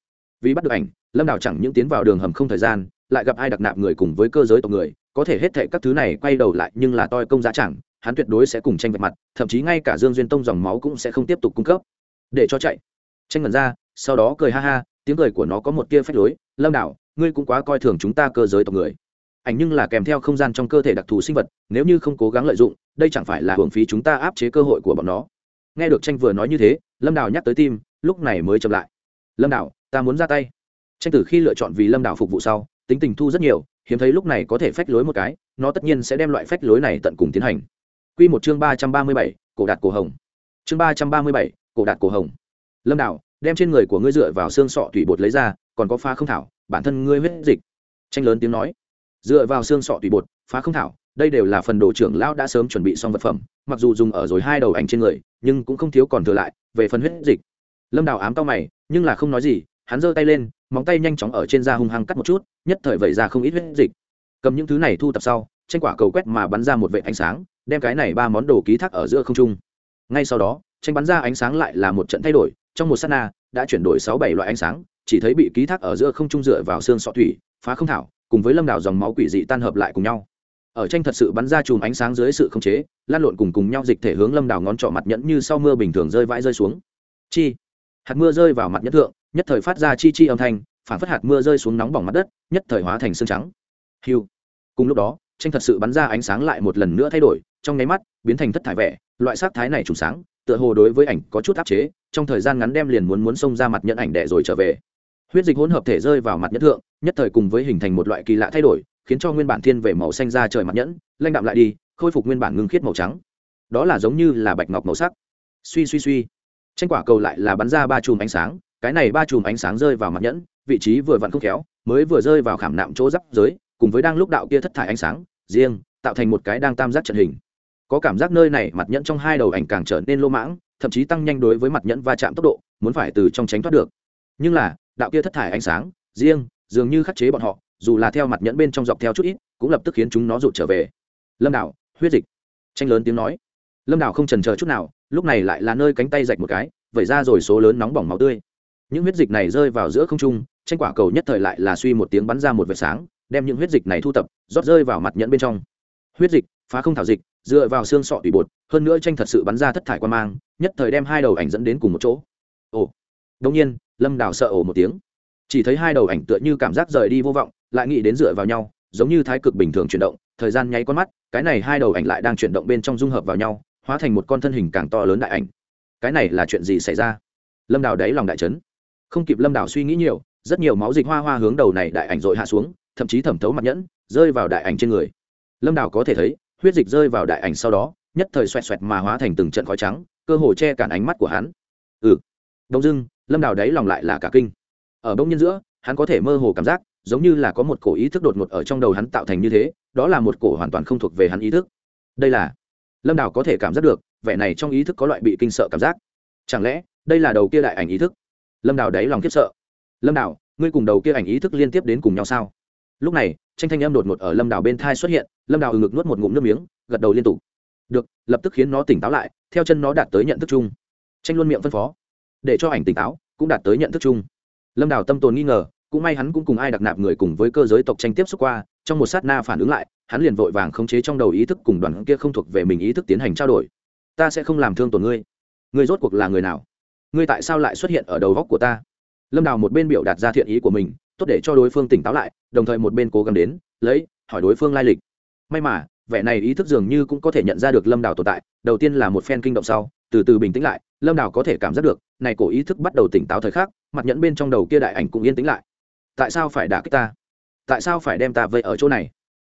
[SPEAKER 1] Vì bắt được ảnh, lâm đào chẳng những tiến vào đường hầm không thời gian, lại gặp ai đặc nạp người cùng với cơ giới tộc người, có thể hết thệ các thứ này quay đầu lại nhưng là toi công giá chẳng hắn tuyệt đối sẽ cùng tranh vạch mặt, thậm chí ngay cả dương duyên tông dòng máu cũng sẽ không tiếp tục cung cấp. Để cho chạy. Tranh ngẩn ra, sau đó cười ha ha, tiếng cười của nó có một tia phách lối. Lâm đảo, ngươi cũng quá coi thường chúng ta cơ giới tộc người. Ảnh nhưng là kèm theo không gian trong cơ thể đặc thù sinh vật, nếu như không cố gắng lợi dụng, đây chẳng phải là hưởng phí chúng ta áp chế cơ hội của bọn nó. Nghe được tranh vừa nói như thế, lâm đào nhắc tới tim, lúc này mới chậm lại. Lâm đào ta muốn ra tay. Tranh tử khi lựa chọn vì lâm đảo phục vụ sau, tính tình thu rất nhiều, hiếm thấy lúc này có thể phách lối một cái, nó tất nhiên sẽ đem loại phách lối này tận cùng tiến hành. Quy một chương ba trăm ba mươi bảy, cổ đạt cổ hồng. Chương ba trăm ba mươi bảy, cổ đạt cổ hồng. Lâm Đạo, đem trên người của ngươi dựa vào xương sọ thủy bột lấy ra, còn có phá không thảo, bản thân ngươi huyết dịch. Tranh lớn tiếng nói. Dựa vào xương sọ thủy bột, phá không thảo, đây đều là phần đồ trưởng lão đã sớm chuẩn bị xong vật phẩm, mặc dù dùng ở rồi hai đầu ảnh trên người, nhưng cũng không thiếu còn thừa lại, về phần huyết dịch. Lâm đào ám cau mày, nhưng là không nói gì, hắn giơ tay lên, móng tay nhanh chóng ở trên da hung hăng cắt một chút, nhất thời vẩy ra không ít huyết dịch. Cầm những thứ này thu tập sau, tranh quả cầu quét mà bắn ra một vệt ánh sáng đem cái này ba món đồ ký thác ở giữa không trung. Ngay sau đó, tranh bắn ra ánh sáng lại là một trận thay đổi, trong một s á t na, đã chuyển đổi sáu bảy loại ánh sáng, chỉ thấy bị ký thác ở giữa không trung dựa vào xương sọ thủy, phá không thảo, cùng với lâm đảo dòng máu quỷ dị tan hợp lại cùng nhau. Ở tranh thật sự bắn ra chùm ánh sáng dưới sự khống chế, lan lộn cùng cùng nhau dịch thể hướng lâm đảo ngón trỏ mặt nhẫn như sau mưa bình thường rơi vãi rơi xuống. Chi! Hạt mưa rơi vào mặt nhẫn thượng, nhất thời phát ra chi chi âm thanh, phản phất hạt mưa rơi xuống nóng bỏng mặt đất, nhất thời hóa thành xương trắng. Hiu! Cùng lúc đó, tranh thật sự bắn ra ánh sáng lại một lần nữa thay đổi trong nháy mắt, biến thành thất thải vẻ, loại sắc thái này trùng sáng, tựa hồ đối với ảnh có chút áp chế, trong thời gian ngắn đem liền muốn muốn xông ra mặt nhận ảnh đẻ rồi trở về. Huyết dịch hỗn hợp thể rơi vào mặt nhẫn thượng, nhất thời cùng với hình thành một loại kỳ lạ thay đổi, khiến cho nguyên bản thiên về màu xanh ra trời mặt nhẫn, lanh đạm lại đi, khôi phục nguyên bản ngưng khiết màu trắng. Đó là giống như là bạch ngọc màu sắc. Suy suy suy. Tranh quả cầu lại là bắn ra ba chùm ánh sáng, cái này ba chùm ánh sáng rơi vào mặt nhẫn, vị trí vừa vặn không khéo, mới vừa rơi vào khảm nạm chỗ giáp giới, cùng với đang lúc đạo kia thất thải ánh sáng, riêng, tạo thành một cái đang tam giác trận hình có cảm giác nơi này mặt nhẫn trong hai đầu ảnh càng trở nên lô mãng, thậm chí tăng nhanh đối với mặt nhẫn va chạm tốc độ, muốn phải từ trong tránh thoát được. Nhưng là, đạo kia thất thải ánh sáng, riêng, dường như khắc chế bọn họ, dù là theo mặt nhẫn bên trong dọc theo chút ít, cũng lập tức khiến chúng nó rụt trở về. Lâm đảo, huyết dịch. Tranh lớn tiếng nói. Lâm đảo không trần chờ chút nào, lúc này lại là nơi cánh tay rạch một cái, vẩy ra rồi số lớn nóng bỏng máu tươi. Những huyết dịch này rơi vào giữa không trung, tranh quả cầu nhất thời lại là suy một tiếng bắn ra một vệt sáng, đem những huyết dịch này thu tập, rót rơi vào mặt nhẫn bên trong. Huyết dịch, phá không thảo dịch dựa vào xương sọ tủy bột, hơn nữa tranh thật sự bắn ra thất thải quan mang, nhất thời đem hai đầu ảnh dẫn đến cùng một chỗ. Ồ đông nhiên, lâm đào sợ ồ một tiếng. Chỉ thấy hai đầu ảnh tựa như cảm giác rời đi vô vọng, lại nghĩ đến dựa vào nhau, giống như thái cực bình thường chuyển động, thời gian nháy con mắt, cái này hai đầu ảnh lại đang chuyển động bên trong dung hợp vào nhau, hóa thành một con thân hình càng to lớn đại ảnh. Cái này là chuyện gì xảy ra? Lâm đào đáy lòng đại trấn không kịp lâm đào suy nghĩ nhiều, rất nhiều máu dịch hoa hoa hướng đầu này đại ảnh dội hạ xuống, thậm chí thẩm thấu mặt nhẫn, rơi vào đại ảnh trên người. Lâm đào có thể thấy huyết dịch rơi vào đại ảnh sau đó, nhất thời xoẹt xoẹt mà hóa thành từng trận khói trắng, cơ hồ che cản ánh mắt của hắn. Ừ. Đông dưng lâm đào đáy lòng lại là cả kinh. Ở bông nhân giữa, hắn có thể mơ hồ cảm giác, giống như là có một cổ ý thức đột ngột ở trong đầu hắn tạo thành như thế, đó là một cổ hoàn toàn không thuộc về hắn ý thức. Đây là, lâm đào có thể cảm giác được, vẻ này trong ý thức có loại bị kinh sợ cảm giác. Chẳng lẽ, đây là đầu kia đại ảnh ý thức? Lâm đào đáy lòng khiếp sợ. Lâm đào, ngươi cùng đầu kia ảnh ý thức liên tiếp đến cùng nhau sao? Lúc này tranh thanh âm đột ngột ở lâm đào bên thai xuất hiện, lâm đào ừ ngực nuốt một ngụm nước miếng, gật đầu liên tục. Được, lập tức khiến nó tỉnh táo lại, theo chân nó đạt tới nhận thức chung. Tranh luôn miệng phân phó, để cho ảnh tỉnh táo, cũng đạt tới nhận thức chung. Lâm đào tâm tồn nghi ngờ, cũng may hắn cũng cùng ai đặc nạp người cùng với cơ giới tộc tranh tiếp xúc qua, trong một sát na phản ứng lại, hắn liền vội vàng khống chế trong đầu ý thức cùng đoàn kia không thuộc về mình ý thức tiến hành trao đổi. Ta sẽ không làm thương tổn ngươi. Ngươi rốt cuộc là người nào? Ngươi tại sao lại xuất hiện ở đầu góc của ta? Lâm đào một bên biểu đạt ra thiện ý của mình tốt để cho đối phương tỉnh táo lại, đồng thời một bên cố gắng đến, lấy, hỏi đối phương lai lịch. May mà, vẻ này ý thức dường như cũng có thể nhận ra được lâm đào tồn tại, đầu tiên là một phen kinh động sau, từ từ bình tĩnh lại, lâm đào có thể cảm giác được, này cổ ý thức bắt đầu tỉnh táo thời khắc, mặt nhẫn bên trong đầu kia đại ảnh cũng yên tĩnh lại. Tại sao phải đả kích ta? Tại sao phải đem ta vây ở chỗ này?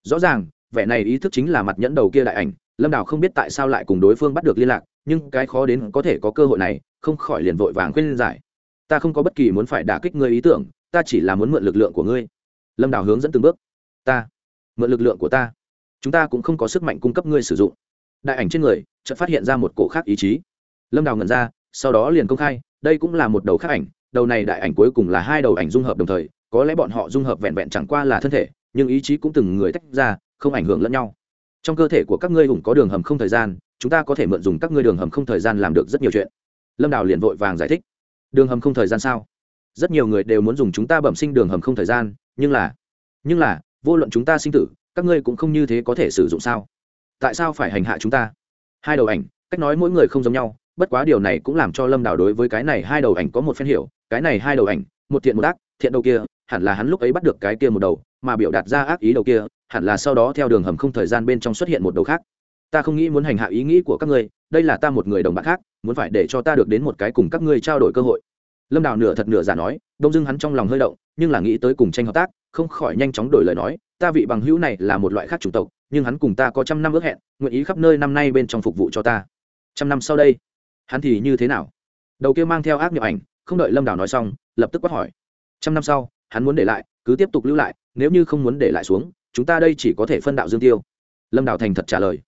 [SPEAKER 1] Rõ ràng, vẻ này ý thức chính là mặt nhẫn đầu kia đại ảnh, lâm đào không biết tại sao lại cùng đối phương bắt được liên lạc, nhưng cái khó đến có thể có cơ hội này, không khỏi liền vội vàng khuyên giải. Ta không có bất kỳ muốn phải đả kích ngươi ý tưởng ta chỉ là muốn mượn lực lượng của ngươi. Lâm đào hướng dẫn từng bước. Ta, mượn lực lượng của ta. Chúng ta cũng không có sức mạnh cung cấp ngươi sử dụng. Đại ảnh trên người, chợt phát hiện ra một cổ khác ý chí. Lâm đào ngẩn ra, sau đó liền công khai, đây cũng là một đầu khác ảnh. Đầu này đại ảnh cuối cùng là hai đầu ảnh dung hợp đồng thời, có lẽ bọn họ dung hợp vẹn vẹn chẳng qua là thân thể, nhưng ý chí cũng từng người tách ra, không ảnh hưởng lẫn nhau. Trong cơ thể của các ngươi hùng có đường hầm không thời gian, chúng ta có thể mượn dùng các ngươi đường hầm không thời gian làm được rất nhiều chuyện. Lâm đào liền vội vàng giải thích. Đường hầm không thời gian sao? Rất nhiều người đều muốn dùng chúng ta bẩm sinh đường hầm không thời gian, nhưng là nhưng là, vô luận chúng ta sinh tử, các ngươi cũng không như thế có thể sử dụng sao? Tại sao phải hành hạ chúng ta? Hai đầu ảnh, cách nói mỗi người không giống nhau, bất quá điều này cũng làm cho lâm đào đối với cái này hai đầu ảnh có một phen hiểu, cái này hai đầu ảnh, một thiện một ác, thiện đầu kia, hẳn là hắn lúc ấy bắt được cái kia một đầu, mà biểu đạt ra ác ý đầu kia, hẳn là sau đó theo đường hầm không thời gian bên trong xuất hiện một đầu khác. Ta không nghĩ muốn hành hạ ý nghĩ của các ngươi, đây là ta một người đồng bạn khác, muốn phải để cho ta được đến một cái cùng các ngươi trao đổi cơ hội lâm đào nửa thật nửa giả nói, đông dưng hắn trong lòng hơi động, nhưng là nghĩ tới cùng tranh hợp tác, không khỏi nhanh chóng đổi lời nói, ta vị bằng hữu này là một loại khác chủng tộc, nhưng hắn cùng ta có trăm năm ước hẹn, nguyện ý khắp nơi năm nay bên trong phục vụ cho ta. Trăm năm sau đây, hắn thì như thế nào? Đầu kia mang theo ác nghiệp ảnh, không đợi lâm đào nói xong, lập tức quát hỏi, trăm năm sau, hắn muốn để lại, cứ tiếp tục lưu lại, nếu như không muốn để lại xuống, chúng ta đây chỉ có thể phân đạo dương tiêu. Lâm đào thành thật trả lời,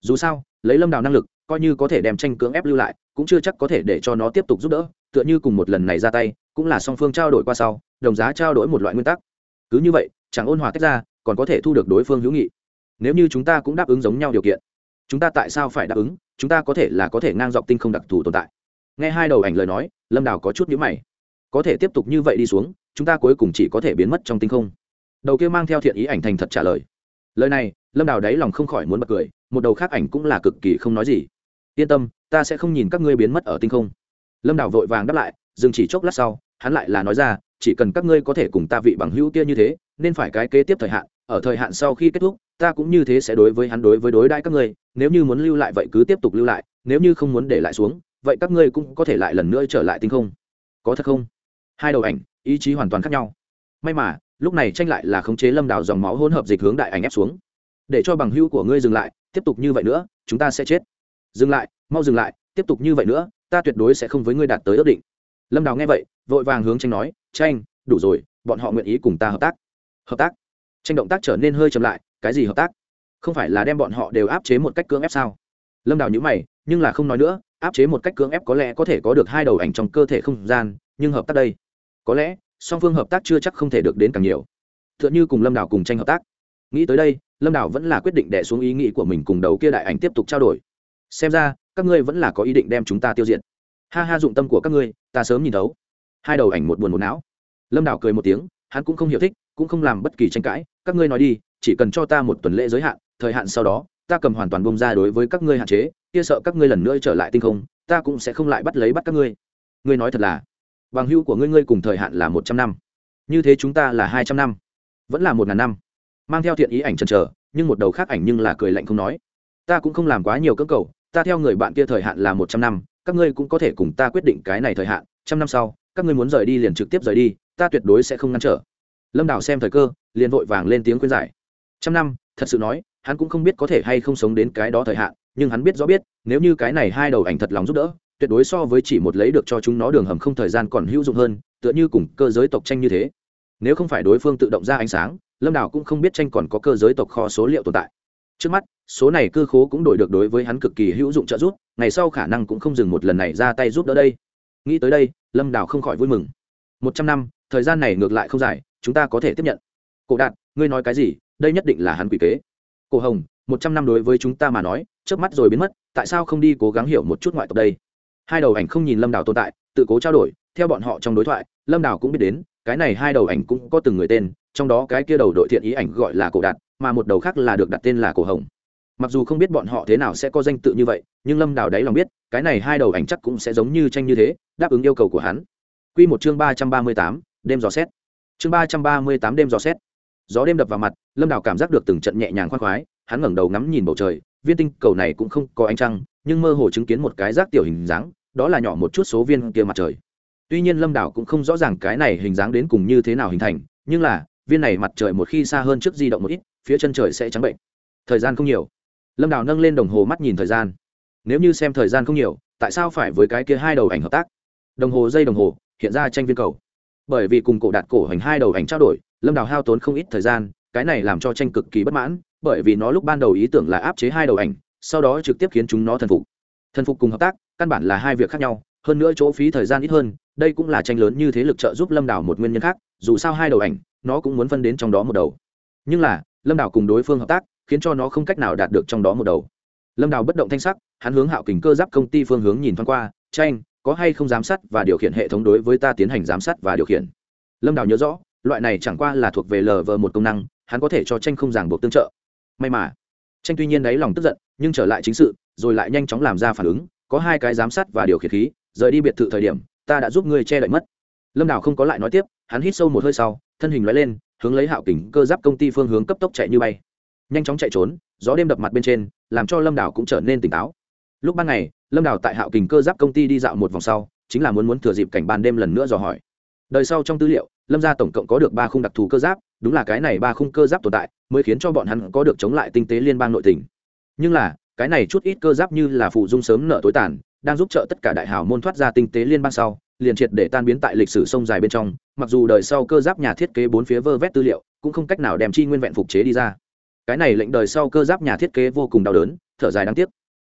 [SPEAKER 1] dù sao, lấy lâm đào năng lực coi như có thể đem tranh cưỡng ép lưu lại, cũng chưa chắc có thể để cho nó tiếp tục giúp đỡ, tựa như cùng một lần này ra tay, cũng là song phương trao đổi qua sau, đồng giá trao đổi một loại nguyên tắc. Cứ như vậy, chẳng ôn hòa tách ra, còn có thể thu được đối phương hữu nghị. Nếu như chúng ta cũng đáp ứng giống nhau điều kiện, chúng ta tại sao phải đáp ứng? Chúng ta có thể là có thể ngang dọc tinh không đặc thù tồn tại. Nghe hai đầu ảnh lời nói, lâm đào có chút nhữ mày. Có thể tiếp tục như vậy đi xuống, chúng ta cuối cùng chỉ có thể biến mất trong tinh không. Đầu kia mang theo thiện ý ảnh thành thật trả lời. Lời này, lâm đào đáy lòng không khỏi muốn bật cười, một đầu khác ảnh cũng là cực kỳ không nói gì yên tâm, ta sẽ không nhìn các ngươi biến mất ở tinh không. Lâm đào vội vàng đáp lại, dừng chỉ chốc lát sau, hắn lại là nói ra, chỉ cần các ngươi có thể cùng ta vị bằng hữu kia như thế, nên phải cái kế tiếp thời hạn, ở thời hạn sau khi kết thúc, ta cũng như thế sẽ đối với hắn đối với đối đãi các ngươi, nếu như muốn lưu lại vậy cứ tiếp tục lưu lại, nếu như không muốn để lại xuống, vậy các ngươi cũng có thể lại lần nữa trở lại tinh không. Có thật không? Hai đầu ảnh, ý chí hoàn toàn khác nhau. May mà, lúc này tranh lại là khống chế lâm đào dòng máu hỗn hợp dịch hướng đại ảnh ép xuống. Để cho bằng hữu của ngươi dừng lại, tiếp tục như vậy nữa, chúng ta sẽ chết dừng lại, mau dừng lại, tiếp tục như vậy nữa, ta tuyệt đối sẽ không với ngươi đạt tới ước định. Lâm đào nghe vậy, vội vàng hướng tranh nói tranh đủ rồi, bọn họ nguyện ý cùng ta hợp tác. Hợp tác? Tranh động tác trở nên hơi chậm lại, cái gì hợp tác? Không phải là đem bọn họ đều áp chế một cách cưỡng ép sao? Lâm đào nhữ mày, nhưng là không nói nữa, áp chế một cách cưỡng ép có lẽ có thể có được hai đầu ảnh trong cơ thể không gian, nhưng hợp tác đây, có lẽ, song phương hợp tác chưa chắc không thể được đến càng nhiều. T h ư ợ n h ư cùng lâm đào cùng tranh hợp tác. Nghĩ tới đây, lâm đào vẫn là quyết định đẻ xuống ý nghĩ của mình cùng đầu kia đại ảnh tiếp tục trao đổi xem ra, các ngươi vẫn là có ý định đem chúng ta tiêu diệt. Ha ha, dụng tâm của các ngươi, ta sớm nhìn thấu. Hai đầu ảnh một buồn một não. Lâm đảo cười một tiếng, hắn cũng không hiểu thích, cũng không làm bất kỳ tranh cãi. Các ngươi nói đi, chỉ cần cho ta một tuần lễ giới hạn, thời hạn sau đó, ta cầm hoàn toàn bông ra đối với các ngươi hạn chế, kia sợ các ngươi lần nữa trở lại tinh không, ta cũng sẽ không lại bắt lấy bắt các ngươi. Ngươi nói thật là, bằng hữu của ngươi ngươi cùng thời hạn là một trăm năm. Như thế chúng ta là hai trăm năm. Vẫn là một ngàn năm. Mang theo thiện ý ảnh chần chờ, nhưng một đầu khác ảnh nhưng là cười lạnh không nói. Ta cũng không làm quá nhiều cưỡng cầu ta theo người bạn kia thời hạn là một trăm năm, các ngươi cũng có thể cùng ta quyết định cái này thời hạn, trăm năm sau, các ngươi muốn rời đi liền trực tiếp rời đi, ta tuyệt đối sẽ không ngăn trở. Lâm đào xem thời cơ, liền vội vàng lên tiếng khuyên giải. Trăm năm, thật sự nói, hắn cũng không biết có thể hay không sống đến cái đó thời hạn, nhưng hắn biết rõ biết, nếu như cái này hai đầu ảnh thật lòng giúp đỡ, tuyệt đối so với chỉ một lấy được cho chúng nó đường hầm không thời gian còn hữu dụng hơn, tựa như cùng cơ giới tộc tranh như thế. Nếu không phải đối phương tự động ra ánh sáng, lâm đào cũng không biết tranh còn có cơ giới tộc kho số liệu tồn tại. Trước mắt số này cơ khố cũng đổi được đối với hắn cực kỳ hữu dụng trợ giúp, ngày sau khả năng cũng không dừng một lần này ra tay giúp đỡ đây. Nghĩ tới đây, lâm đào không khỏi vui mừng. Một trăm năm, thời gian này ngược lại không dài, chúng ta có thể tiếp nhận. Cổ đạt, ngươi nói cái gì? Đây nhất định là hắn quỷ kế. Cổ hồng, một trăm năm đối với chúng ta mà nói trước mắt rồi biến mất, tại sao không đi cố gắng hiểu một chút ngoại tộc đây? Hai đầu ảnh không nhìn lâm đào tồn tại, tự cố trao đổi, theo bọn họ trong đối thoại, lâm đào cũng biết đến, cái này hai đầu ảnh cũng có từng người tên, trong đó cái kia đầu đội thiện ý ảnh gọi là cổ đạt, mà một đầu khác là được đặt tên là cổ hồng mặc dù không biết bọn họ thế nào sẽ có danh tự như vậy, nhưng lâm đào đáy lòng biết, cái này hai đầu ảnh chắc cũng sẽ giống như tranh như thế, đáp ứng yêu cầu của hắn. Q một chương ba trăm ba mươi tám, đêm dò xét. Chương ba trăm ba mươi tám, đêm dò xét. Gió đêm đập vào mặt, lâm đào cảm giác được từng trận nhẹ nhàng khoan khoái, hắn ngẩng đầu ngắm nhìn bầu trời, viên tinh cầu này cũng không có ánh trăng, nhưng mơ hồ chứng kiến một cái rác tiểu hình dáng, đó là nhỏ một chút số viên kia mặt trời. Tuy nhiên lâm đảo cũng không rõ ràng cái này hình dáng đến cùng như thế nào hình thành, nhưng là, viên này mặt trời một khi xa hơn trước di động một ít, phía chân trời sẽ trắng bệnh. Thời gian không nhiều lâm Đào nâng lên đồng hồ mắt nhìn thời gian. Nếu như xem thời gian không nhiều, tại sao phải với cái kia hai đầu ảnh hợp tác? Đồng hồ dây đồng hồ, hiện ra tranh viên cầu. Bởi vì cùng cổ đạt cổ hành hai đầu ảnh trao đổi, lâm đào hao tốn không ít thời gian, cái này làm cho tranh cực kỳ bất mãn, bởi vì nó lúc ban đầu ý tưởng là áp chế hai đầu ảnh, sau đó trực tiếp khiến chúng nó thần phục. Thần phục cùng hợp tác, căn bản là hai việc khác nhau, hơn nữa chỗ phí thời gian ít hơn, đây cũng là tranh lớn như thế lực trợ giúp lâm đảo một nguyên nhân khác, dù sao hai đầu ảnh, nó cũng muốn phân đến trong đó một đầu. Nhưng là, lâm đảo cùng đối phương hợp tác khiến cho nó không cách nào đạt được trong đó một đầu. Lâm Đào bất động thanh sắc, hắn hướng hạo kình cơ giáp công ty phương hướng nhìn thoáng qua tranh có hay không giám sát và điều khiển hệ thống đối với ta tiến hành giám sát và điều khiển? Lâm Đào nhớ rõ, loại này chẳng qua là thuộc về lờ vờ một công năng, hắn có thể cho tranh không ràng buộc tương trợ. May mà tranh tuy nhiên đáy lòng tức giận, nhưng trở lại chính sự, rồi lại nhanh chóng làm ra phản ứng, có hai cái giám sát và điều khiển khí, rời đi biệt thự thời điểm, ta đã giúp ngươi che đậy mất. Lâm đào không có lại nói tiếp, hắn hít sâu một hơi sau, thân hình loại lên, hướng lấy hạo kình cơ giáp công ty phương hướng cấp tốc chạy như bay nhanh chóng chạy trốn, gió đêm đập mặt bên trên, làm cho lâm đào cũng trở nên tỉnh táo. Lúc ban ngày, lâm đào tại hạo kình cơ giáp công ty đi dạo một vòng sau, chính là muốn muốn thừa dịp cảnh ban đêm lần nữa dò hỏi. Đời sau trong tư liệu, lâm gia tổng cộng có được ba khung đặc thù cơ giáp, đúng là cái này ba khung cơ giáp tồn tại, mới khiến cho bọn hắn có được chống lại tinh tế liên bang nội tỉnh nhưng là, cái này chút ít cơ giáp như là phụ dung sớm nợ tối tàn, đang giúp trợ tất cả đại hào môn thoát ra tinh tế liên bang sau, liền triệt để tan biến tại lịch sử sông dài bên trong, mặc dù đời sau cơ giáp nhà thiết kế bốn phía vơ vét tư liệu, cũng không cách nào đem chi nguyên vẹn phục chế đi ra cái này lệnh đời sau cơ giáp nhà thiết kế vô cùng đau đớn, thở dài đáng tiếc.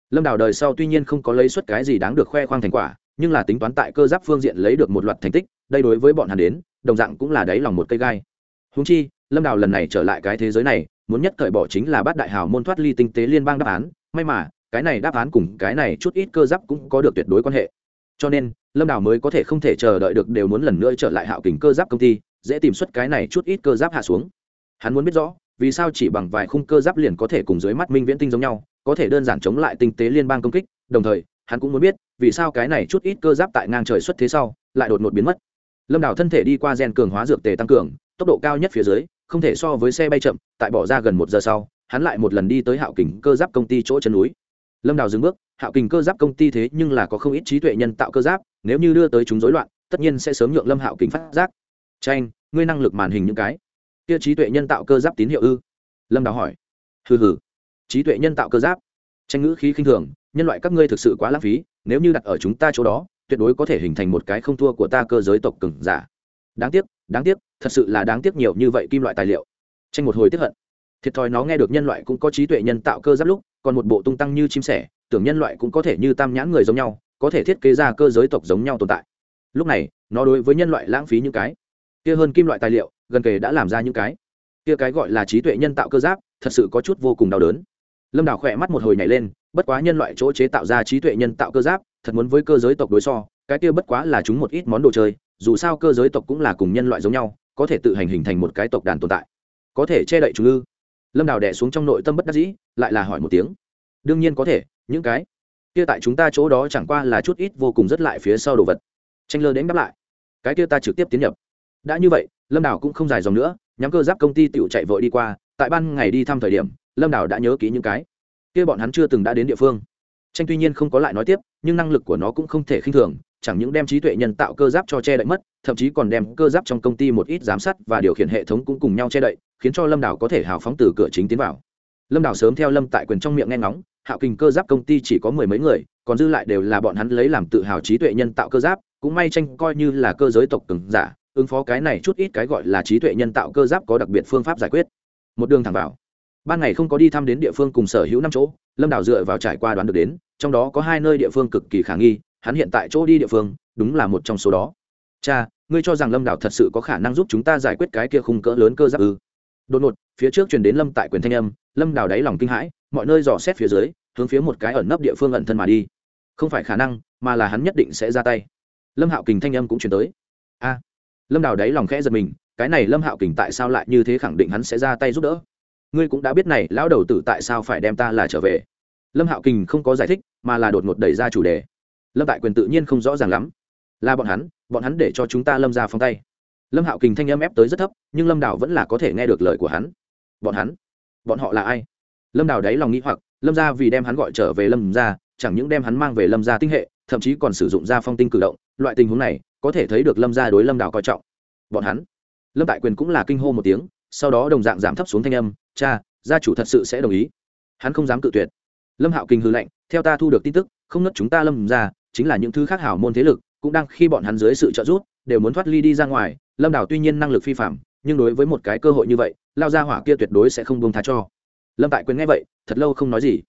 [SPEAKER 1] Lâm đào đời sau tuy nhiên không có lấy suất cái gì đáng được khoe khoang thành quả, nhưng là tính toán tại cơ giáp phương diện lấy được một loạt thành tích, đây đối với bọn hắn đến, đồng dạng cũng là đáy lòng một cây gai. Húng chi, lâm đào lần này trở lại cái thế giới này, muốn nhất cởi bỏ chính là bát đại hào môn thoát ly tinh tế liên bang đáp án, may mà, cái này đáp án cùng cái này chút ít cơ giáp cũng có được tuyệt đối quan hệ. Cho nên, lâm đào mới có thể không thể chờ đợi được đều muốn lần nữa trở lại hạo kình cơ giáp công ty, dễ tìm xuất cái này chút ít cơ giáp hạ xuống. Hắn muốn biết rõ vì sao chỉ bằng vài khung cơ giáp liền có thể cùng dưới mắt minh viễn tinh giống nhau, có thể đơn giản chống lại tinh tế liên bang công kích, đồng thời, hắn cũng muốn biết, vì sao cái này chút ít cơ giáp tại ngang trời xuất thế sau, lại đột ngột biến mất. Lâm đảo thân thể đi qua gen cường hóa dược tề tăng cường, tốc độ cao nhất phía dưới, không thể so với xe bay chậm, tại bỏ ra gần một giờ sau, hắn lại một lần đi tới hạo kình cơ giáp công ty chỗ chân núi. Lâm đào dừng bước, hạo kình cơ giáp công ty thế nhưng là có không ít trí tuệ nhân tạo cơ giáp, nếu như đưa tới chúng rối loạn, tất nhiên sẽ sớm nhượng lâm hạo kình phát giác. Tranh ngươi năng lực màn hình những cái kia trí tuệ nhân tạo cơ giáp tín hiệu ư? Lâm đào hỏi. Hừ hừ. Trí tuệ nhân tạo cơ giáp. Tranh ngữ khí khinh thường, nhân loại các ngươi thực sự quá lãng phí, nếu như đặt ở chúng ta chỗ đó, tuyệt đối có thể hình thành một cái không thua của ta cơ giới tộc cừng giả. Đáng tiếc đáng tiếc, thật sự là đáng tiếc nhiều như vậy kim loại tài liệu. Tranh một hồi tiếp hận. Thiệt thòi nó nghe được nhân loại cũng có trí tuệ nhân tạo cơ giáp lúc, còn một bộ tung tăng như chim sẻ, tưởng nhân loại cũng có thể như tam nhãn người giống nhau, có thể thiết kế ra cơ giới tộc giống nhau tồn tại. Lúc này, nó đối với nhân loại lãng phí những cái kia hơn kim loại tài liệu, gần kề đã làm ra những cái. Kia cái gọi là trí tuệ nhân tạo cơ giáp, thật sự có chút vô cùng đau đớn. Lâm đào khỏe mắt một hồi nhảy lên, bất quá nhân loại chỗ chế tạo ra trí tuệ nhân tạo cơ giáp, thật muốn với cơ giới tộc đối so, cái kia bất quá là chúng một ít món đồ chơi, dù sao cơ giới tộc cũng là cùng nhân loại giống nhau, có thể tự hành hình thành một cái tộc đàn tồn tại. Có thể che đậy chúng ư lâm đào đẻ xuống trong nội tâm bất đắc dĩ, lại là hỏi một tiếng. Đương nhiên có thể, những cái kia tại chúng ta chỗ đó chẳng qua là chút ít vô cùng rất lại phía sau đồ vật. Tranh lơ đến đáp lại. Cái kia ta trực tiếp tiến nhập đã như vậy, lâm đảo cũng không dài dòng nữa, nhắm cơ giáp công ty tựu chạy vội đi qua, tại ban ngày đi thăm thời điểm, lâm đảo đã nhớ kỹ những cái kia bọn hắn chưa từng đã đến địa phương. Tranh tuy nhiên không có lại nói tiếp, nhưng năng lực của nó cũng không thể khinh thường, chẳng những đem trí tuệ nhân tạo cơ giáp cho che đậy mất, thậm chí còn đem cơ giáp trong công ty một ít giám sát và điều khiển hệ thống cũng cùng nhau che đậy, khiến cho lâm đảo có thể hào phóng từ cửa chính tiến vào. Lâm đảo sớm theo lâm tại quyền trong miệng nghe ngóng, hạo kình cơ giáp công ty chỉ có mười mấy người, còn dư lại đều là bọn hắn lấy làm tự hào trí tuệ nhân tạo cơ giáp, cũng may tranh coi như là cơ giới tộc cứng giả ứng phó cái này chút ít cái gọi là trí tuệ nhân tạo cơ giáp có đặc biệt phương pháp giải quyết. Một đường thẳng vào. Ban ngày không có đi thăm đến địa phương cùng sở hữu năm chỗ, lâm đảo dựa vào trải qua đoán được đến, trong đó có hai nơi địa phương cực kỳ khả nghi, hắn hiện tại chỗ đi địa phương, đúng là một trong số đó. Cha, ngươi cho rằng lâm đảo thật sự có khả năng giúp chúng ta giải quyết cái kia khung cỡ lớn cơ giáp ư? Đột ngột, phía trước truyền đến lâm tại quyền thanh âm, lâm đảo đáy lòng kinh hãi, mọi nơi dò xét phía dưới, hướng phía một cái ẩn nấp địa phương ẩn thân mà đi. Không phải khả năng, mà là hắn nhất định sẽ ra tay. Lâm hạo kình thanh âm cũng truyền tới. A lâm đào đáy lòng khẽ giật mình, cái này lâm hạo kình tại sao lại như thế khẳng định hắn sẽ ra tay giúp đỡ? Ngươi cũng đã biết này, lão đầu tử tại sao phải đem ta là trở về? Lâm hạo kình không có giải thích, mà là đột ngột đẩy ra chủ đề. Lâm tại quyền tự nhiên không rõ ràng lắm. Là bọn hắn bọn hắn để cho chúng ta lâm ra phong tay. Lâm hạo kình thanh âm ép tới rất thấp, nhưng lâm đào vẫn là có thể nghe được lời của hắn. Bọn hắn? Bọn họ là ai? Lâm đào đáy lòng nghĩ hoặc, lâm ra vì đem hắn gọi trở về lâm ra chẳng những đem hắn mang về lâm ra tinh hệ, thậm chí còn sử dụng ra phong tinh cử động, loại tình huống này có thể thấy được lâm gia đối lâm đào coi trọng. Bọn hắn, lâm tại quyền cũng là kinh hô một tiếng, sau đó đồng dạng giảm thấp xuống thanh âm, cha, gia chủ thật sự sẽ đồng ý. Hắn không dám cự tuyệt. Lâm hạo kinh hư lệnh theo ta thu được tin tức, không nứt chúng ta lâm ra chính là những thứ khác hảo môn thế lực, cũng đang khi bọn hắn dưới sự trợ giúp, đều muốn thoát ly đi ra ngoài. Lâm đảo tuy nhiên năng lực phi phạm, nhưng đối với một cái cơ hội như vậy, lao ra hỏa kia tuyệt đối sẽ không buông tha cho. Lâm tại quyền nghe vậy, thật lâu không nói gì.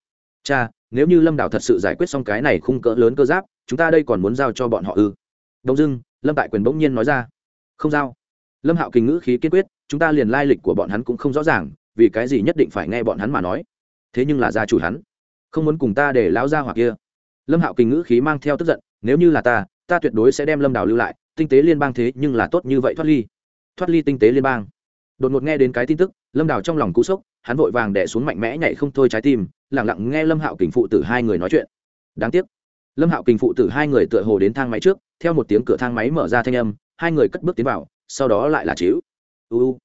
[SPEAKER 1] Cha, nếu như lâm đảo thật sự giải quyết xong cái này khung cỡ lớn cơ giáp, chúng ta đây còn muốn giao cho bọn họ ư? Đông dưng lâm tại quyền bỗng nhiên nói ra. Không giao. Lâm hạo kình ngữ khí kiên quyết, chúng ta liền lai lịch của bọn hắn cũng không rõ ràng, vì cái gì nhất định phải nghe bọn hắn mà nói. Thế nhưng là gia chủ hắn, không muốn cùng ta để lão ra hoặc kia. Lâm hạo kình ngữ khí mang theo tức giận, nếu như là ta ta tuyệt đối sẽ đem lâm đào lưu lại, tinh tế liên bang thế nhưng là tốt như vậy thoát ly. Thoát ly tinh tế liên bang. Đột ngột nghe đến cái tin tức, lâm đào trong lòng cú sốc, hắn vội vàng đẻ xuống mạnh mẽ nhảy không thôi trái tim lẳng lặng nghe lâm hạo kình phụ tử hai người nói chuyện. Đáng tiếc, lâm hạo kình phụ tử hai người tựa hồ đến thang máy trước theo một tiếng cửa thang máy mở ra thanh âm, hai người cất bước tiến vào, sau đó lại là chịu. Uu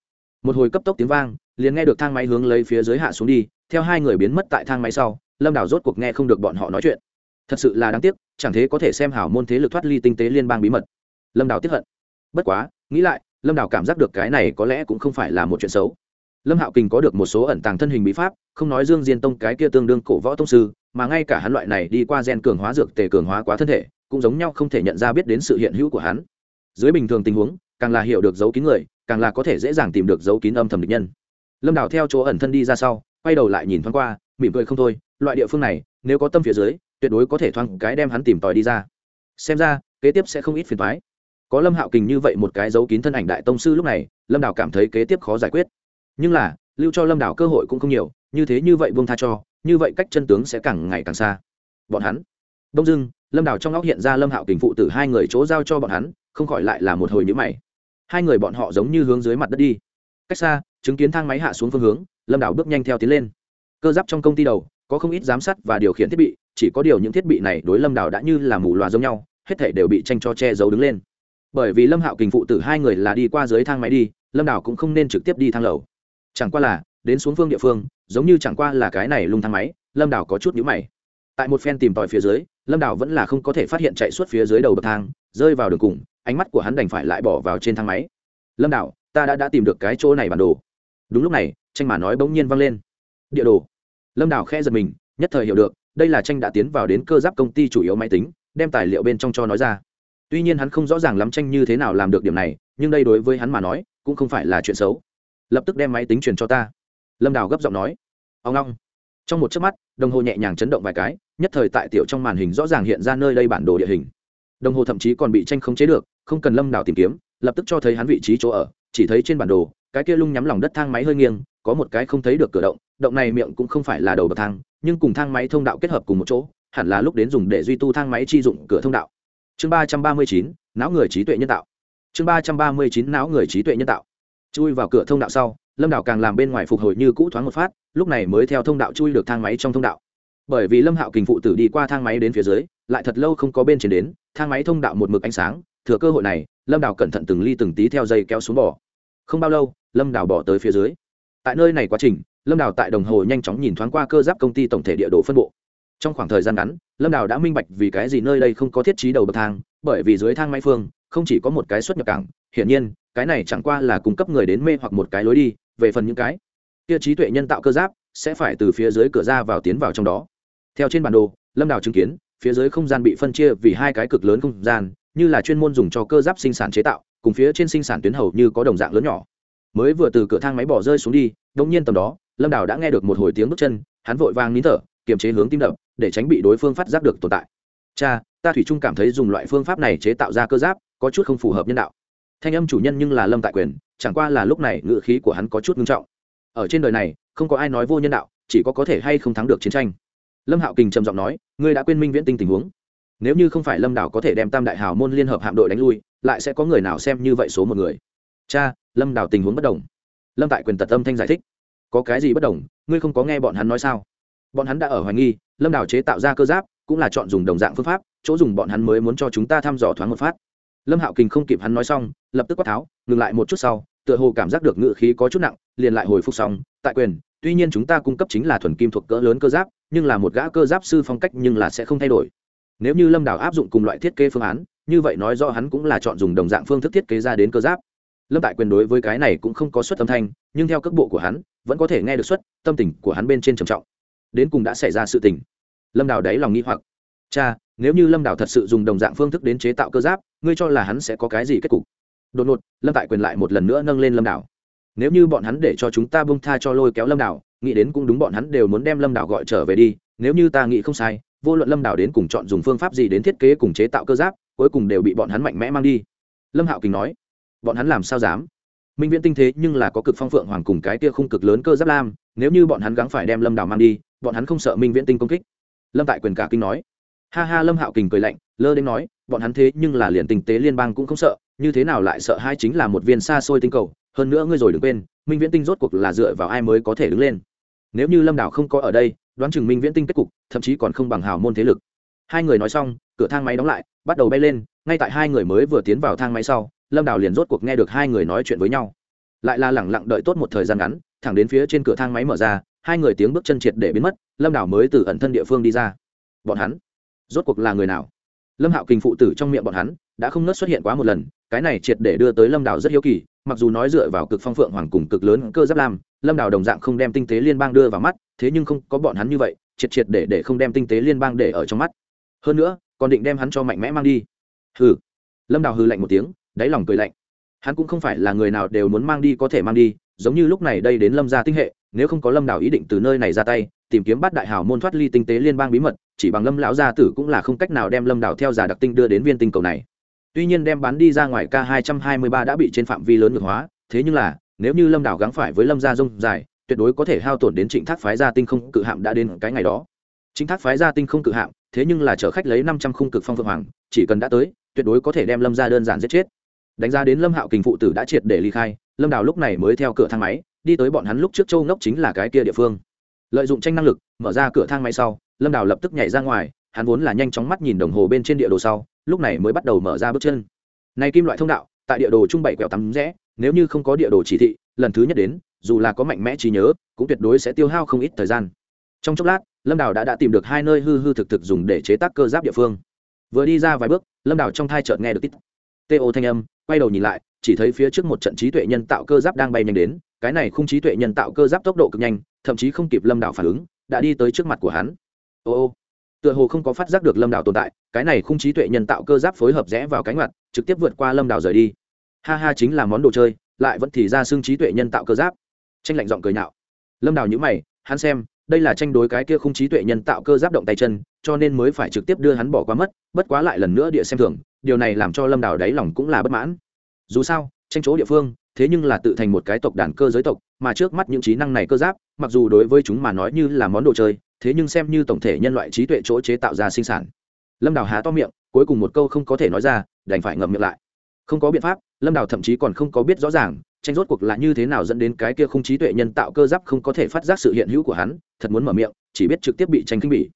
[SPEAKER 1] một hồi cấp tốc tiếng vang, liền nghe được thang máy hướng lấy phía dưới hạ xuống đi, theo hai người biến mất tại thang máy sau, lâm đào rốt cuộc nghe không được bọn họ nói chuyện. Thật sự là đáng tiếc, chẳng thế có thể xem hảo môn thế lực thoát ly tinh tế liên bang bí mật. Lâm đào tiếp hận. Bất quá, nghĩ lại, lâm đào cảm giác được cái này có lẽ cũng không phải là một chuyện xấu lâm hạo kình có được một số ẩn tàng thân hình bí pháp, không nói dương diên tông cái kia tương đương cổ võ tông sư, mà ngay cả hắn loại này đi qua gen cường hóa dược tề cường hóa quá thân thể, cũng giống nhau không thể nhận ra biết đến sự hiện hữu của hắn. Dưới bình thường tình huống, càng là hiểu được dấu kín người, càng là có thể dễ dàng tìm được dấu kín âm thầm địch nhân. Lâm đào theo chỗ ẩn thân đi ra sau, quay đầu lại nhìn thoáng qua, mỉm cười không thôi, loại địa phương này, nếu có tâm phía dưới, tuyệt đối có thể thoáng cái đem hắn tìm tòi đi ra. Xem ra, kế tiếp sẽ không ít phiền thoái có lâm hạo kình như vậy một cái dấu kín thân ảnh đại tông sư lúc này, lâm đào cảm thấy kế tiếp khó giải quyết nhưng là, lưu cho lâm đảo cơ hội cũng không nhiều, như thế như vậy buông tha cho, như vậy cách chân tướng sẽ càng ngày càng xa. Bọn hắn. Đông dưng lâm đảo trong óc hiện ra lâm hạo kình phụ tử hai người chỗ giao cho bọn hắn, không khỏi lại là một hồi nhữ mày. Hai người bọn họ giống như hướng dưới mặt đất đi. Cách xa, chứng kiến thang máy hạ xuống phương hướng, lâm đảo bước nhanh theo tiến lên. Cơ giáp trong công ty đầu, có không ít giám sát và điều khiển thiết bị, chỉ có điều những thiết bị này đối lâm đảo đã như là mù loà giống nhau, hết thể đều bị tranh cho che giấu đứng lên. Bởi vì lâm hạo kình phụ tử hai người là đi qua dưới thang máy đi, lâm đảo cũng không nên trực tiếp đi thang lầu chẳng qua là đến xuống phương địa phương giống như chẳng qua là cái này lung thang máy lâm đảo có chút nhũ mày. Tại một phen tìm tòi phía dưới lâm đảo vẫn là không có thể phát hiện chạy suốt phía dưới đầu bậc thang rơi vào đường cùng ánh mắt của hắn đành phải lại bỏ vào trên thang máy. Lâm đảo, ta đã đã tìm được cái chỗ này bản đồ. Đúng lúc này tranh mà nói bỗng nhiên vang lên. Địa đồ. Lâm đảo khe giật mình nhất thời hiểu được đây là tranh đã tiến vào đến cơ giáp công ty chủ yếu máy tính đem tài liệu bên trong cho nói ra. Tuy nhiên hắn không rõ ràng lắm tranh như thế nào làm được điểm này nhưng đây đối với hắn mà nói cũng không phải là chuyện xấu lập tức đem máy tính truyền cho ta. Lâm đào gấp giọng nói. Ông long trong một chớp mắt, đồng hồ nhẹ nhàng chấn động vài cái, nhất thời tại tiểu trong màn hình rõ ràng hiện ra nơi đây bản đồ địa hình. Đồng hồ thậm chí còn bị tranh không chế được, không cần lâm đào tìm kiếm, lập tức cho thấy hắn vị trí chỗ ở, chỉ thấy trên bản đồ, cái kia lung nhắm lòng đất thang máy hơi nghiêng, có một cái không thấy được cửa động động này miệng cũng không phải là đầu bậc thang, nhưng cùng thang máy thông đạo kết hợp cùng một chỗ, hẳn là lúc đến dùng để duy tu thang máy chi dụng cửa thông đạo. Chương ba trăm ba mươi chín, não người trí tuệ nhân tạo. Chương ba trăm ba mươi chín, não người trí tuệ nhân tạo chui vào cửa thông đạo sau, lâm đảo càng làm bên ngoài phục hồi như cũ thoáng một phát, lúc này mới theo thông đạo chui được thang máy trong thông đạo. Bởi vì lâm hạo kình phụ tử đi qua thang máy đến phía dưới, lại thật lâu không có bên trên đến, thang máy thông đạo một mực ánh sáng, thừa cơ hội này, lâm đảo cẩn thận từng ly từng tí theo dây kéo xuống bỏ không bao lâu, lâm đảo bỏ tới phía dưới. Tại nơi này quá trình, lâm đảo tại đồng hồ nhanh chóng nhìn thoáng qua cơ giáp công ty tổng thể địa đồ phân bộ. Trong khoảng thời gian ngắn, lâm đảo đã minh bạch vì cái gì nơi đây không có thiết trí đầu bậc thang, bởi vì dưới thang máy phương, không chỉ có một cái xuất nhập cảng, hiển nhiên cái này chẳng qua là cung cấp người đến mê hoặc một cái lối đi, về phần những cái kia trí tuệ nhân tạo cơ giáp sẽ phải từ phía dưới cửa ra vào tiến vào trong đó. Theo trên bản đồ, lâm đào chứng kiến, phía dưới không gian bị phân chia vì hai cái cực lớn không gian, như là chuyên môn dùng cho cơ giáp sinh sản chế tạo, cùng phía trên sinh sản tuyến hầu như có đồng dạng lớn nhỏ. Mới vừa từ cửa thang máy bỏ rơi xuống đi đông nhiên tầm đó, lâm đào đã nghe được một hồi tiếng bước chân, hắn vội vàng nín thở, kiềm chế hướng tim đập, để tránh bị đối phương phát giác được tồn tại. Cha, ta thủy chung cảm thấy dùng loại phương pháp này chế tạo ra cơ giáp có chút không phù hợp nhân đạo thanh âm chủ nhân nhưng là lâm tại quyền, chẳng qua là lúc này ngự khí của hắn có chút ngưng trọng. Ở trên đời này, không có ai nói vô nhân đạo, chỉ có có thể hay không thắng được chiến tranh. Lâm hạo kình trầm giọng nói, ngươi đã quên minh viễn tinh tình huống. Nếu như không phải lâm đảo có thể đem tam đại hào môn liên hợp hạm đội đánh lui, lại sẽ có người nào xem như vậy số một người? Cha, lâm đảo tình huống bất đồng. Lâm tại quyền tật âm thanh giải thích. Có cái gì bất đồng? Ngươi không có nghe bọn hắn nói sao? Bọn hắn đã ở hoài nghi, lâm đảo chế tạo ra cơ giáp, cũng là chọn dùng đồng dạng phương pháp, chỗ dùng bọn hắn mới muốn cho chúng ta thăm dò thoáng một phát lâm hạo kình không kịp hắn nói xong, lập tức quát tháo, ngừng lại một chút sau, tựa hồ cảm giác được ngự khí có chút nặng, liền lại hồi phục xong. Tại quyền, tuy nhiên chúng ta cung cấp chính là thuần kim thuộc cỡ lớn cơ giáp, nhưng là một gã cơ giáp sư phong cách nhưng là sẽ không thay đổi. Nếu như lâm đảo áp dụng cùng loại thiết kế phương án, như vậy nói do hắn cũng là chọn dùng đồng dạng phương thức thiết kế ra đến cơ giáp. Lâm tại quyền đối với cái này cũng không có suất âm thanh, nhưng theo cước bộ của hắn, vẫn có thể nghe được suất, tâm tình của hắn bên trên trầm trọng. Đến cùng đã xảy ra sự tình. Lâm đào đáy lòng nghi hoặc. Cha, nếu như lâm đào thật sự dùng đồng dạng phương thức đến chế tạo cơ giáp ngươi cho là hắn sẽ có cái gì kết cục? Đột ngột, lâm tại quyền lại một lần nữa nâng lên lâm đảo. Nếu như bọn hắn để cho chúng ta bông tha cho lôi kéo lâm đảo, nghĩ đến cũng đúng bọn hắn đều muốn đem lâm đảo gọi trở về đi. Nếu như ta nghĩ không sai, vô luận lâm đảo đến cùng chọn dùng phương pháp gì đến thiết kế cùng chế tạo cơ giáp, cuối cùng đều bị bọn hắn mạnh mẽ mang đi. Lâm hạo kình nói, bọn hắn làm sao dám? Minh viễn tinh thế nhưng là có cực phong phượng hoàng cùng cái tia khung cực lớn cơ giáp lam, nếu như bọn hắn gắng phải đem lâm đảo mang đi, bọn hắn không sợ minh viễn tinh công kích. Lâm tại quyền cả kinh nói, ha ha, lâm hạo kình cười lạnh, lơ đến nói bọn hắn thế nhưng là liền tinh tế liên bang cũng không sợ, như thế nào lại sợ hai chính là một viên xa xôi tinh cầu, hơn nữa ngươi rồi đừng quên, minh viễn tinh rốt cuộc là dựa vào ai mới có thể đứng lên. Nếu như lâm đảo không có ở đây, đoán chừng minh viễn tinh kết cục, thậm chí còn không bằng hào môn thế lực. Hai người nói xong, cửa thang máy đóng lại, bắt đầu bay lên, ngay tại hai người mới vừa tiến vào thang máy sau, lâm đảo liền rốt cuộc nghe được hai người nói chuyện với nhau. Lại là lẳng lặng đợi tốt một thời gian ngắn, thẳng đến phía trên cửa thang máy mở ra, hai người tiếng bước chân triệt để biến mất, lâm đảo mới từ ẩn thân địa phương đi ra. Bọn hắn, rốt cuộc là người nào? Lâm hạo kình phụ tử trong miệng bọn hắn đã không nớt xuất hiện quá một lần, cái này triệt để đưa tới lâm đào rất hiếu kỳ, mặc dù nói dựa vào cực phong phượng hoàng cùng cực lớn cơ giáp lam, lâm đào đồng dạng không đem tinh tế liên bang đưa vào mắt, thế nhưng không có bọn hắn như vậy, triệt triệt để để không đem tinh tế liên bang để ở trong mắt. Hơn nữa, còn định đem hắn cho mạnh mẽ mang đi. Hừ. Lâm đào hừ lạnh một tiếng, đáy lòng cười lạnh. Hắn cũng không phải là người nào đều muốn mang đi có thể mang đi, giống như lúc này đây đến lâm gia tinh hệ nếu không có lâm đảo ý định từ nơi này ra tay, tìm kiếm bắt đại hào môn thoát ly tinh tế liên bang bí mật, chỉ bằng lâm lão gia tử cũng là không cách nào đem lâm đảo theo giả đặc tinh đưa đến viên tinh cầu này. Tuy nhiên đem bán đi ra ngoài k 223 đã bị trên phạm vi lớn ngược hóa, thế nhưng là, nếu như lâm đảo gắng phải với lâm gia dung dài, tuyệt đối có thể hao tổn đến trịnh thác phái gia tinh không cự hạm đã đến cái ngày đó. Chính thác phái gia tinh không cự hạm, thế nhưng là chở khách lấy năm trăm khung cực phong phượng hoàng, chỉ cần đã tới, tuyệt đối có thể đem lâm ra đơn giản giết chết. Đánh giá đến lâm hạo kình phụ tử đã triệt để ly khai, lâm đào lúc này mới theo cửa thang máy đi tới bọn hắn lúc trước châu ngốc chính là cái kia địa phương. Lợi dụng tranh năng lực, mở ra cửa thang máy sau, lâm đào lập tức nhảy ra ngoài, hắn vốn là nhanh chóng mắt nhìn đồng hồ bên trên địa đồ sau, lúc này mới bắt đầu mở ra bước chân. Này kim loại thông đạo, tại địa đồ trung bảy quẹo tắm rẽ, nếu như không có địa đồ chỉ thị, lần thứ nhất đến, dù là có mạnh mẽ trí nhớ, cũng tuyệt đối sẽ tiêu hao không ít thời gian. Trong chốc lát, lâm đào đã đã tìm được hai nơi hư hư thực thực dùng để chế tác cơ giáp địa phương. Vừa đi ra vài bước, lâm đào trong thai chợt nghe được tít, tê thanh âm, quay đầu nhìn lại, chỉ thấy phía trước một trận trí tuệ nhân tạo cơ giáp đang bay nhanh đến cái này khung trí tuệ nhân tạo cơ giáp tốc độ cực nhanh, thậm chí không kịp lâm đảo phản ứng, đã đi tới trước mặt của hắn. Ô ô, tựa hồ không có phát giác được lâm đảo tồn tại, cái này khung trí tuệ nhân tạo cơ giáp phối hợp rẽ vào cánh mặt, trực tiếp vượt qua lâm đảo rời đi. Ha ha chính là món đồ chơi, lại vẫn thì ra xương trí tuệ nhân tạo cơ giáp. Tranh lạnh giọng cười nhạo. Lâm đảo nhữ mày, hắn xem, đây là tranh đối cái kia khung trí tuệ nhân tạo cơ giáp động tay chân, cho nên mới phải trực tiếp đưa hắn bỏ qua mất, bất quá lại lần nữa địa xem thường, điều này làm cho lâm đảo đáy lòng cũng là bất mãn. Dù sao, tranh chỗ địa phương thế nhưng là tự thành một cái tộc đàn cơ giới tộc, mà trước mắt những trí năng này cơ giáp, mặc dù đối với chúng mà nói như là món đồ chơi, thế nhưng xem như tổng thể nhân loại trí tuệ chỗ chế tạo ra sinh sản. Lâm đào há to miệng, cuối cùng một câu không có thể nói ra, đành phải ngậm miệng lại. Không có biện pháp, lâm đào thậm chí còn không có biết rõ ràng, tranh rốt cuộc là như thế nào dẫn đến cái kia không trí tuệ nhân tạo cơ giáp không có thể phát giác sự hiện hữu của hắn, thật muốn mở miệng, chỉ biết trực tiếp bị tranh kinh bỉ.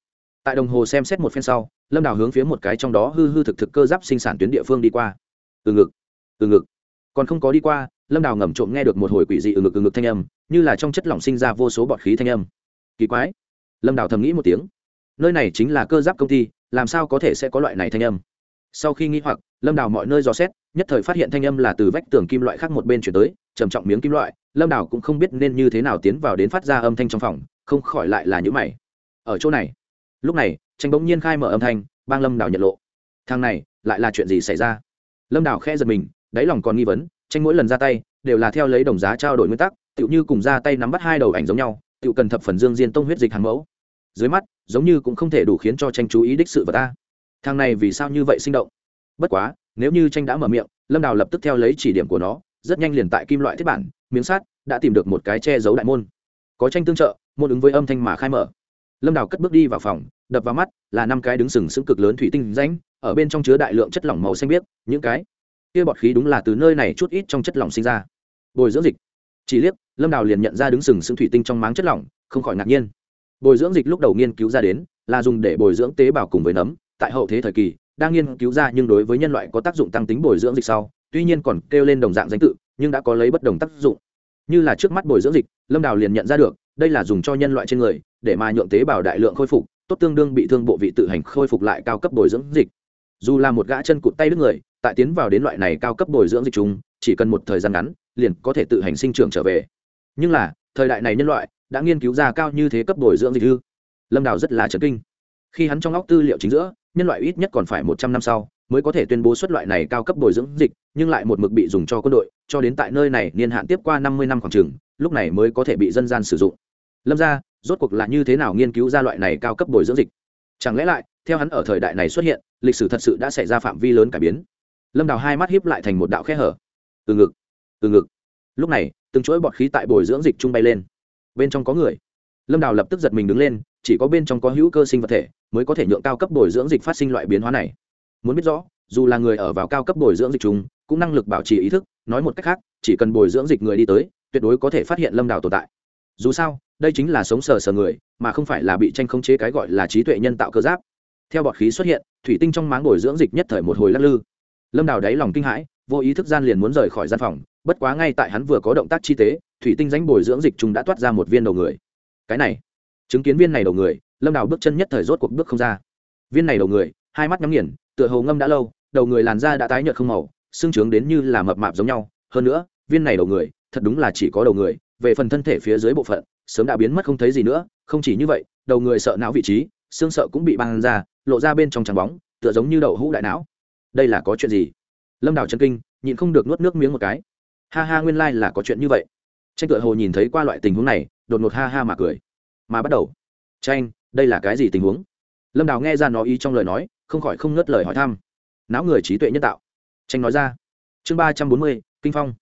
[SPEAKER 1] Tại đồng hồ xem xét một phen sau, lâm đào hướng phía một cái trong đó hư hư thực thực cơ giáp sinh sản tuyến địa phương đi qua. Từ ngực từ ngực. Còn không có đi qua lâm đào ngầm trộm nghe được một hồi quỷ dị từ ngực từ ngực thanh âm như là trong chất lỏng sinh ra vô số bọt khí thanh âm kỳ quái lâm đào thầm nghĩ một tiếng nơi này chính là cơ giáp công ty làm sao có thể sẽ có loại này thanh âm sau khi nghĩ hoặc lâm đào mọi nơi dò xét nhất thời phát hiện thanh âm là từ vách tường kim loại khác một bên chuyển tới trầm trọng miếng kim loại lâm đào cũng không biết nên như thế nào tiến vào đến phát ra âm thanh trong phòng không khỏi lại là những mày ở chỗ này lúc này tranh bỗng nhiên khai mở âm thanh bang lâm đào nhận lộ thằng này lại là chuyện gì xảy ra lâm đào khe giật mình đáy lòng còn nghi vấn tranh mỗi lần ra tay, đều là theo lấy đồng giá trao đổi nguyên tắc, tựu như cùng ra tay nắm bắt hai đầu ảnh giống nhau, tựu cần thập phần dương diên tông huyết dịch hàng mẫu. Dưới mắt, giống như cũng không thể đủ khiến cho tranh chú ý đích sự vật ta. Thằng này vì sao như vậy sinh động? Bất quá, nếu như tranh đã mở miệng, lâm đào lập tức theo lấy chỉ điểm của nó, rất nhanh liền tại kim loại thiết bản, miếng sắt, đã tìm được một cái che giấu đại môn. Có tranh tương trợ, môn ứng với âm thanh mà khai mở. Lâm đào cất bước đi vào phòng, đập vào mắt, là năm cái đứng sừng sững cực lớn thủy tinh rãnh, ở bên trong chứa đại lượng chất lỏng màu xanh biếc, những cái kia bọt khí đúng là từ nơi này chút ít trong chất lỏng sinh ra. Bồi dưỡng dịch. Chỉ liếc, lâm đào liền nhận ra đứng sừng sững thủy tinh trong máng chất lỏng, không khỏi ngạc nhiên. Bồi dưỡng dịch lúc đầu nghiên cứu ra đến, là dùng để bồi dưỡng tế bào cùng với nấm, tại hậu thế thời kỳ, đang nghiên cứu ra nhưng đối với nhân loại có tác dụng tăng tính bồi dưỡng dịch sau, tuy nhiên còn kêu lên đồng dạng danh tự, nhưng đã có lấy bất đồng tác dụng. Như là trước mắt bồi dưỡng dịch, lâm đào liền nhận ra được, đây là dùng cho nhân loại trên người, để mà nhượng tế bào đại lượng khôi phục, tốt tương đương bị thương bộ vị tự hành khôi phục lại cao cấp bồi dưỡng dịch. Dù là một gã chân cụt tay đứt người tại tiến vào đến loại này cao cấp bồi dưỡng dịch chúng chỉ cần một thời gian ngắn, liền có thể tự hành sinh trưởng trở về. Nhưng là, thời đại này nhân loại đã nghiên cứu ra cao như thế cấp bồi dưỡng dịch hư lâm đào rất là chấn kinh. Khi hắn trong óc tư liệu chính giữa, nhân loại ít nhất còn phải một trăm năm sau mới có thể tuyên bố xuất loại này cao cấp bồi dưỡng dịch, nhưng lại một mực bị dùng cho quân đội, cho đến tại nơi này niên hạn tiếp qua năm mươi năm khoảng trường lúc này mới có thể bị dân gian sử dụng. Lâm ra rốt cuộc là như thế nào nghiên cứu ra loại này cao cấp bồi dưỡng dịch? Chẳng lẽ lại, theo hắn ở thời đại này xuất hiện, lịch sử thật sự đã xảy ra phạm vi lớn cải biến? Lâm đào hai mắt hiếp lại thành một đạo khe hở. Từ ngực từ ngực. Lúc này, từng chuỗi bọt khí tại bồi dưỡng dịch trung bay lên. Bên trong có người. Lâm đào lập tức giật mình đứng lên, chỉ có bên trong có hữu cơ sinh vật thể mới có thể nhượng cao cấp bồi dưỡng dịch phát sinh loại biến hóa này. Muốn biết rõ, dù là người ở vào cao cấp bồi dưỡng dịch chúng cũng năng lực bảo trì ý thức, nói một cách khác, chỉ cần bồi dưỡng dịch người đi tới, tuyệt đối có thể phát hiện lâm đào tồn tại. Dù sao, đây chính là sống sờ sờ người, mà không phải là bị tranh khống chế cái gọi là trí tuệ nhân tạo cơ giáp. Theo bọt khí xuất hiện, thủy tinh trong máng bồi dưỡng dịch nhất thời một hồi lắc lư lâm đào đáy lòng kinh hãi, vô ý thức gian liền muốn rời khỏi gian phòng, bất quá ngay tại hắn vừa có động tác chi tế, thủy tinh danh bồi dưỡng dịch chúng đã toát ra một viên đầu người. Cái này, chứng kiến viên này đầu người, lâm đào bước chân nhất thời rốt cuộc bước không ra. Viên này đầu người, hai mắt nhắm nghiền, tựa hồ ngâm đã lâu, đầu người làn da đã tái nhợt không màu, xương trướng đến như là mập mạp giống nhau. Hơn nữa, viên này đầu người, thật đúng là chỉ có đầu người, về phần thân thể phía dưới bộ phận, sớm đã biến mất không thấy gì nữa, không chỉ như vậy, đầu người sợ não vị trí, xương sợ cũng bị băng ra, lộ ra bên trong trắng bóng, tựa giống như đậu hũ đại não đây là có chuyện gì? Lâm đào chân kinh, nhịn không được nuốt nước miếng một cái. Ha ha, nguyên lai là có chuyện như vậy. Tranh tựa hồ nhìn thấy qua loại tình huống này, đột ngột ha ha mà cười. Mà bắt đầu. Tranh, đây là cái gì tình huống? Lâm đào nghe ra nó ý trong lời nói, không khỏi không ngớt lời hỏi thăm. Não người trí tuệ nhân tạo. Tranh nói ra. Chương ba trăm bốn mươi, kinh phong.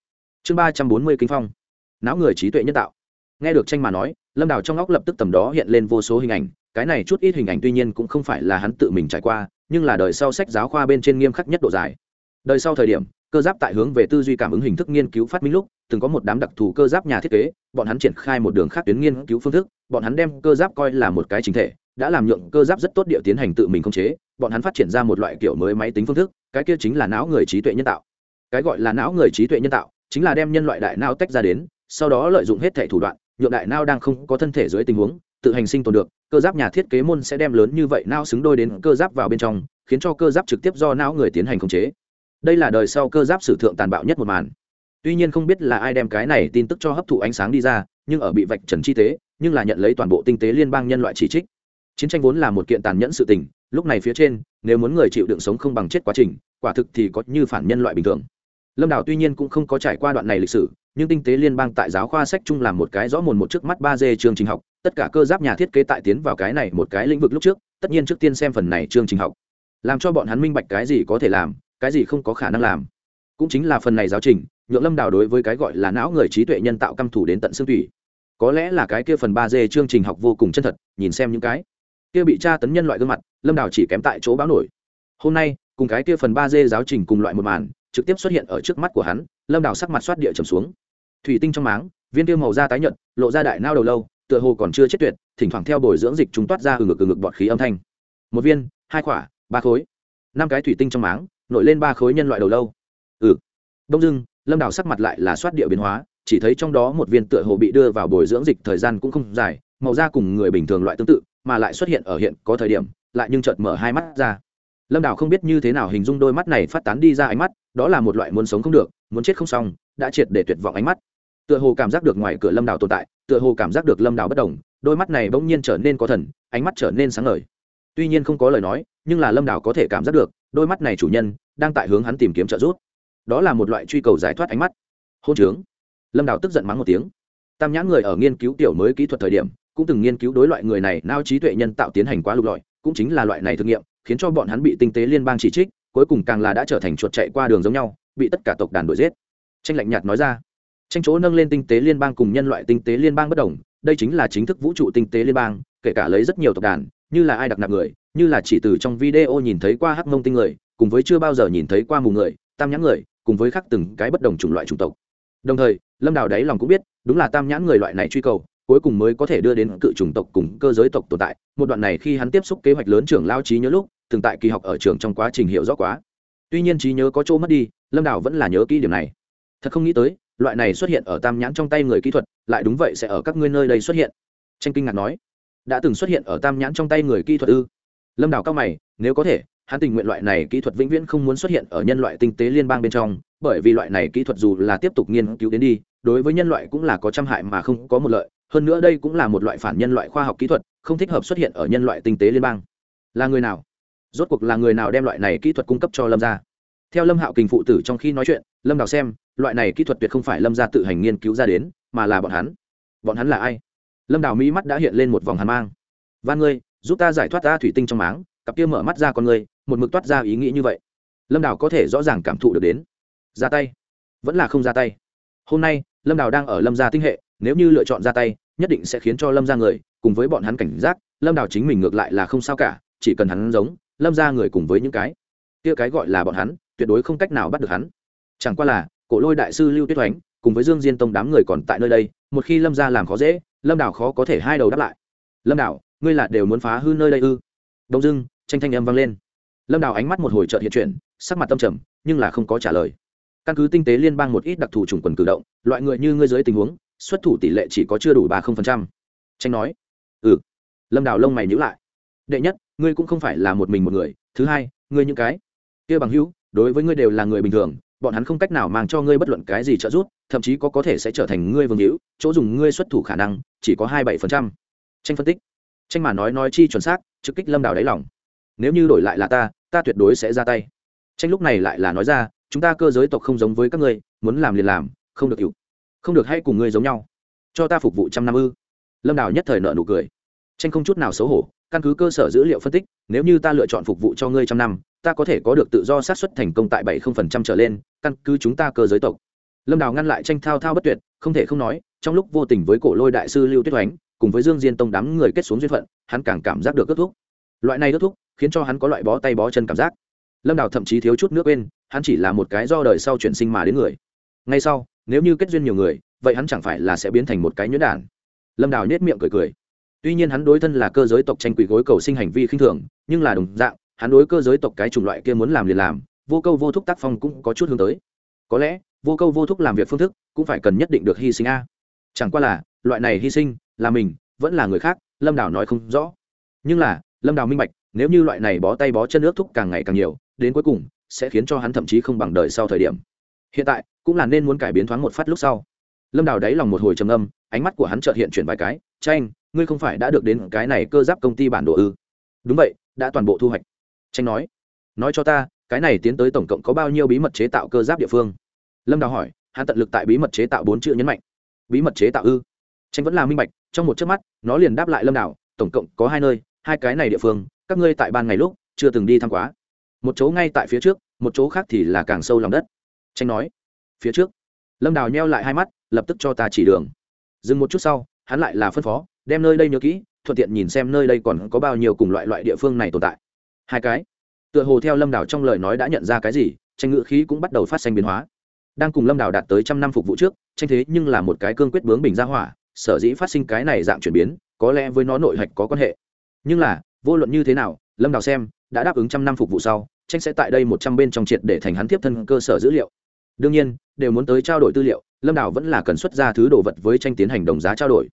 [SPEAKER 1] Chương ba trăm bốn mươi, kinh phong. Não người trí tuệ nhân tạo. Nghe được tranh mà nói, lâm đào trong óc lập tức tầm đó hiện lên vô số hình ảnh. Cái này chút ít hình ảnh tuy nhiên cũng không phải là hắn tự mình trải qua nhưng là đời sau sách giáo khoa bên trên nghiêm khắc nhất độ dài. Đời sau thời điểm, cơ giáp tại hướng về tư duy cảm ứng hình thức nghiên cứu phát minh lúc, từng có một đám đặc thù cơ giáp nhà thiết kế, bọn hắn triển khai một đường khác tuyến nghiên cứu phương thức, bọn hắn đem cơ giáp coi là một cái chính thể, đã làm nhượng cơ giáp rất tốt địa tiến hành tự mình khống chế, bọn hắn phát triển ra một loại kiểu mới máy tính phương thức, cái kia chính là não người trí tuệ nhân tạo. Cái gọi là não người trí tuệ nhân tạo, chính là đem nhân loại đại não tách ra đến, sau đó lợi dụng hết thể thủ đoạn, nhượng đại não đang không có thân thể dưới tình huống tự hành sinh tồn được, cơ giáp nhà thiết kế môn sẽ đem lớn như vậy não xứng đôi đến cơ giáp vào bên trong, khiến cho cơ giáp trực tiếp do não người tiến hành khống chế. Đây là đời sau cơ giáp sử thượng tàn bạo nhất một màn. Tuy nhiên không biết là ai đem cái này tin tức cho hấp thụ ánh sáng đi ra, nhưng ở bị vạch trần chi tế, nhưng là nhận lấy toàn bộ tinh tế liên bang nhân loại chỉ trích. Chiến tranh vốn là một kiện tàn nhẫn sự tình, lúc này phía trên, nếu muốn người chịu đựng sống không bằng chết quá trình, quả thực thì có như phản nhân loại bình thường. Lâm đảo tuy nhiên cũng không có trải qua đoạn này lịch sử, nhưng tinh tế liên bang tại giáo khoa sách chung làm một cái rõ mồn một trước mắt ba d chương trình học tất cả cơ giáp nhà thiết kế tại tiến vào cái này một cái lĩnh vực lúc trước, tất nhiên trước tiên xem phần này chương trình học. Làm cho bọn hắn minh bạch cái gì có thể làm, cái gì không có khả năng làm. Cũng chính là phần này giáo trình, nhượng lâm đào đối với cái gọi là não người trí tuệ nhân tạo căm thủ đến tận xương thủy có lẽ là cái kia phần ba d chương trình học vô cùng chân thật, nhìn xem những cái kia bị tra tấn nhân loại gương mặt, lâm đào chỉ kém tại chỗ báo nổi. Hôm nay, cùng cái kia phần ba d giáo trình cùng loại một màn, trực tiếp xuất hiện ở trước mắt của hắn, lâm đào sắc mặt soát địa trầm xuống. Thủy tinh trong máng, viên tiêu màu da tái nhợt, lộ ra đại nao đầu lâu tựa hồ còn chưa chết tuyệt, thỉnh thoảng theo bồi dưỡng dịch chúng toát ra ừ ngực ừ ngực bọt khí âm thanh. Một viên, hai quả, ba khối. Năm cái thủy tinh trong máng, nổi lên ba khối nhân loại đầu lâu. Ừ. Đông dưng lâm đảo sắc mặt lại là soát địa biến hóa, chỉ thấy trong đó một viên tựa hồ bị đưa vào bồi dưỡng dịch thời gian cũng không dài, màu da cùng người bình thường loại tương tự, mà lại xuất hiện ở hiện có thời điểm, lại nhưng chợt mở hai mắt ra. Lâm đảo không biết như thế nào hình dung đôi mắt này phát tán đi ra ánh mắt, đó là một loại muốn sống không được, muốn chết không xong, đã triệt để tuyệt vọng ánh mắt tựa hồ cảm giác được ngoài cửa lâm đảo tồn tại, tựa hồ cảm giác được lâm đảo bất đồng, đôi mắt này bỗng nhiên trở nên có thần, ánh mắt trở nên sáng ngời. Tuy nhiên không có lời nói, nhưng là lâm đảo có thể cảm giác được, đôi mắt này chủ nhân đang tại hướng hắn tìm kiếm trợ giúp. Đó là một loại truy cầu giải thoát ánh mắt. Hôn trướng. Lâm đảo tức giận mắng một tiếng. Tam nhãn người ở nghiên cứu tiểu mới kỹ thuật thời điểm, cũng từng nghiên cứu đối loại người này nao trí tuệ nhân tạo tiến hành quá lục lọi, cũng chính là loại này thực nghiệm, khiến cho bọn hắn bị tinh tế liên bang chỉ trích, cuối cùng càng là đã trở thành chuột chạy qua đường giống nhau, bị tất cả tộc đàn đuổi giết. Tranh lạnh nhạt nói ra tranh chỗ nâng lên tinh tế liên bang cùng nhân loại tinh tế liên bang bất đồng, đây chính là chính thức vũ trụ tinh tế liên bang, kể cả lấy rất nhiều tộc đàn, như là ai đặc nạp người, như là chỉ từ trong video nhìn thấy qua hắc mông tinh người, cùng với chưa bao giờ nhìn thấy qua mù người, tam nhãn người, cùng với khác từng cái bất đồng chủng loại chủng tộc. Đồng thời, lâm đào đáy lòng cũng biết, đúng là tam nhãn người loại này truy cầu, cuối cùng mới có thể đưa đến cự chủng tộc cùng cơ giới tộc tồn tại. Một đoạn này khi hắn tiếp xúc kế hoạch lớn trưởng lao trí nhớ lúc, từng tại kỳ học ở trường trong quá trình hiểu rõ quá. Tuy nhiên trí nhớ có chỗ mất đi, lâm đào vẫn là nhớ kỹ điểm này. Thật không nghĩ tới loại này xuất hiện ở tam nhãn trong tay người kỹ thuật, lại đúng vậy sẽ ở các ngươi nơi đây xuất hiện. Tranh kinh ngạc nói. Đã từng xuất hiện ở tam nhãn trong tay người kỹ thuật ư? Lâm đào cao mày, nếu có thể, hắn tình nguyện loại này kỹ thuật vĩnh viễn không muốn xuất hiện ở nhân loại tinh tế liên bang bên trong, bởi vì loại này kỹ thuật dù là tiếp tục nghiên cứu đến đi, đối với nhân loại cũng là có trăm hại mà không có một lợi. Hơn nữa đây cũng là một loại phản nhân loại khoa học kỹ thuật, không thích hợp xuất hiện ở nhân loại tinh tế liên bang. Là người nào? Rốt cuộc là người nào đem loại này kỹ thuật cung cấp cho lâm gia? Theo lâm hạo kình phụ tử trong khi nói chuyện, lâm đào xem, loại này kỹ thuật tuyệt không phải lâm gia tự hành nghiên cứu ra đến, mà là bọn hắn. Bọn hắn là ai? Lâm đào mỹ mắt đã hiện lên một vòng hàn mang. Van ngươi, giúp ta giải thoát ta thủy tinh trong máng, cặp kia mở mắt ra con ngươi, một mực toát ra ý nghĩ như vậy. Lâm đào có thể rõ ràng cảm thụ được đến. Ra tay. Vẫn là không ra tay. Hôm nay, lâm đào đang ở lâm gia tinh hệ, nếu như lựa chọn ra tay, nhất định sẽ khiến cho lâm gia người, cùng với bọn hắn cảnh giác, lâm đào chính mình ngược lại là không sao cả, chỉ cần hắn giống, lâm gia người cùng với những cái. Kia cái gọi là bọn hắn tuyệt đối không cách nào bắt được hắn. Chẳng qua là, cổ lôi đại sư lưu tuyết oánh cùng với dương diên tông đám người còn tại nơi đây, một khi lâm gia làm khó dễ, lâm đào khó có thể hai đầu đáp lại. Lâm đào ngươi là đều muốn phá hư nơi đây ư? Đông dưng tranh thanh âm vang lên. Lâm đào ánh mắt một hồi trợt hiện chuyển, sắc mặt tâm trầm, nhưng là không có trả lời. Căn cứ tinh tế liên bang một ít đặc thù chủng quần cử động, loại người như ngươi dưới tình huống, xuất thủ tỷ lệ chỉ có chưa đủ ba không phần trăm. Tranh nói. Ừ. Lâm đào lông mày nhữ lại. Đệ nhất, ngươi cũng không phải là một mình một người, thứ hai, ngươi những cái kia bằng hữu đối với ngươi đều là người bình thường bọn hắn không cách nào mang cho ngươi bất luận cái gì trợ giúp thậm chí có có thể sẽ trở thành ngươi vương hữu chỗ dùng ngươi xuất thủ khả năng chỉ có hai bảy phần trăm. Tranh phân tích. Tranh mà nói nói chi chuẩn xác trực kích lâm đào đáy lòng. Nếu như đổi lại là ta ta tuyệt đối sẽ ra tay. Tranh lúc này lại là nói ra chúng ta cơ giới tộc không giống với các ngươi muốn làm liền làm không được hiểu, không được hay cùng ngươi giống nhau. Cho ta phục vụ trăm năm ư. Lâm đào nhất thời nợ nụ cười. Tranh không chút nào xấu hổ căn cứ cơ sở dữ liệu phân tích nếu như ta lựa chọn phục vụ cho ngươi trăm năm ta có thể có được tự do sát xuất thành công tại bảy trở lên căn cứ chúng ta cơ giới tộc. Lâm đào ngăn lại tranh thao thao bất tuyệt không thể không nói trong lúc vô tình với cổ lôi đại sư lưu tuyết oánh cùng với dương diên tông đám người kết xuống duyên phận hắn càng cảm giác được kết thúc. Loại này kết thúc khiến cho hắn có loại bó tay bó chân cảm giác. Lâm đào thậm chí thiếu chút nước quên, hắn chỉ là một cái do đời sau chuyển sinh mà đến người. Ngay sau nếu như kết duyên nhiều người vậy hắn chẳng phải là sẽ biến thành một cái nhuyễn đản. Lâm đào nhét miệng cười cười tuy nhiên hắn đối thân là cơ giới tộc tranh quỷ gối cầu sinh hành vi khinh thường, nhưng là đồng dạng, hắn đối cơ giới tộc cái chủng loại kia muốn làm liền làm, vô câu vô thúc tác phong cũng có chút hướng tới. Có lẽ, vô câu vô thúc làm việc phương thức cũng phải cần nhất định được hy sinh a. Chẳng qua là, loại này hy sinh, là mình, vẫn là người khác, lâm đào nói không rõ. Nhưng là, lâm đào minh bạch, nếu như loại này bó tay bó chân nước thúc càng ngày càng nhiều, đến cuối cùng, sẽ khiến cho hắn thậm chí không bằng đời sau thời điểm. Hiện tại, cũng là nên muốn cải biến thoáng một phát lúc sau. Lâm đào đáy lòng một hồi trầm âm ánh mắt của hắn trợt hiện chuyển vài cái tranh ngươi không phải đã được đến cái này cơ giáp công ty bản đồ ư? Đúng vậy, đã toàn bộ thu hoạch. Tranh nói. Nói cho ta, cái này tiến tới tổng cộng có bao nhiêu bí mật chế tạo cơ giáp địa phương? Lâm đào hỏi, hắn tận lực tại bí mật chế tạo bốn chữ nhấn mạnh. Bí mật chế tạo ư? Tranh vẫn là minh bạch, trong một chớp mắt, nó liền đáp lại lâm đào, tổng cộng có hai nơi, hai cái này địa phương, các ngươi tại ban ngày lúc, chưa từng đi thăm quá. Một chỗ ngay tại phía trước, một chỗ khác thì là càng sâu lòng đất. Tranh nói. Phía trước. Lâm đào nheo lại hai mắt, lập tức cho ta chỉ đường. Dừng một chút sau, hắn lại là phân phó đem nơi đây nhớ kỹ, thuận tiện nhìn xem nơi đây còn có bao nhiêu cùng loại loại địa phương này tồn tại. Hai cái. Tựa hồ theo lâm đảo trong lời nói đã nhận ra cái gì, tranh ngữ khí cũng bắt đầu phát sinh biến hóa. Đang cùng lâm đảo đạt tới trăm năm phục vụ trước, tranh thế nhưng là một cái cương quyết bướng bình ra hỏa, sở dĩ phát sinh cái này dạng chuyển biến, có lẽ với nó nội hạch có quan hệ. Nhưng là, vô luận như thế nào, lâm đảo xem, đã đáp ứng trăm năm phục vụ sau, tranh sẽ tại đây một trăm bên trong triệt để thành hắn tiếp thân cơ sở dữ liệu. Đương nhiên, đều muốn tới trao đổi tư liệu, lâm đảo vẫn là cần xuất ra thứ đồ vật với tranh tiến hành đồng giá trao đổi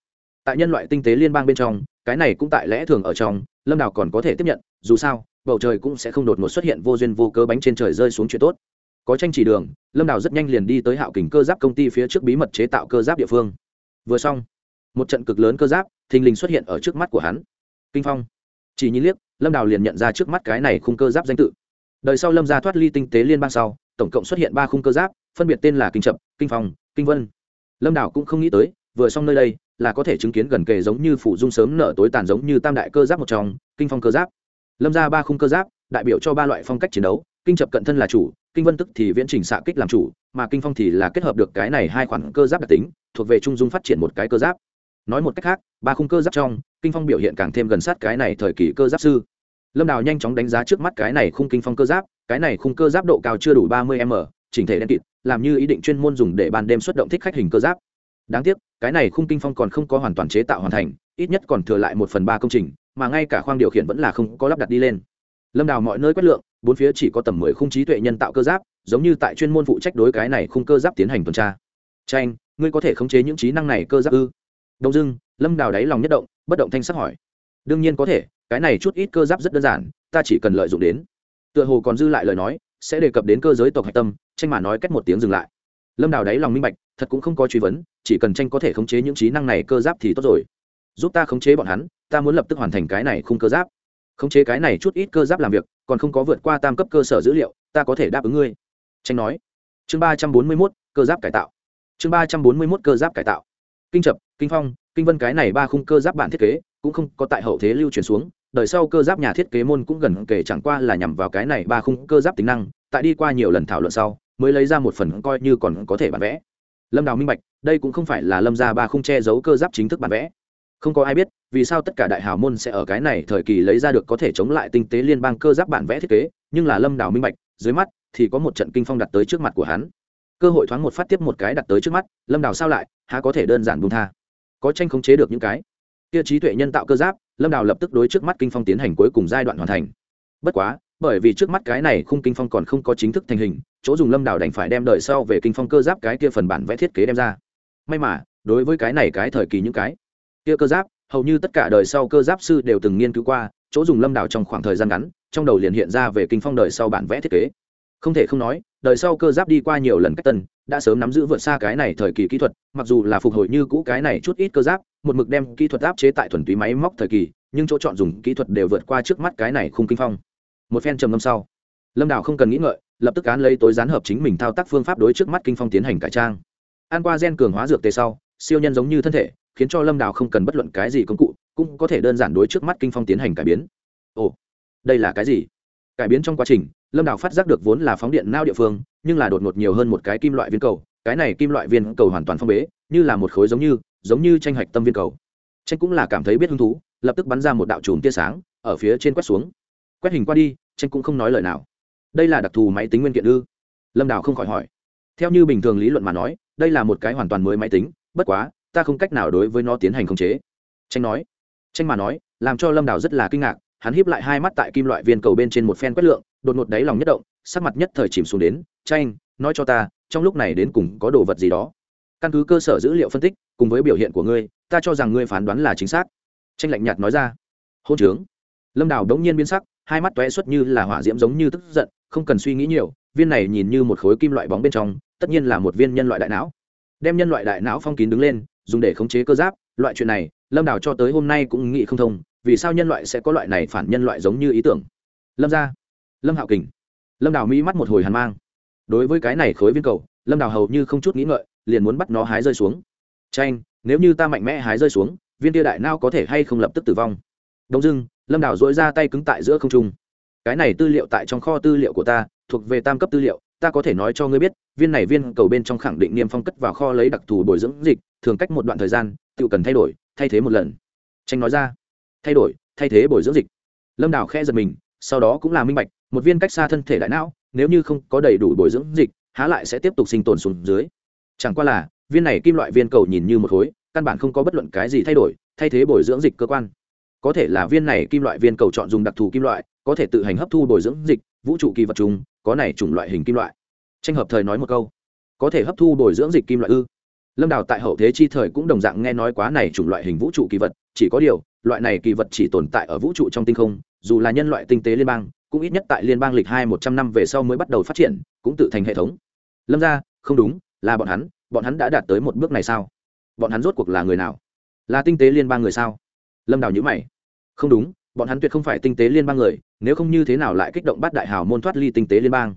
[SPEAKER 1] tại nhân loại tinh tế liên bang bên trong, cái này cũng tại lẽ thường ở trong, lâm đào còn có thể tiếp nhận, dù sao, bầu trời cũng sẽ không đột ngột xuất hiện vô duyên vô cớ bánh trên trời rơi xuống chuyện tốt. Có tranh chỉ đường, lâm đào rất nhanh liền đi tới hạo kình cơ giáp công ty phía trước bí mật chế tạo cơ giáp địa phương. Vừa xong, một trận cực lớn cơ giáp, thình lình xuất hiện ở trước mắt của hắn. Kinh phong. Chỉ nhìn liếc, lâm đào liền nhận ra trước mắt cái này khung cơ giáp danh tự. Đời sau lâm ra thoát ly tinh tế liên bang sau, tổng cộng xuất hiện ba khung cơ giáp, phân biệt tên là kinh chập kinh phong, kinh vân. Lâm đào cũng không nghĩ tới vừa xong nơi đây là có thể chứng kiến gần kề giống như phủ dung sớm nở tối tàn giống như tam đại cơ giáp một trong, kinh phong cơ giáp. Lâm ra ba khung cơ giáp, đại biểu cho ba loại phong cách chiến đấu, kinh chập cận thân là chủ, kinh vân tức thì viễn trình xạ kích làm chủ, mà kinh phong thì là kết hợp được cái này hai khoản cơ giáp đặc tính, thuộc về trung dung phát triển một cái cơ giáp. Nói một cách khác, ba khung cơ giáp trong, kinh phong biểu hiện càng thêm gần sát cái này thời kỳ cơ giáp sư. Lâm đào nhanh chóng đánh giá trước mắt cái này khung kinh phong cơ giáp, cái này khung cơ giáp độ cao chưa đủ ba mươi m, chỉnh thể đen kịt, làm như ý định chuyên môn dùng để ban đêm xuất động thích khách hình cơ giáp đáng tiếc, cái này khung kinh phong còn không có hoàn toàn chế tạo hoàn thành, ít nhất còn thừa lại một phần ba công trình, mà ngay cả khoang điều khiển vẫn là không có lắp đặt đi lên. Lâm đào mọi nơi quét lượng, bốn phía chỉ có tầm mười khung trí tuệ nhân tạo cơ giáp, giống như tại chuyên môn phụ trách đối cái này khung cơ giáp tiến hành tuần tra. Tranh ngươi có thể khống chế những trí năng này cơ giáp ư? Đông dưng lâm đào đáy lòng nhất động, bất động thanh sắc hỏi. Đương nhiên có thể, cái này chút ít cơ giáp rất đơn giản, ta chỉ cần lợi dụng đến. Tựa hồ còn dư lại lời nói, sẽ đề cập đến cơ giới tộc hạch tâm tranh mà nói cách một tiếng dừng lại. Lâm đào đáy lòng minh bạch thật cũng không có truy vấn, chỉ cần tranh có thể khống chế những trí năng này cơ giáp thì tốt rồi. Giúp ta khống chế bọn hắn, ta muốn lập tức hoàn thành cái này khung cơ giáp. Khống chế cái này chút ít cơ giáp làm việc, còn không có vượt qua tam cấp cơ sở dữ liệu, ta có thể đáp ứng ngươi. Tranh nói. Chương ba trăm bốn mươi mốt, cơ giáp cải tạo. Chương ba trăm bốn mươi mốt, cơ giáp cải tạo. Kinh chập, kinh phong, kinh vân cái này ba khung cơ giáp bản thiết kế, cũng không có tại hậu thế lưu truyền xuống, đời sau cơ giáp nhà thiết kế môn cũng gần kể chẳng qua là nhằm vào cái này ba khung cơ giáp tính năng, tại đi qua nhiều lần thảo luận sau, mới lấy ra một phần coi như còn có thể bán vẽ lâm đào minh bạch, đây cũng không phải là lâm Gia ba không che giấu cơ giáp chính thức bản vẽ. Không có ai biết, vì sao tất cả đại hào môn sẽ ở cái này thời kỳ lấy ra được có thể chống lại tinh tế liên bang cơ giáp bản vẽ thiết kế, nhưng là lâm đào minh bạch, dưới mắt thì có một trận kinh phong đặt tới trước mặt của hắn. Cơ hội thoáng một phát tiếp một cái đặt tới trước mắt, lâm đào sao lại, há có thể đơn giản buông tha? Có tranh khống chế được những cái kia trí tuệ nhân tạo cơ giáp, lâm đào lập tức đối trước mắt kinh phong tiến hành cuối cùng giai đoạn hoàn thành. Bất quá bởi vì trước mắt cái này khung kinh phong còn không có chính thức thành hình, chỗ dùng lâm đảo đành phải đem đợi sau về kinh phong cơ giáp cái kia phần bản vẽ thiết kế đem ra. May mà, đối với cái này cái thời kỳ những cái kia cơ giáp, hầu như tất cả đời sau cơ giáp sư đều từng nghiên cứu qua, chỗ dùng lâm đảo trong khoảng thời gian ngắn, trong đầu liền hiện ra về kinh phong đời sau bản vẽ thiết kế. Không thể không nói, đời sau cơ giáp đi qua nhiều lần cách tân, đã sớm nắm giữ vượt xa cái này thời kỳ kỹ thuật, mặc dù là phục hồi như cũ cái này chút ít cơ giáp, một mực đem kỹ thuật áp chế tại thuần túy máy móc thời kỳ, nhưng chỗ chọn dùng kỹ thuật đều vượt qua trước mắt cái này khung kinh phong một phen trầm ngâm sau, lâm đào không cần nghĩ ngợi, lập tức án lấy tối gián hợp chính mình thao tác phương pháp đối trước mắt kinh phong tiến hành cải trang. An qua gen cường hóa dược tề sau, siêu nhân giống như thân thể, khiến cho lâm đào không cần bất luận cái gì công cụ, cũng có thể đơn giản đối trước mắt kinh phong tiến hành cải biến. Ồ, đây là cái gì? Cải biến trong quá trình, lâm đào phát giác được vốn là phóng điện nao địa phương, nhưng là đột ngột nhiều hơn một cái kim loại viên cầu, cái này kim loại viên cầu hoàn toàn phong bế, như là một khối giống như giống như tranh hạch tâm viên cầu. Tranh cũng là cảm thấy biết hứng thú, lập tức bắn ra một đạo chùm tia sáng, ở phía trên quét xuống quét hình qua đi, tranh cũng không nói lời nào. Đây là đặc thù máy tính nguyên kiện ư? Lâm đào không khỏi hỏi. Theo như bình thường lý luận mà nói, đây là một cái hoàn toàn mới máy tính, bất quá, ta không cách nào đối với nó tiến hành khống chế. Tranh nói. Tranh mà nói, làm cho lâm đào rất là kinh ngạc, hắn híp lại hai mắt tại kim loại viên cầu bên trên một phen quét lượng, đột ngột đáy lòng nhất động, sắc mặt nhất thời chìm xuống đến, tranh, nói cho ta, trong lúc này đến cùng có đồ vật gì đó? Căn cứ cơ sở dữ liệu phân tích, cùng với biểu hiện của ngươi, ta cho rằng ngươi phán đoán là chính xác. Tranh lạnh nhạt nói ra. Hôn trướng. Lâm đào đống nhiên biến sắc hai mắt tóe xuất như là hỏa diễm giống như tức giận, không cần suy nghĩ nhiều, viên này nhìn như một khối kim loại bóng bên trong, tất nhiên là một viên nhân loại đại não. Đem nhân loại đại não phong kín đứng lên, dùng để khống chế cơ giáp, loại chuyện này, lâm đào cho tới hôm nay cũng nghĩ không thông, vì sao nhân loại sẽ có loại này phản nhân loại giống như ý tưởng? Lâm ra lâm hạo kình. Lâm đào mỹ mắt một hồi hàn mang. Đối với cái này khối viên cầu, lâm đào hầu như không chút nghĩ ngợi, liền muốn bắt nó hái rơi xuống. Tranh nếu như ta mạnh mẽ hái rơi xuống, viên tia đại nao có thể hay không lập tức tử vong? Đông dưng lâm đào dỗi ra tay cứng tại giữa không trung. Cái này tư liệu tại trong kho tư liệu của ta, thuộc về tam cấp tư liệu, ta có thể nói cho ngươi biết, viên này viên cầu bên trong khẳng định niêm phong cất vào kho lấy đặc thù bồi dưỡng dịch, thường cách một đoạn thời gian, tự cần thay đổi, thay thế một lần. Tranh nói ra. Thay đổi, thay thế bồi dưỡng dịch. Lâm đào khẽ giật mình, sau đó cũng là minh bạch, một viên cách xa thân thể đại não, nếu như không có đầy đủ bồi dưỡng dịch, há lại sẽ tiếp tục sinh tồn xuống dưới. Chẳng qua là, viên này kim loại viên cầu nhìn như một khối, căn bản không có bất luận cái gì thay đổi, thay thế bồi dưỡng dịch cơ quan có thể là viên này kim loại viên cầu chọn dùng đặc thù kim loại, có thể tự hành hấp thu bồi dưỡng dịch, vũ trụ kỳ vật chúng có này chủng loại hình kim loại. Tranh hợp thời nói một câu. Có thể hấp thu bồi dưỡng dịch kim loại ư? Lâm đào tại hậu thế chi thời cũng đồng dạng nghe nói quá này chủng loại hình vũ trụ kỳ vật, chỉ có điều, loại này kỳ vật chỉ tồn tại ở vũ trụ trong tinh không, dù là nhân loại tinh tế liên bang, cũng ít nhất tại liên bang lịch hai một trăm năm về sau mới bắt đầu phát triển, cũng tự thành hệ thống. Lâm ra, không đúng, là bọn hắn bọn hắn đã đạt tới một bước này sao? Bọn hắn rốt cuộc là người nào? Là tinh tế liên bang người sao? Lâm đào nhữ mày không đúng, bọn hắn tuyệt không phải tinh tế liên bang người, nếu không như thế nào lại kích động bắt đại hào môn thoát ly tinh tế liên bang?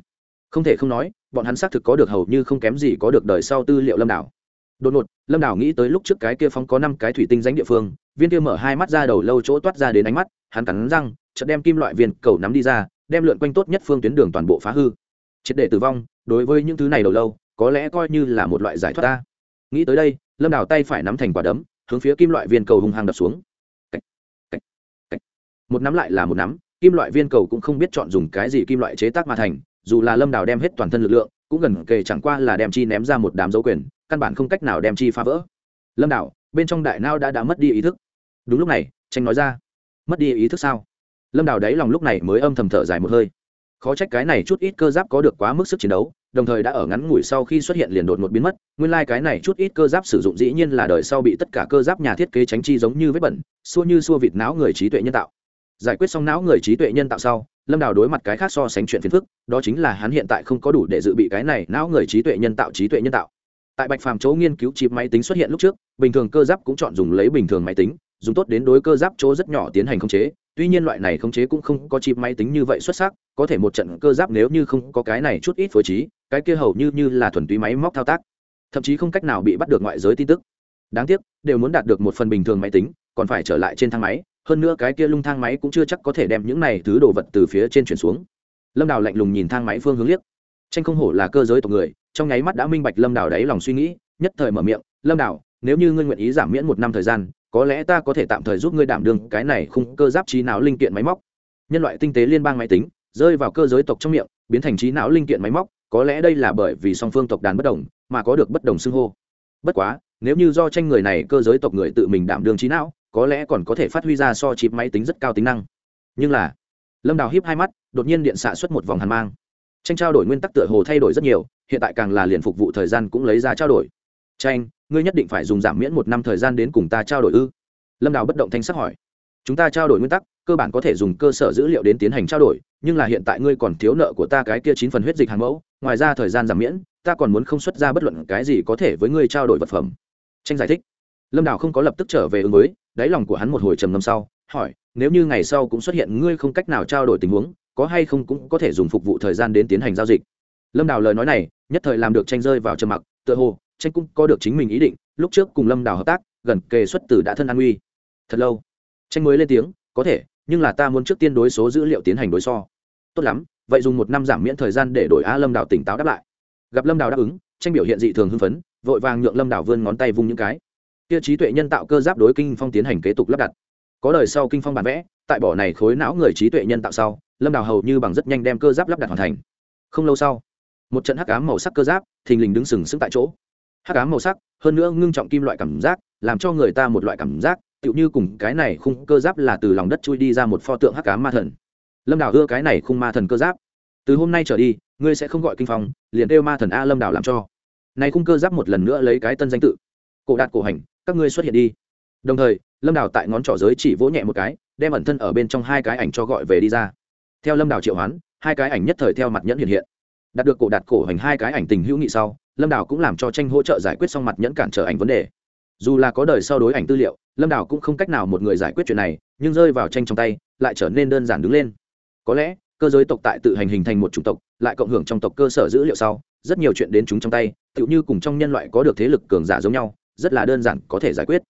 [SPEAKER 1] Không thể không nói, bọn hắn xác thực có được hầu như không kém gì có được đời sau tư liệu lâm đảo. Đột ngột, lâm đảo nghĩ tới lúc trước cái kia phóng có năm cái thủy tinh danh địa phương, viên kia mở hai mắt ra đầu lâu chỗ toát ra đến ánh mắt, hắn cắn răng, chợt đem kim loại viên cầu nắm đi ra, đem lượn quanh tốt nhất phương tuyến đường toàn bộ phá hư. Triệt để tử vong, đối với những thứ này đầu lâu, có lẽ coi như là một loại giải thoát ta. Nghĩ tới đây, lâm đảo tay phải nắm thành quả đấm, hướng phía kim loại viên cầu hung hăng đập xuống một nắm lại là một nắm, kim loại viên cầu cũng không biết chọn dùng cái gì kim loại chế tác mà thành, dù là lâm đào đem hết toàn thân lực lượng, cũng gần kề chẳng qua là đem chi ném ra một đám dấu quyền, căn bản không cách nào đem chi phá vỡ. Lâm đào, bên trong đại nao đã đã mất đi ý thức. Đúng lúc này tranh nói ra, mất đi ý thức sao? Lâm đào đáy lòng lúc này mới âm thầm thở dài một hơi. Khó trách cái này chút ít cơ giáp có được quá mức sức chiến đấu, đồng thời đã ở ngắn ngủi sau khi xuất hiện liền đột ngột biến mất, nguyên lai、like、cái này chút ít cơ giáp sử dụng dĩ nhiên là đời sau bị tất cả cơ giáp nhà thiết kế tránh chi giống như vết bẩn, xua như xua vịt não người trí tuệ nhân tạo giải quyết xong não người trí tuệ nhân tạo sau, lâm đào đối mặt cái khác so sánh chuyện phiền phức, đó chính là hắn hiện tại không có đủ để dự bị cái này não người trí tuệ nhân tạo trí tuệ nhân tạo. Tại bạch phàm chỗ nghiên cứu chip máy tính xuất hiện lúc trước, bình thường cơ giáp cũng chọn dùng lấy bình thường máy tính, dùng tốt đến đối cơ giáp chỗ rất nhỏ tiến hành khống chế, tuy nhiên loại này khống chế cũng không có chip máy tính như vậy xuất sắc, có thể một trận cơ giáp nếu như không có cái này chút ít phối trí, cái kia hầu như như là thuần túy máy móc thao tác, thậm chí không cách nào bị bắt được ngoại giới tin tức. Đáng tiếc, đều muốn đạt được một phần bình thường máy tính, còn phải trở lại trên thang máy hơn nữa cái kia lung thang máy cũng chưa chắc có thể đem những này thứ đồ vật từ phía trên chuyển xuống. Lâm đào lạnh lùng nhìn thang máy phương hướng liếc. Tranh không hổ là cơ giới tộc người, trong nháy mắt đã minh bạch lâm đào đáy lòng suy nghĩ, nhất thời mở miệng, lâm đào, nếu như ngươi nguyện ý giảm miễn một năm thời gian, có lẽ ta có thể tạm thời giúp ngươi đảm đương cái này khung cơ giáp trí não linh kiện máy móc. Nhân loại tinh tế liên bang máy tính, rơi vào cơ giới tộc trong miệng, biến thành trí não linh kiện máy móc, có lẽ đây là bởi vì song phương tộc đàn bất đồng, mà có được bất đồng xưng hô. Bất quá, nếu như do tranh người này cơ giới tộc người tự mình đảm đương trí não có lẽ còn có thể phát huy ra so chip máy tính rất cao tính năng. Nhưng là, lâm đào hiếp hai mắt, đột nhiên điện xạ xuất một vòng hàn mang. Tranh trao đổi nguyên tắc tựa hồ thay đổi rất nhiều, hiện tại càng là liền phục vụ thời gian cũng lấy ra trao đổi. Tranh, ngươi nhất định phải dùng giảm miễn một năm thời gian đến cùng ta trao đổi ư? Lâm đào bất động thanh sắc hỏi. Chúng ta trao đổi nguyên tắc, cơ bản có thể dùng cơ sở dữ liệu đến tiến hành trao đổi, nhưng là hiện tại ngươi còn thiếu nợ của ta cái kia chín phần huyết dịch hàng mẫu, ngoài ra thời gian giảm miễn, ta còn muốn không xuất ra bất luận cái gì có thể với ngươi trao đổi vật phẩm. Tranh giải thích lâm đào không có lập tức trở về ứng mới, đáy lòng của hắn một hồi trầm ngâm sau hỏi nếu như ngày sau cũng xuất hiện ngươi không cách nào trao đổi tình huống có hay không cũng có thể dùng phục vụ thời gian đến tiến hành giao dịch. Lâm đào lời nói này nhất thời làm được tranh rơi vào trầm mặc tựa hồ tranh cũng có được chính mình ý định lúc trước cùng lâm đào hợp tác gần kề xuất tử đã thân an nguy. Thật lâu tranh mới lên tiếng có thể nhưng là ta muốn trước tiên đối số dữ liệu tiến hành đối so. Tốt lắm vậy dùng một năm giảm miễn thời gian để đổi a lâm đào tỉnh táo đáp lại. Gặp lâm đào đáp ứng tranh biểu hiện dị thường hưng phấn vội vàng nhượng lâm đào vươn ngón tay vung những cái kia trí tuệ nhân tạo cơ giáp đối kinh phong tiến hành kế tục lắp đặt. Có đời sau kinh phong bản vẽ, tại bỏ này khối não người trí tuệ nhân tạo sau, lâm đào hầu như bằng rất nhanh đem cơ giáp lắp đặt hoàn thành. Không lâu sau, một trận hắc ám màu sắc cơ giáp, thình lình đứng sừng sững tại chỗ. Hắc ám màu sắc, hơn nữa ngưng trọng kim loại cảm giác, làm cho người ta một loại cảm giác, tựu như cùng cái này khung cơ giáp là từ lòng đất chui đi ra một pho tượng hắc ám ma thần. Lâm đào ưa cái này khung ma thần cơ giáp. Từ hôm nay trở đi, ngươi sẽ không gọi kinh phong, liền kêu ma thần a lâm đào làm cho. Này khung cơ giáp một lần nữa lấy cái tân danh tự. Cổ đạt cổ hành các ngươi xuất hiện đi. Đồng thời, lâm đào tại ngón trỏ giới chỉ vỗ nhẹ một cái, đem ẩn thân ở bên trong hai cái ảnh cho gọi về đi ra. Theo lâm đào triệu hoán, hai cái ảnh nhất thời theo mặt nhẫn hiện hiện. Đạt được cổ đạt cổ hành hai cái ảnh tình hữu nghị sau, lâm đào cũng làm cho tranh hỗ trợ giải quyết xong mặt nhẫn cản trở ảnh vấn đề. Dù là có đời sau đối ảnh tư liệu, lâm đào cũng không cách nào một người giải quyết chuyện này, nhưng rơi vào tranh trong tay, lại trở nên đơn giản đứng lên. Có lẽ, cơ giới tộc tại tự hành hình thành một chủng tộc, lại cộng hưởng trong tộc cơ sở dữ liệu sau, rất nhiều chuyện đến chúng trong tay, tựu như cùng trong nhân loại có được thế lực cường giả giống nhau rất là đơn giản có thể giải quyết.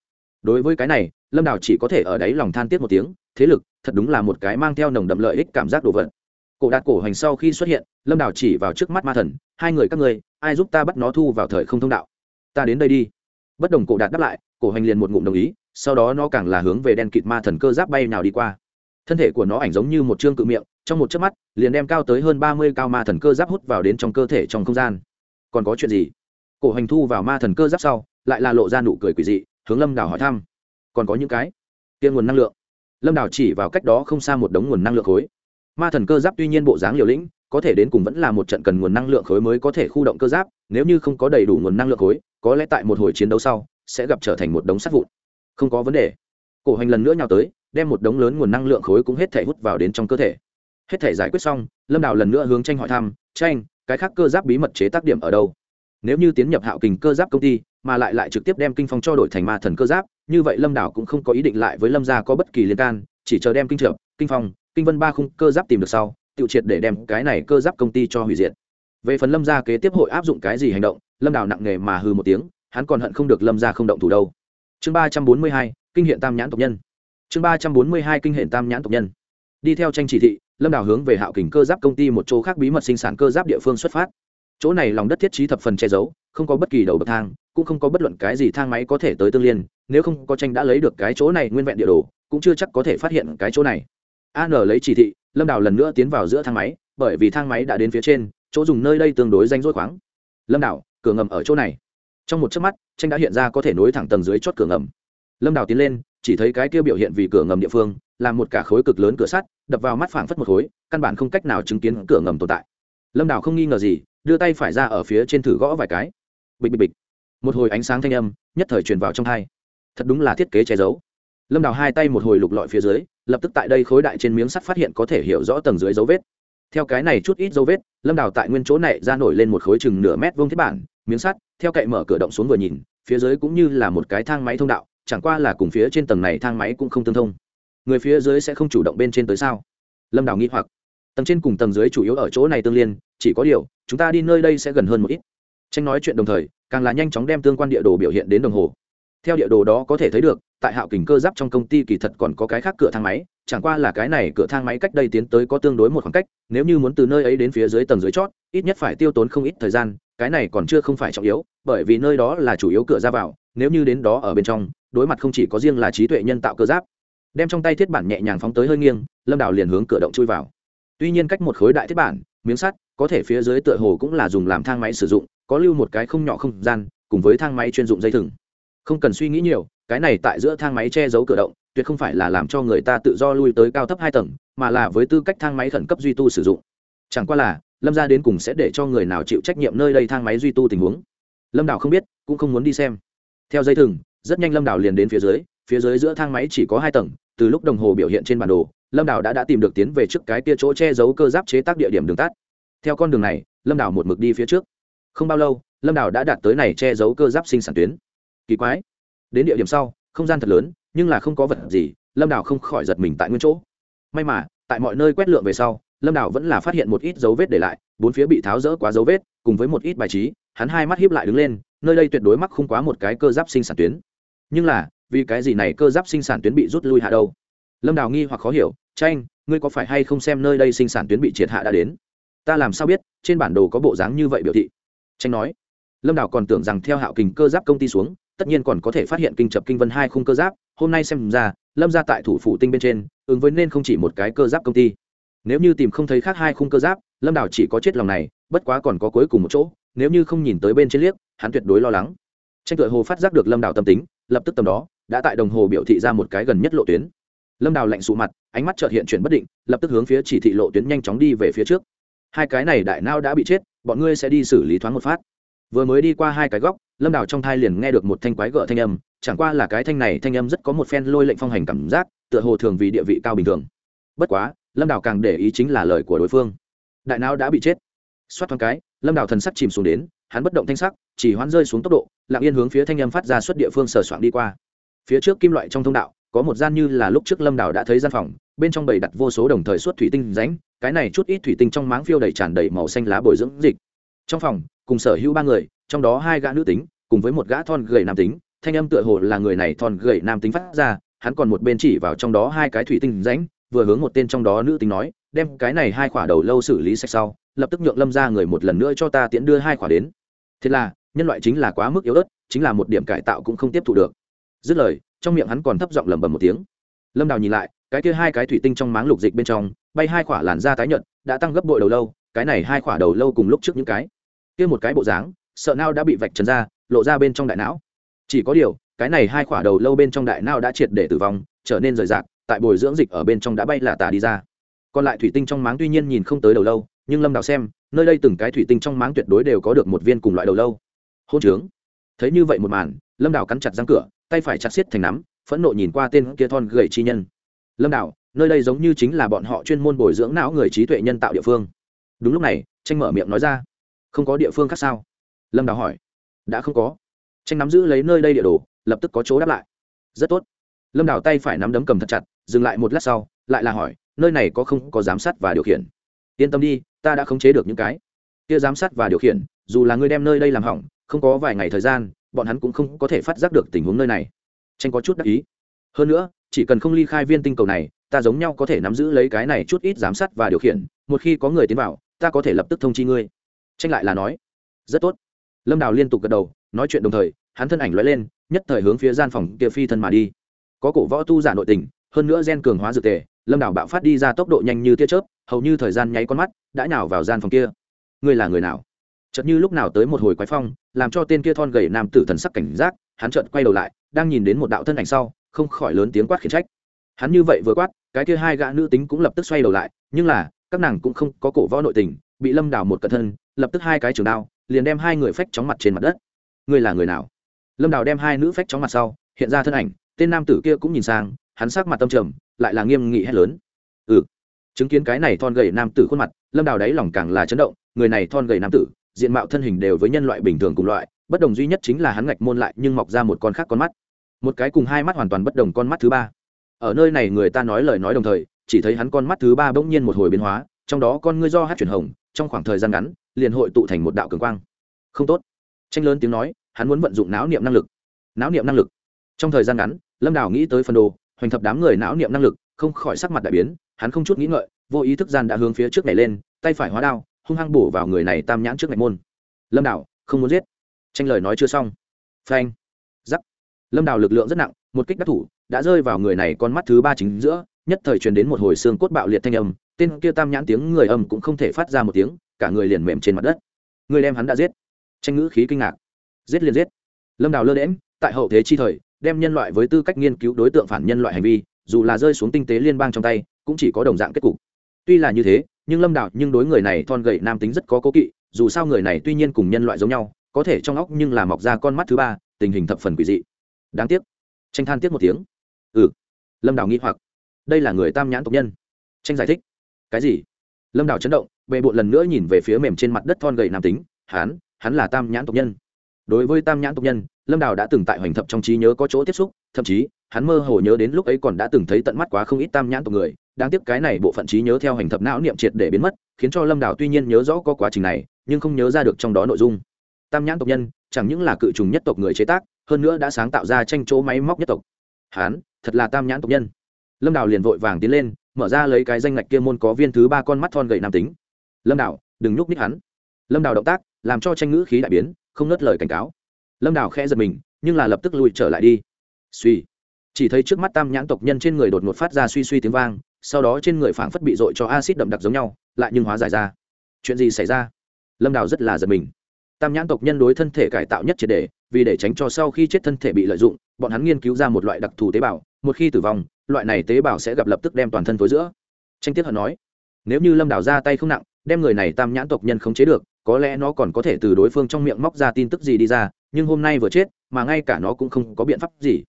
[SPEAKER 1] Đối với cái này, lâm đào chỉ có thể ở đấy lòng than tiếc một tiếng, thế lực thật đúng là một cái mang theo nồng đậm lợi ích cảm giác đồ vật. Cổ đạt cổ hành sau khi xuất hiện, lâm đào chỉ vào trước mắt ma thần, hai người các ngươi, ai giúp ta bắt nó thu vào thời không thông đạo? Ta đến đây đi. Bất đồng cổ đạt đáp lại, cổ hành liền một ngụm đồng ý, sau đó nó càng là hướng về đen kịt ma thần cơ giáp bay nào đi qua. Thân thể của nó ảnh giống như một chương cự miệng, trong một chớp mắt, liền đem cao tới hơn ba mươi cao ma thần cơ giáp hút vào đến trong cơ thể trong không gian. Còn có chuyện gì? Cổ hành thu vào ma thần cơ giáp sau lại là lộ ra nụ cười quỷ dị, hướng lâm đào hỏi thăm. Còn có những cái? Tiên nguồn năng lượng. Lâm đào chỉ vào cách đó không xa một đống nguồn năng lượng khối. Ma thần cơ giáp tuy nhiên bộ dáng liều lĩnh, có thể đến cùng vẫn là một trận cần nguồn năng lượng khối mới có thể khu động cơ giáp, nếu như không có đầy đủ nguồn năng lượng khối, có lẽ tại một hồi chiến đấu sau, sẽ gặp trở thành một đống sắt vụn. Không có vấn đề. Cổ hành lần nữa nhào tới, đem một đống lớn nguồn năng lượng khối cũng hết thể hút vào đến trong cơ thể. Hết thể giải quyết xong, lâm đào lần nữa hướng tranh hỏi thăm tranh cái khác cơ giáp bí mật chế tác điểm ở đâu? Nếu như tiến nhập hạo kình cơ giáp công ty mà lại lại trực tiếp đem kinh phong cho đổi thành ma thần cơ giáp, như vậy lâm đảo cũng không có ý định lại với lâm gia có bất kỳ liên can, chỉ chờ đem kinh trợ kinh phong, kinh vân ba khung cơ giáp tìm được sau tiêu triệt để đem cái này cơ giáp công ty cho hủy diệt. Về phần lâm gia kế tiếp hội áp dụng cái gì hành động, lâm đảo nặng nề mà hư một tiếng, hắn còn hận không được lâm gia không động thủ đâu. Chương ba trăm bốn mươi hai, kinh hiện tam nhãn tộc nhân. Chương ba trăm bốn mươi hai, kinh hiện tam nhãn tộc nhân. Đi theo tranh chỉ thị, lâm đảo hướng về hạo kình cơ giáp công ty một chỗ khác bí mật sinh sản cơ giáp địa phương xuất phát. Chỗ này lòng đất thiết trí thập phần che giấu không có bất kỳ đầu bậc thang, cũng không có bất luận cái gì thang máy có thể tới tương liên, nếu không có tranh đã lấy được cái chỗ này nguyên vẹn địa đồ, cũng chưa chắc có thể phát hiện cái chỗ này. An lấy chỉ thị, lâm đào lần nữa tiến vào giữa thang máy, bởi vì thang máy đã đến phía trên, chỗ dùng nơi đây tương đối danh rối khoáng. Lâm đào, cửa ngầm ở chỗ này. Trong một chớp mắt, tranh đã hiện ra có thể nối thẳng tầng dưới chót cửa ngầm. Lâm đào tiến lên, chỉ thấy cái kia biểu hiện vì cửa ngầm địa phương, là một cả khối cực lớn cửa sắt, đập vào mắt phảng phất một khối, căn bản không cách nào chứng kiến cửa ngầm tồn tại. Lâm đào không nghi ngờ gì, đưa tay phải ra ở phía trên thử gõ vài cái bịch bịch bịch. Một hồi ánh sáng thanh âm, nhất thời truyền vào trong hai. Thật đúng là thiết kế che giấu. Lâm đào hai tay một hồi lục lọi phía dưới, lập tức tại đây khối đại trên miếng sắt phát hiện có thể hiểu rõ tầng dưới dấu vết. Theo cái này chút ít dấu vết, lâm đào tại nguyên chỗ này ra nổi lên một khối chừng nửa mét vuông thiết bản, miếng sắt, theo cậy mở cửa động xuống vừa nhìn, phía dưới cũng như là một cái thang máy thông đạo, chẳng qua là cùng phía trên tầng này thang máy cũng không tương thông. Người phía dưới sẽ không chủ động bên trên tới sao? Lâm đào nghĩ hoặc. Tầng trên cùng tầng dưới chủ yếu ở chỗ này tương liên, chỉ có điều, chúng ta đi nơi đây sẽ gần hơn một ít tranh nói chuyện đồng thời, càng là nhanh chóng đem tương quan địa đồ biểu hiện đến đồng hồ. Theo địa đồ đó có thể thấy được, tại hạo kình cơ giáp trong công ty kỳ thật còn có cái khác cửa thang máy, chẳng qua là cái này cửa thang máy cách đây tiến tới có tương đối một khoảng cách, nếu như muốn từ nơi ấy đến phía dưới tầng dưới chót, ít nhất phải tiêu tốn không ít thời gian, cái này còn chưa không phải trọng yếu, bởi vì nơi đó là chủ yếu cửa ra vào, nếu như đến đó ở bên trong, đối mặt không chỉ có riêng là trí tuệ nhân tạo cơ giáp. Đem trong tay thiết bản nhẹ nhàng phóng tới hơi nghiêng, lâm đào liền hướng cửa động chui vào. Tuy nhiên cách một khối đại thiết bản, miếng sắt, có thể phía dưới tựa hồ cũng là dùng làm thang máy sử dụng có lưu một cái không nhỏ không gian, cùng với thang máy chuyên dụng dây thừng. Không cần suy nghĩ nhiều, cái này tại giữa thang máy che giấu cửa động, tuyệt không phải là làm cho người ta tự do lui tới cao thấp hai tầng, mà là với tư cách thang máy khẩn cấp duy tu sử dụng. Chẳng qua là, lâm ra đến cùng sẽ để cho người nào chịu trách nhiệm nơi đây thang máy duy tu tình huống? Lâm đảo không biết, cũng không muốn đi xem. Theo dây thừng, rất nhanh lâm đảo liền đến phía dưới phía dưới giữa thang máy chỉ có hai tầng, từ lúc đồng hồ biểu hiện trên bản đồ, lâm đảo đã đã tìm được tiến về trước cái kia chỗ che giấu cơ giáp chế tác địa điểm đường tắt. Theo con đường này, lâm đảo một mực đi phía trước không bao lâu, lâm đào đã đạt tới này che giấu cơ giáp sinh sản tuyến. Kỳ quái. Đến địa điểm sau, không gian thật lớn, nhưng là không có vật gì, lâm đào không khỏi giật mình tại nguyên chỗ. May mà, tại mọi nơi quét lượng về sau, lâm đào vẫn là phát hiện một ít dấu vết để lại, bốn phía bị tháo rỡ quá dấu vết, cùng với một ít bài trí, hắn hai mắt hiếp lại đứng lên, nơi đây tuyệt đối mắc không quá một cái cơ giáp sinh sản tuyến. Nhưng là, vì cái gì này cơ giáp sinh sản tuyến bị rút lui hạ đâu? Lâm đào nghi hoặc khó hiểu tranh ngươi có phải hay không xem nơi đây sinh sản tuyến bị triệt hạ đã đến? Ta làm sao biết, trên bản đồ có bộ dáng như vậy biểu thị? Tranh nói, lâm đào còn tưởng rằng theo hạo kình cơ giáp công ty xuống, tất nhiên còn có thể phát hiện kinh chập kinh vân hai khung cơ giáp, hôm nay xem ra, lâm ra tại thủ phủ tinh bên trên, ứng với nên không chỉ một cái cơ giáp công ty. Nếu như tìm không thấy khác hai khung cơ giáp, lâm đào chỉ có chết lòng này, bất quá còn có cuối cùng một chỗ, nếu như không nhìn tới bên trên liếc, hắn tuyệt đối lo lắng. Tranh tựa hồ phát giác được lâm đào tâm tính, lập tức tầm đó, đã tại đồng hồ biểu thị ra một cái gần nhất lộ tuyến. Lâm đào lạnh sụ mặt, ánh mắt trợt hiện chuyển bất định, lập tức hướng phía chỉ thị lộ tuyến nhanh chóng đi về phía trước hai cái này đại nao đã bị chết, bọn ngươi sẽ đi xử lý thoáng một phát. Vừa mới đi qua hai cái góc, lâm đào trong thai liền nghe được một thanh quái gợ thanh âm, chẳng qua là cái thanh này thanh âm rất có một phen lôi lệnh phong hành cảm giác, tựa hồ thường vì địa vị cao bình thường. Bất quá, lâm đào càng để ý chính là lời của đối phương. Đại não đã bị chết. Xoát thoáng cái, lâm đào thần sắc chìm xuống đến, hắn bất động thanh sắc, chỉ hoán rơi xuống tốc độ, lặng yên hướng phía thanh âm phát ra xuất địa phương sờ soạn đi qua. Phía trước kim loại trong thông đạo có một gian như là lúc trước lâm đào đã thấy gian phòng, bên trong bầy đặt vô số đồng thời suốt thủy tinh ránh cái này chút ít thủy tinh trong máng phiêu đầy tràn đầy màu xanh lá bồi dưỡng dịch. Trong phòng, cùng sở hữu ba người, trong đó hai gã nữ tính, cùng với một gã thon gầy nam tính, thanh âm tựa hồ là người này thon gầy nam tính phát ra, hắn còn một bên chỉ vào trong đó hai cái thủy tinh ránh vừa hướng một tên trong đó nữ tính nói, đem cái này hai khỏa đầu lâu xử lý sạch sau, lập tức nhượng lâm ra người một lần nữa cho ta tiễn đưa hai khỏa đến. Thế là, nhân loại chính là quá mức yếu ớt, chính là một điểm cải tạo cũng không tiếp thu được. Dứt lời trong miệng hắn còn thấp giọng lẩm bẩm một tiếng. Lâm đào nhìn lại, cái kia hai cái thủy tinh trong máng lục dịch bên trong, bay hai quả làn da tái nhợt, đã tăng gấp bội đầu lâu, cái này hai quả đầu lâu cùng lúc trước những cái. Kia một cái bộ dáng, sợ nao đã bị vạch trần ra, lộ ra bên trong đại não. Chỉ có điều, cái này hai quả đầu lâu bên trong đại não đã triệt để tử vong, trở nên rời rạc, tại bồi dưỡng dịch ở bên trong đã bay là tả đi ra. Còn lại thủy tinh trong máng tuy nhiên nhìn không tới đầu lâu, nhưng lâm đào xem, nơi đây từng cái thủy tinh trong máng tuyệt đối đều có được một viên cùng loại đầu lâu. Hôn trướng. Thấy như vậy một màn, lâm đào cắn chặt răng cửa tay phải chặt xiết thành nắm phẫn nộ nhìn qua tên kia thon gầy chi nhân. Lâm đảo, nơi đây giống như chính là bọn họ chuyên môn bồi dưỡng não người trí tuệ nhân tạo địa phương. Đúng lúc này tranh mở miệng nói ra. Không có địa phương khác sao? Lâm đảo hỏi. Đã không có. Tranh nắm giữ lấy nơi đây địa đồ lập tức có chỗ đáp lại. Rất tốt. Lâm đảo tay phải nắm đấm cầm thật chặt dừng lại một lát sau lại là hỏi nơi này có không có giám sát và điều khiển? Yên tâm đi ta đã khống chế được những cái. Kia giám sát và điều khiển dù là ngươi đem nơi đây làm hỏng không có vài ngày thời gian bọn hắn cũng không có thể phát giác được tình huống nơi này. Tranh có chút đắc ý. Hơn nữa, chỉ cần không ly khai viên tinh cầu này, ta giống nhau có thể nắm giữ lấy cái này chút ít giám sát và điều khiển, một khi có người tiến vào, ta có thể lập tức thông chi ngươi. Tranh lại là nói, rất tốt. Lâm đào liên tục gật đầu, nói chuyện đồng thời, hắn thân ảnh l lên, nhất thời hướng phía gian phòng kia phi thân mà đi. Có cổ võ tu giả nội tình, hơn nữa gen cường hóa dược tề, lâm đào bạo phát đi ra tốc độ nhanh như tia chớp, hầu như thời gian nháy con mắt, đã nhào vào gian phòng kia. Ngươi là người nào? Chợt như lúc nào tới một hồi quái phong, làm cho tên kia thon gầy nam tử thần sắc cảnh giác, hắn chợt quay đầu lại, đang nhìn đến một đạo thân ảnh sau, không khỏi lớn tiếng quát khiển trách. Hắn như vậy vừa quát, cái kia hai gã nữ tính cũng lập tức xoay đầu lại, nhưng là, các nàng cũng không có cổ võ nội tình, bị lâm đào một cận thân, lập tức hai cái trường đao, liền đem hai người phách chóng mặt trên mặt đất. Ngươi là người nào? Lâm đào đem hai nữ phách chóng mặt sau, hiện ra thân ảnh, tên nam tử kia cũng nhìn sang, hắn sắc mặt tâm trầm, lại là nghiêm nghị hét lớn. Ừ. Chứng kiến cái này thon gầy nam tử khuôn mặt, lâm đào đáy lòng càng là chấn động, người này thon gầy nam tử diện mạo thân hình đều với nhân loại bình thường cùng loại, bất đồng duy nhất chính là hắn ngạch môn lại nhưng mọc ra một con khác con mắt. Một cái cùng hai mắt hoàn toàn bất đồng con mắt thứ ba. Ở nơi này người ta nói lời nói đồng thời, chỉ thấy hắn con mắt thứ ba bỗng nhiên một hồi biến hóa, trong đó con ngươi do hát chuyển hồng, trong khoảng thời gian ngắn, liền hội tụ thành một đạo cường quang. Không tốt. Tranh lớn tiếng nói, hắn muốn vận dụng não niệm năng lực. Não niệm năng lực. Trong thời gian ngắn, lâm đào nghĩ tới phần đồ, hoành thập đám người não niệm năng lực, không khỏi sắc mặt đại biến, hắn không chút nghĩ ngợi, vô ý thức gian đã hướng phía trước này lên, tay phải hóa đao hung hăng bổ vào người này tam nhãn trước ngạch môn. Lâm đào không muốn giết. Tranh lời nói chưa xong. Phanh. Giắc lâm đào lực lượng rất nặng, một kích đắc thủ, đã rơi vào người này con mắt thứ ba chính giữa, nhất thời truyền đến một hồi xương cốt bạo liệt thanh âm, tên kia tam nhãn tiếng người âm cũng không thể phát ra một tiếng, cả người liền mềm trên mặt đất. Người đem hắn đã giết. Tranh ngữ khí kinh ngạc. Giết liền giết. Lâm đào lơ đễm tại hậu thế chi thời, đem nhân loại với tư cách nghiên cứu đối tượng phản nhân loại hành vi, dù là rơi xuống tinh tế liên bang trong tay, cũng chỉ có đồng dạng kết cục. Tuy là như thế nhưng lâm đạo nhưng đối người này thon gậy nam tính rất có cố kỵ, dù sao người này tuy nhiên cùng nhân loại giống nhau, có thể trong óc nhưng là mọc ra con mắt thứ ba, tình hình thập phần quỷ dị. Đáng tiếc. Tranh than tiếc một tiếng. Ừ. Lâm đào nghĩ hoặc. Đây là người tam nhãn tộc nhân. Tranh giải thích. Cái gì? Lâm đào chấn động, bệ bộn lần nữa nhìn về phía mềm trên mặt đất thon gậy nam tính. Hắn hắn là tam nhãn tộc nhân. Đối với tam nhãn tộc nhân lâm đào đã từng tại hoành thập trong trí nhớ có chỗ tiếp xúc, thậm chí, hắn mơ hồ nhớ đến lúc ấy còn đã từng thấy tận mắt quá không ít tam nhãn tộc người. Đáng tiếc cái này bộ phận trí nhớ theo hành thập não niệm triệt để biến mất, khiến cho lâm đào tuy nhiên nhớ rõ có quá trình này, nhưng không nhớ ra được trong đó nội dung. Tam nhãn tộc nhân, chẳng những là cự trùng nhất tộc người chế tác, hơn nữa đã sáng tạo ra tranh chỗ máy móc nhất tộc. Hán, thật là tam nhãn tộc nhân. Lâm đào liền vội vàng tiến lên, mở ra lấy cái danh ngạch kia môn có viên thứ ba con mắt thon gậy nam tính. Lâm đào, đừng nhúc ních hắn. Lâm đào động tác, làm cho tranh ngữ khí đại biến, không nớt lời cảnh cáo lâm đào khẽ giật mình nhưng là lập tức lùi trở lại đi suy chỉ thấy trước mắt tam nhãn tộc nhân trên người đột ngột phát ra suy suy tiếng vang sau đó trên người phảng phất bị dội cho acid đậm đặc giống nhau lại nhưng hóa giải ra chuyện gì xảy ra lâm đào rất là giật mình tam nhãn tộc nhân đối thân thể cải tạo nhất triệt đề vì để tránh cho sau khi chết thân thể bị lợi dụng bọn hắn nghiên cứu ra một loại đặc thù tế bào một khi tử vong loại này tế bào sẽ gặp lập tức đem toàn thân tối giữa tranh tiết hận nói nếu như lâm đào ra tay không nặng đem người này tam nhãn tộc nhân không chế được có lẽ nó còn có thể từ đối phương trong miệng móc ra tin tức gì đi ra, nhưng hôm nay vừa chết, mà ngay cả nó cũng không có biện pháp gì.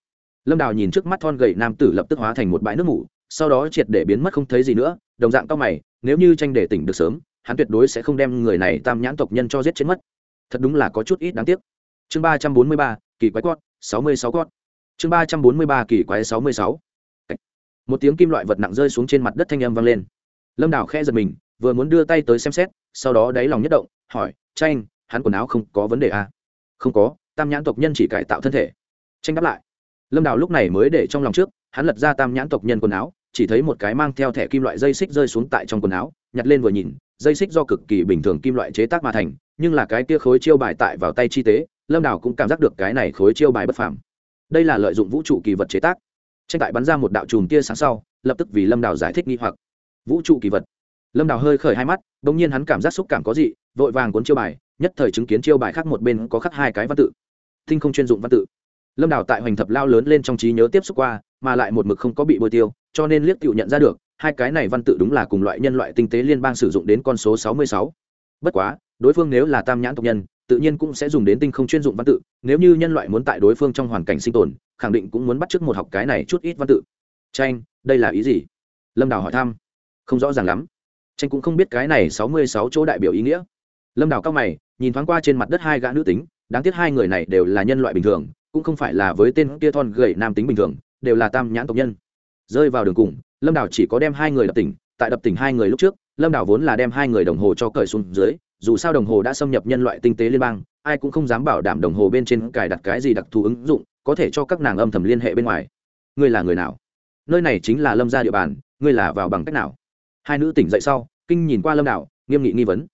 [SPEAKER 1] Lâm đào nhìn trước mắt thon gầy nam tử lập tức hóa thành một bãi nước mủ, sau đó triệt để biến mất không thấy gì nữa, đồng dạng cao mày, nếu như tranh để tỉnh được sớm, hắn tuyệt đối sẽ không đem người này tam nhãn tộc nhân cho giết chết mất. Thật đúng là có chút ít đáng tiếc. Chương ba trăm bốn mươi ba, kỳ quái cót sáu mươi sáu cót chương ba trăm bốn mươi ba, kỳ quái sáu mươi sáu. Một tiếng kim loại vật nặng rơi xuống trên mặt đất thanh âm vang lên. Lâm đào khe giật mình, vừa muốn đưa tay tới xem xét, sau đó đáy lòng nhất động hỏi tranh hắn quần áo không có vấn đề à? không có, tam nhãn tộc nhân chỉ cải tạo thân thể. Tranh đáp lại. Lâm đào lúc này mới để trong lòng trước, hắn lật ra tam nhãn tộc nhân quần áo, chỉ thấy một cái mang theo thẻ kim loại dây xích rơi xuống tại trong quần áo, nhặt lên vừa nhìn, dây xích do cực kỳ bình thường kim loại chế tác mà thành, nhưng là cái kia khối chiêu bài tại vào tay chi tế, lâm đào cũng cảm giác được cái này khối chiêu bài bất phàm. Đây là lợi dụng vũ trụ kỳ vật chế tác. Tranh tại bắn ra một đạo chùm tia sáng sau, lập tức vì lâm đào giải thích nghi hoặc. Vũ trụ kỳ vật lâm đào hơi khởi hai mắt đ ỗ n g nhiên hắn cảm giác xúc cảm có gì vội vàng cuốn chiêu bài, nhất thời chứng kiến chiêu bài khác một bên có khắc hai cái văn tự. Thinh không chuyên dụng văn tự. Lâm đào tại hoành thập lao lớn lên trong trí nhớ tiếp xúc qua, mà lại một mực không có bị bôi tiêu, cho nên liếc tự nhận ra được, hai cái này văn tự đúng là cùng loại nhân loại tinh tế liên bang sử dụng đến con số sáu mươi sáu. Bất quá, đối phương nếu là tam nhãn tộc nhân, tự nhiên cũng sẽ dùng đến tinh không chuyên dụng văn tự, nếu như nhân loại muốn tại đối phương trong hoàn cảnh sinh tồn, khẳng định cũng muốn bắt chước một học cái này chút ít văn tự. Tranh đây là ý gì? Lâm đào hỏi thăm. Không rõ ràng lắm tranh cũng không biết cái này sáu mươi sáu chỗ đại biểu ý nghĩa. Lâm đào cao mày, nhìn thoáng qua trên mặt đất hai gã nữ tính, đáng tiếc hai người này đều là nhân loại bình thường, cũng không phải là với tên kia thon gầy nam tính bình thường, đều là tam nhãn tộc nhân. Rơi vào đường cùng, lâm đào chỉ có đem hai người đập tỉnh, tại đập tỉnh hai người lúc trước, lâm đào vốn là đem hai người đồng hồ cho cởi xuống dưới, dù sao đồng hồ đã xâm nhập nhân loại tinh tế liên bang, ai cũng không dám bảo đảm đồng hồ bên trên cài đặt cái gì đặc thù ứng dụng, có thể cho các nàng âm thầm liên hệ bên ngoài. Ngươi là người nào? Nơi này chính là lâm gia địa bàn, ngươi là vào bằng cách nào? Hai nữ tỉnh dậy sau, kinh nhìn qua lâm đảo nghiêm nghị nghi vấn.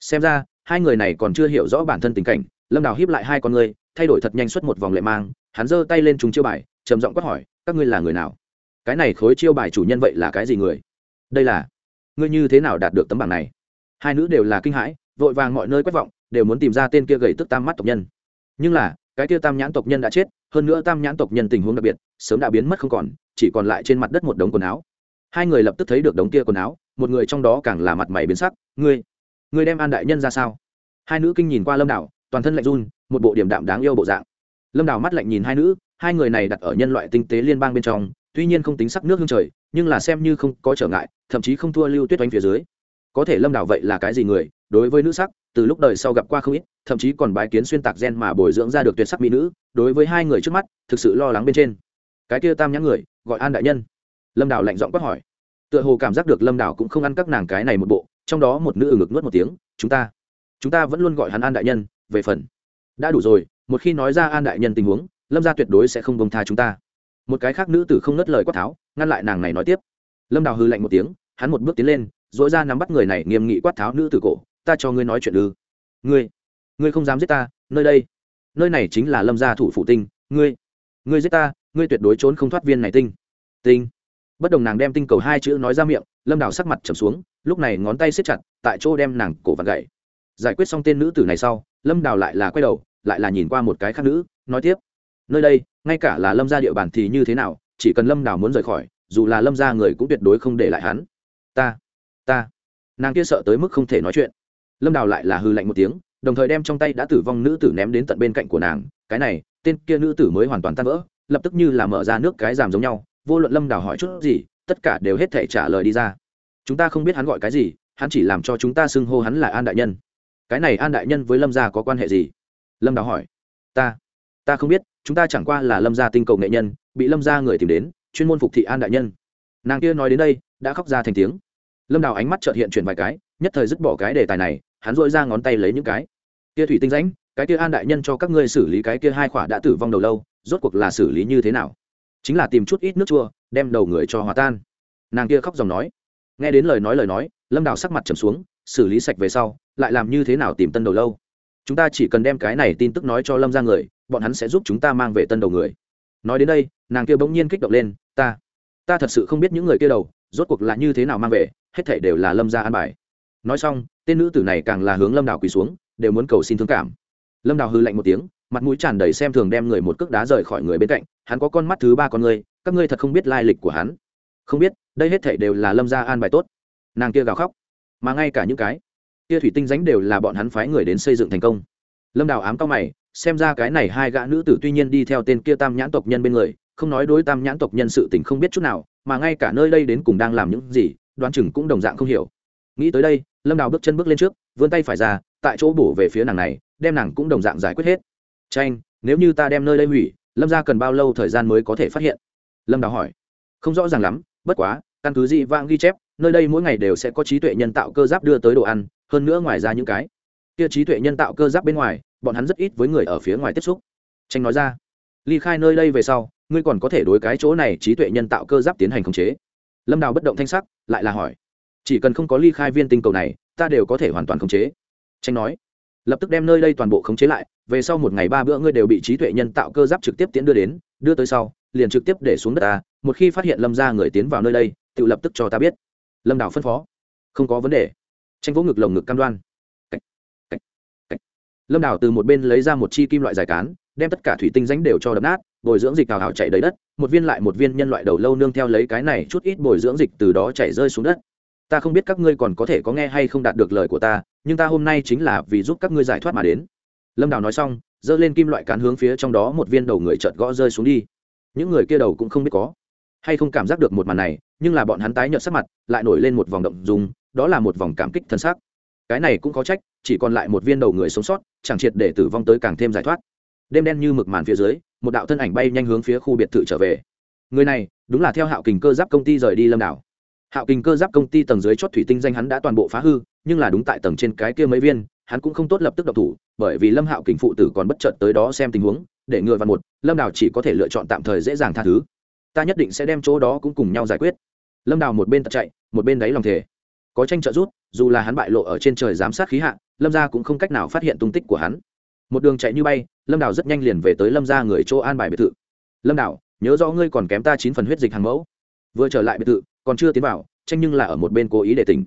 [SPEAKER 1] Xem ra, hai người này còn chưa hiểu rõ bản thân tình cảnh, lâm đảo hiếp lại hai con người, thay đổi thật nhanh suốt một vòng lệ mang, hắn giơ tay lên trùng chiêu bài, trầm giọng quát hỏi, các ngươi là người nào? Cái này khối chiêu bài chủ nhân vậy là cái gì người? Đây là, ngươi như thế nào đạt được tấm bảng này? Hai nữ đều là kinh hãi, vội vàng mọi nơi quét vọng, đều muốn tìm ra tên kia gầy tức tam mắt tộc nhân. Nhưng là, cái kia tam nhãn tộc nhân đã chết, hơn nữa tam nhãn tộc nhân tình huống đặc biệt, sớm đã biến mất không còn, chỉ còn lại trên mặt đất một đống quần áo hai người lập tức thấy được đống kia quần áo, một người trong đó càng là mặt mày biến sắc. Ngươi ngươi đem an đại nhân ra sao? Hai nữ kinh nhìn qua lâm đảo, toàn thân lạnh run, một bộ điểm đạm đáng yêu bộ dạng. Lâm đảo mắt lạnh nhìn hai nữ, hai người này đặt ở nhân loại tinh tế liên bang bên trong, tuy nhiên không tính sắc nước hương trời, nhưng là xem như không có trở ngại, thậm chí không thua lưu tuyết oanh phía dưới. Có thể lâm đảo vậy là cái gì người, đối với nữ sắc, từ lúc đời sau gặp qua không ít, thậm chí còn bái kiến xuyên tạc gen mà bồi dưỡng ra được tuyệt sắc mỹ nữ, đối với hai người trước mắt, thực sự lo lắng bên trên. Cái kia tam nhãn người, gọi an đại nhân lâm đào lạnh giọng quát hỏi. Tựa hồ cảm giác được lâm đào cũng không ăn các nàng cái này một bộ, trong đó một nữ ngực nuốt một tiếng, chúng ta chúng ta vẫn luôn gọi hắn an đại nhân, về phần. Đã đủ rồi, một khi nói ra an đại nhân tình huống, lâm gia tuyệt đối sẽ không bông tha chúng ta. Một cái khác nữ tử không nớt lời quát tháo, ngăn lại nàng này nói tiếp. Lâm đào hư lạnh một tiếng, hắn một bước tiến lên dỗi ra nắm bắt người này, nghiêm nghị quát tháo nữ tử cổ, ta cho ngươi nói chuyện ư. Ngươi ngươi không dám giết ta, nơi đây. Nơi này chính là lâm gia thủ phủ tinh, ngươi ngươi giết ta, ngươi tuyệt đối trốn không thoát viên này tinh. Tinh? Bất đồng nàng đem tinh cầu hai chữ nói ra miệng, lâm đào sắc mặt trầm xuống, lúc này ngón tay xếp chặt, tại chỗ đem nàng cổ vặt gậy. Giải quyết xong tên nữ tử này sau, lâm đào lại là quay đầu, lại là nhìn qua một cái khác nữ, nói tiếp. Nơi đây, ngay cả là lâm gia địa bàn thì như thế nào, chỉ cần lâm đào muốn rời khỏi, dù là lâm gia người cũng tuyệt đối không để lại hắn. Ta ta. Nàng kia sợ tới mức không thể nói chuyện. Lâm đào lại là hư lạnh một tiếng, đồng thời đem trong tay đã tử vong nữ tử ném đến tận bên cạnh của nàng. Cái này, tên kia nữ tử mới hoàn toàn tan vỡ, lập tức như là mở ra nước cái giảm giống nhau vô luận lâm đào hỏi chút gì, tất cả đều hết thể trả lời đi ra. Chúng ta không biết hắn gọi cái gì, hắn chỉ làm cho chúng ta xưng hô hắn là an đại nhân. Cái này an đại nhân với lâm gia có quan hệ gì? Lâm đào hỏi. Ta ta không biết, chúng ta chẳng qua là lâm gia tinh cầu nghệ nhân, bị lâm gia người tìm đến, chuyên môn phục thị an đại nhân. Nàng kia nói đến đây, đã khóc ra thành tiếng. Lâm đào ánh mắt trợt hiện chuyển vài cái, nhất thời dứt bỏ cái đề tài này, hắn dội ra ngón tay lấy những cái. Kia thủy tinh rãnh, cái kia an đại nhân cho các ngươi xử lý cái kia hai khỏa đã tử vong đầu lâu, rốt cuộc là xử lý như thế nào? Chính là tìm chút ít nước chua, đem đầu người cho hòa tan. Nàng kia khóc dòng nói. Nghe đến lời nói lời nói, lâm đào sắc mặt trầm xuống, xử lý sạch về sau, lại làm như thế nào tìm tân đầu lâu? Chúng ta chỉ cần đem cái này tin tức nói cho lâm ra người, bọn hắn sẽ giúp chúng ta mang về tân đầu người. Nói đến đây, nàng kia bỗng nhiên kích động lên, ta ta thật sự không biết những người kia đầu, rốt cuộc là như thế nào mang về, hết thảy đều là lâm ra an bài. Nói xong, tên nữ tử này càng là hướng lâm đào quỳ xuống, đều muốn cầu xin thương cảm. Lâm đào hư lạnh một tiếng, mặt mũi tràn đầy xem thường đem người một cước đá rời khỏi người bên cạnh hắn có con mắt thứ ba con người các ngươi thật không biết lai lịch của hắn. Không biết, đây hết thảy đều là lâm gia an bài tốt. Nàng kia gào khóc. Mà ngay cả những cái kia thủy tinh ránh đều là bọn hắn phái người đến xây dựng thành công. Lâm đào ám cao mày, xem ra cái này hai gã nữ tử tuy nhiên đi theo tên kia tam nhãn tộc nhân bên người, không nói đối tam nhãn tộc nhân sự tình không biết chút nào, mà ngay cả nơi đây đến cùng đang làm những gì, đoán chừng cũng đồng dạng không hiểu. Nghĩ tới đây, lâm đào bước chân bước lên trước, vươn tay phải ra, tại chỗ bổ về phía nàng này, đem nàng cũng đồng dạng giải quyết hết. Tranh nếu như ta đem nơi đây hủy lâm ra cần bao lâu thời gian mới có thể phát hiện? Lâm đào hỏi. Không rõ ràng lắm, bất quá, căn cứ dị vãng ghi chép, nơi đây mỗi ngày đều sẽ có trí tuệ nhân tạo cơ giáp đưa tới đồ ăn, hơn nữa ngoài ra những cái kia trí tuệ nhân tạo cơ giáp bên ngoài, bọn hắn rất ít với người ở phía ngoài tiếp xúc. Tranh nói ra. Ly khai nơi đây về sau, ngươi còn có thể đối cái chỗ này trí tuệ nhân tạo cơ giáp tiến hành khống chế. Lâm đào bất động thanh sắc, lại là hỏi. Chỉ cần không có ly khai viên tinh cầu này, ta đều có thể hoàn toàn khống chế. Tranh nói lập tức đem nơi đây toàn bộ khống chế lại, về sau một ngày ba bữa ngươi đều bị trí tuệ nhân tạo cơ giáp trực tiếp tiến đưa đến, đưa tới sau, liền trực tiếp để xuống đất ta, một khi phát hiện lâm ra người tiến vào nơi đây, tự lập tức cho ta biết lâm đảo phân phó không có vấn đề tranh vỗ ngực lồng ngực cam đoan Cách. Cách. Cách. lâm đảo từ một bên lấy ra một chi kim loại dài cán, đem tất cả thủy tinh ránh đều cho đập nát, bồi dưỡng dịch hào hào chạy đầy đất, một viên lại một viên nhân loại đầu lâu nương theo lấy cái này chút ít bồi dưỡng dịch từ đó chảy rơi xuống đất ta không biết các ngươi còn có thể có nghe hay không đạt được lời của ta nhưng ta hôm nay chính là vì giúp các ngươi giải thoát mà đến. Lâm đào nói xong, giơ lên kim loại cán hướng phía trong đó một viên đầu người chợt gõ rơi xuống đi. Những người kia đầu cũng không biết có hay không cảm giác được một màn này, nhưng là bọn hắn tái nhợt sắc mặt, lại nổi lên một vòng động dùng đó là một vòng cảm kích thân xác. Cái này cũng có trách, chỉ còn lại một viên đầu người sống sót, chẳng triệt để tử vong tới càng thêm giải thoát. Đêm đen như mực màn phía dưới, một đạo thân ảnh bay nhanh hướng phía khu biệt thự trở về. Người này, đúng là theo hạo kình cơ giáp công ty rời đi lâm đảo hạo kình cơ giáp công ty tầng dưới chót thủy tinh danh hắn đã toàn bộ phá hư, nhưng là đúng tại tầng trên cái kia mấy viên, hắn cũng không tốt lập tức độc thủ, bởi vì lâm hạo kình phụ tử còn bất chợt tới đó xem tình huống, để người vào một, lâm đào chỉ có thể lựa chọn tạm thời dễ dàng tha thứ. Ta nhất định sẽ đem chỗ đó cũng cùng nhau giải quyết. Lâm đào một bên tật chạy, một bên đáy lòng thể có tranh trợ rút, dù là hắn bại lộ ở trên trời giám sát khí hạ, lâm gia cũng không cách nào phát hiện tung tích của hắn. Một đường chạy như bay, lâm đào rất nhanh liền về tới lâm gia người chỗ an bài biệt thự. Lâm đào, nhớ rõ ngươi còn kém ta chín phần huyết dịch hàng mẫu vừa trở lại biệt thự, còn chưa tiến vào, tranh nhưng là ở một bên cố ý để tỉnh.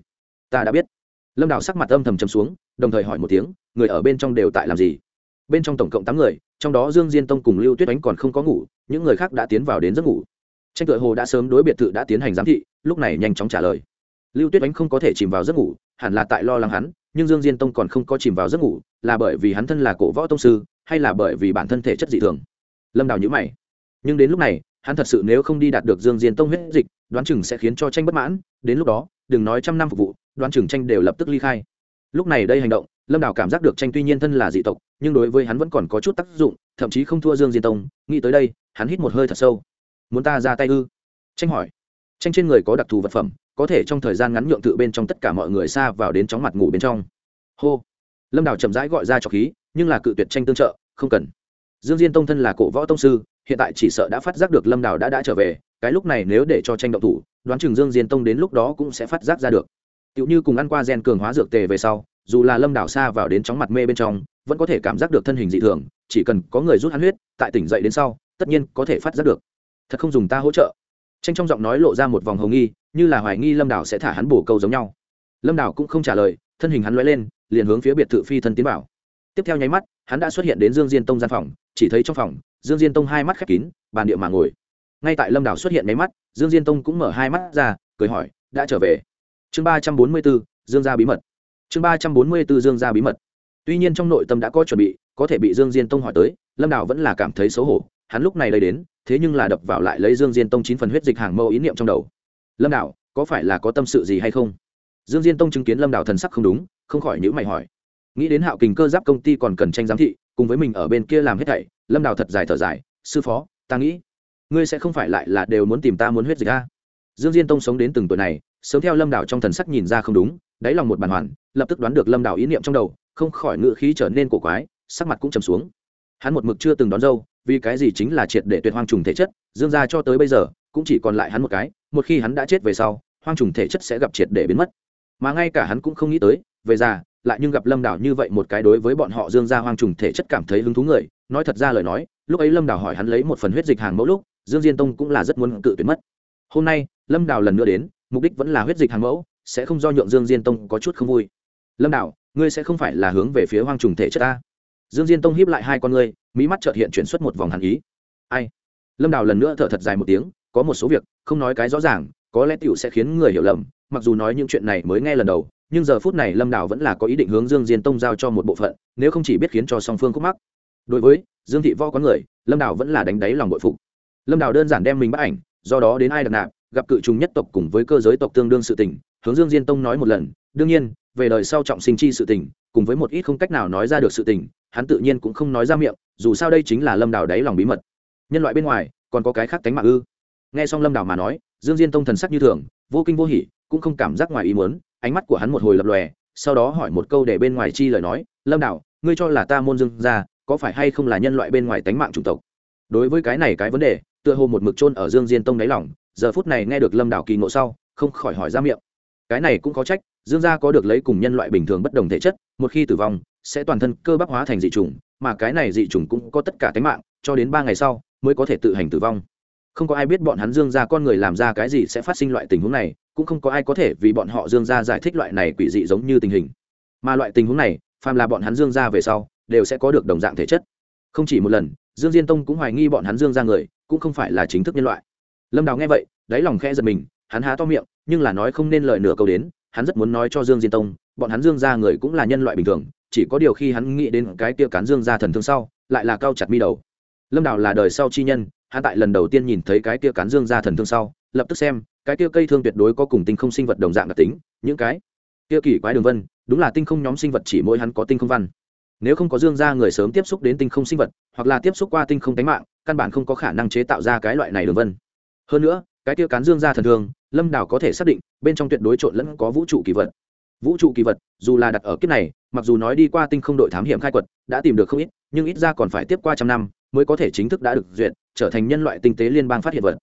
[SPEAKER 1] Ta đã biết. Lâm đào sắc mặt âm thầm chấm xuống, đồng thời hỏi một tiếng, người ở bên trong đều tại làm gì? Bên trong tổng cộng tám người, trong đó dương diên tông cùng lưu tuyết ánh còn không có ngủ, những người khác đã tiến vào đến giấc ngủ. Tranh tựa hồ đã sớm đối biệt thự đã tiến hành giám thị, lúc này nhanh chóng trả lời. Lưu tuyết ánh không có thể chìm vào giấc ngủ, hẳn là tại lo lắng hắn, nhưng dương diên tông còn không có chìm vào giấc ngủ, là bởi vì hắn thân là cổ võ tông sư, hay là bởi vì bản thân thể chất dị thường? Lâm đào nhữ mày. Nhưng đến lúc này hắn thật sự nếu không đi đạt được dương diên tông huyết dịch, đoán chừng sẽ khiến cho tranh bất mãn, đến lúc đó, đừng nói trăm năm phục vụ, đoán chừng tranh đều lập tức ly khai. Lúc này đây hành động, lâm đào cảm giác được tranh tuy nhiên thân là dị tộc, nhưng đối với hắn vẫn còn có chút tác dụng, thậm chí không thua dương diên tông, nghĩ tới đây, hắn hít một hơi thật sâu. Muốn ta ra tay ư? Tranh hỏi. Tranh trên người có đặc thù vật phẩm, có thể trong thời gian ngắn nhượng tự bên trong tất cả mọi người xa vào đến chóng mặt ngủ bên trong. Hô. Lâm đào chậm rãi gọi ra trọc khí, nhưng là cự tuyệt tranh tương trợ, không cần dương diên tông thân là cổ võ tông sư, hiện tại chỉ sợ đã phát giác được lâm đào đã đã trở về, cái lúc này nếu để cho tranh động thủ, đoán chừng dương diên tông đến lúc đó cũng sẽ phát giác ra được. Tựu như cùng ăn qua gen cường hóa dược tề về sau, dù là lâm đảo xa vào đến chóng mặt mê bên trong, vẫn có thể cảm giác được thân hình dị thường, chỉ cần có người rút hắn huyết, tại tỉnh dậy đến sau, tất nhiên có thể phát giác được. Thật không dùng ta hỗ trợ. Tranh trong giọng nói lộ ra một vòng hồng nghi, như là hoài nghi lâm đảo sẽ thả hắn bổ câu giống nhau. Lâm đảo cũng không trả lời, thân hình hắn l lên, liền hướng phía biệt thự phi thân tiến bảo tiếp theo nháy mắt, hắn đã xuất hiện đến dương diên tông gian phòng chỉ thấy trong phòng, dương diên tông hai mắt khép kín, bàn địa mà ngồi. Ngay tại lâm đảo xuất hiện nháy mắt, dương diên tông cũng mở hai mắt ra, cười hỏi, đã trở về? Chương ba trăm bốn mươi bốn, dương gia bí mật. Chương ba trăm bốn mươi bốn, dương gia bí mật. Tuy nhiên trong nội tâm đã có chuẩn bị, có thể bị dương diên tông hỏi tới, lâm Đảo vẫn là cảm thấy xấu hổ, hắn lúc này lấy đến, thế nhưng là đập vào lại lấy dương diên tông chín phần huyết dịch hàng mâu ý niệm trong đầu. Lâm Đảo có phải là có tâm sự gì hay không? Dương diên tông chứng kiến lâm Đảo thần sắc không đúng, không khỏi nhữ mày hỏi. Nghĩ đến hạo kình cơ giáp công ty còn cần tranh giám thị cùng với mình ở bên kia làm hết thảy, lâm đào thật dài thở dài, sư phó, ta nghĩ, ngươi sẽ không phải lại là đều muốn tìm ta muốn huyết dịch a? Dương diên tông sống đến từng tuổi này, sớm theo lâm đảo trong thần sắc nhìn ra không đúng, đáy lòng một bàn hoàn lập tức đoán được lâm đảo ý niệm trong đầu, không khỏi ngự khí trở nên cổ quái, sắc mặt cũng trầm xuống. Hắn một mực chưa từng đón dâu, vì cái gì chính là triệt để tuyệt hoang trùng thể chất, dương gia cho tới bây giờ, cũng chỉ còn lại hắn một cái, một khi hắn đã chết về sau, hoang trùng thể chất sẽ gặp triệt để biến mất. Mà ngay cả hắn cũng không nghĩ tới về già, lại nhưng gặp lâm đảo như vậy một cái đối với bọn họ dương gia hoang trùng thể chất cảm thấy hứng thú người, nói thật ra lời nói, lúc ấy lâm đảo hỏi hắn lấy một phần huyết dịch hàng mẫu lúc, dương diên tông cũng là rất muốn cự tuyệt mất. Hôm nay, lâm đảo lần nữa đến, mục đích vẫn là huyết dịch hàng mẫu, sẽ không do nhượng dương diên tông có chút không vui. Lâm đảo, ngươi sẽ không phải là hướng về phía hoang trùng thể chất ta. Dương diên tông hiếp lại hai con ngươi mỹ mắt trợt hiện chuyển xuất một vòng hàn ý. Ai? Lâm đào lần nữa thở thật dài một tiếng, có một số việc, không nói cái rõ ràng, có lẽ tiểu sẽ khiến người hiểu lầm, mặc dù nói những chuyện này mới nghe lần đầu nhưng giờ phút này lâm Đảo vẫn là có ý định hướng dương diên tông giao cho một bộ phận, nếu không chỉ biết khiến cho song phương khúc mắc. Đối với dương thị võ có người, lâm Đảo vẫn là đánh đáy lòng bội phục. Lâm Đảo đơn giản đem mình bắt ảnh, do đó đến ai đặt nạp, gặp cự trùng nhất tộc cùng với cơ giới tộc tương đương sự tình, hướng dương diên tông nói một lần, đương nhiên, về đời sau trọng sinh chi sự tình, cùng với một ít không cách nào nói ra được sự tình, hắn tự nhiên cũng không nói ra miệng, dù sao đây chính là lâm Đảo đáy lòng bí mật. Nhân loại bên ngoài, còn có cái khác tánh mạng ư? Nghe xong lâm Đảo mà nói, dương diên tông thần sắc như thường, vô kinh vô hỉ, cũng không cảm giác ngoài ý muốn ánh mắt của hắn một hồi lập lòe, sau đó hỏi một câu để bên ngoài chi lời nói, lâm đạo ngươi cho là ta môn dương ra có phải hay không là nhân loại bên ngoài tánh mạng chủng tộc? Đối với cái này cái vấn đề, tựa hồ một mực chôn ở dương diên tông đáy lòng, giờ phút này nghe được lâm đảo kỳ ngộ sau, không khỏi hỏi ra miệng. Cái này cũng có trách, dương gia có được lấy cùng nhân loại bình thường bất đồng thể chất, một khi tử vong, sẽ toàn thân cơ bắp hóa thành dị chủng, mà cái này dị chủng cũng có tất cả tính mạng, cho đến ba ngày sau, mới có thể tự hành tử vong. Không có ai biết bọn hắn dương gia con người làm ra cái gì sẽ phát sinh loại tình huống này cũng không có ai có thể vì bọn họ dương gia giải thích loại này quỷ dị giống như tình hình. Mà loại tình huống này, phàm là bọn hắn dương gia về sau, đều sẽ có được đồng dạng thể chất. Không chỉ một lần, dương diên tông cũng hoài nghi bọn hắn dương gia người, cũng không phải là chính thức nhân loại. Lâm đào nghe vậy, đáy lòng khẽ giật mình, hắn há to miệng, nhưng là nói không nên lời nửa câu đến, hắn rất muốn nói cho dương diên tông, bọn hắn dương gia người cũng là nhân loại bình thường, chỉ có điều khi hắn nghĩ đến cái tia cán dương gia thần thương sau, lại là cao chặt mi đầu. Lâm đào là đời sau chi nhân, hắn tại lần đầu tiên nhìn thấy cái tia cán dương gia thần thương sau lập tức xem, cái kia cây thương tuyệt đối có cùng tinh không sinh vật đồng dạng đặc tính, những cái kia kỳ quái đường vân, đúng là tinh không nhóm sinh vật chỉ mỗi hắn có tinh không văn. Nếu không có dương gia người sớm tiếp xúc đến tinh không sinh vật, hoặc là tiếp xúc qua tinh không tánh mạng, căn bản không có khả năng chế tạo ra cái loại này đường vân. Hơn nữa, cái kia cán dương gia thần thường, lâm đảo có thể xác định, bên trong tuyệt đối trộn lẫn có vũ trụ kỳ vật. Vũ trụ kỳ vật, dù là đặt ở kiếp này, mặc dù nói đi qua tinh không đội thám hiểm khai quật, đã tìm được không ít, nhưng ít ra còn phải tiếp qua trăm năm, mới có thể chính thức đã được duyệt, trở thành nhân loại tinh tế liên bang phát hiện vật.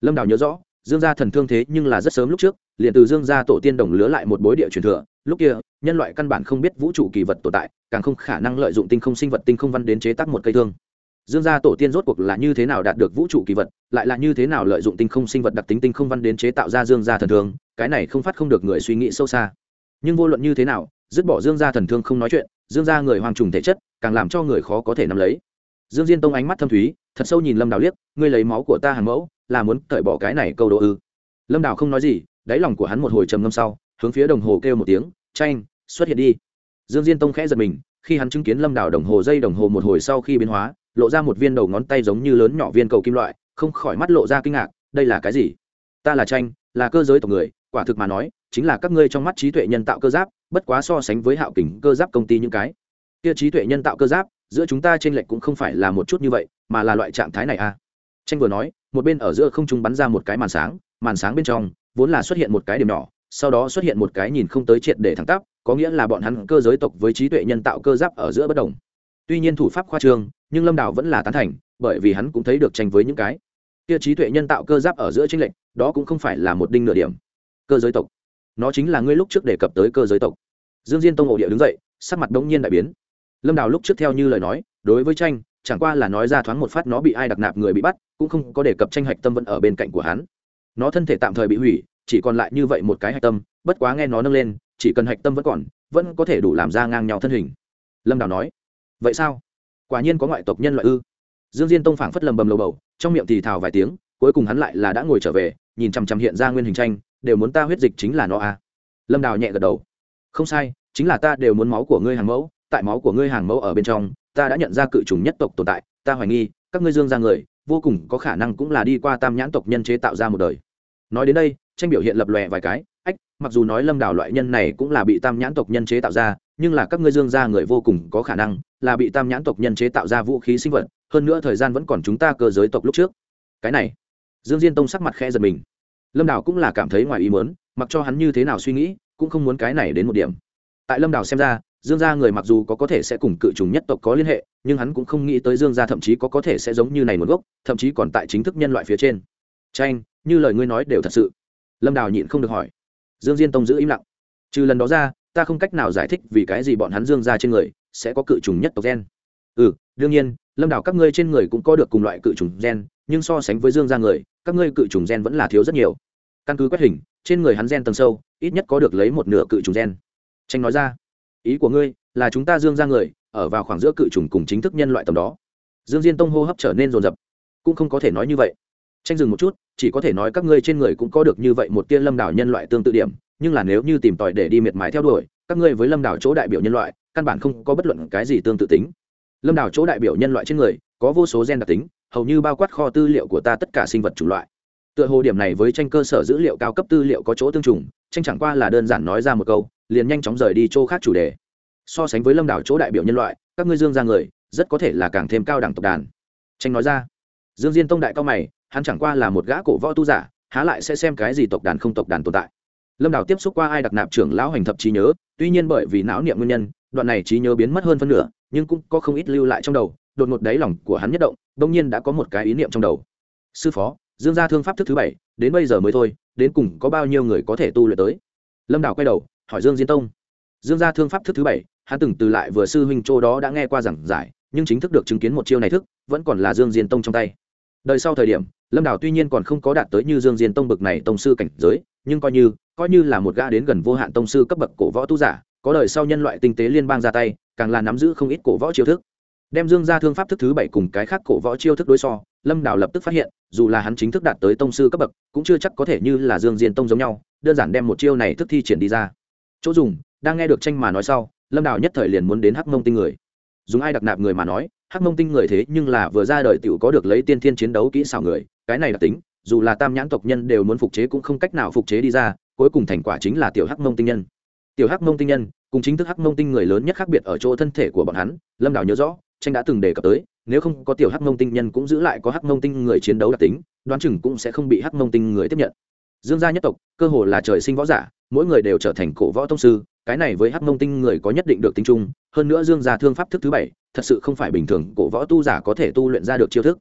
[SPEAKER 1] Lâm đảo nhớ rõ dương gia thần thương thế nhưng là rất sớm lúc trước, liền từ dương gia tổ tiên đồng lứa lại một bối địa truyền thừa, lúc kia, nhân loại căn bản không biết vũ trụ kỳ vật tồn tại, càng không khả năng lợi dụng tinh không sinh vật, tinh không văn đến chế tác một cây thương. Dương gia tổ tiên rốt cuộc là như thế nào đạt được vũ trụ kỳ vật, lại là như thế nào lợi dụng tinh không sinh vật đặc tính tinh không văn đến chế tạo ra dương gia thần thương, cái này không phát không được người suy nghĩ sâu xa. Nhưng vô luận như thế nào, dứt bỏ dương gia thần thương không nói chuyện, dương gia người hoàng trùng thể chất, càng làm cho người khó có thể nắm lấy. Dương diên tông ánh mắt thâm thúy, thật sâu nhìn lâm đào liếc, ngươi lấy máu của ta hàng mẫu là muốn cởi bỏ cái này câu đố ư. Lâm đào không nói gì, đáy lòng của hắn một hồi trầm ngâm sau, hướng phía đồng hồ kêu một tiếng tranh xuất hiện đi. Dương diên tông khẽ giật mình, khi hắn chứng kiến lâm đào đồng hồ dây đồng hồ một hồi sau khi biến hóa, lộ ra một viên đầu ngón tay giống như lớn nhỏ viên cầu kim loại, không khỏi mắt lộ ra kinh ngạc, đây là cái gì? Ta là tranh là cơ giới tộc người, quả thực mà nói, chính là các ngươi trong mắt trí tuệ nhân tạo cơ giáp, bất quá so sánh với hạo kình cơ giáp công ty những cái. Kia trí tuệ nhân tạo cơ giáp, giữa chúng ta trên lệch cũng không phải là một chút như vậy, mà là loại trạng thái này à? Tranh vừa nói một bên ở giữa không trung bắn ra một cái màn sáng màn sáng bên trong vốn là xuất hiện một cái điểm nhỏ, sau đó xuất hiện một cái nhìn không tới triệt để thẳng tắp, có nghĩa là bọn hắn cơ giới tộc với trí tuệ nhân tạo cơ giáp ở giữa bất đồng. Tuy nhiên thủ pháp khoa trương, nhưng lâm đào vẫn là tán thành, bởi vì hắn cũng thấy được tranh với những cái kia trí tuệ nhân tạo cơ giáp ở giữa tranh lệch, đó cũng không phải là một đinh nửa điểm. Cơ giới tộc. Nó chính là ngươi lúc trước đề cập tới cơ giới tộc. Dương diên tông ổ địa đứng dậy, sắc mặt đống nhiên đại biến. Lâm đào lúc trước theo như lời nói, đối với tranh chẳng qua là nói ra thoáng một phát nó bị ai đặc nạp người bị bắt, cũng không có đề cập tranh hạch tâm vẫn ở bên cạnh của hắn. Nó thân thể tạm thời bị hủy, chỉ còn lại như vậy một cái hạch tâm, bất quá nghe nó nâng lên, chỉ cần hạch tâm vẫn còn, vẫn có thể đủ làm ra ngang nhau thân hình. Lâm đào nói, vậy sao? Quả nhiên có ngoại tộc nhân loại ư? Dương diên tông phảng phất lầm bầm lầu bầu, trong miệng thì thào vài tiếng, cuối cùng hắn lại là đã ngồi trở về, nhìn chằm chằm hiện ra nguyên hình tranh, đều muốn ta huyết dịch chính là nó à. lâm đào nhẹ gật đầu, không sai, chính là ta đều muốn máu của ngươi hàng mẫu, tại máu của ngươi hàng mẫu ở bên trong ta đã nhận ra cự trùng nhất tộc tồn tại, ta hoài nghi, các ngươi dương ra người, vô cùng có khả năng cũng là đi qua tam nhãn tộc nhân chế tạo ra một đời. Nói đến đây, tranh biểu hiện lập lòe vài cái, ách, mặc dù nói lâm đảo loại nhân này cũng là bị tam nhãn tộc nhân chế tạo ra, nhưng là các ngươi dương ra người vô cùng có khả năng là bị tam nhãn tộc nhân chế tạo ra vũ khí sinh vật, hơn nữa thời gian vẫn còn chúng ta cơ giới tộc lúc trước. Cái này, dương diên tông sắc mặt khẽ giật mình. Lâm đảo cũng là cảm thấy ngoài ý muốn, mặc cho hắn như thế nào suy nghĩ, cũng không muốn cái này đến một điểm. Tại lâm đảo xem ra dương gia người mặc dù có có thể sẽ cùng cự trùng nhất tộc có liên hệ, nhưng hắn cũng không nghĩ tới dương gia thậm chí có có thể sẽ giống như này một gốc, thậm chí còn tại chính thức nhân loại phía trên. Tranh như lời ngươi nói đều thật sự. Lâm đào nhịn không được hỏi. Dương diên tông giữ im lặng. Trừ lần đó ra, ta không cách nào giải thích vì cái gì bọn hắn dương gia trên người sẽ có cự trùng nhất tộc gen. Ừ đương nhiên, lâm Đào các ngươi trên người cũng có được cùng loại cự trùng gen, nhưng so sánh với dương gia người, các ngươi cự trùng gen vẫn là thiếu rất nhiều. Căn cứ quét hình, trên người hắn gen tầng sâu, ít nhất có được lấy một nửa cự trùng gen. Tranh nói ra ý của ngươi là chúng ta dương ra người, ở vào khoảng giữa cự trùng cùng chính thức nhân loại tầm đó. Dương diên tông hô hấp trở nên rồn rập cũng không có thể nói như vậy. Tranh dừng một chút, chỉ có thể nói các ngươi trên người cũng có được như vậy một tia lâm đảo nhân loại tương tự điểm, nhưng là nếu như tìm tòi để đi miệt mài theo đuổi, các ngươi với lâm đảo chỗ đại biểu nhân loại, căn bản không có bất luận cái gì tương tự tính. Lâm đảo chỗ đại biểu nhân loại trên người, có vô số gen đặc tính, hầu như bao quát kho tư liệu của ta tất cả sinh vật chủng loại. Tựa hồ điểm này với tranh cơ sở dữ liệu cao cấp tư liệu có chỗ tương trùng, tranh chẳng qua là đơn giản nói ra một câu liền nhanh chóng rời đi chỗ khác chủ đề. So sánh với lâm đảo chỗ đại biểu nhân loại, các ngươi dương ra người, rất có thể là càng thêm cao đẳng tộc đàn. Tranh nói ra. Dương diên tông đại cao mày, hắn chẳng qua là một gã cổ võ tu giả, há lại sẽ xem cái gì tộc đàn không tộc đàn tồn tại. Lâm đảo tiếp xúc qua ai đặc nạp trưởng lão hành thập trí nhớ, tuy nhiên bởi vì não niệm nguyên nhân, đoạn này trí nhớ biến mất hơn phân nửa, nhưng cũng có không ít lưu lại trong đầu, đột ngột đáy lòng của hắn nhất động, đông nhiên đã có một cái ý niệm trong đầu. Sư phó, dương gia thương pháp thức thứ bảy, đến bây giờ mới thôi, đến cùng có bao nhiêu người có thể tu luyện tới? Lâm đảo quay đầu hỏi dương diên tông. Dương gia thương pháp thức thứ bảy, hắn từng từ lại vừa sư huynh châu đó đã nghe qua giảng giải, nhưng chính thức được chứng kiến một chiêu này thức, vẫn còn là dương diên tông trong tay. Đời sau thời điểm, lâm đào tuy nhiên còn không có đạt tới như dương diên tông bực này tông sư cảnh giới, nhưng coi như coi như là một gã đến gần vô hạn tông sư cấp bậc cổ võ tu giả, có đời sau nhân loại tinh tế liên bang ra tay, càng là nắm giữ không ít cổ võ chiêu thức. Đem dương ra thương pháp thức thứ bảy cùng cái khác cổ võ chiêu thức đối so, lâm đào lập tức phát hiện, dù là hắn chính thức đạt tới tông sư cấp bậc, cũng chưa chắc có thể như là dương diên tông giống nhau, đơn giản đem một chiêu này thức thi triển đi ra chỗ dùng, đang nghe được tranh mà nói sau, lâm đào nhất thời liền muốn đến hắc mông tinh người. Dùng ai đặc nạp người mà nói, hắc mông tinh người thế nhưng là vừa ra đời t i ể u có được lấy tiên thiên chiến đấu kỹ xảo người, cái này đặc tính, dù là tam nhãn tộc nhân đều muốn phục chế cũng không cách nào phục chế đi ra, cuối cùng thành quả chính là tiểu hắc mông tinh nhân. Tiểu hắc mông tinh nhân, cùng chính thức hắc mông tinh người lớn nhất khác biệt ở chỗ thân thể của bọn hắn, lâm đào nhớ rõ, tranh đã từng đề cập tới, nếu không có tiểu hắc mông tinh nhân cũng giữ lại có hắc mông tinh người chiến đấu đặc tính, đoán chừng cũng sẽ không bị hắc mông tinh người tiếp nhận. Dương gia nhất tộc, cơ hồ là trời sinh võ giả mỗi người đều trở thành cổ võ tông sư, cái này với hắc mông tinh người có nhất định được tính chung, hơn nữa dương gia thương pháp thức thứ bảy, thật sự không phải bình thường cổ võ tu giả có thể tu luyện ra được chiêu thức.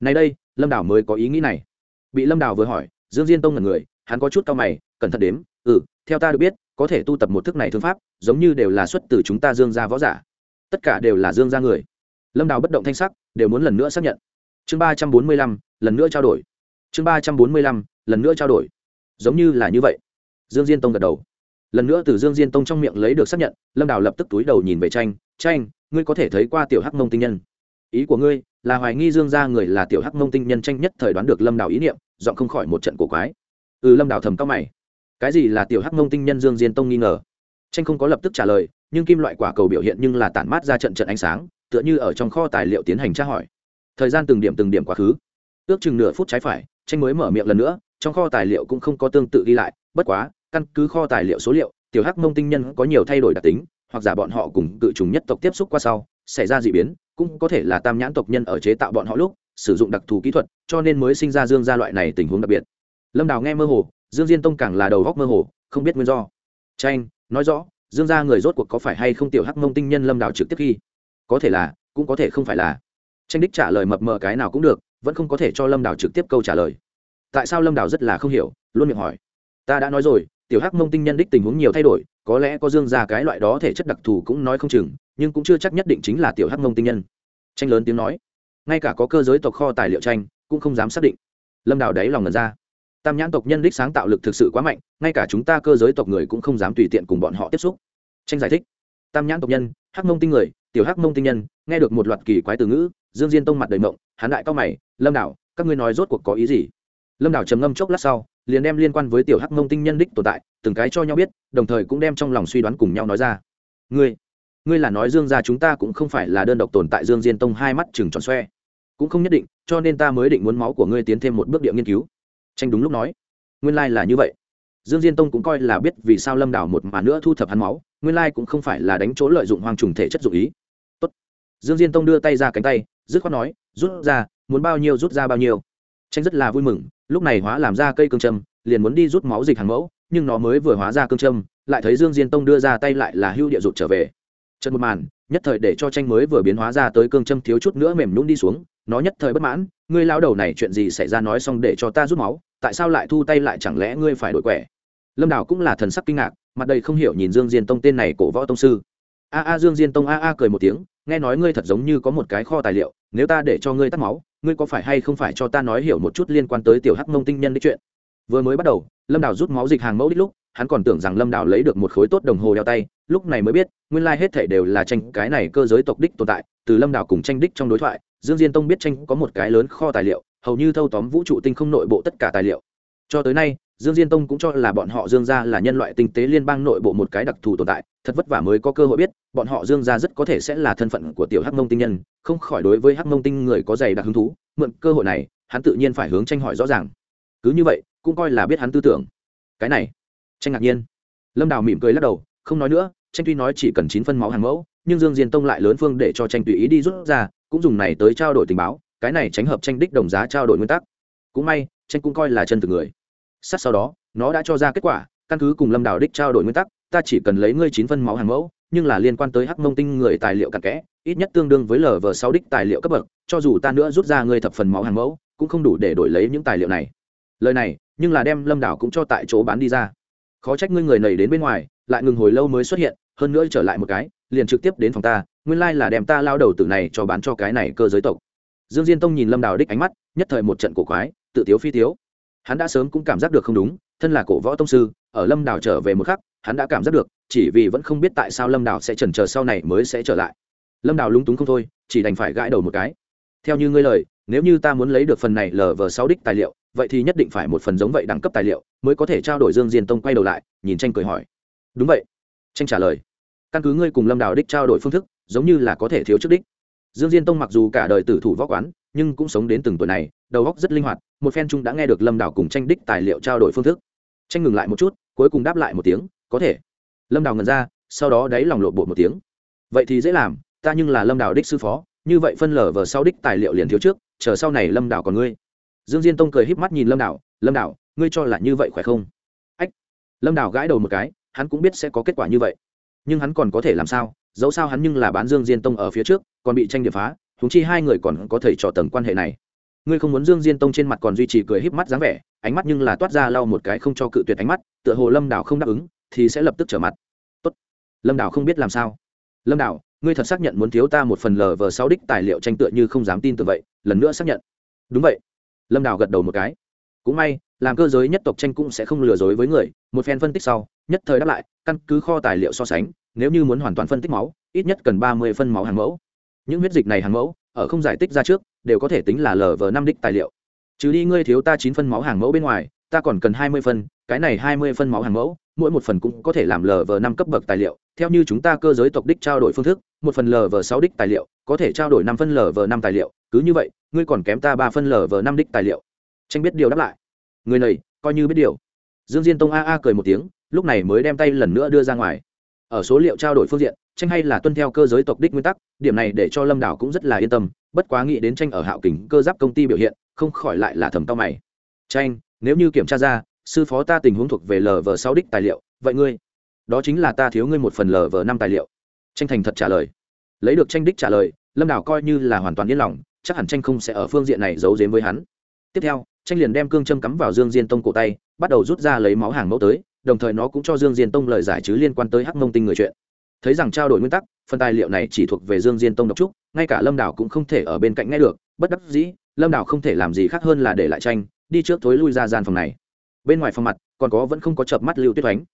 [SPEAKER 1] Này đây, lâm đảo mới có ý nghĩ này. Bị lâm đảo vừa hỏi, dương diên tông là người, hắn có chút cao mày, cẩn thận đếm ừ theo ta được biết, có thể tu tập một thức này thương pháp, giống như đều là xuất từ chúng ta dương gia võ giả. Tất cả đều là dương gia người. Lâm đào bất động thanh sắc, đều muốn lần nữa xác nhận. Chương ba trăm bốn mươi lăm, lần nữa trao đổi. Chương ba trăm bốn mươi lăm, lần nữa trao đổi. Giống như là như vậy dương diên tông gật đầu. Lần nữa từ dương diên tông trong miệng lấy được xác nhận, lâm đào lập tức túi đầu nhìn về tranh tranh, ngươi có thể thấy qua tiểu hắc mông tinh nhân. Ý của ngươi là hoài nghi dương gia người là tiểu hắc mông tinh nhân tranh nhất thời đoán được lâm đào ý niệm dọn không khỏi một trận cổ quái. Ừ lâm đào thầm cao mày. Cái gì là tiểu hắc mông tinh nhân? Dương diên tông nghi ngờ. Tranh không có lập tức trả lời, nhưng kim loại quả cầu biểu hiện nhưng là tản mát ra trận trận ánh sáng, tựa như ở trong kho tài liệu tiến hành tra hỏi. Thời gian từng điểm từng điểm quá khứ. Ước chừng nửa phút trái phải, tranh mới mở miệng lần nữa, trong kho tài liệu cũng không có tương tự ghi lại, bất quá căn cứ kho tài liệu số liệu, tiểu hắc mông tinh nhân có nhiều thay đổi đặc tính, hoặc giả bọn họ cùng cự trùng nhất tộc tiếp xúc qua sau, xảy ra d ị biến, cũng có thể là tam nhãn tộc nhân ở chế tạo bọn họ lúc, sử dụng đặc thù kỹ thuật, cho nên mới sinh ra dương gia loại này tình huống đặc biệt. Lâm đào nghe mơ hồ, dương diên tông càng là đầu góc mơ hồ, không biết nguyên do. Tranh nói rõ, dương gia người rốt cuộc có phải hay không tiểu hắc mông tinh nhân lâm đào trực tiếp khi có thể là, cũng có thể không phải là. Tranh đích trả lời mập mờ cái nào cũng được, vẫn không có thể cho lâm đào trực tiếp câu trả lời. Tại sao lâm đào rất là không hiểu, luôn miệng hỏi. Ta đã nói rồi tiểu hắc mông tinh nhân đích tình huống nhiều thay đổi, có lẽ có dương ra cái loại đó thể chất đặc thù cũng nói không chừng, nhưng cũng chưa chắc nhất định chính là tiểu hắc mông tinh nhân. Tranh lớn tiếng nói, ngay cả có cơ giới tộc kho tài liệu tranh, cũng không dám xác định. Lâm đào đáy lòng ngần ra. Tam nhãn tộc nhân đích sáng tạo lực thực sự quá mạnh, ngay cả chúng ta cơ giới tộc người cũng không dám tùy tiện cùng bọn họ tiếp xúc. Tranh giải thích. Tam nhãn tộc nhân, hắc mông tinh người, tiểu hắc mông tinh nhân, nghe được một loạt kỳ quái từ ngữ, dương diên tông mặt đầy mộng hán đại cao mày, lâm đảo các ngươi nói rốt cuộc có ý gì? Lâm đảo trầm ngâm chốc lát sau liền đem liên quan với tiểu hắc mông tinh nhân đích tồn tại, từng cái cho nhau biết, đồng thời cũng đem trong lòng suy đoán cùng nhau nói ra. Ngươi ngươi là nói dương gia chúng ta cũng không phải là đơn độc tồn tại dương diên tông hai mắt chừng tròn xoe. Cũng không nhất định, cho nên ta mới định muốn máu của ngươi tiến thêm một bước địa nghiên cứu. Tranh đúng lúc nói. Nguyên lai là như vậy. Dương diên tông cũng coi là biết vì sao lâm đảo một mà nữa thu thập hắn máu, nguyên lai cũng không phải là đánh chỗ lợi dụng hoang trùng thể chất dụng ý. Tốt. dương diên tông đưa tay ra cánh tay, dứt khoát nói, rút ra, muốn bao nhiêu rút ra bao nhiêu. Tranh rất là vui mừng lúc này hóa làm ra cây cương châm, liền muốn đi rút máu dịch hàng mẫu, nhưng nó mới vừa hóa ra cương châm, lại thấy dương diên tông đưa ra tay lại là hưu địa rụt trở về. Trận một màn, nhất thời để cho tranh mới vừa biến hóa ra tới cương châm thiếu chút nữa mềm nhún đi xuống, nó nhất thời bất mãn, ngươi lao đầu này chuyện gì xảy ra nói xong để cho ta rút máu, tại sao lại thu tay lại chẳng lẽ ngươi phải đổi quẻ? Lâm đào cũng là thần sắc kinh ngạc, mặt đầy không hiểu nhìn dương diên tông tên này cổ võ tông sư. A a dương diên tông a a cười một tiếng, nghe nói ngươi thật giống như có một cái kho tài liệu, nếu ta để cho ngươi tắt máu ngươi có phải hay không phải cho ta nói hiểu một chút liên quan tới tiểu hắc mông tinh nhân đích chuyện? Vừa mới bắt đầu, lâm đào rút máu dịch hàng mẫu đích lúc, hắn còn tưởng rằng lâm đào lấy được một khối tốt đồng hồ đeo tay, lúc này mới biết, nguyên lai、like、hết thể đều là tranh cái này cơ giới tộc đích tồn tại, từ lâm đào cùng tranh đích trong đối thoại, dương diên tông biết tranh có một cái lớn kho tài liệu, hầu như thâu tóm vũ trụ tinh không nội bộ tất cả tài liệu. Cho tới nay, dương diên tông cũng cho là bọn họ dương gia là nhân loại tinh tế liên bang nội bộ một cái đặc thù tồn tại thật vất vả mới có cơ hội biết, bọn họ dương gia rất có thể sẽ là thân phận của tiểu hắc mông tinh nhân, không khỏi đối với hắc mông tinh người có dày đặc hứng thú, mượn cơ hội này, hắn tự nhiên phải hướng tranh hỏi rõ ràng. Cứ như vậy, cũng coi là biết hắn tư tưởng. Cái này, tranh ngạc nhiên. Lâm đào mỉm cười lắc đầu, không nói nữa, tranh tuy nói chỉ cần chín phân máu hàng mẫu, nhưng dương diên tông lại lớn phương để cho tranh tùy ý đi rút ra, cũng dùng này tới trao đổi tình báo, cái này tránh hợp tranh đích đồng giá trao đổi nguyên tắc. Cũng may, tranh cũng coi là chân từ người. Sát sau đó, nó đã cho ra kết quả, căn cứ cùng lâm đào đích trao đổi nguyên tắc ta chỉ cần lấy ngươi chín phân máu hàng mẫu, nhưng là liên quan tới hắc mông tinh người tài liệu cặn kẽ, ít nhất tương đương với lv sáu đích tài liệu cấp bậc, cho dù ta nữa rút ra ngươi thập phần máu hàng mẫu, cũng không đủ để đổi lấy những tài liệu này. Lời này, nhưng là đem lâm đảo cũng cho tại chỗ bán đi ra. Khó trách ngươi người này đến bên ngoài, lại ngừng hồi lâu mới xuất hiện, hơn nữa trở lại một cái, liền trực tiếp đến phòng ta, nguyên lai là đem ta lao đầu tử này cho bán cho cái này cơ giới tộc. Dương diên tông nhìn lâm đào đích ánh mắt, nhất thời một trận cổ quái, tự tiếu phi tiếu. Hắn đã sớm cũng cảm giác được không đúng, thân là cổ võ tông sư ở lâm đào trở về một khắc, hắn đã cảm giác được, chỉ vì vẫn không biết tại sao lâm đào sẽ chần chờ sau này mới sẽ trở lại. Lâm đào lúng túng không thôi, chỉ đành phải gãi đầu một cái. Theo như ngươi lời, nếu như ta muốn lấy được phần này lờ vờ sáu đích tài liệu, vậy thì nhất định phải một phần giống vậy đẳng cấp tài liệu, mới có thể trao đổi dương diên tông quay đầu lại, nhìn tranh cười hỏi. Đúng vậy. Tranh trả lời. Căn cứ ngươi cùng lâm đào đích trao đổi phương thức, giống như là có thể thiếu trước đích. Dương diên tông mặc dù cả đời tử thủ võ quán, nhưng cũng sống đến từng tuổi này, đầu óc rất linh hoạt, một phen trung đã nghe được lâm đào cùng tranh đích tài liệu trao đổi phương thức tranh ngừng lại một chút, cuối cùng đáp lại một tiếng, có thể. Lâm đào ngần ra, sau đó đáy lòng lộ bột một tiếng. Vậy thì dễ làm, ta nhưng là lâm đào đích sư phó, như vậy phân lở vờ sau đích tài liệu liền thiếu trước, chờ sau này lâm đào còn ngươi. Dương diên tông cười híp mắt nhìn lâm đào lâm đào, ngươi cho là như vậy khỏe không? Ách. Lâm đào gãi đầu một cái, hắn cũng biết sẽ có kết quả như vậy. Nhưng hắn còn có thể làm sao? Dẫu sao hắn nhưng là bán dương diên tông ở phía trước, còn bị tranh điệp phá thúng chi hai người còn có thể trò tầng quan hệ này ngươi không muốn dương diên tông trên mặt còn duy trì cười híp mắt dáng vẻ, ánh mắt nhưng là toát ra lau một cái không cho cự tuyệt ánh mắt, tựa hồ lâm đào không đáp ứng, thì sẽ lập tức trở mặt. Tốt. lâm đào không biết làm sao. Lâm đào ngươi thật xác nhận muốn thiếu ta một phần lờ vờ sáu đích tài liệu tranh tựa như không dám tin tự vậy, lần nữa xác nhận. Đúng vậy. Lâm đào gật đầu một cái. Cũng may, làm cơ giới nhất tộc tranh cũng sẽ không lừa dối với người, một phen phân tích sau, nhất thời đáp lại, căn cứ kho tài liệu so sánh, nếu như muốn hoàn toàn phân tích máu, ít nhất cần ba mươi phân máu hàng mẫu. Những huyết dịch này hàng mẫu ở không giải tích ra trước, đều có thể tính là lờ vờ năm đích tài liệu. Trừ đi ngươi thiếu ta chín phân máu hàng mẫu bên ngoài, ta còn cần hai mươi phân, cái này hai mươi phân máu hàng mẫu, mỗi một phần cũng có thể làm lờ vờ năm cấp bậc tài liệu. Theo như chúng ta cơ giới tộc đích trao đổi phương thức, một phần lờ vờ sáu đích tài liệu, có thể trao đổi năm phân lờ vờ năm tài liệu. Cứ như vậy, ngươi còn kém ta ba phân lờ vờ năm đích tài liệu. Tranh biết điều đáp lại. Người này, coi như biết điều. Dương diên tông a a cười một tiếng, lúc này mới đem tay lần nữa đưa ra ngoài. Ở số liệu trao đổi phương diện tranh hay là tuân theo cơ giới tộc đích nguyên tắc, điểm này để cho lâm đảo cũng rất là yên tâm, bất quá nghĩ đến tranh ở hạo kình cơ giáp công ty biểu hiện, không khỏi lại là thầm cao mày. Tranh, nếu như kiểm tra ra, sư phó ta tình huống thuộc về lv sáu đích tài liệu, vậy ngươi, đó chính là ta thiếu ngươi một phần lv năm tài liệu. Tranh thành thật trả lời. Lấy được tranh đích trả lời, lâm đảo coi như là hoàn toàn yên lòng, chắc hẳn tranh không sẽ ở phương diện này giấu giếm với hắn. Tiếp theo, tranh liền đem cương châm cắm vào dương diên tông cổ tay, bắt đầu rút ra lấy máu hàng mẫu tới, đồng thời nó cũng cho dương diên tông lời giải chứ liên quan tới hắc mông tinh người chuyện thấy rằng trao đổi nguyên tắc, phần tài liệu này chỉ thuộc về dương diên tông độc trúc, ngay cả lâm đảo cũng không thể ở bên cạnh nghe được, bất đắc dĩ, lâm đảo không thể làm gì khác hơn là để lại tranh, đi trước thối lui ra gian phòng này. Bên ngoài phòng mặt, còn có vẫn không có chợp mắt lưu tuyết oánh.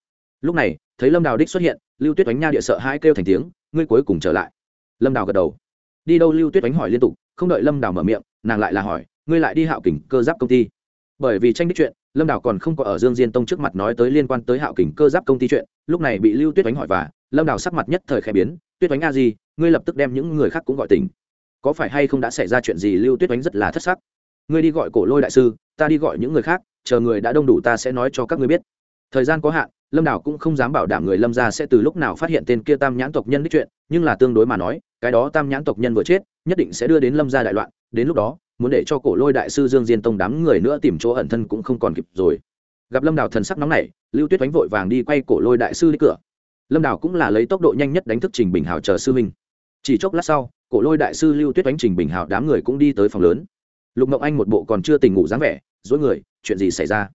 [SPEAKER 1] Lúc này, thấy lâm đào đích xuất hiện, lưu tuyết oánh nha địa sợ hai kêu thành tiếng, ngươi cuối cùng trở lại. Lâm đào gật đầu. Đi đâu? Lưu tuyết oánh hỏi liên tục, không đợi lâm đào mở miệng, nàng lại là hỏi, ngươi lại đi hạo kình cơ giáp công ty? Bởi vì tranh đích chuyện, lâm đào còn không có ở dương diên tông trước mặt nói tới liên quan tới hạo kình cơ giáp công ty chuyện, lúc này bị lưu tuyết oánh hỏi và lâm đào sắc mặt nhất thời khẽ biến, tuyết oánh a gì ngươi lập tức đem những người khác cũng gọi tỉnh. Có phải hay không đã xảy ra chuyện gì lưu tuyết oánh rất là thất sắc? Ngươi đi gọi cổ lôi đại sư, ta đi gọi những người khác, chờ người đã đông đủ ta sẽ nói cho các ngươi biết. Thời gian có hạn, lâm đào cũng không dám bảo đảm người lâm gia sẽ từ lúc nào phát hiện tên kia tam nhãn tộc nhân đích chuyện, nhưng là tương đối mà nói, cái đó tam nhãn tộc nhân vừa chết, nhất định sẽ đưa đến lâm gia đại loạn, đến lúc đó, muốn để cho cổ lôi đại sư dương diên tông đám người nữa tìm chỗ ẩn thân cũng không còn kịp rồi. Gặp lâm đào thần sắc nóng này lưu tuyết oánh vội vàng đi quay cổ lôi đại sư đi cửa lâm đào cũng là lấy tốc độ nhanh nhất đánh thức trình bình hào chờ sư minh chỉ chốc lát sau, cổ lôi đại sư lưu tuyết đánh trình bình hào, đám người cũng đi tới phòng lớn. Lục mộng anh một bộ còn chưa tỉnh ngủ dáng vẻ, dối người, chuyện gì xảy ra?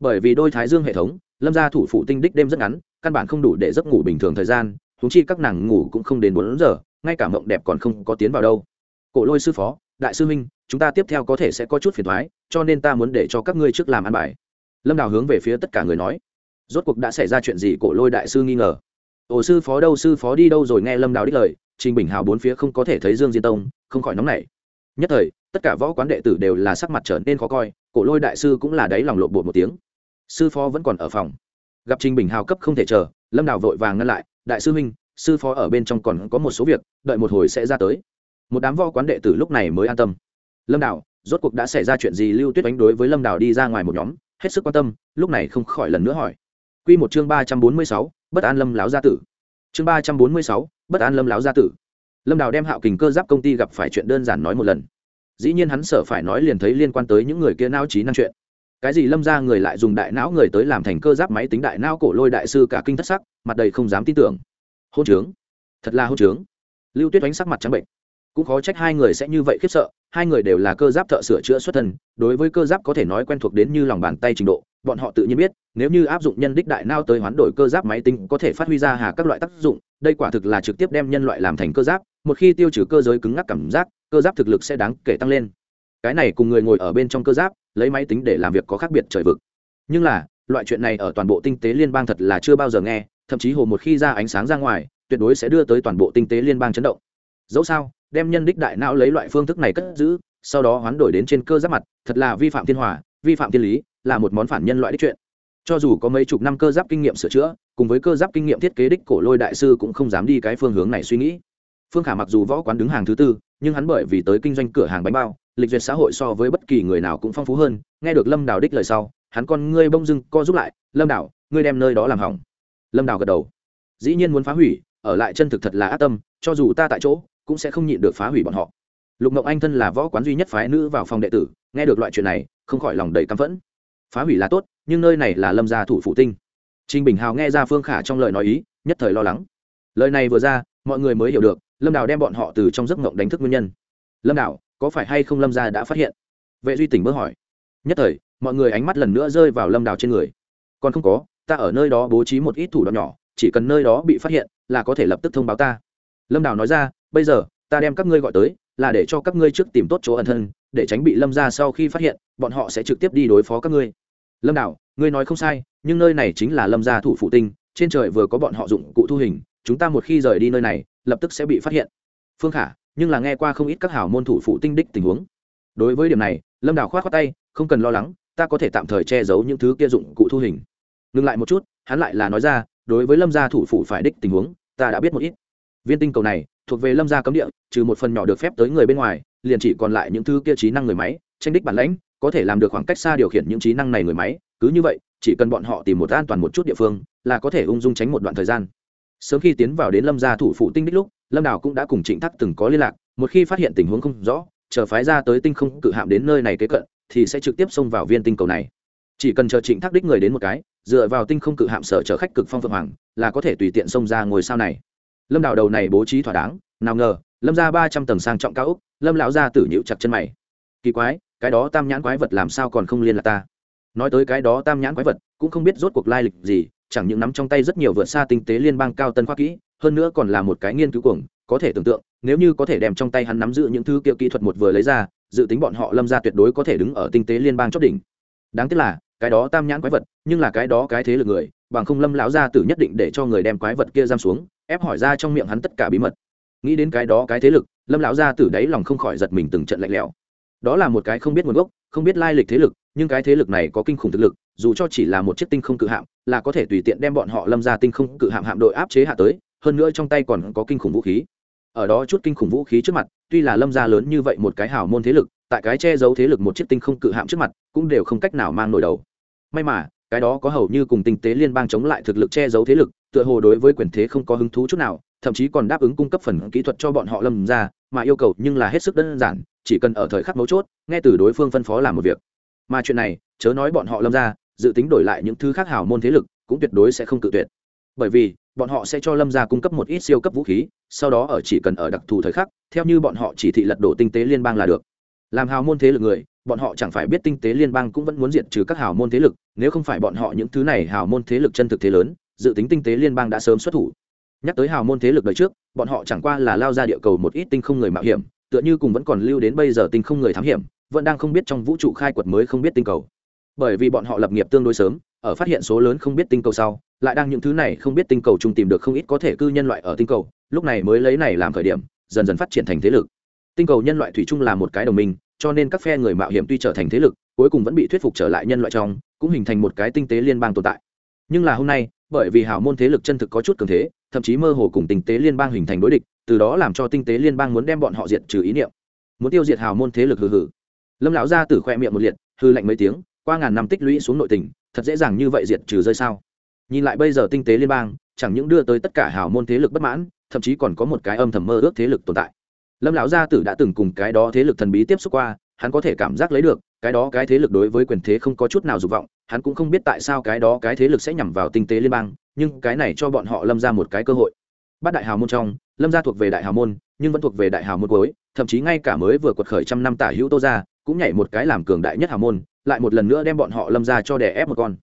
[SPEAKER 1] Bởi vì đôi thái dương hệ thống, lâm gia thủ phụ tinh đích đêm rất ngắn, căn bản không đủ để giấc ngủ bình thường thời gian thúng chi các nàng ngủ cũng không đến bốn giờ, ngay cả mộng đẹp còn không có tiến vào đâu. Cổ lôi sư phó, đại sư minh chúng ta tiếp theo có thể sẽ có chút phiền thoái, cho nên ta muốn để cho các ngươi trước làm ăn bài. Lâm đào hướng về phía tất cả người nói. Rốt cuộc đã xảy ra chuyện gì? Cổ lôi đại sư nghi ngờ ổ sư phó đâu, sư phó đi đâu rồi? Nghe lâm đào đích lời, trình bình hào bốn phía không có thể thấy dương diên tông, không khỏi nóng nảy. Nhất thời, tất cả võ quán đệ tử đều là sắc mặt trở nên khó coi, cổ lôi đại sư cũng là đáy lòng lộn bột một tiếng. Sư phó vẫn còn ở phòng. Gặp trình bình hào cấp không thể chờ, lâm đào vội vàng ngăn lại, đại sư huynh, sư phó ở bên trong còn có một số việc, đợi một hồi sẽ ra tới. Một đám võ quán đệ tử lúc này mới an tâm. Lâm đào, rốt cuộc đã xảy ra chuyện gì? Lưu tuyết đánh đối với lâm đào đi ra ngoài một nhóm, hết sức quan tâm, lúc này không khỏi lần nữa hỏi. Q một chương ba trăm bốn mươi sáu bất an lâm láo gia tử. Chương ba trăm bốn mươi sáu, bất an lâm láo gia tử. Lâm đào đem hạo kình cơ giáp công ty gặp phải chuyện đơn giản nói một lần. Dĩ nhiên hắn sợ phải nói liền thấy liên quan tới những người kia nao trí năng chuyện. Cái gì lâm ra người lại dùng đại não người tới làm thành cơ giáp máy tính đại não cổ lôi đại sư cả kinh thất sắc, mặt đầy không dám tin tưởng. Hôn trướng. Thật là hôn trướng. Lưu tuyết đánh sắc mặt trắng bệnh cũng khó trách hai người sẽ như vậy khiếp sợ, hai người đều là cơ giáp thợ sửa chữa xuất thân, đối với cơ giáp có thể nói quen thuộc đến như lòng bàn tay trình độ, bọn họ tự nhiên biết, nếu như áp dụng nhân đích đại nao tới hoán đổi cơ giáp máy tính có thể phát huy ra hà các loại tác dụng, đây quả thực là trực tiếp đem nhân loại làm thành cơ giáp, một khi tiêu trừ cơ giới cứng ngắc cảm giác, cơ giáp thực lực sẽ đáng kể tăng lên. Cái này cùng người ngồi ở bên trong cơ giáp, lấy máy tính để làm việc có khác biệt trời vực. Nhưng là, loại chuyện này ở toàn bộ tinh tế liên bang thật là chưa bao giờ nghe, thậm chí hồ một khi ra ánh sáng ra ngoài, tuyệt đối sẽ đưa tới toàn bộ tinh tế liên bang chấn động. Dẫu sao đem nhân đích đại não lấy loại phương thức này cất giữ, sau đó hoán đổi đến trên cơ giáp mặt, thật là vi phạm thiên hòa, vi phạm thiên lý, là một món phản nhân loại đích chuyện. Cho dù có mấy chục năm cơ giáp kinh nghiệm sửa chữa, cùng với cơ giáp kinh nghiệm thiết kế đích cổ lôi đại sư cũng không dám đi cái phương hướng này suy nghĩ. Phương khả mặc dù võ quán đứng hàng thứ tư, nhưng hắn bởi vì tới kinh doanh cửa hàng bánh bao, lịch duyệt xã hội so với bất kỳ người nào cũng phong phú hơn, nghe được lâm đào đích lời sau, hắn con ngươi bông dưng co giúp lại, lâm đào, ngươi đem nơi đó làm hỏng. Lâm đào gật đầu. Dĩ nhiên muốn phá hủy, ở lại chân thực thật là ác tâm, cho dù ta tại chỗ cũng sẽ không nhịn được phá hủy bọn họ. Lục ngọc anh thân là võ quán duy nhất phái nữ vào phòng đệ tử, nghe được loại chuyện này, không khỏi lòng đầy căm phẫn. Phá hủy là tốt, nhưng nơi này là lâm gia thủ phủ tinh. Trình bình hào nghe ra phương khả trong lời nói ý, nhất thời lo lắng. Lời này vừa ra, mọi người mới hiểu được, lâm đào đem bọn họ từ trong giấc ngộng đánh thức nguyên nhân. Lâm đào, có phải hay không lâm gia đã phát hiện? Vệ duy tỉnh bơ hỏi. Nhất thời, mọi người ánh mắt lần nữa rơi vào lâm đào trên người. Còn không có, ta ở nơi đó bố trí một ít thủ đoạn nhỏ, chỉ cần nơi đó bị phát hiện, là có thể lập tức thông báo ta. Lâm đào nói ra bây giờ, ta đem các ngươi gọi tới, là để cho các ngươi trước tìm tốt chỗ ẩn thân, để tránh bị lâm ra sau khi phát hiện, bọn họ sẽ trực tiếp đi đối phó các ngươi. Lâm đạo ngươi nói không sai, nhưng nơi này chính là lâm gia thủ phụ tinh, trên trời vừa có bọn họ dụng cụ thu hình, chúng ta một khi rời đi nơi này, lập tức sẽ bị phát hiện. Phương khả, nhưng là nghe qua không ít các hảo môn thủ phụ tinh đích tình huống. Đối với điểm này, lâm đào k h o á t khoác tay, không cần lo lắng, ta có thể tạm thời che giấu những thứ kia dụng cụ thu hình. Ngừng lại một chút, hắn lại là nói ra, đối với lâm gia thủ phụ phải đích tình huống, ta đã biết một ít viên tinh cầu này thuộc về lâm gia cấm địa, trừ một phần nhỏ được phép tới người bên ngoài, liền chỉ còn lại những thứ kia trí năng người máy, tranh đích bản lãnh, có thể làm được khoảng cách xa điều khiển những trí năng này người máy. Cứ như vậy, chỉ cần bọn họ tìm một an toàn một chút địa phương, là có thể ung dung tránh một đoạn thời gian. Sớm khi tiến vào đến lâm gia thủ phụ tinh đích lúc, lâm đào cũng đã cùng trịnh thác từng có liên lạc, một khi phát hiện tình huống không rõ, chờ phái ra tới tinh không cự hạm đến nơi này kế cận, thì sẽ trực tiếp xông vào viên tinh cầu này. Chỉ cần chờ trịnh thác đích người đến một cái, dựa vào tinh không cự hạm sở chở khách cực phong phượng hoàng, là có thể tùy tiện xông ra ngồi sao này lâm đào đầu này bố trí thỏa đáng, nào ngờ, lâm ra ba trăm tầng sang trọng cao úc lâm lão ra tử nhịu chặt chân mày. Kỳ quái, cái đó tam nhãn quái vật làm sao còn không liên lạc ta? Nói tới cái đó tam nhãn quái vật, cũng không biết rốt cuộc lai lịch gì, chẳng những nắm trong tay rất nhiều vượt xa tinh tế liên bang cao tân khoa kỹ, hơn nữa còn là một cái nghiên cứu cuồng, có thể tưởng tượng, nếu như có thể đem trong tay hắn nắm giữ những thứ kia kỹ thuật một vừa lấy ra, dự tính bọn họ lâm ra tuyệt đối có thể đứng ở tinh tế liên bang chót đỉnh. Đáng tiếc là, cái đó tam nhãn quái vật, nhưng là cái đó cái thế lực người, bằng không lâm lão gia tử nhất định để cho người đem quái vật kia giam xuống ép hỏi ra trong miệng hắn tất cả bí mật. Nghĩ đến cái đó cái thế lực, lâm lão gia tử đáy lòng không khỏi giật mình từng trận lạnh lẽo. Đó là một cái không biết nguồn gốc, không biết lai lịch thế lực, nhưng cái thế lực này có kinh khủng thực lực, dù cho chỉ là một chiếc tinh không cự hạm, là có thể tùy tiện đem bọn họ lâm ra tinh không cự hạm hạm đội áp chế hạ tới, hơn nữa trong tay còn có kinh khủng vũ khí. Ở đó chút kinh khủng vũ khí trước mặt, tuy là lâm gia lớn như vậy một cái hào môn thế lực, tại cái che giấu thế lực một chiếc tinh không cự hạm trước mặt, cũng đều không cách nào mang nổi đầu. May mà cái đó có hầu như cùng tinh tế liên bang chống lại thực lực che giấu thế lực, tựa hồ đối với quyền thế không có hứng thú chút nào, thậm chí còn đáp ứng cung cấp phần kỹ thuật cho bọn họ lâm ra, mà yêu cầu nhưng là hết sức đơn giản, chỉ cần ở thời khắc mấu chốt, nghe từ đối phương phân phó làm một việc. Mà chuyện này, chớ nói bọn họ lâm ra, dự tính đổi lại những thứ khác hào môn thế lực, cũng tuyệt đối sẽ không cự tuyệt. Bởi vì, bọn họ sẽ cho lâm gia cung cấp một ít siêu cấp vũ khí, sau đó ở chỉ cần ở đặc thù thời khắc, theo như bọn họ chỉ thị lật đổ tinh tế liên bang là được làm hào môn thế lực người, bọn họ chẳng phải biết tinh tế liên bang cũng vẫn muốn diệt trừ các hào môn thế lực, nếu không phải bọn họ những thứ này hào môn thế lực chân thực thế lớn, dự tính tinh tế liên bang đã sớm xuất thủ. Nhắc tới hào môn thế lực đời trước, bọn họ chẳng qua là lao ra địa cầu một ít tinh không người mạo hiểm, tựa như cùng vẫn còn lưu đến bây giờ tinh không người thám hiểm, vẫn đang không biết trong vũ trụ khai quật mới không biết tinh cầu. Bởi vì bọn họ lập nghiệp tương đối sớm, ở phát hiện số lớn không biết tinh cầu sau, lại đang những thứ này không biết tinh cầu chung tìm được không ít có thể cư nhân loại ở tinh cầu, lúc này mới lấy này làm khởi điểm, dần dần phát triển thành thế lực. Tinh cầu nhân loại thủy chung là một cái đồng minh cho nên các phe người mạo hiểm tuy trở thành thế lực, cuối cùng vẫn bị thuyết phục trở lại nhân loại trong, cũng hình thành một cái tinh tế liên bang tồn tại. Nhưng là hôm nay, bởi vì hào môn thế lực chân thực có chút cường thế, thậm chí mơ hồ cùng tinh tế liên bang hình thành đối địch, từ đó làm cho tinh tế liên bang muốn đem bọn họ diệt trừ ý niệm. Muốn tiêu diệt hào môn thế lực hừ hừ. Lâm lão gia tử khoe miệng một liệt, hư lạnh mấy tiếng, qua ngàn năm tích lũy xuống nội tình, thật dễ dàng như vậy diệt trừ rơi sao? Nhìn lại bây giờ tinh tế liên bang, chẳng những đưa tới tất cả hào môn thế lực bất mãn, thậm chí còn có một cái âm thầm mơ ước thế lực tồn tại lâm lão gia tử đã từng cùng cái đó thế lực thần bí tiếp xúc qua, hắn có thể cảm giác lấy được, cái đó cái thế lực đối với quyền thế không có chút nào dục vọng, hắn cũng không biết tại sao cái đó cái thế lực sẽ nhằm vào tinh tế liên bang, nhưng cái này cho bọn họ lâm ra một cái cơ hội. Bát đại hào môn trong, lâm gia thuộc về đại hào môn, nhưng vẫn thuộc về đại hào môn cuối, thậm chí ngay cả mới vừa quật khởi trăm năm tả hữu tô ra cũng nhảy một cái làm cường đại nhất hào môn, lại một lần nữa đem bọn họ lâm ra cho đè ép một con.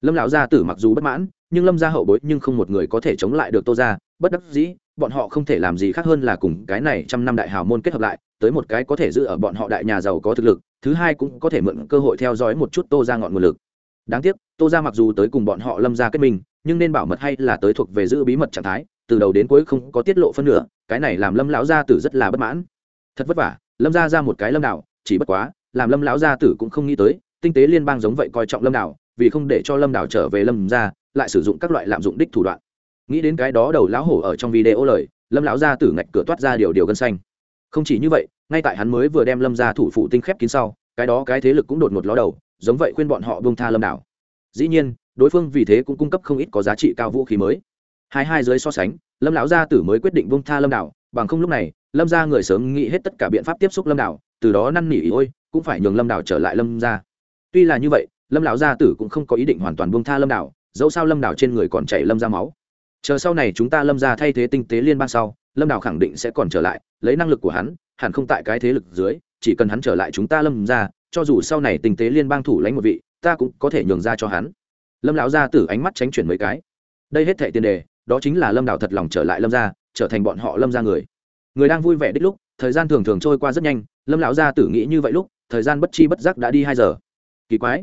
[SPEAKER 1] Lâm lão gia tử mặc dù bất mãn, nhưng lâm gia hậu bối nhưng không một người có thể chống lại được tô ra bất đắc dĩ bọn họ không thể làm gì khác hơn là cùng cái này trăm năm đại hào môn kết hợp lại, tới một cái có thể giữ ở bọn họ đại nhà giàu có thực lực, thứ hai cũng có thể mượn cơ hội theo dõi một chút tô ra ngọn nguồn lực. Đáng tiếc, tô ra mặc dù tới cùng bọn họ lâm ra kết minh, nhưng nên bảo mật hay là tới thuộc về giữ bí mật trạng thái, từ đầu đến cuối không có tiết lộ phân nửa, cái này làm lâm lão gia tử rất là bất mãn. Thật vất vả, lâm ra ra một cái lâm đạo, chỉ bất quá, làm lâm lão gia tử cũng không nghĩ tới, tinh tế liên bang giống vậy coi trọng lâm đảo vì không để cho lâm đảo trở về lâm ra lại sử dụng các loại lạm dụng đích thủ đoạn nghĩ đến cái đó đầu lão hổ ở trong video lời, lâm lão gia tử ngạch cửa toát ra điều điều gân xanh. Không chỉ như vậy, ngay tại hắn mới vừa đem lâm ra thủ phụ tinh khép kín sau, cái đó cái thế lực cũng đột một ló đầu, giống vậy khuyên bọn họ bông tha lâm đảo. Dĩ nhiên, đối phương vì thế cũng cung cấp không ít có giá trị cao vũ khí mới. Hai hai dưới so sánh, lâm lão gia tử mới quyết định bông tha lâm đảo, bằng không lúc này, lâm ra người sớm nghĩ hết tất cả biện pháp tiếp xúc lâm đảo, từ đó năn nỉ ý ôi, cũng phải nhường lâm đảo trở lại lâm ra tuy là như vậy, lâm lão gia tử cũng không có ý định hoàn toàn bông tha lâm đảo, dẫu sao lâm đảo trên người còn chảy lâm ra máu chờ sau này chúng ta lâm ra thay thế tinh tế liên bang sau, lâm đảo khẳng định sẽ còn trở lại, lấy năng lực của hắn, hẳn không tại cái thế lực dưới, chỉ cần hắn trở lại chúng ta lâm ra, cho dù sau này tinh tế liên bang thủ lãnh một vị, ta cũng có thể nhường ra cho hắn. Lâm lão gia tử ánh mắt tránh chuyển mấy cái. Đây hết thệ tiền đề, đó chính là lâm đảo thật lòng trở lại lâm ra, trở thành bọn họ lâm ra người. Người đang vui vẻ đích lúc, thời gian thường thường trôi qua rất nhanh, lâm lão gia tử nghĩ như vậy lúc, thời gian bất chi bất giác đã đi hai giờ. Kỳ quái.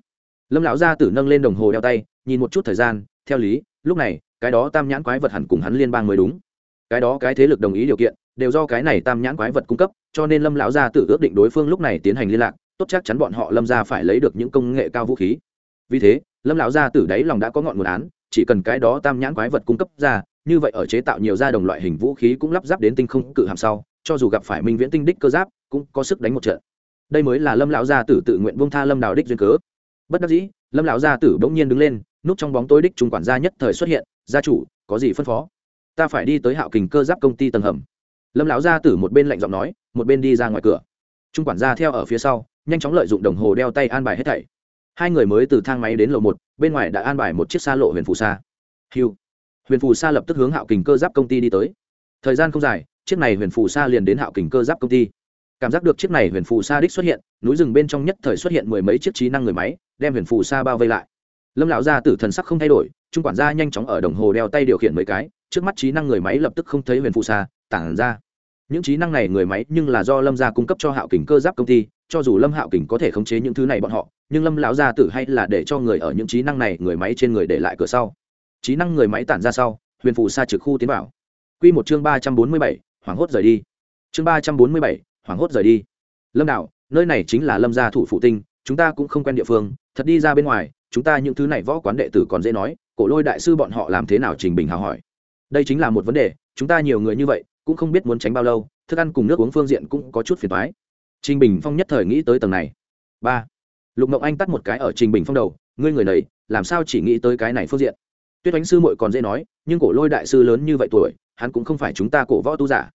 [SPEAKER 1] Lâm lão gia tử nâng lên đồng hồ đeo tay, nhìn một chút thời gian, theo lý, lúc này cái đó tam nhãn quái vật hẳn cùng hắn liên bang mới đúng. Cái đó cái thế lực đồng ý điều kiện, đều do cái này tam nhãn quái vật cung cấp, cho nên lâm lão gia tử ước định đối phương lúc này tiến hành liên lạc, tốt chắc chắn bọn họ lâm ra phải lấy được những công nghệ cao vũ khí. Vì thế, lâm lão gia tử đấy lòng đã có ngọn nguồn án, chỉ cần cái đó tam nhãn quái vật cung cấp ra, như vậy ở chế tạo nhiều gia đồng loại hình vũ khí cũng lắp ráp đến tinh không cự hàm sau, cho dù gặp phải minh viễn tinh đích cơ giáp, cũng có sức đánh một trận. Đây mới là lâm lão gia tử tự nguyện buông tha lâm đào đích duyên cớ. Bất đắc dĩ, lâm lão gia tử bỗng nhiên đứng lên núp trong bóng tối đích trung quản gia nhất thời xuất hiện, gia chủ, có gì phân phó? Ta phải đi tới hạo kình cơ giáp công ty tầng hầm. Lâm lão gia tử một bên lạnh giọng nói, một bên đi ra ngoài cửa. Trung quản gia theo ở phía sau, nhanh chóng lợi dụng đồng hồ đeo tay an bài hết thảy. Hai người mới từ thang máy đến lầu một, bên ngoài đã an bài một chiếc xa lộ huyền phù sa. Hiu huyền phù sa lập tức hướng hạo kình cơ giáp công ty đi tới. Thời gian không dài, chiếc này huyền phù sa liền đến hạo kình cơ giáp công ty. Cảm giác được chiếc này huyền phù sa đích xuất hiện, núi rừng bên trong nhất thời xuất hiện mười mấy chiếc trí năng người máy, đem huyền phù sa bao vây lại lâm lão gia tử thần sắc không thay đổi, trung quản gia nhanh chóng ở đồng hồ đeo tay điều khiển mấy cái, trước mắt trí năng người máy lập tức không thấy huyền phù sa tản ra. Những trí năng này người máy nhưng là do lâm gia cung cấp cho hạo kình cơ giáp công ty, cho dù lâm hạo kình có thể khống chế những thứ này bọn họ, nhưng lâm lão gia tử hay là để cho người ở những trí năng này người máy trên người để lại cửa sau. Trí năng người máy tản ra sau, huyền phù sa trực khu tiến vào. Quy một chương ba trăm bốn mươi bảy, hoảng hốt rời đi. Chương ba trăm bốn mươi bảy, hoảng hốt rời đi. Lâm đạo, nơi này chính là lâm gia thủ phụ tinh, chúng ta cũng không quen địa phương, thật đi ra bên ngoài chúng ta những thứ này võ quán đệ tử còn dễ nói, cổ lôi đại sư bọn họ làm thế nào trình bình hào hỏi. Đây chính là một vấn đề, chúng ta nhiều người như vậy, cũng không biết muốn tránh bao lâu, thức ăn cùng nước uống phương diện cũng có chút phiền thoái trình bình phong nhất thời nghĩ tới tầng này. Ba. Lục mộng anh tắt một cái ở trình bình phong đầu, ngươi người này, làm sao chỉ nghĩ tới cái này phương diện? Tuyết oánh sư muội còn dễ nói, nhưng cổ lôi đại sư lớn như vậy tuổi, hắn cũng không phải chúng ta cổ võ tu giả.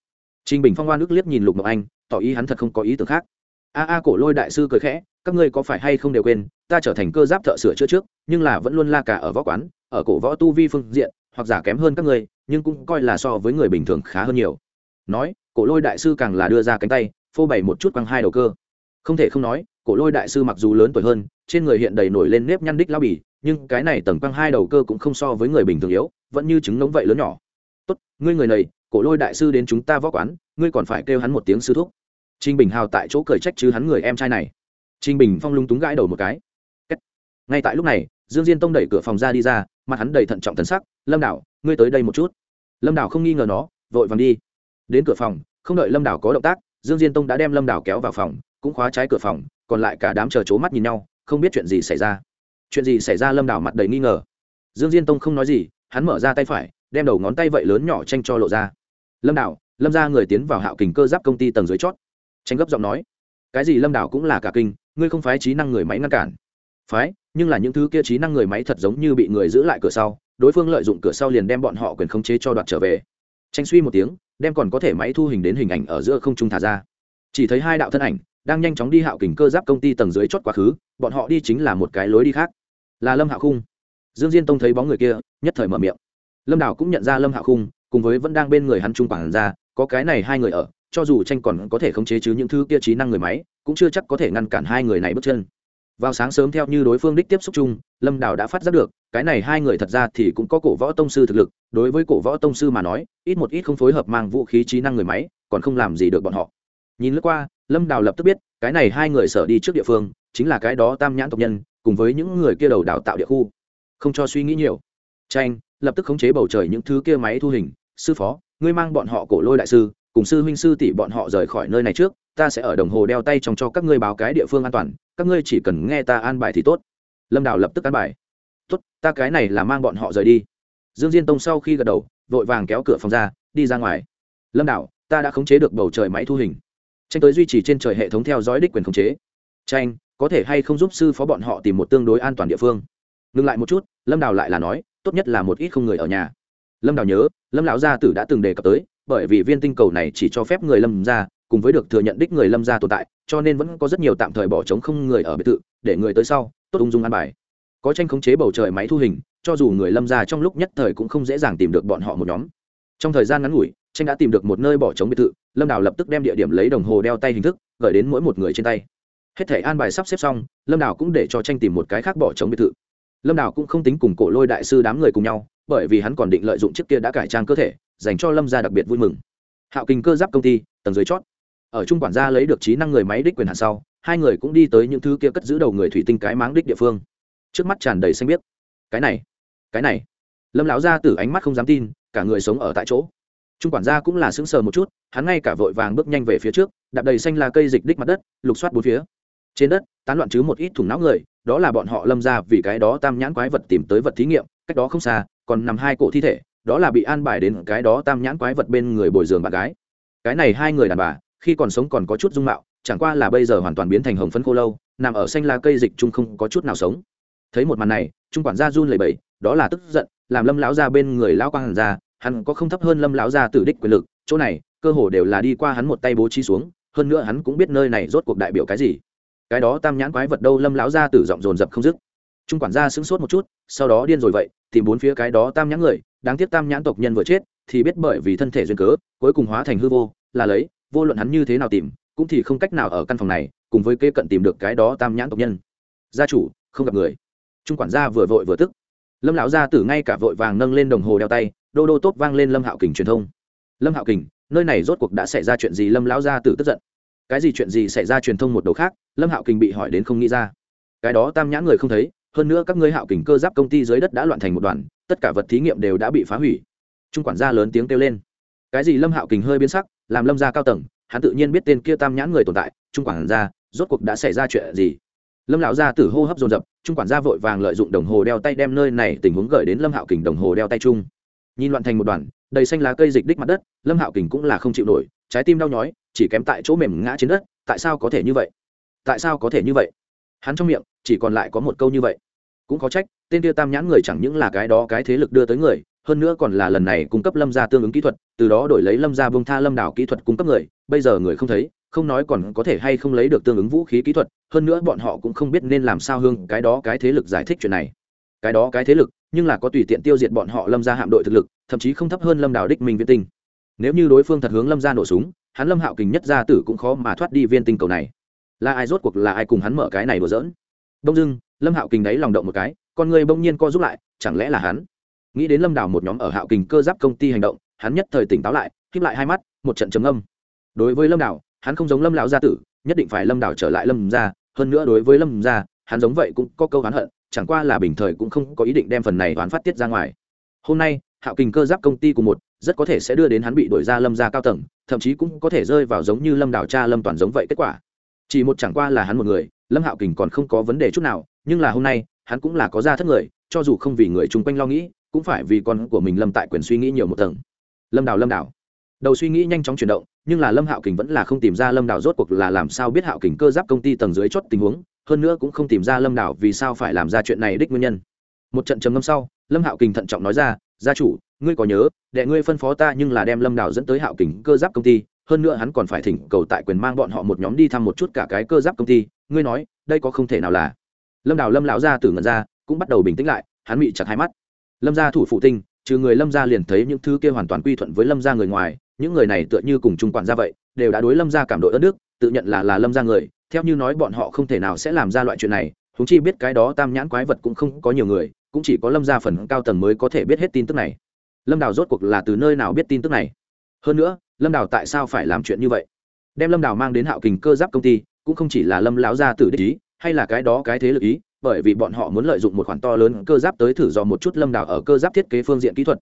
[SPEAKER 1] Trình bình phong oan ức liếc nhìn lục mộng anh, tỏ ý hắn thật không có ý tưởng khác a a cổ lôi đại sư cười khẽ, các ngươi có phải hay không đều quên, ta trở thành cơ giáp thợ sửa chữa trước, nhưng là vẫn luôn la cả ở võ quán, ở cổ võ tu vi phương diện, hoặc giả kém hơn các ngươi, nhưng cũng coi là so với người bình thường khá hơn nhiều. Nói, cổ lôi đại sư càng là đưa ra cánh tay, phô bày một chút quăng hai đầu cơ. Không thể không nói, cổ lôi đại sư mặc dù lớn tuổi hơn, trên người hiện đầy nổi lên nếp nhăn đích lao bì, nhưng cái này tầng quăng hai đầu cơ cũng không so với người bình thường yếu, vẫn như trứng ngống vậy lớn nhỏ. Tốt, ngươi người này, cổ lôi đại sư đến chúng ta võ quán, ngươi còn phải kêu hắn một tiếng sư thúc trinh bình hào tại chỗ cười trách chứ hắn người em trai này. Trinh bình phong lung túng gãi đầu một cái. Ngay tại lúc này, dương diên tông đẩy cửa phòng ra đi ra, mặt hắn đầy thận trọng thần sắc, lâm đảo, ngươi tới đây một chút. Lâm đảo không nghi ngờ nó, vội vàng đi. Đến cửa phòng, không đợi lâm đảo có động tác, dương diên tông đã đem lâm đảo kéo vào phòng, cũng khóa trái cửa phòng, còn lại cả đám chờ c mắt nhìn nhau, không biết chuyện gì xảy ra. Chuyện gì xảy ra lâm đảo mặt đầy nghi ngờ. Dương diên tông không nói gì, hắn mở ra tay phải, đem đầu ngón tay vậy lớn nhỏ tranh cho lộ ra. Lâm đảo, lâm ra người tiến vào hạo kình cơ giáp công ty tầng dưới chót tranh gấp giọng nói, cái gì lâm đảo cũng là cả kinh, ngươi không phái trí năng người máy ngăn cản. Phái, nhưng là những thứ kia trí năng người máy thật giống như bị người giữ lại cửa sau, đối phương lợi dụng cửa sau liền đem bọn họ quyền khống chế cho đoạt trở về. Tranh suy một tiếng, đem còn có thể máy thu hình đến hình ảnh ở giữa không trung thả ra. Chỉ thấy hai đạo thân ảnh đang nhanh chóng đi hạo kình cơ giáp công ty tầng dưới chót quá khứ, bọn họ đi chính là một cái lối đi khác. Là lâm hạo khung. Dương diên tông thấy bóng người kia, nhất thời mở miệng. Lâm đảo cũng nhận ra lâm hạo khung, cùng với vẫn đang bên người hắn trung quản ra, có cái này hai người ở cho dù tranh còn có thể khống chế chứ những thứ kia trí năng người máy, cũng chưa chắc có thể ngăn cản hai người này bước chân. Vào sáng sớm theo như đối phương đích tiếp xúc chung, lâm đào đã phát giác được, cái này hai người thật ra thì cũng có cổ võ tông sư thực lực, đối với cổ võ tông sư mà nói, ít một ít không phối hợp mang vũ khí trí năng người máy, còn không làm gì được bọn họ. Nhìn lướt qua, lâm đào lập tức biết, cái này hai người sở đi trước địa phương, chính là cái đó tam nhãn tộc nhân, cùng với những người kia đầu đào tạo địa khu. Không cho suy nghĩ nhiều. Tranh lập tức khống chế bầu trời những thứ kia máy thu hình. Sư phó, ngươi mang bọn họ cổ lôi đại sư cùng sư huynh sư tỷ bọn họ rời khỏi nơi này trước, ta sẽ ở đồng hồ đeo tay trong cho các ngươi báo cái địa phương an toàn, các ngươi chỉ cần nghe ta an bài thì tốt. Lâm đào lập tức an bài. Tốt, ta cái này là mang bọn họ rời đi. Dương diên tông sau khi gật đầu, vội vàng kéo cửa phòng ra, đi ra ngoài. Lâm đảo ta đã khống chế được bầu trời máy thu hình. Tranh tới duy trì trên trời hệ thống theo dõi đích quyền khống chế. Tranh, có thể hay không giúp sư phó bọn họ tìm một tương đối an toàn địa phương? Ngừng lại một chút, lâm đào lại là nói, tốt nhất là một ít không người ở nhà lâm đào nhớ, lâm lão gia tử đã từng đề cập tới, bởi vì viên tinh cầu này chỉ cho phép người lâm gia, cùng với được thừa nhận đích người lâm gia tồn tại, cho nên vẫn có rất nhiều tạm thời bỏ trống không người ở biệt thự, để người tới sau, tốt ung dung an bài. Có tranh khống chế bầu trời máy thu hình, cho dù người lâm gia trong lúc nhất thời cũng không dễ dàng tìm được bọn họ một nhóm. Trong thời gian ngắn ngủi, tranh đã tìm được một nơi bỏ trống biệt thự, lâm đào lập tức đem địa điểm lấy đồng hồ đeo tay hình thức, gửi đến mỗi một người trên tay. Hết thể an bài sắp xếp xong, lâm đào cũng để cho tranh tìm một cái khác bỏ trống biệt thự. Lâm đào cũng không tính cùng cổ lôi đại sư đám người cùng nhau bởi vì hắn còn định lợi dụng chiếc kia đã cải trang cơ thể, dành cho lâm gia đặc biệt vui mừng. Hạo kinh cơ giáp công ty, tầng dưới chót. Ở trung quản gia lấy được trí năng người máy đích quyền hạn sau, hai người cũng đi tới những thứ kia cất giữ đầu người thủy tinh cái máng đích địa phương. Trước mắt tràn đầy xanh biếc. Cái này cái này. Lâm lão gia tử ánh mắt không dám tin, cả người sống ở tại chỗ. Trung quản gia cũng là sững sờ một chút, hắn ngay cả vội vàng bước nhanh về phía trước, đạp đầy xanh là cây dịch đích mặt đất, lục soát bốn phía. Trên đất, tán loạn chứ một ít thùng não người, đó là bọn họ lâm ra vì cái đó tam nhãn quái vật tìm tới vật thí nghiệm, cách đó không xa còn nằm hai cổ thi thể, đó là bị an bài đến cái đó tam nhãn quái vật bên người bồi giường bạn gái. Cái này hai người đàn bà, khi còn sống còn có chút dung mạo, chẳng qua là bây giờ hoàn toàn biến thành hồng phấn khô lâu, nằm ở xanh lá cây dịch chung không có chút nào sống. Thấy một màn này, trung quản gia run lẩy bẩy, đó là tức giận, làm lâm lão ra bên người lão quang hàn ra, hắn có không thấp hơn lâm lão ra tử đích quyền lực, chỗ này, cơ hồ đều là đi qua hắn một tay bố trí xuống, hơn nữa hắn cũng biết nơi này rốt cuộc đại biểu cái gì. Cái đó tam nhãn quái vật đâu lâm lão ra tử giọng dồn dập không dứt. Trung quản gia sững sốt một chút, sau đó điên rồi vậy tìm bốn phía cái đó tam nhãn người, đáng tiếc tam nhãn tộc nhân vừa chết, thì biết bởi vì thân thể duyên cớ, cuối cùng hóa thành hư vô, là lấy, vô luận hắn như thế nào tìm, cũng thì không cách nào ở căn phòng này, cùng với kê cận tìm được cái đó tam nhãn tộc nhân. Gia chủ, không gặp người. Trung quản gia vừa vội vừa tức. Lâm lão gia tử ngay cả vội vàng nâng lên đồng hồ đeo tay, đô đô tốt vang lên lâm hạo kình truyền thông. Lâm hạo kình, nơi này rốt cuộc đã xảy ra chuyện gì? Lâm lão gia tử tức giận. Cái gì chuyện gì xảy ra truyền thông một đầu khác? Lâm hạo kình bị hỏi đến không nghĩ ra. Cái đó tam nhãn người không thấy hơn nữa các ngươi hạo kình cơ giáp công ty dưới đất đã loạn thành một đoàn, tất cả vật thí nghiệm đều đã bị phá hủy. Trung quản gia lớn tiếng kêu lên. Cái gì lâm hạo kình hơi biến sắc, làm lâm gia cao tầng, hắn tự nhiên biết tên kia tam nhãn người tồn tại, trung quản gia, rốt cuộc đã xảy ra chuyện gì? Lâm lão gia tử hô hấp dồn dập, trung quản gia vội vàng lợi dụng đồng hồ đeo tay đem nơi này tình huống gửi đến lâm hạo kình đồng hồ đeo tay chung. Nhìn loạn thành một đoàn, đầy xanh lá cây dịch đích mặt đất, lâm hạo kình cũng là không chịu nổi, trái tim đau nhói, chỉ kém tại chỗ mềm ngã trên đất, tại sao có thể như vậy? Tại sao có thể như vậy? Hắn trong miệng, chỉ còn lại có một câu như vậy. Cũng có trách, tên kia tam nhãn người chẳng những là cái đó cái thế lực đưa tới người, hơn nữa còn là lần này cung cấp lâm gia tương ứng kỹ thuật, từ đó đổi lấy lâm gia bông tha lâm đảo kỹ thuật cung cấp người, bây giờ người không thấy, không nói còn có thể hay không lấy được tương ứng vũ khí kỹ thuật, hơn nữa bọn họ cũng không biết nên làm sao hương cái đó cái thế lực giải thích chuyện này. Cái đó cái thế lực, nhưng là có tùy tiện tiêu diệt bọn họ lâm gia hạm đội thực lực, thậm chí không thấp hơn lâm đảo đích minh viên tinh. Nếu như đối phương thật hướng lâm ra nổ súng, hắn lâm hạo kình nhất gia tử cũng khó mà thoát đi viên tinh cầu này là ai rốt cuộc là ai cùng hắn mở cái này đùa giỡn? Đông dưng lâm hạo kình đấy lòng động một cái, con người bỗng nhiên co giúp lại, chẳng lẽ là hắn? Nghĩ đến lâm đào một nhóm ở hạo kình cơ giáp công ty hành động, hắn nhất thời tỉnh táo lại khiếp lại hai mắt, một trận trầm âm đối với lâm đào, hắn không giống lâm lão gia tử, nhất định phải lâm đào trở lại lâm ra hơn nữa đối với lâm gia, hắn giống vậy cũng có câu hắn hận, chẳng qua là bình thời cũng không có ý định đem phần này toán phát tiết ra ngoài. Hôm nay, hạo kình cơ giáp công ty cùng một, rất có thể sẽ đưa đến hắn bị đổi ra lâm gia cao tầng, thậm chí cũng có thể rơi vào giống như lâm đào cha lâm toàn giống vậy kết quả chỉ một chẳng qua là hắn một người, lâm hạo kình còn không có vấn đề chút nào, nhưng là hôm nay, hắn cũng là có ra thất người, cho dù không vì người chung quanh lo nghĩ, cũng phải vì con của mình lâm tại quyền suy nghĩ nhiều một tầng. Lâm đào lâm đào. Đầu suy nghĩ nhanh chóng chuyển động, nhưng là lâm hạo kình vẫn là không tìm ra lâm đào rốt cuộc là làm sao biết hạo kình cơ giáp công ty tầng dưới chót tình huống, hơn nữa cũng không tìm ra lâm đào vì sao phải làm ra chuyện này đích nguyên nhân. Một trận trầm ngâm sau, lâm hạo kình thận trọng nói ra, gia chủ, ngươi có nhớ, đệ ngươi phân phó ta nhưng là đem lâm đào dẫn tới hạo kình cơ giáp công ty hơn nữa hắn còn phải thỉnh cầu tại quyền mang bọn họ một nhóm đi thăm một chút cả cái cơ giáp công ty, ngươi nói, đây có không thể nào là? Lâm đào lâm lão ra từ ngần ra, cũng bắt đầu bình tĩnh lại, hắn bị chặt hai mắt. Lâm gia thủ phụ tinh, trừ người lâm gia liền thấy những thứ kia hoàn toàn quy thuận với lâm gia người ngoài, những người này tựa như cùng trung quản gia vậy, đều đã đối lâm gia cảm đội ớt nước tự nhận là là lâm gia người, theo như nói bọn họ không thể nào sẽ làm ra loại chuyện này húng chi biết cái đó tam nhãn quái vật cũng không có nhiều người, cũng chỉ có lâm gia phần cao tầng mới có thể biết hết tin tức này. Lâm đào rốt cuộc là từ nơi nào biết tin tức này? Hơn nữa lâm đào tại sao phải làm chuyện như vậy? Đem lâm đào mang đến hạo kình cơ giáp công ty, cũng không chỉ là lâm lão gia tử đích ý, hay là cái đó cái thế lực ý, bởi vì bọn họ muốn lợi dụng một khoản to lớn cơ giáp tới thử dò một chút lâm đào ở cơ giáp thiết kế phương diện kỹ thuật.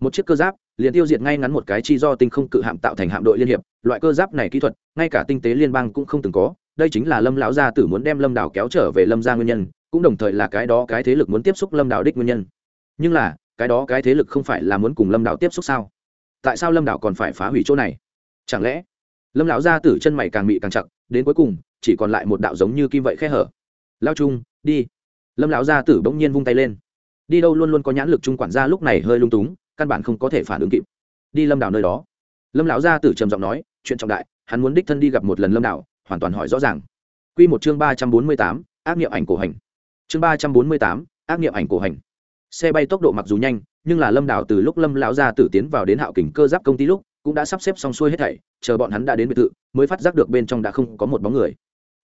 [SPEAKER 1] Một chiếc cơ giáp, liền tiêu diệt ngay ngắn một cái chi do tinh không cự hạm tạo thành hạm đội liên hiệp, loại cơ giáp này kỹ thuật, ngay cả tinh tế liên bang cũng không từng có, đây chính là lâm lão gia tử muốn đem lâm đào kéo trở về lâm gia nguyên nhân, cũng đồng thời là cái đó cái thế lực muốn tiếp xúc lâm đào đích nguyên nhân. Nhưng là, cái đó cái thế lực không phải là muốn cùng lâm đào tiếp xúc sao? Tại sao lâm đảo còn phải phá hủy chỗ này? Chẳng lẽ lâm lão gia tử chân mày càng mị càng chặt, đến cuối cùng chỉ còn lại một đạo giống như kim vậy khe hở? Lao trung, đi. Lâm lão gia tử bỗng nhiên vung tay lên. Đi đâu luôn luôn có nhãn lực trung quản gia lúc này hơi lung túng, căn bản không có thể phản ứng kịp. Đi lâm đảo nơi đó. Lâm lão gia tử trầm giọng nói, chuyện trọng đại, hắn muốn đích thân đi gặp một lần lâm đảo, hoàn toàn hỏi rõ ràng. Q một chương ba trăm bốn mươi tám, ác nghiệm ảnh cổ hành. Chương ba trăm bốn mươi tám, ác nghiệm ảnh cổ hành. Xe bay tốc độ mặc dù nhanh nhưng là lâm đảo từ lúc lâm lão gia tử tiến vào đến hạo kình cơ giáp công ty lúc, cũng đã sắp xếp xong xuôi hết thảy, chờ bọn hắn đã đến biệt thự, mới phát giác được bên trong đã không có một bóng người.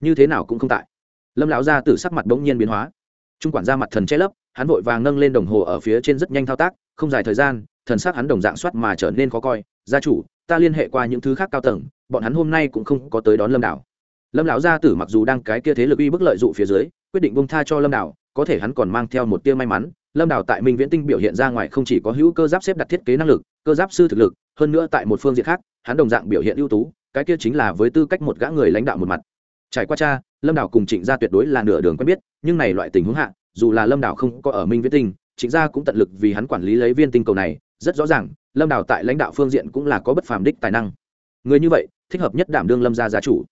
[SPEAKER 1] Như thế nào cũng không tại. Lâm lão gia tử sắc mặt bỗng nhiên biến hóa. Trung quản gia mặt thần che lấp, hắn vội vàng nâng lên đồng hồ ở phía trên rất nhanh thao tác, không dài thời gian, thần sắc hắn đồng dạng soát mà trở nên khó coi. Gia chủ, ta liên hệ qua những thứ khác cao tầng, bọn hắn hôm nay cũng không có tới đón lâm đảo. Lâm lão gia tử mặc dù đang cái kia thế lực uy bức lợi dụ phía dưới, quyết định bông tha cho lâm đảo, có thể hắn còn mang theo một tia may mắn lâm đảo tại minh viễn tinh biểu hiện ra ngoài không chỉ có hữu cơ giáp xếp đặt thiết kế năng lực, cơ giáp sư thực lực, hơn nữa tại một phương diện khác, hắn đồng dạng biểu hiện ưu tú, cái kia chính là với tư cách một gã người lãnh đạo một mặt. Trải qua cha, lâm đảo cùng trịnh gia tuyệt đối là nửa đường quen biết, nhưng này loại tình huống hạ, dù là lâm đảo không có ở minh viễn tinh, trịnh gia cũng tận lực vì hắn quản lý lấy viên tinh cầu này, rất rõ ràng, lâm đảo tại lãnh đạo phương diện cũng là có bất phàm đích tài năng. Người như vậy, thích hợp nhất đảm đương lâm gia gia chủ.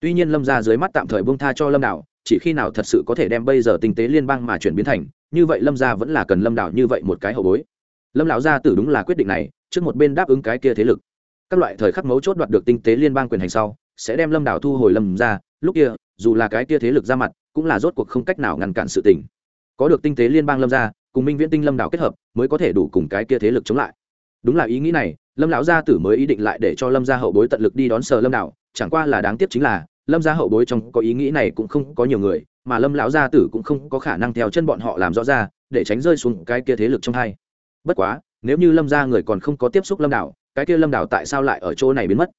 [SPEAKER 1] Tuy nhiên lâm gia dưới mắt tạm thời buông tha cho lâm đảo chỉ khi nào thật sự có thể đem bây giờ tinh tế liên bang mà chuyển biến thành, như vậy lâm gia vẫn là cần lâm đảo như vậy một cái hậu bối. Lâm lão gia tử đúng là quyết định này, trước một bên đáp ứng cái kia thế lực. Các loại thời khắc mấu chốt đoạt được tinh tế liên bang quyền hành sau, sẽ đem lâm đảo thu hồi lâm ra lúc kia, dù là cái kia thế lực ra mặt, cũng là rốt cuộc không cách nào ngăn cản sự tình. Có được tinh tế liên bang lâm ra cùng minh viễn tinh lâm đảo kết hợp, mới có thể đủ cùng cái kia thế lực chống lại. Đúng là ý nghĩ này, lâm lão gia tử mới ý định lại để cho lâm gia hậu bối tận lực đi đón sờ lâm đảo chẳng qua là đáng tiếc chính là lâm gia hậu bối trong có ý nghĩ này cũng không có nhiều người, mà lâm lão gia tử cũng không có khả năng theo chân bọn họ làm rõ ra, để tránh rơi xuống cái kia thế lực trong hai. Bất quá, nếu như lâm gia người còn không có tiếp xúc lâm đảo, cái kia lâm đảo tại sao lại ở chỗ này biến mất?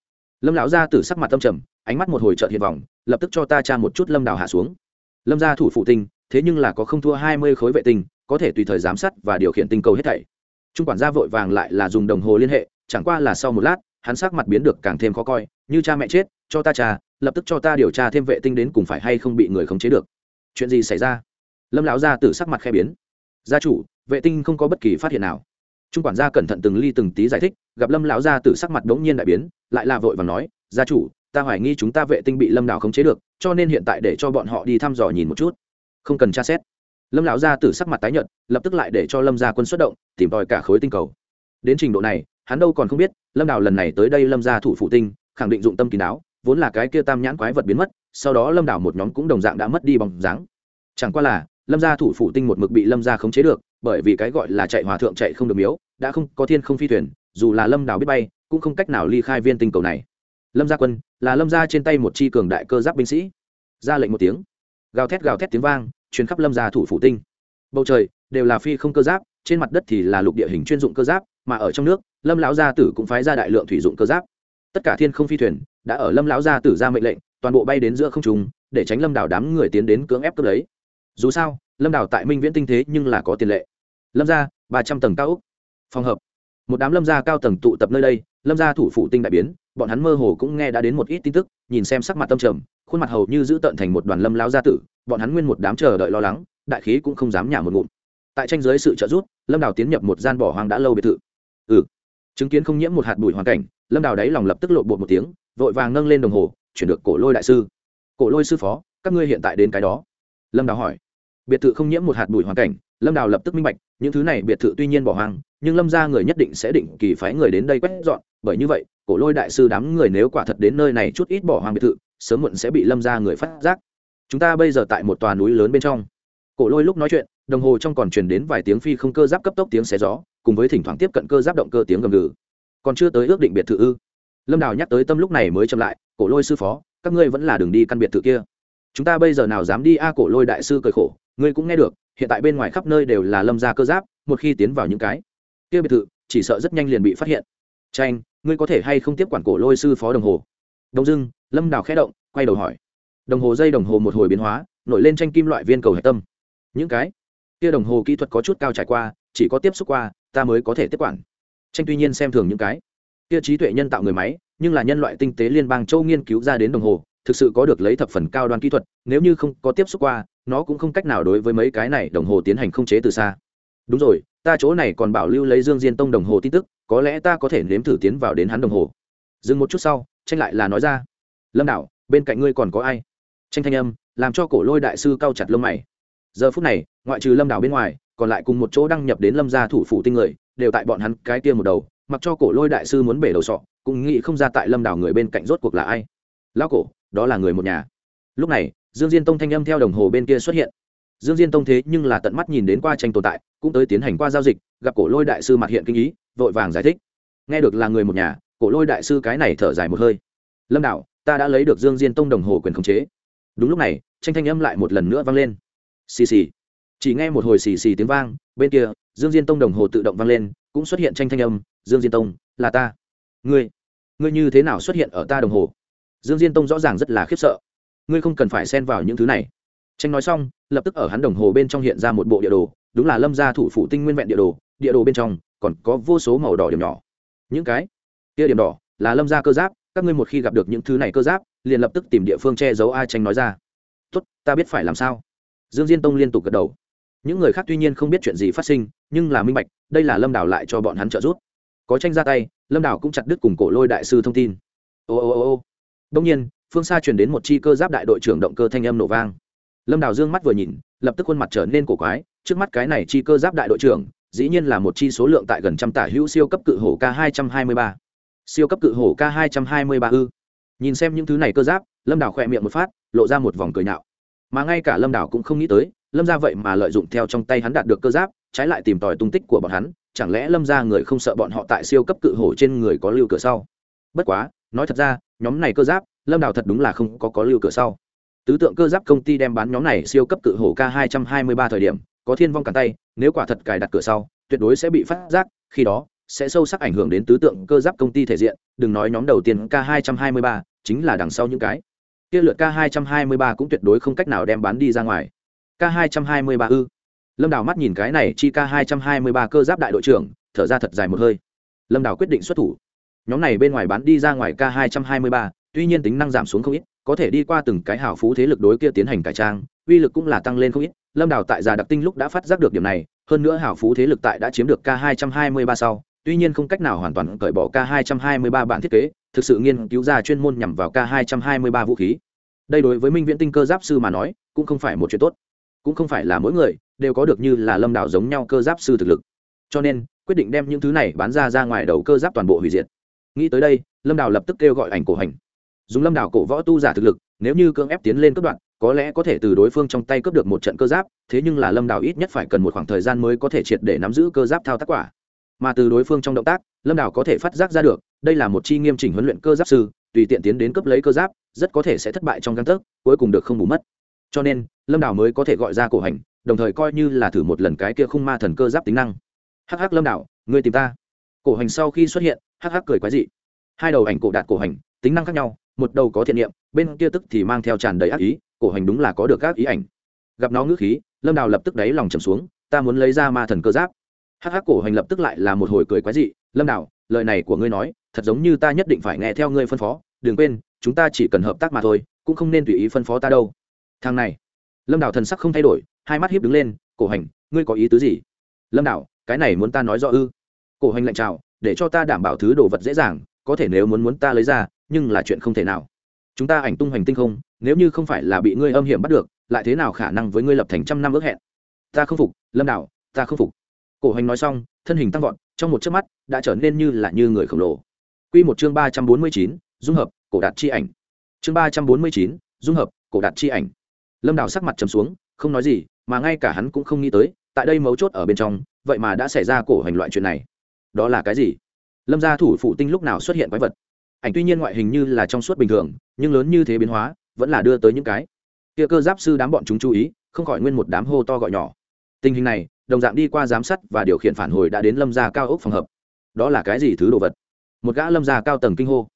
[SPEAKER 1] Lâm lão gia tử sắc mặt tâm trầm, ánh mắt một hồi trợt hiện vòng, lập tức cho ta tra một chút lâm đảo hạ xuống. Lâm gia thủ phụ tinh, thế nhưng là có không thua hai mươi khối vệ tinh, có thể tùy thời giám sát và điều khiển tinh cầu hết thảy. Trung quản gia vội vàng lại là dùng đồng hồ liên hệ, chẳng qua là sau một lát, hắn sắc mặt biến được càng thêm khó coi, như cha mẹ chết, cho ta cha lập tức cho ta điều tra thêm vệ tinh đến cùng phải hay không bị người khống chế được. Chuyện gì xảy ra? Lâm lão gia tử sắc mặt khe biến. Gia chủ, vệ tinh không có bất kỳ phát hiện nào. Trung quản gia cẩn thận từng ly từng tí giải thích, gặp lâm lão gia tử sắc mặt đống nhiên đại biến, lại là vội và nói, gia chủ, ta hoài nghi chúng ta vệ tinh bị lâm đào khống chế được, cho nên hiện tại để cho bọn họ đi thăm dò nhìn một chút. Không cần tra xét. Lâm lão gia tử sắc mặt tái nhợt, lập tức lại để cho lâm gia quân xuất động, tìm tòi cả khối tinh cầu. Đến trình độ này, hắn đâu còn không biết, lâm đào lần này tới đây lâm gia thủ phụ tinh, khẳng định dụng tâm kín đáo vốn là cái kia tam nhãn quái vật biến mất, sau đó lâm đảo một nhóm cũng đồng dạng đã mất đi bằng dáng. Chẳng qua là, lâm gia thủ phụ tinh một mực bị lâm gia khống chế được, bởi vì cái gọi là chạy hòa thượng chạy không được miếu, đã không có thiên không phi thuyền, dù là lâm đảo biết bay, cũng không cách nào ly khai viên tinh cầu này. Lâm gia quân, là lâm gia trên tay một chi cường đại cơ giáp binh sĩ. Ra lệnh một tiếng. Gào thét gào thét tiếng vang chuyến khắp lâm gia thủ phủ tinh. Bầu trời, đều là phi không cơ giáp, trên mặt đất thì là lục địa hình chuyên dụng cơ giáp, mà ở trong nước, lâm lão gia tử cũng phái ra đại lượng thủy dụng cơ giáp tất cả thiên không phi thuyền đã ở lâm lão gia tử ra mệnh lệnh, toàn bộ bay đến giữa không trung, để tránh lâm đảo đám người tiến đến cưỡng ép cướp lấy. Dù sao, lâm đảo tại minh viễn tinh thế nhưng là có tiền lệ. Lâm gia, ba trăm tầng cao úc phòng hợp. Một đám lâm gia cao tầng tụ tập nơi đây, lâm gia thủ phủ tinh đại biến, bọn hắn mơ hồ cũng nghe đã đến một ít tin tức, nhìn xem sắc mặt tâm trầm, khuôn mặt hầu như giữ tận thành một đoàn lâm lao gia tử, bọn hắn nguyên một đám chờ đợi lo lắng, đại khí cũng không dám nhả một ngụm. Tại tranh giới sự trợ giúp, lâm đào tiến nhập một gian bỏ hoang đã lâu biệt thự. Ừ. Chứng kiến không nhiễm một hạt bụi hoàn cảnh lâm đào đáy lòng lập tức lộ bột một tiếng, vội vàng nâng lên đồng hồ, chuyển được cổ lôi đại sư. Cổ lôi sư phó, các ngươi hiện tại đến cái đó. Lâm đào hỏi. Biệt thự không nhiễm một hạt bụi hoàn cảnh, lâm đào lập tức minh bạch, những thứ này biệt thự tuy nhiên bỏ hoang, nhưng lâm ra người nhất định sẽ định kỳ phái người đến đây quét dọn, bởi như vậy, cổ lôi đại sư đám người nếu quả thật đến nơi này chút ít bỏ hoang biệt thự, sớm muộn sẽ bị lâm ra người phát giác. Chúng ta bây giờ tại một tòa núi lớn bên trong. Cổ lôi lúc nói chuyện, đồng hồ trong còn truyền đến vài tiếng phi không cơ giáp cấp tốc tiếng xé gió, cùng với thỉnh thoảng tiếp cận cơ giáp động cơ tiếng gầm gừ còn chưa tới ước định biệt thự ư? Lâm đào nhắc tới tâm lúc này mới chậm lại, cổ lôi sư phó, các ngươi vẫn là đường đi căn biệt thự kia. Chúng ta bây giờ nào dám đi a, cổ lôi đại sư cười khổ, ngươi cũng nghe được, hiện tại bên ngoài khắp nơi đều là lâm gia cơ giáp, một khi tiến vào những cái kia biệt thự, chỉ sợ rất nhanh liền bị phát hiện. Tranh ngươi có thể hay không tiếp quản cổ lôi sư phó đồng hồ? Đông dưng lâm đào khẽ động, quay đầu hỏi. Đồng hồ dây đồng hồ một hồi biến hóa, nổi lên tranh kim loại viên cầu hạch tâm. Những cái kia đồng hồ kỹ thuật có chút cao trải qua, chỉ có tiếp xúc qua, ta mới có thể tiếp quản tranh tuy nhiên xem thường những cái kia trí tuệ nhân tạo người máy, nhưng là nhân loại tinh tế liên bang châu nghiên cứu ra đến đồng hồ, thực sự có được lấy thập phần cao đoan kỹ thuật, nếu như không có tiếp xúc qua, nó cũng không cách nào đối với mấy cái này đồng hồ tiến hành không chế từ xa. Đúng rồi, ta chỗ này còn bảo lưu lấy dương diên tông đồng hồ tin tức, có lẽ ta có thể nếm thử tiến vào đến hắn đồng hồ. Dừng một chút sau, tranh lại là nói ra. Lâm đạo, bên cạnh ngươi còn có ai? Tranh thanh âm, làm cho cổ lôi đại sư cao chặt lông mày. Giờ phút này, ngoại trừ lâm đảo bên ngoài còn lại cùng một chỗ đăng nhập đến lâm gia thủ phủ tinh người, đều tại bọn hắn cái kia một đầu, mặc cho cổ lôi đại sư muốn bể đầu sọ, cũng nghĩ không ra tại lâm đảo người bên cạnh rốt cuộc là ai. Lão cổ, đó là người một nhà. Lúc này, dương diên tông thanh âm theo đồng hồ bên kia xuất hiện. Dương diên tông thế nhưng là tận mắt nhìn đến qua tranh tồn tại, cũng tới tiến hành qua giao dịch, gặp cổ lôi đại sư mặt hiện kinh ý, vội vàng giải thích. Nghe được là người một nhà, cổ lôi đại sư cái này thở dài một hơi. Lâm đảo, ta đã lấy được dương diên tông đồng hồ quyền khống chế. Đúng lúc này, tranh thanh âm lại một lần nữa vang lên. Xì xì chỉ nghe một hồi xì xì tiếng vang, bên kia, dương diên tông đồng hồ tự động vang lên, cũng xuất hiện tranh thanh âm, dương diên tông, là ta. Ngươi ngươi như thế nào xuất hiện ở ta đồng hồ? Dương diên tông rõ ràng rất là khiếp sợ. Ngươi không cần phải xen vào những thứ này. Tranh nói xong, lập tức ở hắn đồng hồ bên trong hiện ra một bộ địa đồ, đúng là lâm gia thủ phủ tinh nguyên vẹn địa đồ địa đồ bên trong còn có vô số màu đỏ điểm nhỏ. Những cái kia điểm đỏ là lâm gia cơ giáp, các ngươi một khi gặp được những thứ này cơ giáp, liền lập tức tìm địa phương che giấu ai tranh nói ra. Tốt, ta biết phải làm sao. Dương diên tông liên tục gật đầu những người khác tuy nhiên không biết chuyện gì phát sinh, nhưng là minh bạch, đây là lâm đảo lại cho bọn hắn trợ giúp. Có tranh ra tay, lâm đảo cũng chặt đứt cùng cổ lôi đại sư thông tin. Ô ô ô ô. Đông nhiên, phương xa chuyển đến một chi cơ giáp đại đội trưởng động cơ thanh âm nổ vang. Lâm đào dương mắt vừa nhìn, lập tức khuôn mặt trở nên cổ quái, trước mắt cái này chi cơ giáp đại đội trưởng, dĩ nhiên là một chi số lượng tại gần trăm tả hữu siêu cấp cự hổ k hai trăm hai mươi ba. Siêu cấp cự hổ k hai trăm hai mươi ba ư. Nhìn xem những thứ này cơ giáp, lâm đào khỏe miệng một phát, lộ ra một vòng cười nhạo. Mà ngay cả lâm đào cũng không nghĩ tới lâm ra vậy mà lợi dụng theo trong tay hắn đạt được cơ giáp, trái lại tìm tòi tung tích của bọn hắn, chẳng lẽ lâm ra người không sợ bọn họ tại siêu cấp cự hổ trên người có lưu cửa sau? Bất quá, nói thật ra, nhóm này cơ giáp, lâm đào thật đúng là không có có lưu cửa sau. Tứ tượng cơ giáp công ty đem bán nhóm này siêu cấp cự hổ k hai trăm hai mươi ba thời điểm, có thiên vong cản tay, nếu quả thật cài đặt cửa sau, tuyệt đối sẽ bị phát giác, khi đó, sẽ sâu sắc ảnh hưởng đến tứ tượng cơ giáp công ty thể diện, đừng nói nhóm đầu tiên k hai trăm hai mươi ba, chính là đằng sau những cái. Kia lượt k hai trăm hai mươi ba cũng tuyệt đối không cách nào đem bán đi ra ngoài k hai trăm hai mươi ba ư. Lâm đào mắt nhìn cái này chi k hai trăm hai mươi ba cơ giáp đại đội trưởng, thở ra thật dài một hơi. Lâm đào quyết định xuất thủ. Nhóm này bên ngoài bán đi ra ngoài k hai trăm hai mươi ba, tuy nhiên tính năng giảm xuống không ít, có thể đi qua từng cái hào phú thế lực đối kia tiến hành cải trang, uy lực cũng là tăng lên không ít. Lâm đào tại già đặc tinh lúc đã phát giác được điểm này, hơn nữa hào phú thế lực tại đã chiếm được k 223 sau, tuy nhiên không cách nào hoàn toàn cởi bỏ k 223 bản thiết kế, thực sự nghiên cứu ra chuyên môn nhằm vào k 223 vũ khí. Đây đối với minh viễn tinh cơ giáp sư mà nói, cũng không phải một chuyện tốt cũng không phải là mỗi người đều có được như là lâm đào giống nhau cơ giáp sư thực lực. Cho nên, quyết định đem những thứ này bán ra ra ngoài đầu cơ giáp toàn bộ hủy diệt. Nghĩ tới đây, lâm đào lập tức kêu gọi ảnh cổ hành. Dùng lâm đảo cổ võ tu giả thực lực, nếu như cưỡng ép tiến lên cấp đoạn, có lẽ có thể từ đối phương trong tay cướp được một trận cơ giáp, thế nhưng là lâm đảo ít nhất phải cần một khoảng thời gian mới có thể triệt để nắm giữ cơ giáp thao tác quả. Mà từ đối phương trong động tác, lâm đảo có thể phát giác ra được, đây là một chi nghiêm chỉnh huấn luyện cơ giáp sư, tùy tiện tiến đến cấp lấy cơ giáp, rất có thể sẽ thất bại trong găng tấc, cuối cùng được không bù mất cho nên, lâm đảo mới có thể gọi ra cổ hành, đồng thời coi như là thử một lần cái kia khung ma thần cơ giáp tính năng. Hắc hắc lâm đảo ngươi tìm ta. Cổ hành sau khi xuất hiện, hắc hắc cười quái dị. Hai đầu ảnh cổ đạt cổ hành, tính năng khác nhau, một đầu có thiện niệm, bên kia tức thì mang theo tràn đầy ác ý, cổ hành đúng là có được các ý ảnh. Gặp nó ngữ khí, lâm đào lập tức đáy lòng trầm xuống, ta muốn lấy ra ma thần cơ giáp. Hắc hắc cổ hành lập tức lại là một hồi cười quái dị, lâm đào, lời này của ngươi nói, thật giống như ta nhất định phải nghe theo ngươi phân phó, đừng quên, chúng ta chỉ cần hợp tác mà thôi, cũng không nên tùy ý phân phó ta đâu thằng này. Lâm đào thần sắc không thay đổi, hai mắt hiếp đứng lên, cổ hành, ngươi có ý tứ gì? Lâm đào, cái này muốn ta nói rõ ư? Cổ hành lạnh trào để cho ta đảm bảo thứ đồ vật dễ dàng, có thể nếu muốn muốn ta lấy ra, nhưng là chuyện không thể nào. Chúng ta ảnh tung hoành tinh không, nếu như không phải là bị ngươi âm hiểm bắt được, lại thế nào khả năng với ngươi lập thành trăm năm ước hẹn? Ta không phục, lâm đào, ta không phục. Cổ hành nói xong, thân hình tăng vọt, trong một chớp mắt, đã trở nên như là như người khổng lồ. Quy một chương ba trăm bốn mươi chín, dung hợp, cổ đạt chi ảnh. Chương ba trăm bốn mươi chín, dung hợp, cổ đạt chi ảnh lâm đào sắc mặt trầm xuống, không nói gì, mà ngay cả hắn cũng không nghĩ tới, tại đây mấu chốt ở bên trong, vậy mà đã xảy ra cổ hành loại chuyện này. Đó là cái gì? Lâm gia thủ phụ tinh lúc nào xuất hiện quái vật? Ảnh tuy nhiên ngoại hình như là trong suốt bình thường, nhưng lớn như thế biến hóa, vẫn là đưa tới những cái. Kia cơ giáp sư đám bọn chúng chú ý, không khỏi nguyên một đám hô to gọi nhỏ. Tình hình này, đồng dạng đi qua giám sát và điều khiển phản hồi đã đến lâm gia cao ốc phòng hợp. Đó là cái gì thứ đồ vật? Một gã lâm gia cao tầng kinh hô.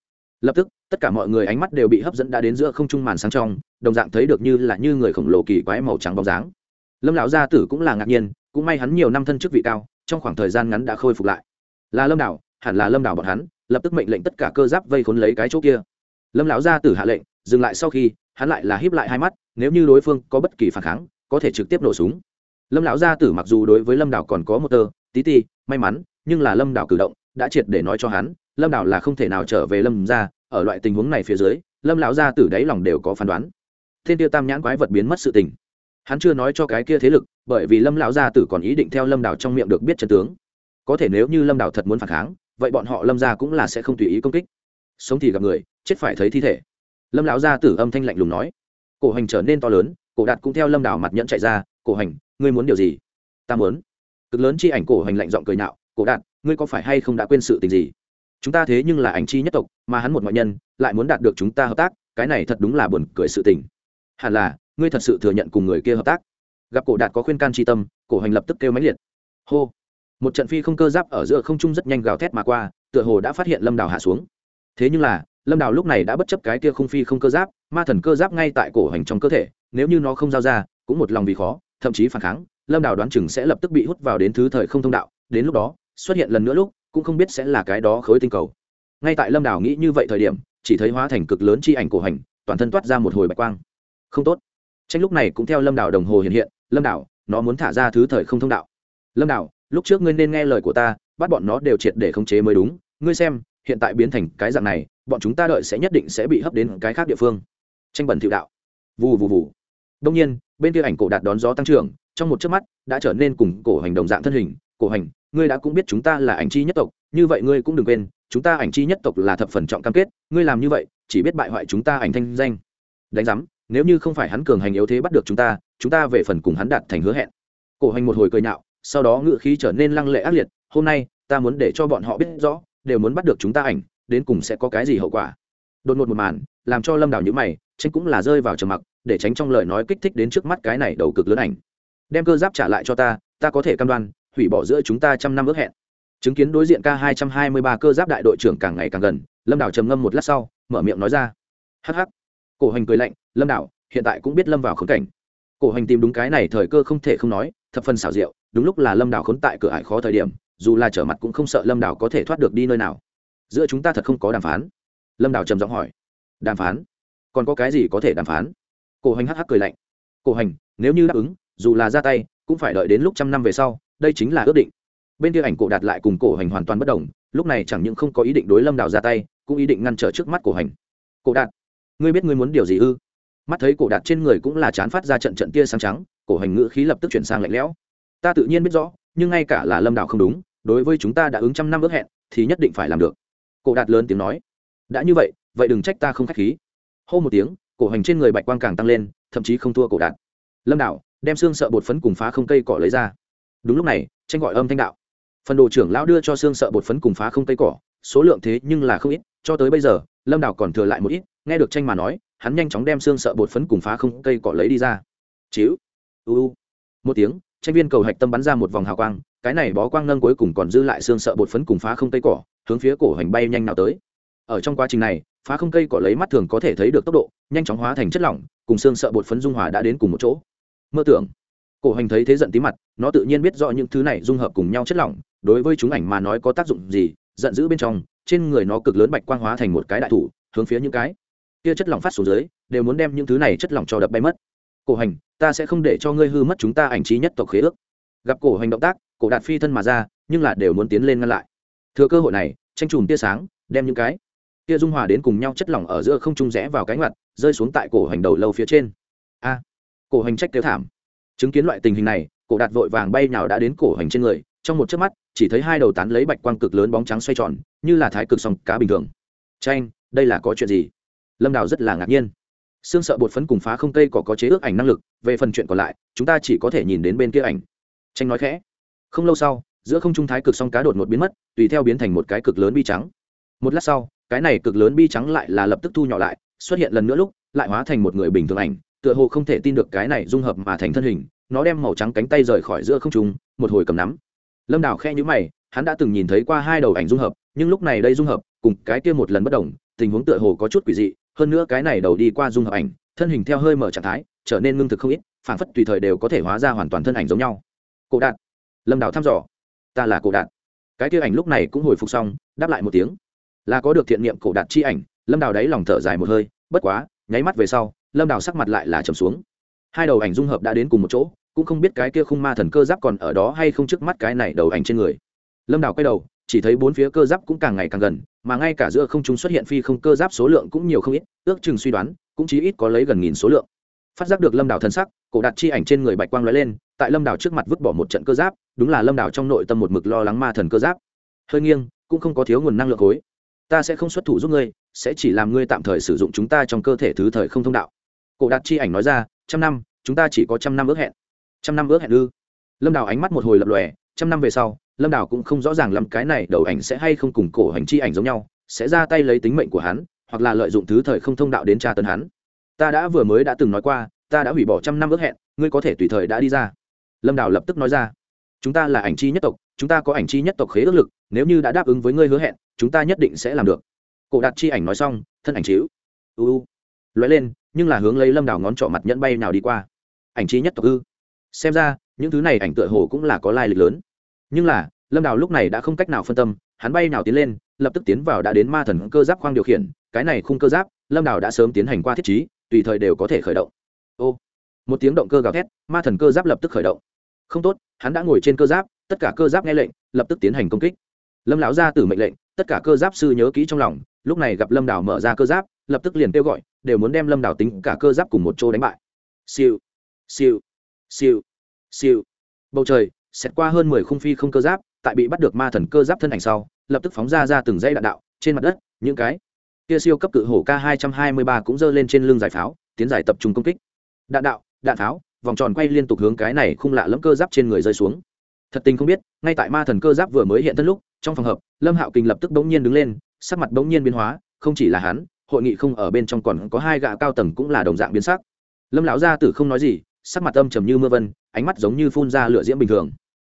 [SPEAKER 1] Lập tức tất cả mọi người ánh mắt đều bị hấp dẫn đã đến giữa không trung màn sáng trong, đồng dạng thấy được như là như người khổng lồ kỳ quái màu trắng bóng dáng. Lâm lão gia tử cũng là ngạc nhiên, cũng may hắn nhiều năm thân chức vị cao, trong khoảng thời gian ngắn đã khôi phục lại. Là lâm đảo, hẳn là lâm đảo bọn hắn, lập tức mệnh lệnh tất cả cơ giáp vây khốn lấy cái chỗ kia. Lâm lão gia tử hạ lệnh, dừng lại sau khi, hắn lại là híp lại hai mắt, nếu như đối phương có bất kỳ phản kháng, có thể trực tiếp nổ súng. Lâm lão gia tử mặc dù đối với lâm đảo còn có một tơ, tí ti, may mắn, nhưng là lâm đảo cử động, đã triệt để nói cho hắn, lâm đảo là không thể nào trở về lâm ra ở loại tình huống này phía dưới, lâm lão gia tử đáy lòng đều có phán đoán. Thiên tiêu tam nhãn quái vật biến mất sự tình. Hắn chưa nói cho cái kia thế lực, bởi vì lâm lão gia tử còn ý định theo lâm đảo trong miệng được biết chân tướng. Có thể nếu như lâm đảo thật muốn phản kháng, vậy bọn họ lâm gia cũng là sẽ không tùy ý công kích. Sống thì gặp người, chết phải thấy thi thể. Lâm lão gia tử âm thanh lạnh lùng nói. Cổ hành trở nên to lớn, cổ đạt cũng theo lâm đảo mặt nhẫn chạy ra, cổ hành, ngươi muốn điều gì? Ta muốn. Cực lớn chi ảnh cổ hành lạnh giọng cười nhạo. Cổ đạt, ngươi có phải hay không đã quên sự tình gì? Chúng ta thế nhưng là ảnh chi nhất tộc, mà hắn một ngoại nhân, lại muốn đạt được chúng ta hợp tác, cái này thật đúng là buồn cười sự tình. Hẳn là, ngươi thật sự thừa nhận cùng người kia hợp tác. Gặp cổ đạt có khuyên can tri tâm, cổ hành lập tức kêu máy liệt. Hô. Một trận phi không cơ giáp ở giữa không trung rất nhanh gào thét mà qua, tựa hồ đã phát hiện lâm đào hạ xuống. Thế nhưng là, lâm đào lúc này đã bất chấp cái kia không phi không cơ giáp, ma thần cơ giáp ngay tại cổ hành trong cơ thể, nếu như nó không giao ra, cũng một lòng vì khó, thậm chí phản kháng, lâm đào đoán chừng sẽ lập tức bị hút vào đến thứ thời không thông đạo. Đến lúc đó, xuất hiện lần nữa lúc cũng không biết sẽ là cái đó khối tinh cầu. Ngay tại lâm đào nghĩ như vậy thời điểm, chỉ thấy hóa thành cực lớn chi ảnh cổ hành, toàn thân toát ra một hồi bạch quang. Không tốt. Tranh lúc này cũng theo lâm đào đồng hồ hiện hiện, lâm đào, nó muốn thả ra thứ thời không thông đạo. Lâm đào, lúc trước ngươi nên nghe lời của ta, bắt bọn nó đều triệt để khống chế mới đúng. Ngươi xem, hiện tại biến thành cái dạng này, bọn chúng ta đợi sẽ nhất định sẽ bị hấp đến cái khác địa phương. Tranh bẩn thiệu đạo. Vù vù vù. Đông nhiên, bên kia ảnh cổ đạt đón gió tăng trưởng, trong một chớp mắt, đã trở nên cùng cổ hành đồng dạng thân hình, cổ hành ngươi đã cũng biết chúng ta là ảnh chi nhất tộc, như vậy ngươi cũng đừng quên, chúng ta ảnh chi nhất tộc là thập phần trọng cam kết, ngươi làm như vậy, chỉ biết bại hoại chúng ta ảnh thanh danh. Đánh giám, nếu như không phải hắn cường hành yếu thế bắt được chúng ta chúng ta về phần cùng hắn đạt thành hứa hẹn. Cổ hành một hồi cười nhạo, sau đó ngự khí trở nên lăng lệ ác liệt, hôm nay, ta muốn để cho bọn họ biết rõ, đều muốn bắt được chúng ta ảnh, đến cùng sẽ có cái gì hậu quả. Đột ngột một màn, làm cho lâm đào nhữ mày tranh cũng là rơi vào trầm mặc, để tránh trong lời nói kích thích đến trước mắt cái này đầu cực lớn ảnh. Đem cơ giáp trả lại cho ta ta có thể cam đoan hủy bỏ giữa chúng ta trăm năm ước hẹn. Chứng kiến đối diện k hai trăm hai mươi ba cơ giáp đại đội trưởng càng ngày càng gần, lâm đảo trầm ngâm một lát sau, mở miệng nói ra. Hh cổ hành cười lạnh, lâm đảo, hiện tại cũng biết lâm vào khốn cảnh. Cổ hành tìm đúng cái này thời cơ không thể không nói, thập phần xảo diệu, đúng lúc là lâm đảo khốn tại cửa ải khó thời điểm, dù là trở mặt cũng không sợ lâm đảo có thể thoát được đi nơi nào. Giữa chúng ta thật không có đàm phán. Lâm đảo trầm giọng hỏi. Đàm phán? Còn có cái gì có thể đàm phán? Cổ hành hh cười lạnh. Cổ hành nếu như đáp ứng, dù là ra tay, cũng phải đợi đến lúc trăm năm về sau đây chính là ước định. Bên kia ảnh cổ đạt lại cùng cổ hành hoàn toàn bất đồng, lúc này chẳng những không có ý định đối lâm đào ra tay, cũng ý định ngăn trở trước mắt cổ hành. Cổ đạt, ngươi biết ngươi muốn điều gì ư? Mắt thấy cổ đạt trên người cũng là chán phát ra trận trận tia sáng trắng, cổ hành ngữ khí lập tức chuyển sang lạnh lẽo. Ta tự nhiên biết rõ, nhưng ngay cả là lâm đào không đúng, đối với chúng ta đã ứng trăm năm ước hẹn, thì nhất định phải làm được. Cổ đạt lớn tiếng nói. Đã như vậy vậy đừng trách ta không k h á c h khí. Hô một tiếng, cổ hành trên người bạch quang càng tăng lên, thậm chí không thua cổ đạt. Lâm đạo đem xương sợ bột phấn cùng phá không cây cỏ lấy ra đúng lúc này, tranh gọi âm thanh đạo. Phần đồ trưởng lão đưa cho xương sợ bột phấn cùng phá không cây cỏ, số lượng thế nhưng là không ít, cho tới bây giờ, lâm đào còn thừa lại một ít, nghe được tranh mà nói, hắn nhanh chóng đem xương sợ bột phấn cùng phá không cây cỏ lấy đi ra. Chiếu u một tiếng, tranh viên cầu hạch tâm bắn ra một vòng hào quang, cái này bó quang nâng cuối cùng còn dư lại xương sợ bột phấn cùng phá không cây cỏ, hướng phía cổ hành bay nhanh nào tới. Ở trong quá trình này, phá không cây cỏ lấy mắt thường có thể thấy được tốc độ, nhanh chóng hóa thành chất lỏng, cùng xương sợ bột phấn dung hòa đã đến cùng một chỗ. Mơ tưởng cổ hành thấy thế giận tí mặt, nó tự nhiên biết rõ những thứ này dung hợp cùng nhau chất lỏng, đối với chúng ảnh mà nói có tác dụng gì, giận dữ bên trong, trên người nó cực lớn bạch quang hóa thành một cái đại thủ, hướng phía những cái kia chất lỏng phát xuống dưới, đều muốn đem những thứ này chất lỏng cho đập bay mất. Cổ hành ta sẽ không để cho ngươi hư mất chúng ta ảnh trí nhất tộc khế ước. Gặp cổ hành động tác, cổ đạt phi thân mà ra, nhưng là đều muốn tiến lên ngăn lại. Thừa cơ hội này, tranh chùm tia sáng, đem những cái tia dung hòa đến cùng nhau chất lỏng ở giữa không trung rẽ vào cánh mặt rơi xuống tại cổ hành đầu lâu phía trên. A, cổ hành trách kêu thảm chứng kiến loại tình hình này, cổ đạt vội vàng bay nào đã đến cổ hành trên người, trong một chớp mắt, chỉ thấy hai đầu tán lấy bạch quang cực lớn bóng trắng xoay tròn, như là thái cực song cá bình thường. Tranh đây là có chuyện gì? Lâm đào rất là ngạc nhiên. Xương sợ bột phấn cùng phá không cây có có chế ước ảnh năng lực, về phần chuyện còn lại, chúng ta chỉ có thể nhìn đến bên kia ảnh. Tranh nói khẽ. Không lâu sau, giữa không trung thái cực song cá đột ngột biến mất, tùy theo biến thành một cái cực lớn bi trắng. Một lát sau, cái này cực lớn bi trắng lại là lập tức thu nhỏ lại, xuất hiện lần nữa lúc, lại hóa thành một người bình thường ảnh tựa hồ không thể tin được cái này dung hợp mà thành thân hình, nó đem màu trắng cánh tay rời khỏi giữa không trung, một hồi cầm nắm. Lâm đào khe nhữ mày, hắn đã từng nhìn thấy qua hai đầu ảnh dung hợp, nhưng lúc này đây dung hợp, cùng cái kia một lần bất đồng, tình huống tựa hồ có chút quỷ dị, hơn nữa cái này đầu đi qua dung hợp ảnh, thân hình theo hơi mở trạng thái, trở nên ngưng thực không ít phản phất tùy thời đều có thể hóa ra hoàn toàn thân ảnh giống nhau. Cổ đạt. Lâm đào thăm dò. Ta là cổ đạt. Cái kia ảnh lúc này cũng hồi phục xong, đáp lại một tiếng. Là có được thiện niệm cổ đạt chi ảnh, lâm đào đáy lòng thở dài một hơi, bất quá, nháy mắt về sau lâm đào sắc mặt lại là trầm xuống. Hai đầu ảnh dung hợp đã đến cùng một chỗ, cũng không biết cái kia khung ma thần cơ giáp còn ở đó hay không trước mắt cái này đầu ảnh trên người. Lâm đào quay đầu, chỉ thấy bốn phía cơ giáp cũng càng ngày càng gần, mà ngay cả giữa không trung xuất hiện phi không cơ giáp số lượng cũng nhiều không ít, ước chừng suy đoán, cũng chí ít có lấy gần nghìn số lượng. Phát giác được lâm đào thân sắc, cổ đặt chi ảnh trên người bạch quang lóe lên, tại lâm đào trước mặt vứt bỏ một trận cơ giáp, đúng là lâm đào trong nội tâm một mực lo lắng ma thần cơ giáp. Hơi nghiêng, cũng không có thiếu nguồn năng lượng khối. Ta sẽ không xuất thủ giúp ngươi, sẽ chỉ làm ngươi tạm thời sử dụng chúng ta trong cơ thể thứ thời không thông đạo cổ đạt chi ảnh nói ra trăm năm chúng ta chỉ có trăm năm ước hẹn. Trăm năm ước hẹn ư? Lâm đào ánh mắt một hồi lập lòe trăm năm về sau lâm đào cũng không rõ ràng lắm cái này đầu ảnh sẽ hay không cùng cổ hành chi ảnh giống nhau sẽ ra tay lấy tính mệnh của hắn hoặc là lợi dụng thứ thời không thông đạo đến tra tấn hắn. Ta đã vừa mới đã từng nói qua ta đã hủy bỏ trăm năm ước hẹn ngươi có thể tùy thời đã đi ra. Lâm đào lập tức nói ra chúng ta là ảnh chi nhất tộc chúng ta có ảnh chi nhất tộc khế ước lực nếu như đã đáp ứng với ngươi hứa hẹn chúng ta nhất định sẽ làm được. Cổ đạt chi ảnh nói xong thân ảnh chiếu u, lóe lên nhưng là hướng lấy lâm đào ngón trọ mặt nhẫn bay nào đi qua. Ảnh trí nhất tộc ư? Xem ra, những thứ này ảnh tựa hồ cũng là có lai lịch lớn. Nhưng là, lâm đào lúc này đã không cách nào phân tâm, hắn bay nào tiến lên, lập tức tiến vào đã đến ma thần cơ giáp khoang điều khiển. Cái này khung cơ giáp, lâm đào đã sớm tiến hành qua thiết trí, tùy thời đều có thể khởi động. Ô! Một tiếng động cơ gào thét, ma thần cơ giáp lập tức khởi động. Không tốt, hắn đã ngồi trên cơ giáp, tất cả cơ giáp nghe lệnh, lập tức tiến hành công kích. Lâm lão ra từ mệnh lệnh, tất cả cơ giáp sư nhớ kỹ trong lòng, lúc này gặp lâm đào mở ra cơ giáp, lập tức liền kêu gọi đều muốn đem lâm đào tính cả cơ giáp cùng một chỗ đánh bại. Siêu siêu siêu siêu. Bầu trời xét qua hơn mười khung phi không cơ giáp, tại bị bắt được ma thần cơ giáp thân ảnh sau, lập tức phóng ra ra từng dãy đạn đạo, trên mặt đất, những cái kia siêu cấp cự hổ k hai trăm hai mươi ba cũng giơ lên trên lưng giải pháo, tiến giải tập trung công kích. Đạn đạo, đạn pháo, vòng tròn quay liên tục hướng cái này khung lạ lẫm cơ giáp trên người rơi xuống. Thật tình không biết, ngay tại ma thần cơ giáp vừa mới hiện thân lúc, trong phòng hợp, lâm hạo kình lập tức bỗng nhiên đứng lên, sắc mặt bỗng nhiên biến hóa, không chỉ là hắn hội nghị không ở bên trong còn có hai gã cao tầng cũng là đồng dạng biến sắc. Lâm lão gia tử không nói gì sắc mặt âm trầm như mưa vân ánh mắt giống như phun ra lửa diễm bình thường.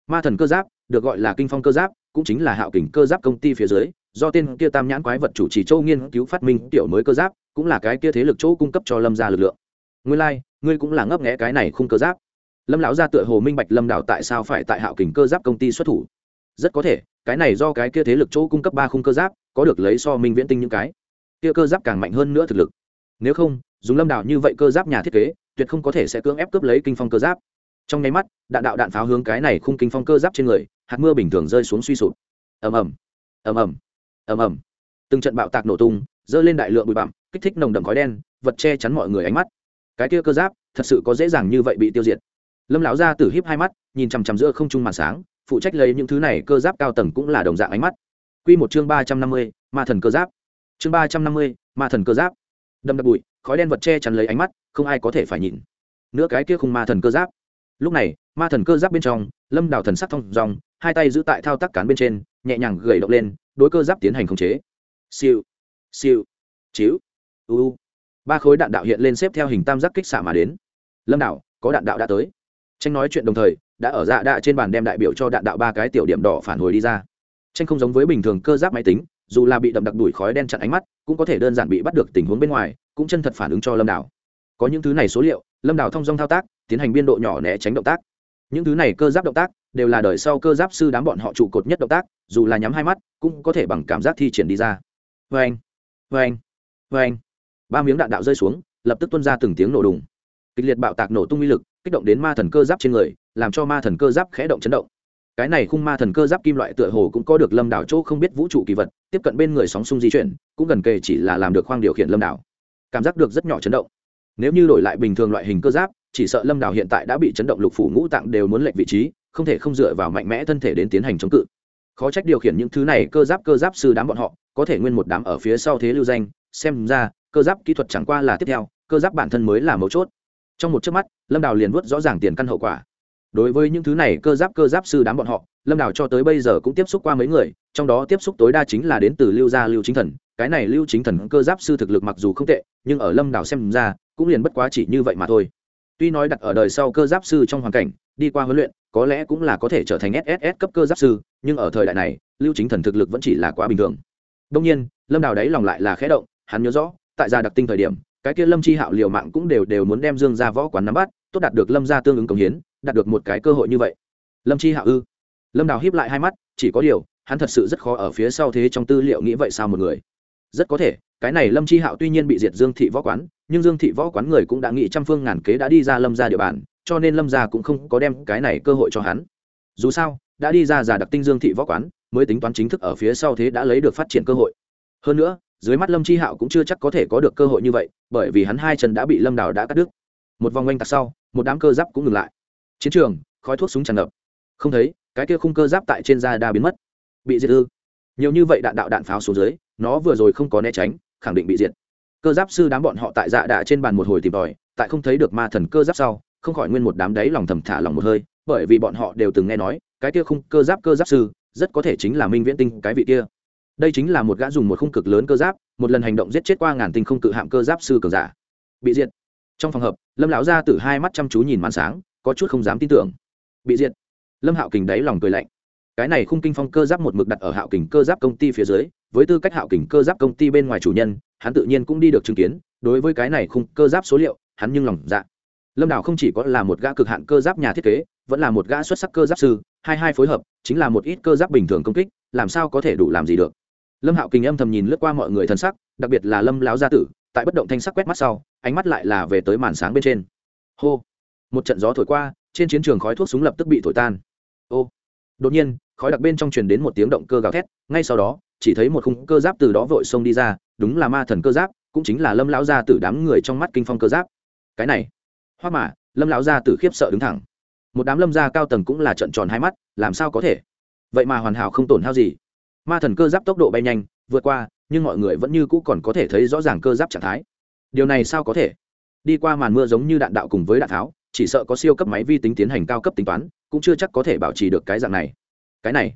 [SPEAKER 1] Ma thần cơ giáp được gọi là kinh phong cơ giáp cũng chính là hạo kình cơ giáp công ty phía dưới do tên kia tam nhãn quái vật chủ trì châu nghiên cứu phát minh tiểu mới cơ giáp cũng là cái kia thế lực chỗ cung cấp cho lâm gia lực lượng. Ngươi lai、like, ngươi cũng là ngấp nghẽ cái này khung cơ giáp. Lâm lão gia tựa hồ minh bạch lâm đảo tại sao phải tại hạo kình cơ giáp công ty xuất thủ. Rất có thể cái này do cái kia thế lực chỗ cung cấp ba khung cơ giáp có được lấy so minh viễn tinh những cái kia cơ giáp càng mạnh hơn nữa thực lực. Nếu không, dùng lâm đảo như vậy cơ giáp nhà thiết kế, tuyệt không có thể sẽ cưỡng ép cướp lấy kinh phong cơ giáp. Trong nháy mắt, đạn đạo đạn pháo hướng cái này khung kinh phong cơ giáp trên người, hạt mưa bình thường rơi xuống suy sụp. Ầm ầm ầm ầm ầm ầm. Từng trận bạo tạc nổ tung, dơ lên đại lượng bụi bặm, kích thích nồng đậm khói đen, vật che chắn mọi người ánh mắt. Cái kia cơ giáp, thật sự có dễ dàng như vậy bị tiêu diệt. Lâm lão gia tử híp hai mắt, nhìn chằm chằm giữa không trung màn sáng, phụ trách lấy những thứ này cơ giáp cao tầng cũng là đồng dạng ánh mắt. Quy một chương ba trăm năm mươi, ma thần cơ giáp chương ba trăm năm mươi, ma thần cơ giáp. Đâm đập bụi, khói đen vật che chắn lấy ánh mắt, không ai có thể phải nhìn. Nữa cái kia khung ma thần cơ giáp. Lúc này, ma thần cơ giáp bên trong, lâm đào thần sắc thông dòng hai tay giữ tại thao tác cán bên trên, nhẹ nhàng gầy động lên, đối cơ giáp tiến hành khống chế. Siêu siêu, chiếu u. Ba khối đạn đạo hiện lên xếp theo hình tam giác kích xạ mà đến. Lâm đảo, có đạn đạo đã tới. Tranh nói chuyện đồng thời, đã ở dạ đạ trên bàn đem đại biểu cho đạn đạo ba cái tiểu điểm đỏ phản hồi đi ra. Tranh không giống với bình thường cơ giáp máy tính dù là bị đậm đặc đuổi khói đen chặn ánh mắt, cũng có thể đơn giản bị bắt được tình huống bên ngoài, cũng chân thật phản ứng cho lâm đảo có những thứ này số liệu, lâm đảo thông dong thao tác, tiến hành biên độ nhỏ né tránh động tác. Những thứ này cơ giáp động tác, đều là đời sau cơ giáp sư đám bọn họ trụ cột nhất động tác, dù là nhắm hai mắt, cũng có thể bằng cảm giác thi triển đi ra. Vê anh vê anh vê anh ba miếng đạn đạo rơi xuống, lập tức tuân ra từng tiếng nổ đùng. Kịch liệt bạo tạc nổ tung uy lực, kích động đến ma thần cơ giáp trên người, làm cho ma thần cơ giáp khẽ động chấn động. Cái này khung ma thần cơ giáp kim loại tựa hồ cũng có được lâm đảo chỗ không biết vũ trụ kỳ vật tiếp cận bên người sóng xung di chuyển, cũng gần kề chỉ là làm được khoang điều khiển lâm đảo. Cảm giác được rất nhỏ chấn động. Nếu như đổi lại bình thường loại hình cơ giáp, chỉ sợ lâm đảo hiện tại đã bị chấn động lục phủ ngũ tạng đều muốn lệnh vị trí, không thể không dựa vào mạnh mẽ thân thể đến tiến hành chống cự. Khó trách điều khiển những thứ này cơ giáp cơ giáp sư đám bọn họ, có thể nguyên một đám ở phía sau thế lưu danh, xem ra, cơ giáp kỹ thuật chẳng qua là tiếp theo, cơ giáp bản thân mới là mấu chốt. Trong một chớp mắt, lâm đào liền vớt rõ ràng tiền căn hậu quả. Đối với những thứ này cơ giáp cơ giáp sư đám bọn họ lâm đào cho tới bây giờ cũng tiếp xúc qua mấy người, trong đó tiếp xúc tối đa chính là đến từ lưu gia lưu chính thần. Cái này lưu chính thần cơ giáp sư thực lực mặc dù không tệ, nhưng ở lâm đào xem ra, cũng liền bất quá chỉ như vậy mà thôi. Tuy nói đặt ở đời sau cơ giáp sư trong hoàn cảnh, đi qua huấn luyện, có lẽ cũng là có thể trở thành sss cấp cơ giáp sư, nhưng ở thời đại này, lưu chính thần thực lực vẫn chỉ là quá bình thường. Đông nhiên, lâm đào đấy lòng lại là khẽ động, hắn nhớ rõ, tại gia đặc tinh thời điểm, cái kia lâm chi hạo liều mạng cũng đều đều muốn đem dương ra võ quán nắm bắt, tốt đạt được lâm ra tương ứng công hiến, đạt được một cái cơ hội như vậy. Lâm chi hạo ư? Lâm đào hiếp lại hai mắt, chỉ có điều, hắn thật sự rất khó ở phía sau thế trong tư liệu nghĩ vậy sao một người? Rất có thể, cái này lâm chi hạo tuy nhiên bị diệt dương thị võ quán, nhưng dương thị võ quán người cũng đã nghĩ trăm phương ngàn kế đã đi ra lâm ra địa bàn, cho nên lâm gia cũng không có đem cái này cơ hội cho hắn. Dù sao, đã đi ra giả đặc tinh dương thị võ quán, mới tính toán chính thức ở phía sau thế đã lấy được phát triển cơ hội. Hơn nữa, dưới mắt lâm chi hạo cũng chưa chắc có thể có được cơ hội như vậy, bởi vì hắn hai chân đã bị lâm đào đã cắt đứt. Một vòng oanh tạc sau, một đám cơ giáp cũng ngừng lại. Chiến trường, khói thuốc súng tràn ngập. Không thấy cái kia khung cơ giáp tại trên da đa biến mất, bị diệt ư? Nhiều như vậy đạn đạo đạn pháo xuống dưới, nó vừa rồi không có né tránh, khẳng định bị diệt. Cơ giáp sư đám bọn họ tại dạ đạ trên bàn một hồi tìm tòi, tại không thấy được ma thần cơ giáp sau, không khỏi nguyên một đám đấy lòng thầm thả lòng một hơi, bởi vì bọn họ đều từng nghe nói, cái kia khung cơ giáp cơ giáp sư, rất có thể chính là minh viễn tinh cái vị kia. Đây chính là một gã dùng một khung cực lớn cơ giáp, một lần hành động giết chết qua ngàn tinh không cự hạm cơ giáp sư cường giả. Bị diệt. Trong phòng hợp lâm lão ra từ hai mắt chăm chú nhìn màn sáng, có chút không dám tin tưởng. Bị diệt lâm hạo kình đáy lòng cười lạnh. Cái này khung kinh phong cơ giáp một mực đặt ở hạo kình cơ giáp công ty phía dưới, với tư cách hạo kình cơ giáp công ty bên ngoài chủ nhân, hắn tự nhiên cũng đi được chứng kiến, đối với cái này khung cơ giáp số liệu, hắn nhưng lòng dạ. Lâm đảo không chỉ có là một gã cực hạn cơ giáp nhà thiết kế, vẫn là một gã xuất sắc cơ giáp sư, hai hai phối hợp, chính là một ít cơ giáp bình thường công kích, làm sao có thể đủ làm gì được. Lâm hạo Kình âm thầm nhìn lướt qua mọi người thân sắc, đặc biệt là lâm láo gia tử, tại bất động thanh sắc quét mắt sau, ánh mắt lại là về tới màn sáng bên trên. Hô! Một trận gió thổi qua, trên chiến trường khói thuốc súng lập tức bị thổi tan ô. Đột nhiên, khói đặc bên trong truyền đến một tiếng động cơ gào thét, ngay sau đó, chỉ thấy một khung cơ giáp từ đó vội xông đi ra, đúng là ma thần cơ giáp, cũng chính là lâm lão gia tử đám người trong mắt kinh phong cơ giáp. Cái này hoa mà, lâm lão gia tử khiếp sợ đứng thẳng. Một đám lâm gia cao tầng cũng là trận tròn hai mắt, làm sao có thể? Vậy mà hoàn hảo không tổn hao gì. Ma thần cơ giáp tốc độ bay nhanh, vượt qua, nhưng mọi người vẫn như cũ còn có thể thấy rõ ràng cơ giáp trạng thái. Điều này sao có thể? Đi qua màn mưa giống như đạn đạo cùng với đạn tháo, chỉ sợ có siêu cấp máy vi tính tiến hành cao cấp tính toán cũng chưa chắc có thể bảo trì được cái dạng này. Cái này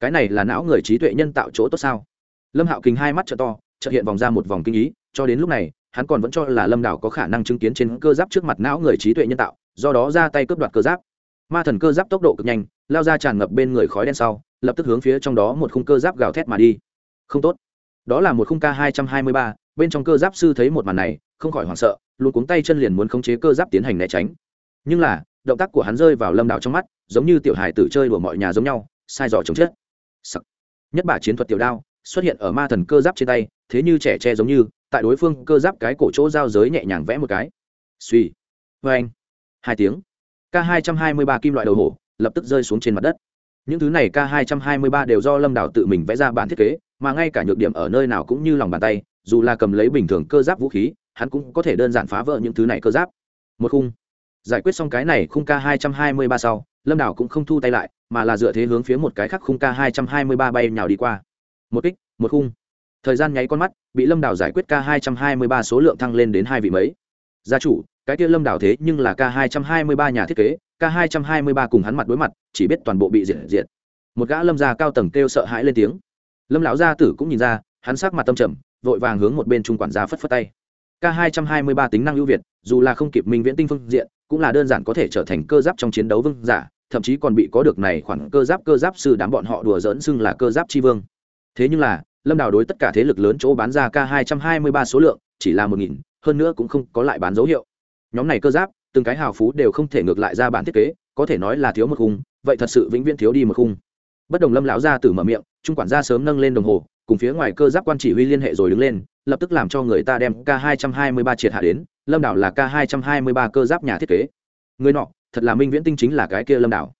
[SPEAKER 1] cái này là não người trí tuệ nhân tạo chỗ tốt sao? Lâm hạo kính hai mắt t to, chợt hiện vòng ra một vòng kinh ý, cho đến lúc này, hắn còn vẫn cho là lâm đảo có khả năng chứng kiến trên cơ giáp trước mặt não người trí tuệ nhân tạo, do đó ra tay cướp đoạt cơ giáp. Ma thần cơ giáp tốc độ cực nhanh, lao ra tràn ngập bên người khói đen sau, lập tức hướng phía trong đó một khung cơ giáp gào thét mà đi. Không tốt. Đó là một khung k hai trăm hai mươi ba, bên trong cơ giáp sư thấy một màn này, không khỏi hoảng sợ, luôn cuống tay chân liền muốn khống chế cơ giáp tiến hành né tránh. Nhưng là, động tác của hắn rơi vào lâm đảo trong mắt giống như tiểu hài tử chơi đùa mọi nhà giống nhau, sai dò chống chết. Sắc. nhất bả chiến thuật tiểu đao xuất hiện ở ma thần cơ giáp trên tay, thế như trẻ tre giống như, tại đối phương cơ giáp cái cổ chỗ giao giới nhẹ nhàng vẽ một cái. Suy vê anh. Hai tiếng. K hai trăm hai mươi ba kim loại đầu hổ, lập tức rơi xuống trên mặt đất. Những thứ này k hai trăm hai mươi ba đều do lâm đảo tự mình vẽ ra bản thiết kế, mà ngay cả nhược điểm ở nơi nào cũng như lòng bàn tay, dù là cầm lấy bình thường cơ giáp vũ khí, hắn cũng có thể đơn giản phá vỡ những thứ này cơ giáp. Một khung. Giải quyết xong cái này khung k hai trăm hai mươi ba sau lâm đảo cũng không thu tay lại, mà là dựa thế hướng phía một cái khác khung k hai trăm hai mươi ba bay nhào đi qua. Một kích, một khung. Thời gian nháy con mắt, bị lâm đảo giải quyết k hai trăm hai mươi ba số lượng thăng lên đến hai vị mấy. Gia chủ, cái kia lâm đảo thế nhưng là k hai trăm hai mươi ba nhà thiết kế, k 223 cùng hắn mặt đối mặt, chỉ biết toàn bộ bị diệt diệt. Một gã lâm gia cao tầng kêu sợ hãi lên tiếng. Lâm lão gia tử cũng nhìn ra, hắn sắc mặt tâm trầm, vội vàng hướng một bên trung quản gia phất phất tay. K 223 tính năng ưu việt, dù là không kịp minh viễn tinh phương diện, cũng là đơn giản có thể trở thành cơ giáp trong chiến đấu vương giả thậm chí còn bị có được này khoản cơ giáp cơ giáp sư đám bọn họ đùa dỡn xưng là cơ giáp tri vương. Thế nhưng là, lâm đào đối tất cả thế lực lớn chỗ bán ra k 223 số lượng, chỉ là một nghìn, hơn nữa cũng không có lại bán dấu hiệu. Nhóm này cơ giáp, từng cái hào phú đều không thể ngược lại ra bản thiết kế, có thể nói là thiếu một khung, vậy thật sự vĩnh viễn thiếu đi một khung. Bất đồng lâm lão ra từ mở miệng, trung quản gia sớm nâng lên đồng hồ, cùng phía ngoài cơ giáp quan chỉ huy liên hệ rồi đứng lên, lập tức làm cho người ta đem k 223 triệt hạ đến, lâm đảo là k 223 cơ giáp nhà thiết kế. Người nọ thật là minh viễn tinh chính là cái kia lâm đảo.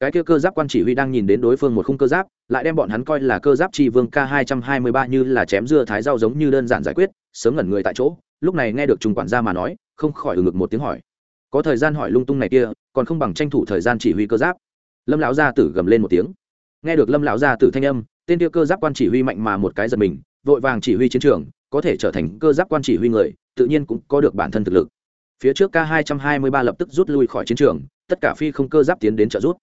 [SPEAKER 1] Cái kia cơ giáp quan chỉ huy đang nhìn đến đối phương một khung cơ giáp, lại đem bọn hắn coi là cơ giáp tri vương k 223 như là chém dưa thái rau giống như đơn giản giải quyết, sớm ngẩn người tại chỗ, lúc này nghe được trung quản gia mà nói, không khỏi ừ ngực một tiếng hỏi. Có thời gian hỏi lung tung này kia, còn không bằng tranh thủ thời gian chỉ huy cơ giáp. Lâm lão gia tử gầm lên một tiếng. Nghe được lâm lão gia tử thanh âm, tên tiêu cơ giáp quan chỉ huy mạnh mà một cái giật mình, vội vàng chỉ huy chiến trường, có thể trở thành cơ giáp quan chỉ huy người, tự nhiên cũng có được bản thân thực lực phía trước k 223 lập tức rút lui khỏi chiến trường, tất cả phi không cơ giáp tiến đến trợ rút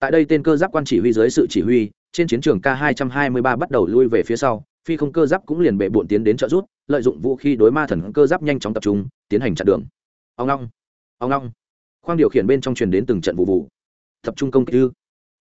[SPEAKER 1] tại đây tên cơ giáp quan chỉ huy dưới sự chỉ huy, trên chiến trường k 223 bắt đầu lui về phía sau, phi không cơ giáp cũng liền bệ bộn tiến đến trợ rút lợi dụng vũ khí đối ma thần cơ giáp nhanh chóng tập trung, tiến hành chặn đường. Ông long ông long. Khoang điều khiển bên trong truyền đến từng trận vụ vụ. Tập trung công kích ư?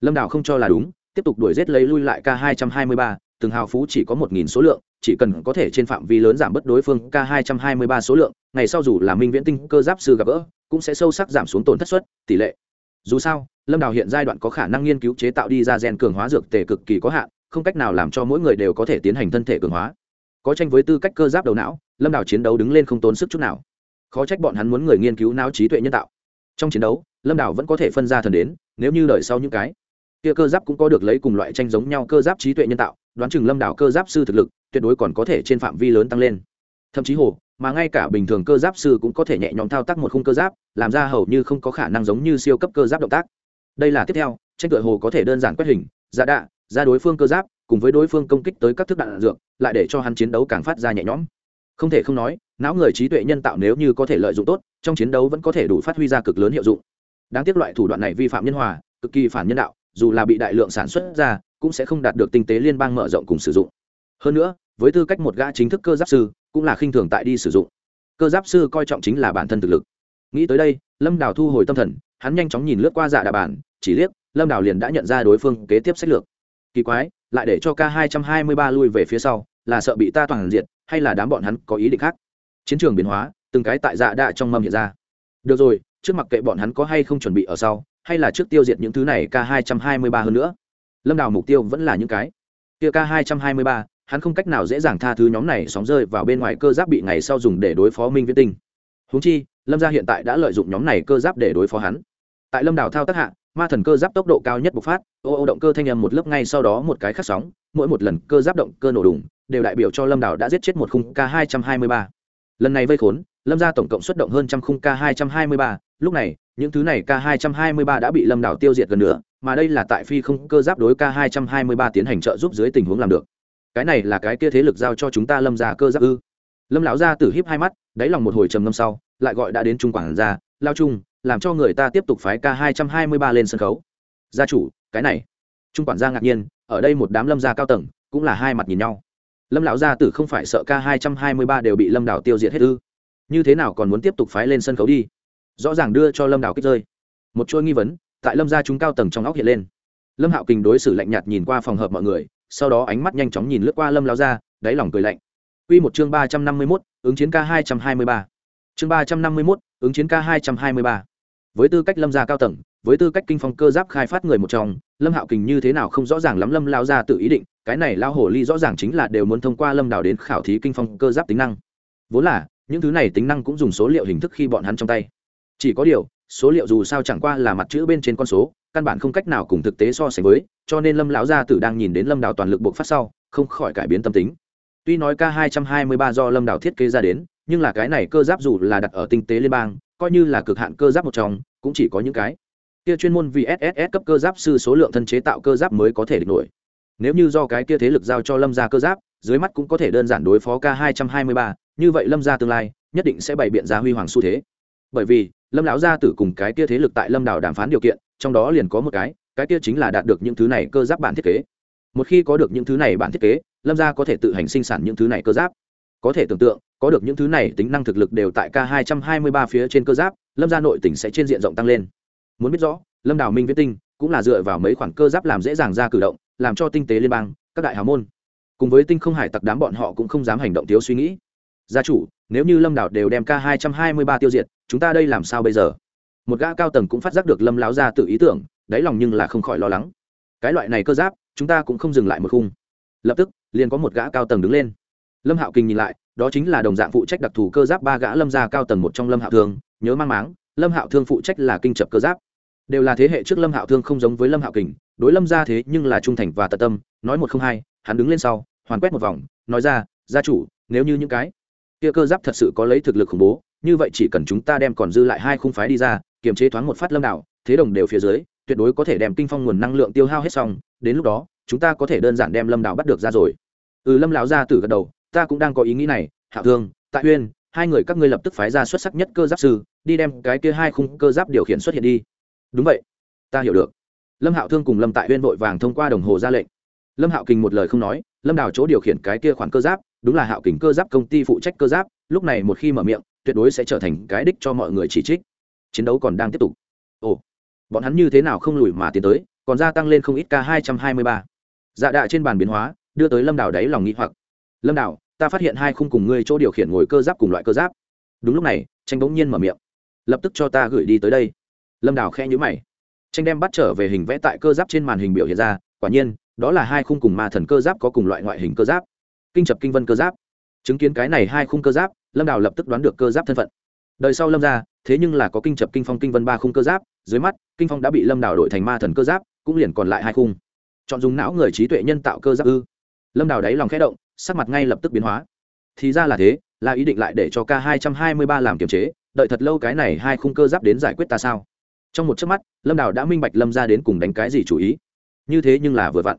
[SPEAKER 1] Lâm đảo không cho là đúng, tiếp tục đuổi giết lấy lui lại k 223 từng hào phú chỉ có một nghìn số lượng chỉ cần có thể trên phạm vi lớn giảm bớt đối phương k 223 số lượng, ngày sau dù là minh viễn tinh cơ giáp sư gặp gỡ, cũng sẽ sâu sắc giảm xuống tổn thất suất, tỷ lệ. Dù sao, lâm đào hiện giai đoạn có khả năng nghiên cứu chế tạo đi ra gen cường hóa dược tề cực kỳ có hạn, không cách nào làm cho mỗi người đều có thể tiến hành thân thể cường hóa. Có tranh với tư cách cơ giáp đầu não, lâm đào chiến đấu đứng lên không tốn sức chút nào. Khó trách bọn hắn muốn người nghiên cứu não trí tuệ nhân tạo. Trong chiến đấu, lâm đào vẫn có thể phân ra thần đến, nếu như đợi sau những cái. Kia cơ giáp cũng có được lấy cùng loại tranh giống nhau cơ giáp trí tuệ nhân tạo, đoán chừng lâm đảo cơ giáp sư thực lực tuyệt đối còn có thể trên phạm vi lớn tăng lên. Thậm chí hồ, mà ngay cả bình thường cơ giáp sư cũng có thể nhẹ nhõm thao tác một khung cơ giáp, làm ra hầu như không có khả năng giống như siêu cấp cơ giáp động tác. Đây là tiếp theo, tranh tựa hồ có thể đơn giản quét hình giả đạ, ra đối phương cơ giáp, cùng với đối phương công kích tới các thức đạn dược, lại để cho hắn chiến đấu càng phát ra nhẹ nhõm. Không thể không nói, não người trí tuệ nhân tạo nếu như có thể lợi dụng tốt, trong chiến đấu vẫn có thể đủ phát huy ra cực lớn hiệu dụng. Đáng tiếc loại thủ đoạn này vi phạm nhân hòa, cực kỳ phản nhân đạo, dù là bị đại lượng sản xuất ra, cũng sẽ không đạt được tinh tế liên bang mở rộng cùng sử dụng hơn nữa, với tư cách một gã chính thức cơ giáp sư, cũng là khinh thường tại đi sử dụng. Cơ giáp sư coi trọng chính là bản thân thực lực. Nghĩ tới đây, lâm đào thu hồi tâm thần, hắn nhanh chóng nhìn lướt qua dạ đà bản, chỉ liếc, lâm đào liền đã nhận ra đối phương kế tiếp sách lược. Kỳ quái, lại để cho k hai trăm hai mươi ba lui về phía sau, là sợ bị ta toàn diện, hay là đám bọn hắn có ý định khác? Chiến trường biến hóa, từng cái tại dạ đạ trong mâm hiện ra. Được rồi, trước mặc kệ bọn hắn có hay không chuẩn bị ở sau, hay là trước tiêu diệt những thứ này k 223 hơn nữa? Lâm đào mục tiêu vẫn là những cái. Kia k 223 hắn không cách nào dễ dàng tha thứ nhóm này sóng rơi vào bên ngoài cơ giáp bị ngày sau dùng để đối phó minh viễn tinh. Húng chi, lâm gia hiện tại đã lợi dụng nhóm này cơ giáp để đối phó hắn. Tại lâm Đảo thao tác hạ, ma thần cơ giáp tốc độ cao nhất bộc phát, ô ô động cơ thanh âm một lớp ngay sau đó một cái khắc sóng, mỗi một lần cơ giáp động cơ nổ đùng, đều đại biểu cho lâm Đảo đã giết chết một khung k 223 lần này vây khốn, lâm gia tổng cộng xuất động hơn trăm khung k 223 lúc này, những thứ này k 223 đã bị lâm đảo tiêu diệt gần nữa mà đây là tại phi không cơ giáp đối k 223 tiến hành trợ giúp dưới tình huống làm được cái này là cái kia thế lực giao cho chúng ta lâm gia cơ giáp ư? Lâm lão gia tử híp hai mắt, đáy lòng một hồi trầm ngâm sau, lại gọi đã đến trung quảng gia, lao trung, làm cho người ta tiếp tục phái k 223 lên sân khấu. Gia chủ, cái này. Trung quản gia ngạc nhiên, ở đây một đám lâm gia cao tầng, cũng là hai mặt nhìn nhau. Lâm lão gia tử không phải sợ k 223 đều bị lâm đảo tiêu diệt hết ư? Như thế nào còn muốn tiếp tục phái lên sân khấu đi? Rõ ràng đưa cho lâm đảo kích rơi. Một chuỗi nghi vấn, tại lâm gia chúng cao tầng trong óc hiện lên. Lâm hạo kình đối xử lạnh nhạt nhìn qua phòng hợp mọi người sau đó ánh mắt nhanh chóng nhìn lướt qua lâm lao ra đáy lòng cười lạnh. Q một chương ba trăm năm mươi mốt ứng chiến k hai trăm hai mươi ba. Chương ba trăm năm mươi mốt ứng chiến k hai trăm hai mươi ba. Với tư cách Lâm gia cao tầng, với tư cách kinh phong cơ giáp khai phát người một trong, Lâm Hạo Kình như thế nào không rõ ràng lắm Lâm lao ra tự ý định, cái này lao hồ ly rõ ràng chính là đều muốn thông qua Lâm Đào đến khảo thí kinh phong cơ giáp tính năng. Vốn là, những thứ này tính năng cũng dùng số liệu hình thức khi bọn hắn trong tay. Chỉ có điều số liệu dù sao chẳng qua là mặt chữ bên trên con số căn bản không cách nào cùng thực tế so sánh với, cho nên lâm lão gia tử đang nhìn đến lâm đào toàn lực buộc phát sau, không khỏi cải biến tâm tính. Tuy nói k 223 do lâm đào thiết kế ra đến, nhưng là cái này cơ giáp dù là đặt ở tinh tế liên bang, coi như là cực hạn cơ giáp một trong, cũng chỉ có những cái kia chuyên môn vì sss cấp cơ giáp sư số lượng thân chế tạo cơ giáp mới có thể địch nổi. Nếu như do cái kia thế lực giao cho lâm gia cơ giáp, dưới mắt cũng có thể đơn giản đối phó k 223 như vậy lâm gia tương lai nhất định sẽ bày biện ra huy hoàng xu thế. Bởi vì, lâm lão gia tử cùng cái kia thế lực tại lâm đảo đàm phán điều kiện trong đó liền có một cái cái kia chính là đạt được những thứ này cơ giáp bản thiết kế. Một khi có được những thứ này bản thiết kế, lâm gia có thể tự hành sinh sản những thứ này cơ giáp. Có thể tưởng tượng, có được những thứ này tính năng thực lực đều tại k 223 phía trên cơ giáp, lâm gia nội tỉnh sẽ trên diện rộng tăng lên. Muốn biết rõ, lâm đào minh viết tinh cũng là dựa vào mấy khoản cơ giáp làm dễ dàng ra cử động, làm cho tinh tế liên bang, các đại hào môn. Cùng với tinh không hải tặc đám bọn họ cũng không dám hành động thiếu suy nghĩ. Gia chủ, nếu như lâm đào đều đem k 223 tiêu diệt, chúng ta đây làm sao bây giờ? Một gã cao tầng cũng phát giác được lâm láo ra tự ý tưởng, đáy lòng nhưng là không khỏi lo lắng. Cái loại này cơ giáp, chúng ta cũng không dừng lại một khung. Lập tức, liền có một gã cao tầng đứng lên. Lâm hạo kinh nhìn lại, đó chính là đồng dạng phụ trách đặc thù cơ giáp ba gã lâm gia cao tầng một trong lâm hạo thương, nhớ mang máng, lâm hạo thương phụ trách là kinh trập cơ giáp. Đều là thế hệ trước lâm hạo thương không giống với lâm hạo kình, đối lâm gia thế nhưng là trung thành và tận tâm, nói một không hai, hắn đứng lên sau, hoàn quét một vòng, nói ra, gia chủ, nếu như những cái kia cơ giáp thật sự có lấy thực lực khủng bố, như vậy chỉ cần chúng ta đem còn dư lại hai khung phái đi ra kiềm chế thoáng một phát lâm đảo, thế đồng đều phía dưới tuyệt đối có thể đem kinh phong nguồn năng lượng tiêu hao hết xong đến lúc đó chúng ta có thể đơn giản đem lâm đảo bắt được ra rồi. Ừ lâm lão ra từ gật đầu ta cũng đang có ý nghĩ này hạ thương tại uyên hai người các ngươi lập tức phái ra xuất sắc nhất cơ giáp sư đi đem cái kia hai khung cơ giáp điều khiển xuất hiện đi. Đúng vậy ta hiểu được. Lâm hạo thương cùng lâm tại uyên vội vàng thông qua đồng hồ ra lệnh. Lâm hạo kình một lời không nói lâm đào chỗ điều khiển cái kia khoản cơ giáp đúng là hạo kình cơ giáp công ty phụ trách cơ giáp lúc này một khi mở miệng tuyệt đối sẽ trở thành cái đích cho mọi người chỉ trích chiến đấu còn đang tiếp tục. Ồ bọn hắn như thế nào không lùi mà tiến tới còn gia tăng lên không ít k hai trăm hai mươi ba. Dạ đạ trên bàn biến hóa đưa tới lâm đảo đáy lòng nghĩ hoặc. Lâm đảo, ta phát hiện hai khung cùng ngươi chỗ điều khiển ngồi cơ giáp cùng loại cơ giáp. Đúng lúc này tranh bỗng nhiên mở miệng. Lập tức cho ta gửi đi tới đây. Lâm đảo khe nhữ mày. Tranh đem bắt trở về hình vẽ tại cơ giáp trên màn hình biểu hiện ra quả nhiên đó là hai khung cùng ma thần cơ giáp có cùng loại ngoại hình cơ giáp. Kinh chập kinh vân cơ giáp. Chứng kiến cái này hai khung cơ giáp lâm đào lập tức đoán được cơ giáp thân phận. Đời sau lâm ra thế nhưng là có kinh chập kinh phong kinh vân ba khung cơ giáp, dưới mắt, kinh phong đã bị lâm đào đổi thành ma thần cơ giáp, cũng liền còn lại hai khung. Chọn dùng não người trí tuệ nhân tạo cơ giáp ư? Lâm đào đáy lòng khẽ động, sắc mặt ngay lập tức biến hóa. Thì ra là thế, là ý định lại để cho k hai trăm hai mươi ba làm kiềm chế, đợi thật lâu cái này hai khung cơ giáp đến giải quyết ta sao? Trong một chớp mắt, lâm đào đã minh bạch lâm ra đến cùng đánh cái gì chủ ý. Như thế nhưng là vừa vặn.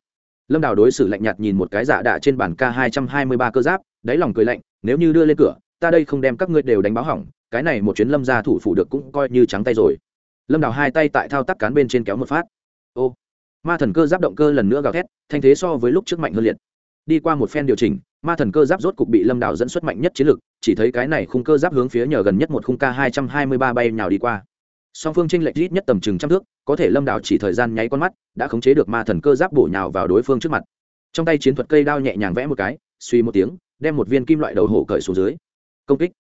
[SPEAKER 1] Lâm đào đối xử lạnh nhạt nhìn một cái dạ đạ trên bản k hai trăm hai mươi ba cơ giáp, đáy lòng cười lạnh, nếu như đưa lên cửa, ta đây không đem các ngươi đều đánh báo hỏng cái này một chuyến lâm ra thủ phủ được cũng coi như trắng tay rồi. Lâm đào hai tay tại thao tác cán bên trên kéo một phát. Ô, ma thần cơ giáp động cơ lần nữa gào thét, thanh thế so với lúc trước mạnh hơn liệt. Đi qua một phen điều chỉnh, ma thần cơ giáp rốt cục bị lâm đào dẫn xuất mạnh nhất chiến lực, chỉ thấy cái này khung cơ giáp hướng phía nhờ gần nhất một khung k hai trăm hai mươi ba bay nhào đi qua. Song phương tranh lệch ít nhất tầm chừng trăm thước, có thể lâm đào chỉ thời gian nháy con mắt, đã khống chế được ma thần cơ giáp bổ nhào vào đối phương trước mặt. Trong tay chiến thuật cây đao nhẹ nhàng vẽ một cái, suy một tiếng, đem một viên kim loại đầu hổ cởi xuống dưới. Công kích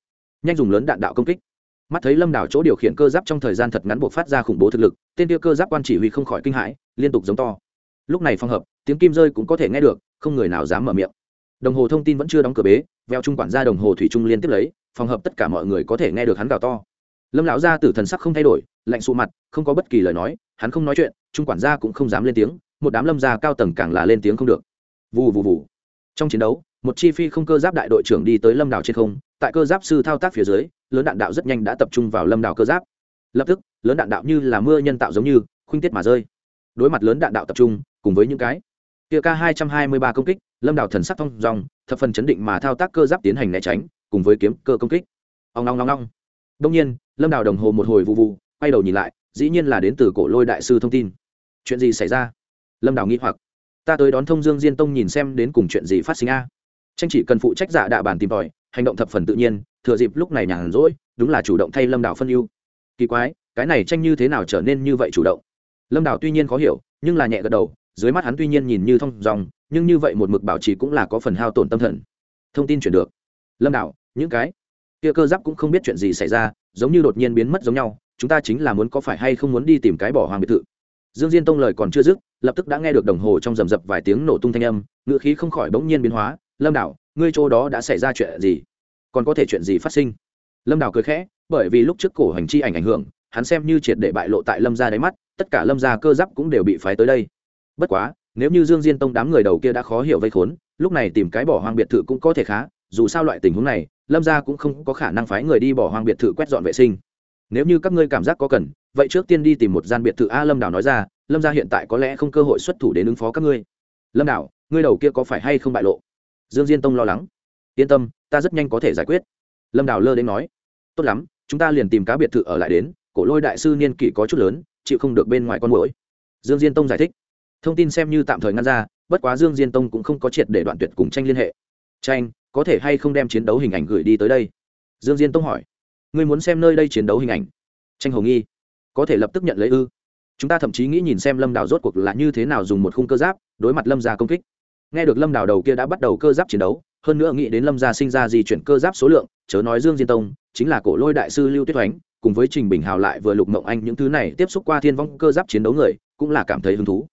[SPEAKER 1] nhanh dùng lớn đạn đạo công kích. Mắt thấy lâm đảo chỗ điều khiển cơ giáp trong thời gian thật ngắn buộc phát ra khủng bố thực lực, tên tiêu cơ giáp quan chỉ huy không khỏi kinh hãi, liên tục giống to. Lúc này phong hợp, tiếng kim rơi cũng có thể nghe được, không người nào dám mở miệng. Đồng hồ thông tin vẫn chưa đóng cửa bế, veo trung quản gia đồng hồ thủy trung liên tiếp lấy, phòng hợp tất cả mọi người có thể nghe được hắn gào to. Lâm lão gia tử thần sắc không thay đổi, lạnh sụ mặt, không có bất kỳ lời nói, hắn không nói chuyện, trung quản gia cũng không dám lên tiếng, một đám lâm gia cao tầng càng là lên tiếng không được. Vù vù vù. Trong chiến đấu một chi phi không cơ giáp đại đội trưởng đi tới lâm đảo trên không, tại cơ giáp sư thao tác phía dưới, lớn đạn đạo rất nhanh đã tập trung vào lâm đảo cơ giáp. Lập tức, lớn đạn đạo như là mưa nhân tạo giống như, khuynh tiết mà rơi. Đối mặt lớn đạn đạo tập trung, cùng với những cái kia k hai trăm hai mươi ba công kích, lâm đảo thần sắc thông dòng thập phần chấn định mà thao tác cơ giáp tiến hành né tránh, cùng với kiếm cơ công kích. Ông long long long đông nhiên, lâm đảo đồng hồ một hồi vụ vụ, quay đầu nhìn lại, dĩ nhiên là đến từ cổ lôi đại sư thông tin. Chuyện gì xảy ra? Lâm đảo nghĩ hoặc. Ta tới đón thông dương diên tông nhìn xem đến cùng chuyện gì phát sinh a tranh chỉ cần phụ trách giả đạ bản tìm tòi, hành động thập phần tự nhiên, thừa dịp lúc này nhàn rỗi, đúng là chủ động thay lâm đảo phân ưu. Kỳ quái, cái này tranh như thế nào trở nên như vậy chủ động? Lâm đảo tuy nhiên khó hiểu, nhưng là nhẹ gật đầu, dưới mắt hắn tuy nhiên nhìn như thông dòng, nhưng như vậy một mực bảo trì cũng là có phần hao tổn tâm thần. Thông tin chuyển được. Lâm đảo, những cái kia cơ giáp cũng không biết chuyện gì xảy ra, giống như đột nhiên biến mất giống nhau, chúng ta chính là muốn có phải hay không muốn đi tìm cái bỏ hoàng biệt thự. Dương diên tông lời còn chưa dứt, lập tức đã nghe được đồng hồ trong rầm rập vài tiếng nổ tung thanh âm ngựa khí không khỏi bỗng nhiên biến hóa lâm đảo, ngươi chỗ đó đã xảy ra chuyện gì? Còn có thể chuyện gì phát sinh? Lâm đảo cười khẽ, bởi vì lúc trước cổ hành chi ảnh ảnh hưởng, hắn xem như triệt để bại lộ tại lâm gia đáy mắt, tất cả lâm gia cơ giáp cũng đều bị phái tới đây. Bất quá, nếu như dương diên tông đám người đầu kia đã khó hiểu vây khốn, lúc này tìm cái bỏ hoang biệt thự cũng có thể khá, dù sao loại tình huống này, lâm gia cũng không có khả năng phái người đi bỏ hoang biệt thự quét dọn vệ sinh. Nếu như các ngươi cảm giác có cần, vậy trước tiên đi tìm một gian biệt thự a lâm đảo nói ra, lâm gia hiện tại có lẽ không cơ hội xuất thủ đến ứng phó các ngươi. Lâm đảo, ngươi đầu kia có phải hay không bại lộ? Dương diên tông lo lắng. Yên tâm, ta rất nhanh có thể giải quyết. Lâm Đào lơ đến nói. Tốt lắm, chúng ta liền tìm cá biệt thự ở lại đến, cổ lôi đại sư niên kỷ có chút lớn, chịu không được bên ngoài con mũi dương diên tông giải thích. Thông tin xem như tạm thời ngăn ra, bất quá dương diên tông cũng không có triệt để đoạn tuyệt cùng tranh liên hệ. Tranh, có thể hay không đem chiến đấu hình ảnh gửi đi tới đây? Dương diên tông hỏi. Ngươi muốn xem nơi đây chiến đấu hình ảnh? Tranh hồng nghi. Có thể lập tức nhận lấy ư. Chúng ta thậm chí nghĩ nhìn xem lâm đào rốt cuộc là như thế nào dùng một khung cơ giáp, đối mặt lâm gia công kích nghe được lâm đào đầu kia đã bắt đầu cơ giáp chiến đấu, hơn nữa nghĩ đến lâm gia sinh ra di chuyển cơ giáp số lượng, chớ nói dương diên tông, chính là cổ lôi đại sư lưu tuyết oánh, cùng với trình bình hào lại vừa lục mộng anh những thứ này tiếp xúc qua thiên vong cơ giáp chiến đấu người, cũng là cảm thấy hứng thú.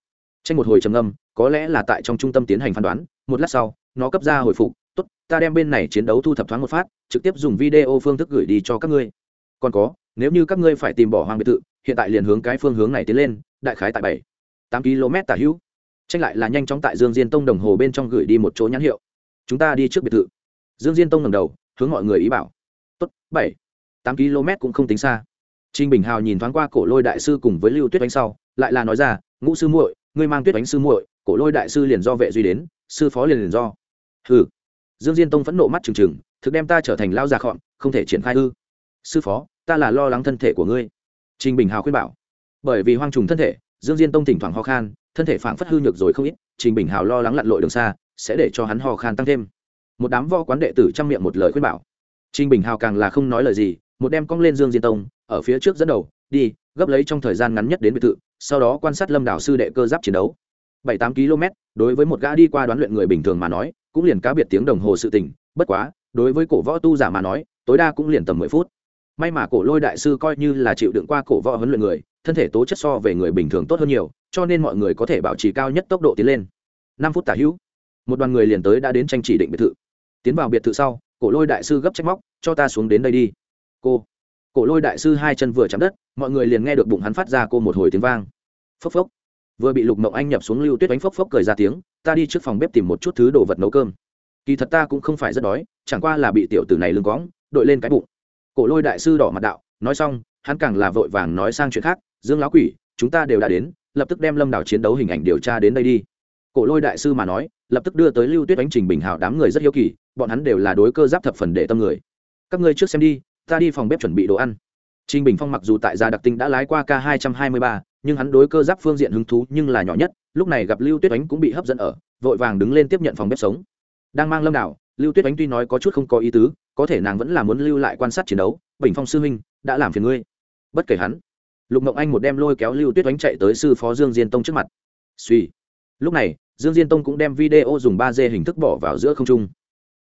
[SPEAKER 1] Tranh một hồi trầm ngâm, có lẽ là tại trong trung tâm tiến hành phán đoán, một lát sau, nó cấp ra hồi phục, tốt, ta đem bên này chiến đấu thu thập thoáng một phát, trực tiếp dùng video phương thức gửi đi cho các ngươi. Còn có, nếu như các ngươi phải tìm bỏ hoang biệt thự, hiện tại liền hướng cái phương hướng này tiến lên, đại khái tại bảy tám km tả hữu tranh lại là nhanh chóng tại dương diên tông đồng hồ bên trong gửi đi một chỗ nhãn hiệu. Chúng ta đi trước biệt thự. Dương diên tông ngầm đầu, hướng mọi người ý bảo. Tốt, bảy. Tám km cũng không tính xa. Trinh bình hào nhìn thoáng qua cổ lôi đại sư cùng với lưu tuyết đánh sau, lại là nói ra, ngũ sư muội, ngươi mang tuyết đánh sư muội, cổ lôi đại sư liền do vệ duy đến, sư phó liền liền do. Hừ. Dương diên tông phẫn nộ mắt trừng trừng, thực đem ta trở thành lao già khọn không thể triển khai ư? Sư phó, ta là lo lắng thân thể của ngươi. Trinh bình hào khuyên bảo. Bởi vì hoang trùng thân thể dương diên tông thỉnh thoảng ho khan, thân thể phảng phất hư nhược rồi không ít, trình bình hào lo lắng lặn lội đường xa, sẽ để cho hắn ho khan tăng thêm. Một đám vo quán đệ tử trang miệng một lời khuyên bảo. Trình bình hào càng là không nói lời gì, một đem cong lên dương diên tông, ở phía trước dẫn đầu, đi, gấp lấy trong thời gian ngắn nhất đến biệt thự, sau đó quan sát lâm đảo sư đệ cơ giáp chiến đấu. Bảy tám km, đối với một gã đi qua đoán luyện người bình thường mà nói, cũng liền cá biệt tiếng đồng hồ sự tình, bất quá, đối với cổ võ tu giả mà nói, tối đa cũng liền tầm mười phút. May mà cổ lôi đại sư coi như là chịu đựng qua cổ võ huấn luyện người thân thể tố chất so về người bình thường tốt hơn nhiều, cho nên mọi người có thể bảo trì cao nhất tốc độ tiến lên. Năm phút tả hữu, một đoàn người liền tới đã đến tranh chỉ định biệt thự. Tiến vào biệt thự sau, cổ lôi đại sư gấp trách móc, cho ta xuống đến đây đi. Cô, cổ lôi đại sư hai chân vừa chạm đất, mọi người liền nghe được bụng hắn phát ra cô một hồi tiếng vang. Phốc phốc. Vừa bị lục mộng anh nhập xuống lưu tuyết đánh phốc phốc cười ra tiếng, ta đi trước phòng bếp tìm một chút thứ đồ vật nấu cơm. Kỳ thật ta cũng không phải rất đói, chẳng qua là bị tiểu tử này lưng cóng đội lên cái bụng. Cổ lôi đại sư đỏ mặt đạo, nói xong, hắn càng là vội vàng nói sang chuyện khác dương lão quỷ chúng ta đều đã đến lập tức đem lâm đảo chiến đấu hình ảnh điều tra đến đây đi cổ lôi đại sư mà nói lập tức đưa tới lưu tuyết ánh trình bình hào đám người rất hiếu kỳ bọn hắn đều là đối cơ giáp thập phần để tâm người các ngươi trước xem đi ta đi phòng bếp chuẩn bị đồ ăn Trình Bình Phong mặc dù tại gia đặc tinh đã lái qua K223, nhưng hắn đối cơ giáp phương diện hứng thú nhưng là nhỏ nhất, lúc này gặp Lưu Tuyết Ánh cũng bị hấp dẫn ở, vội vàng đứng lên tiếp nhận phòng bếp sống. Đang mang Lâm Đảo, Lưu Tuyết Ánh tuy nói có chút không có ý tứ, có thể nàng vẫn là muốn lưu lại quan sát chiến đấu, Bình Phong sư huynh đã làm phiền ngươi. Bất kể hắn. Lục Mộng Anh một đem lôi kéo Lưu Tuyết Oánh chạy tới sư phó Dương Diên Tông trước mặt. Suy. Lúc này, Dương Diên Tông cũng đem video dùng ba d hình thức bỏ vào giữa không trung.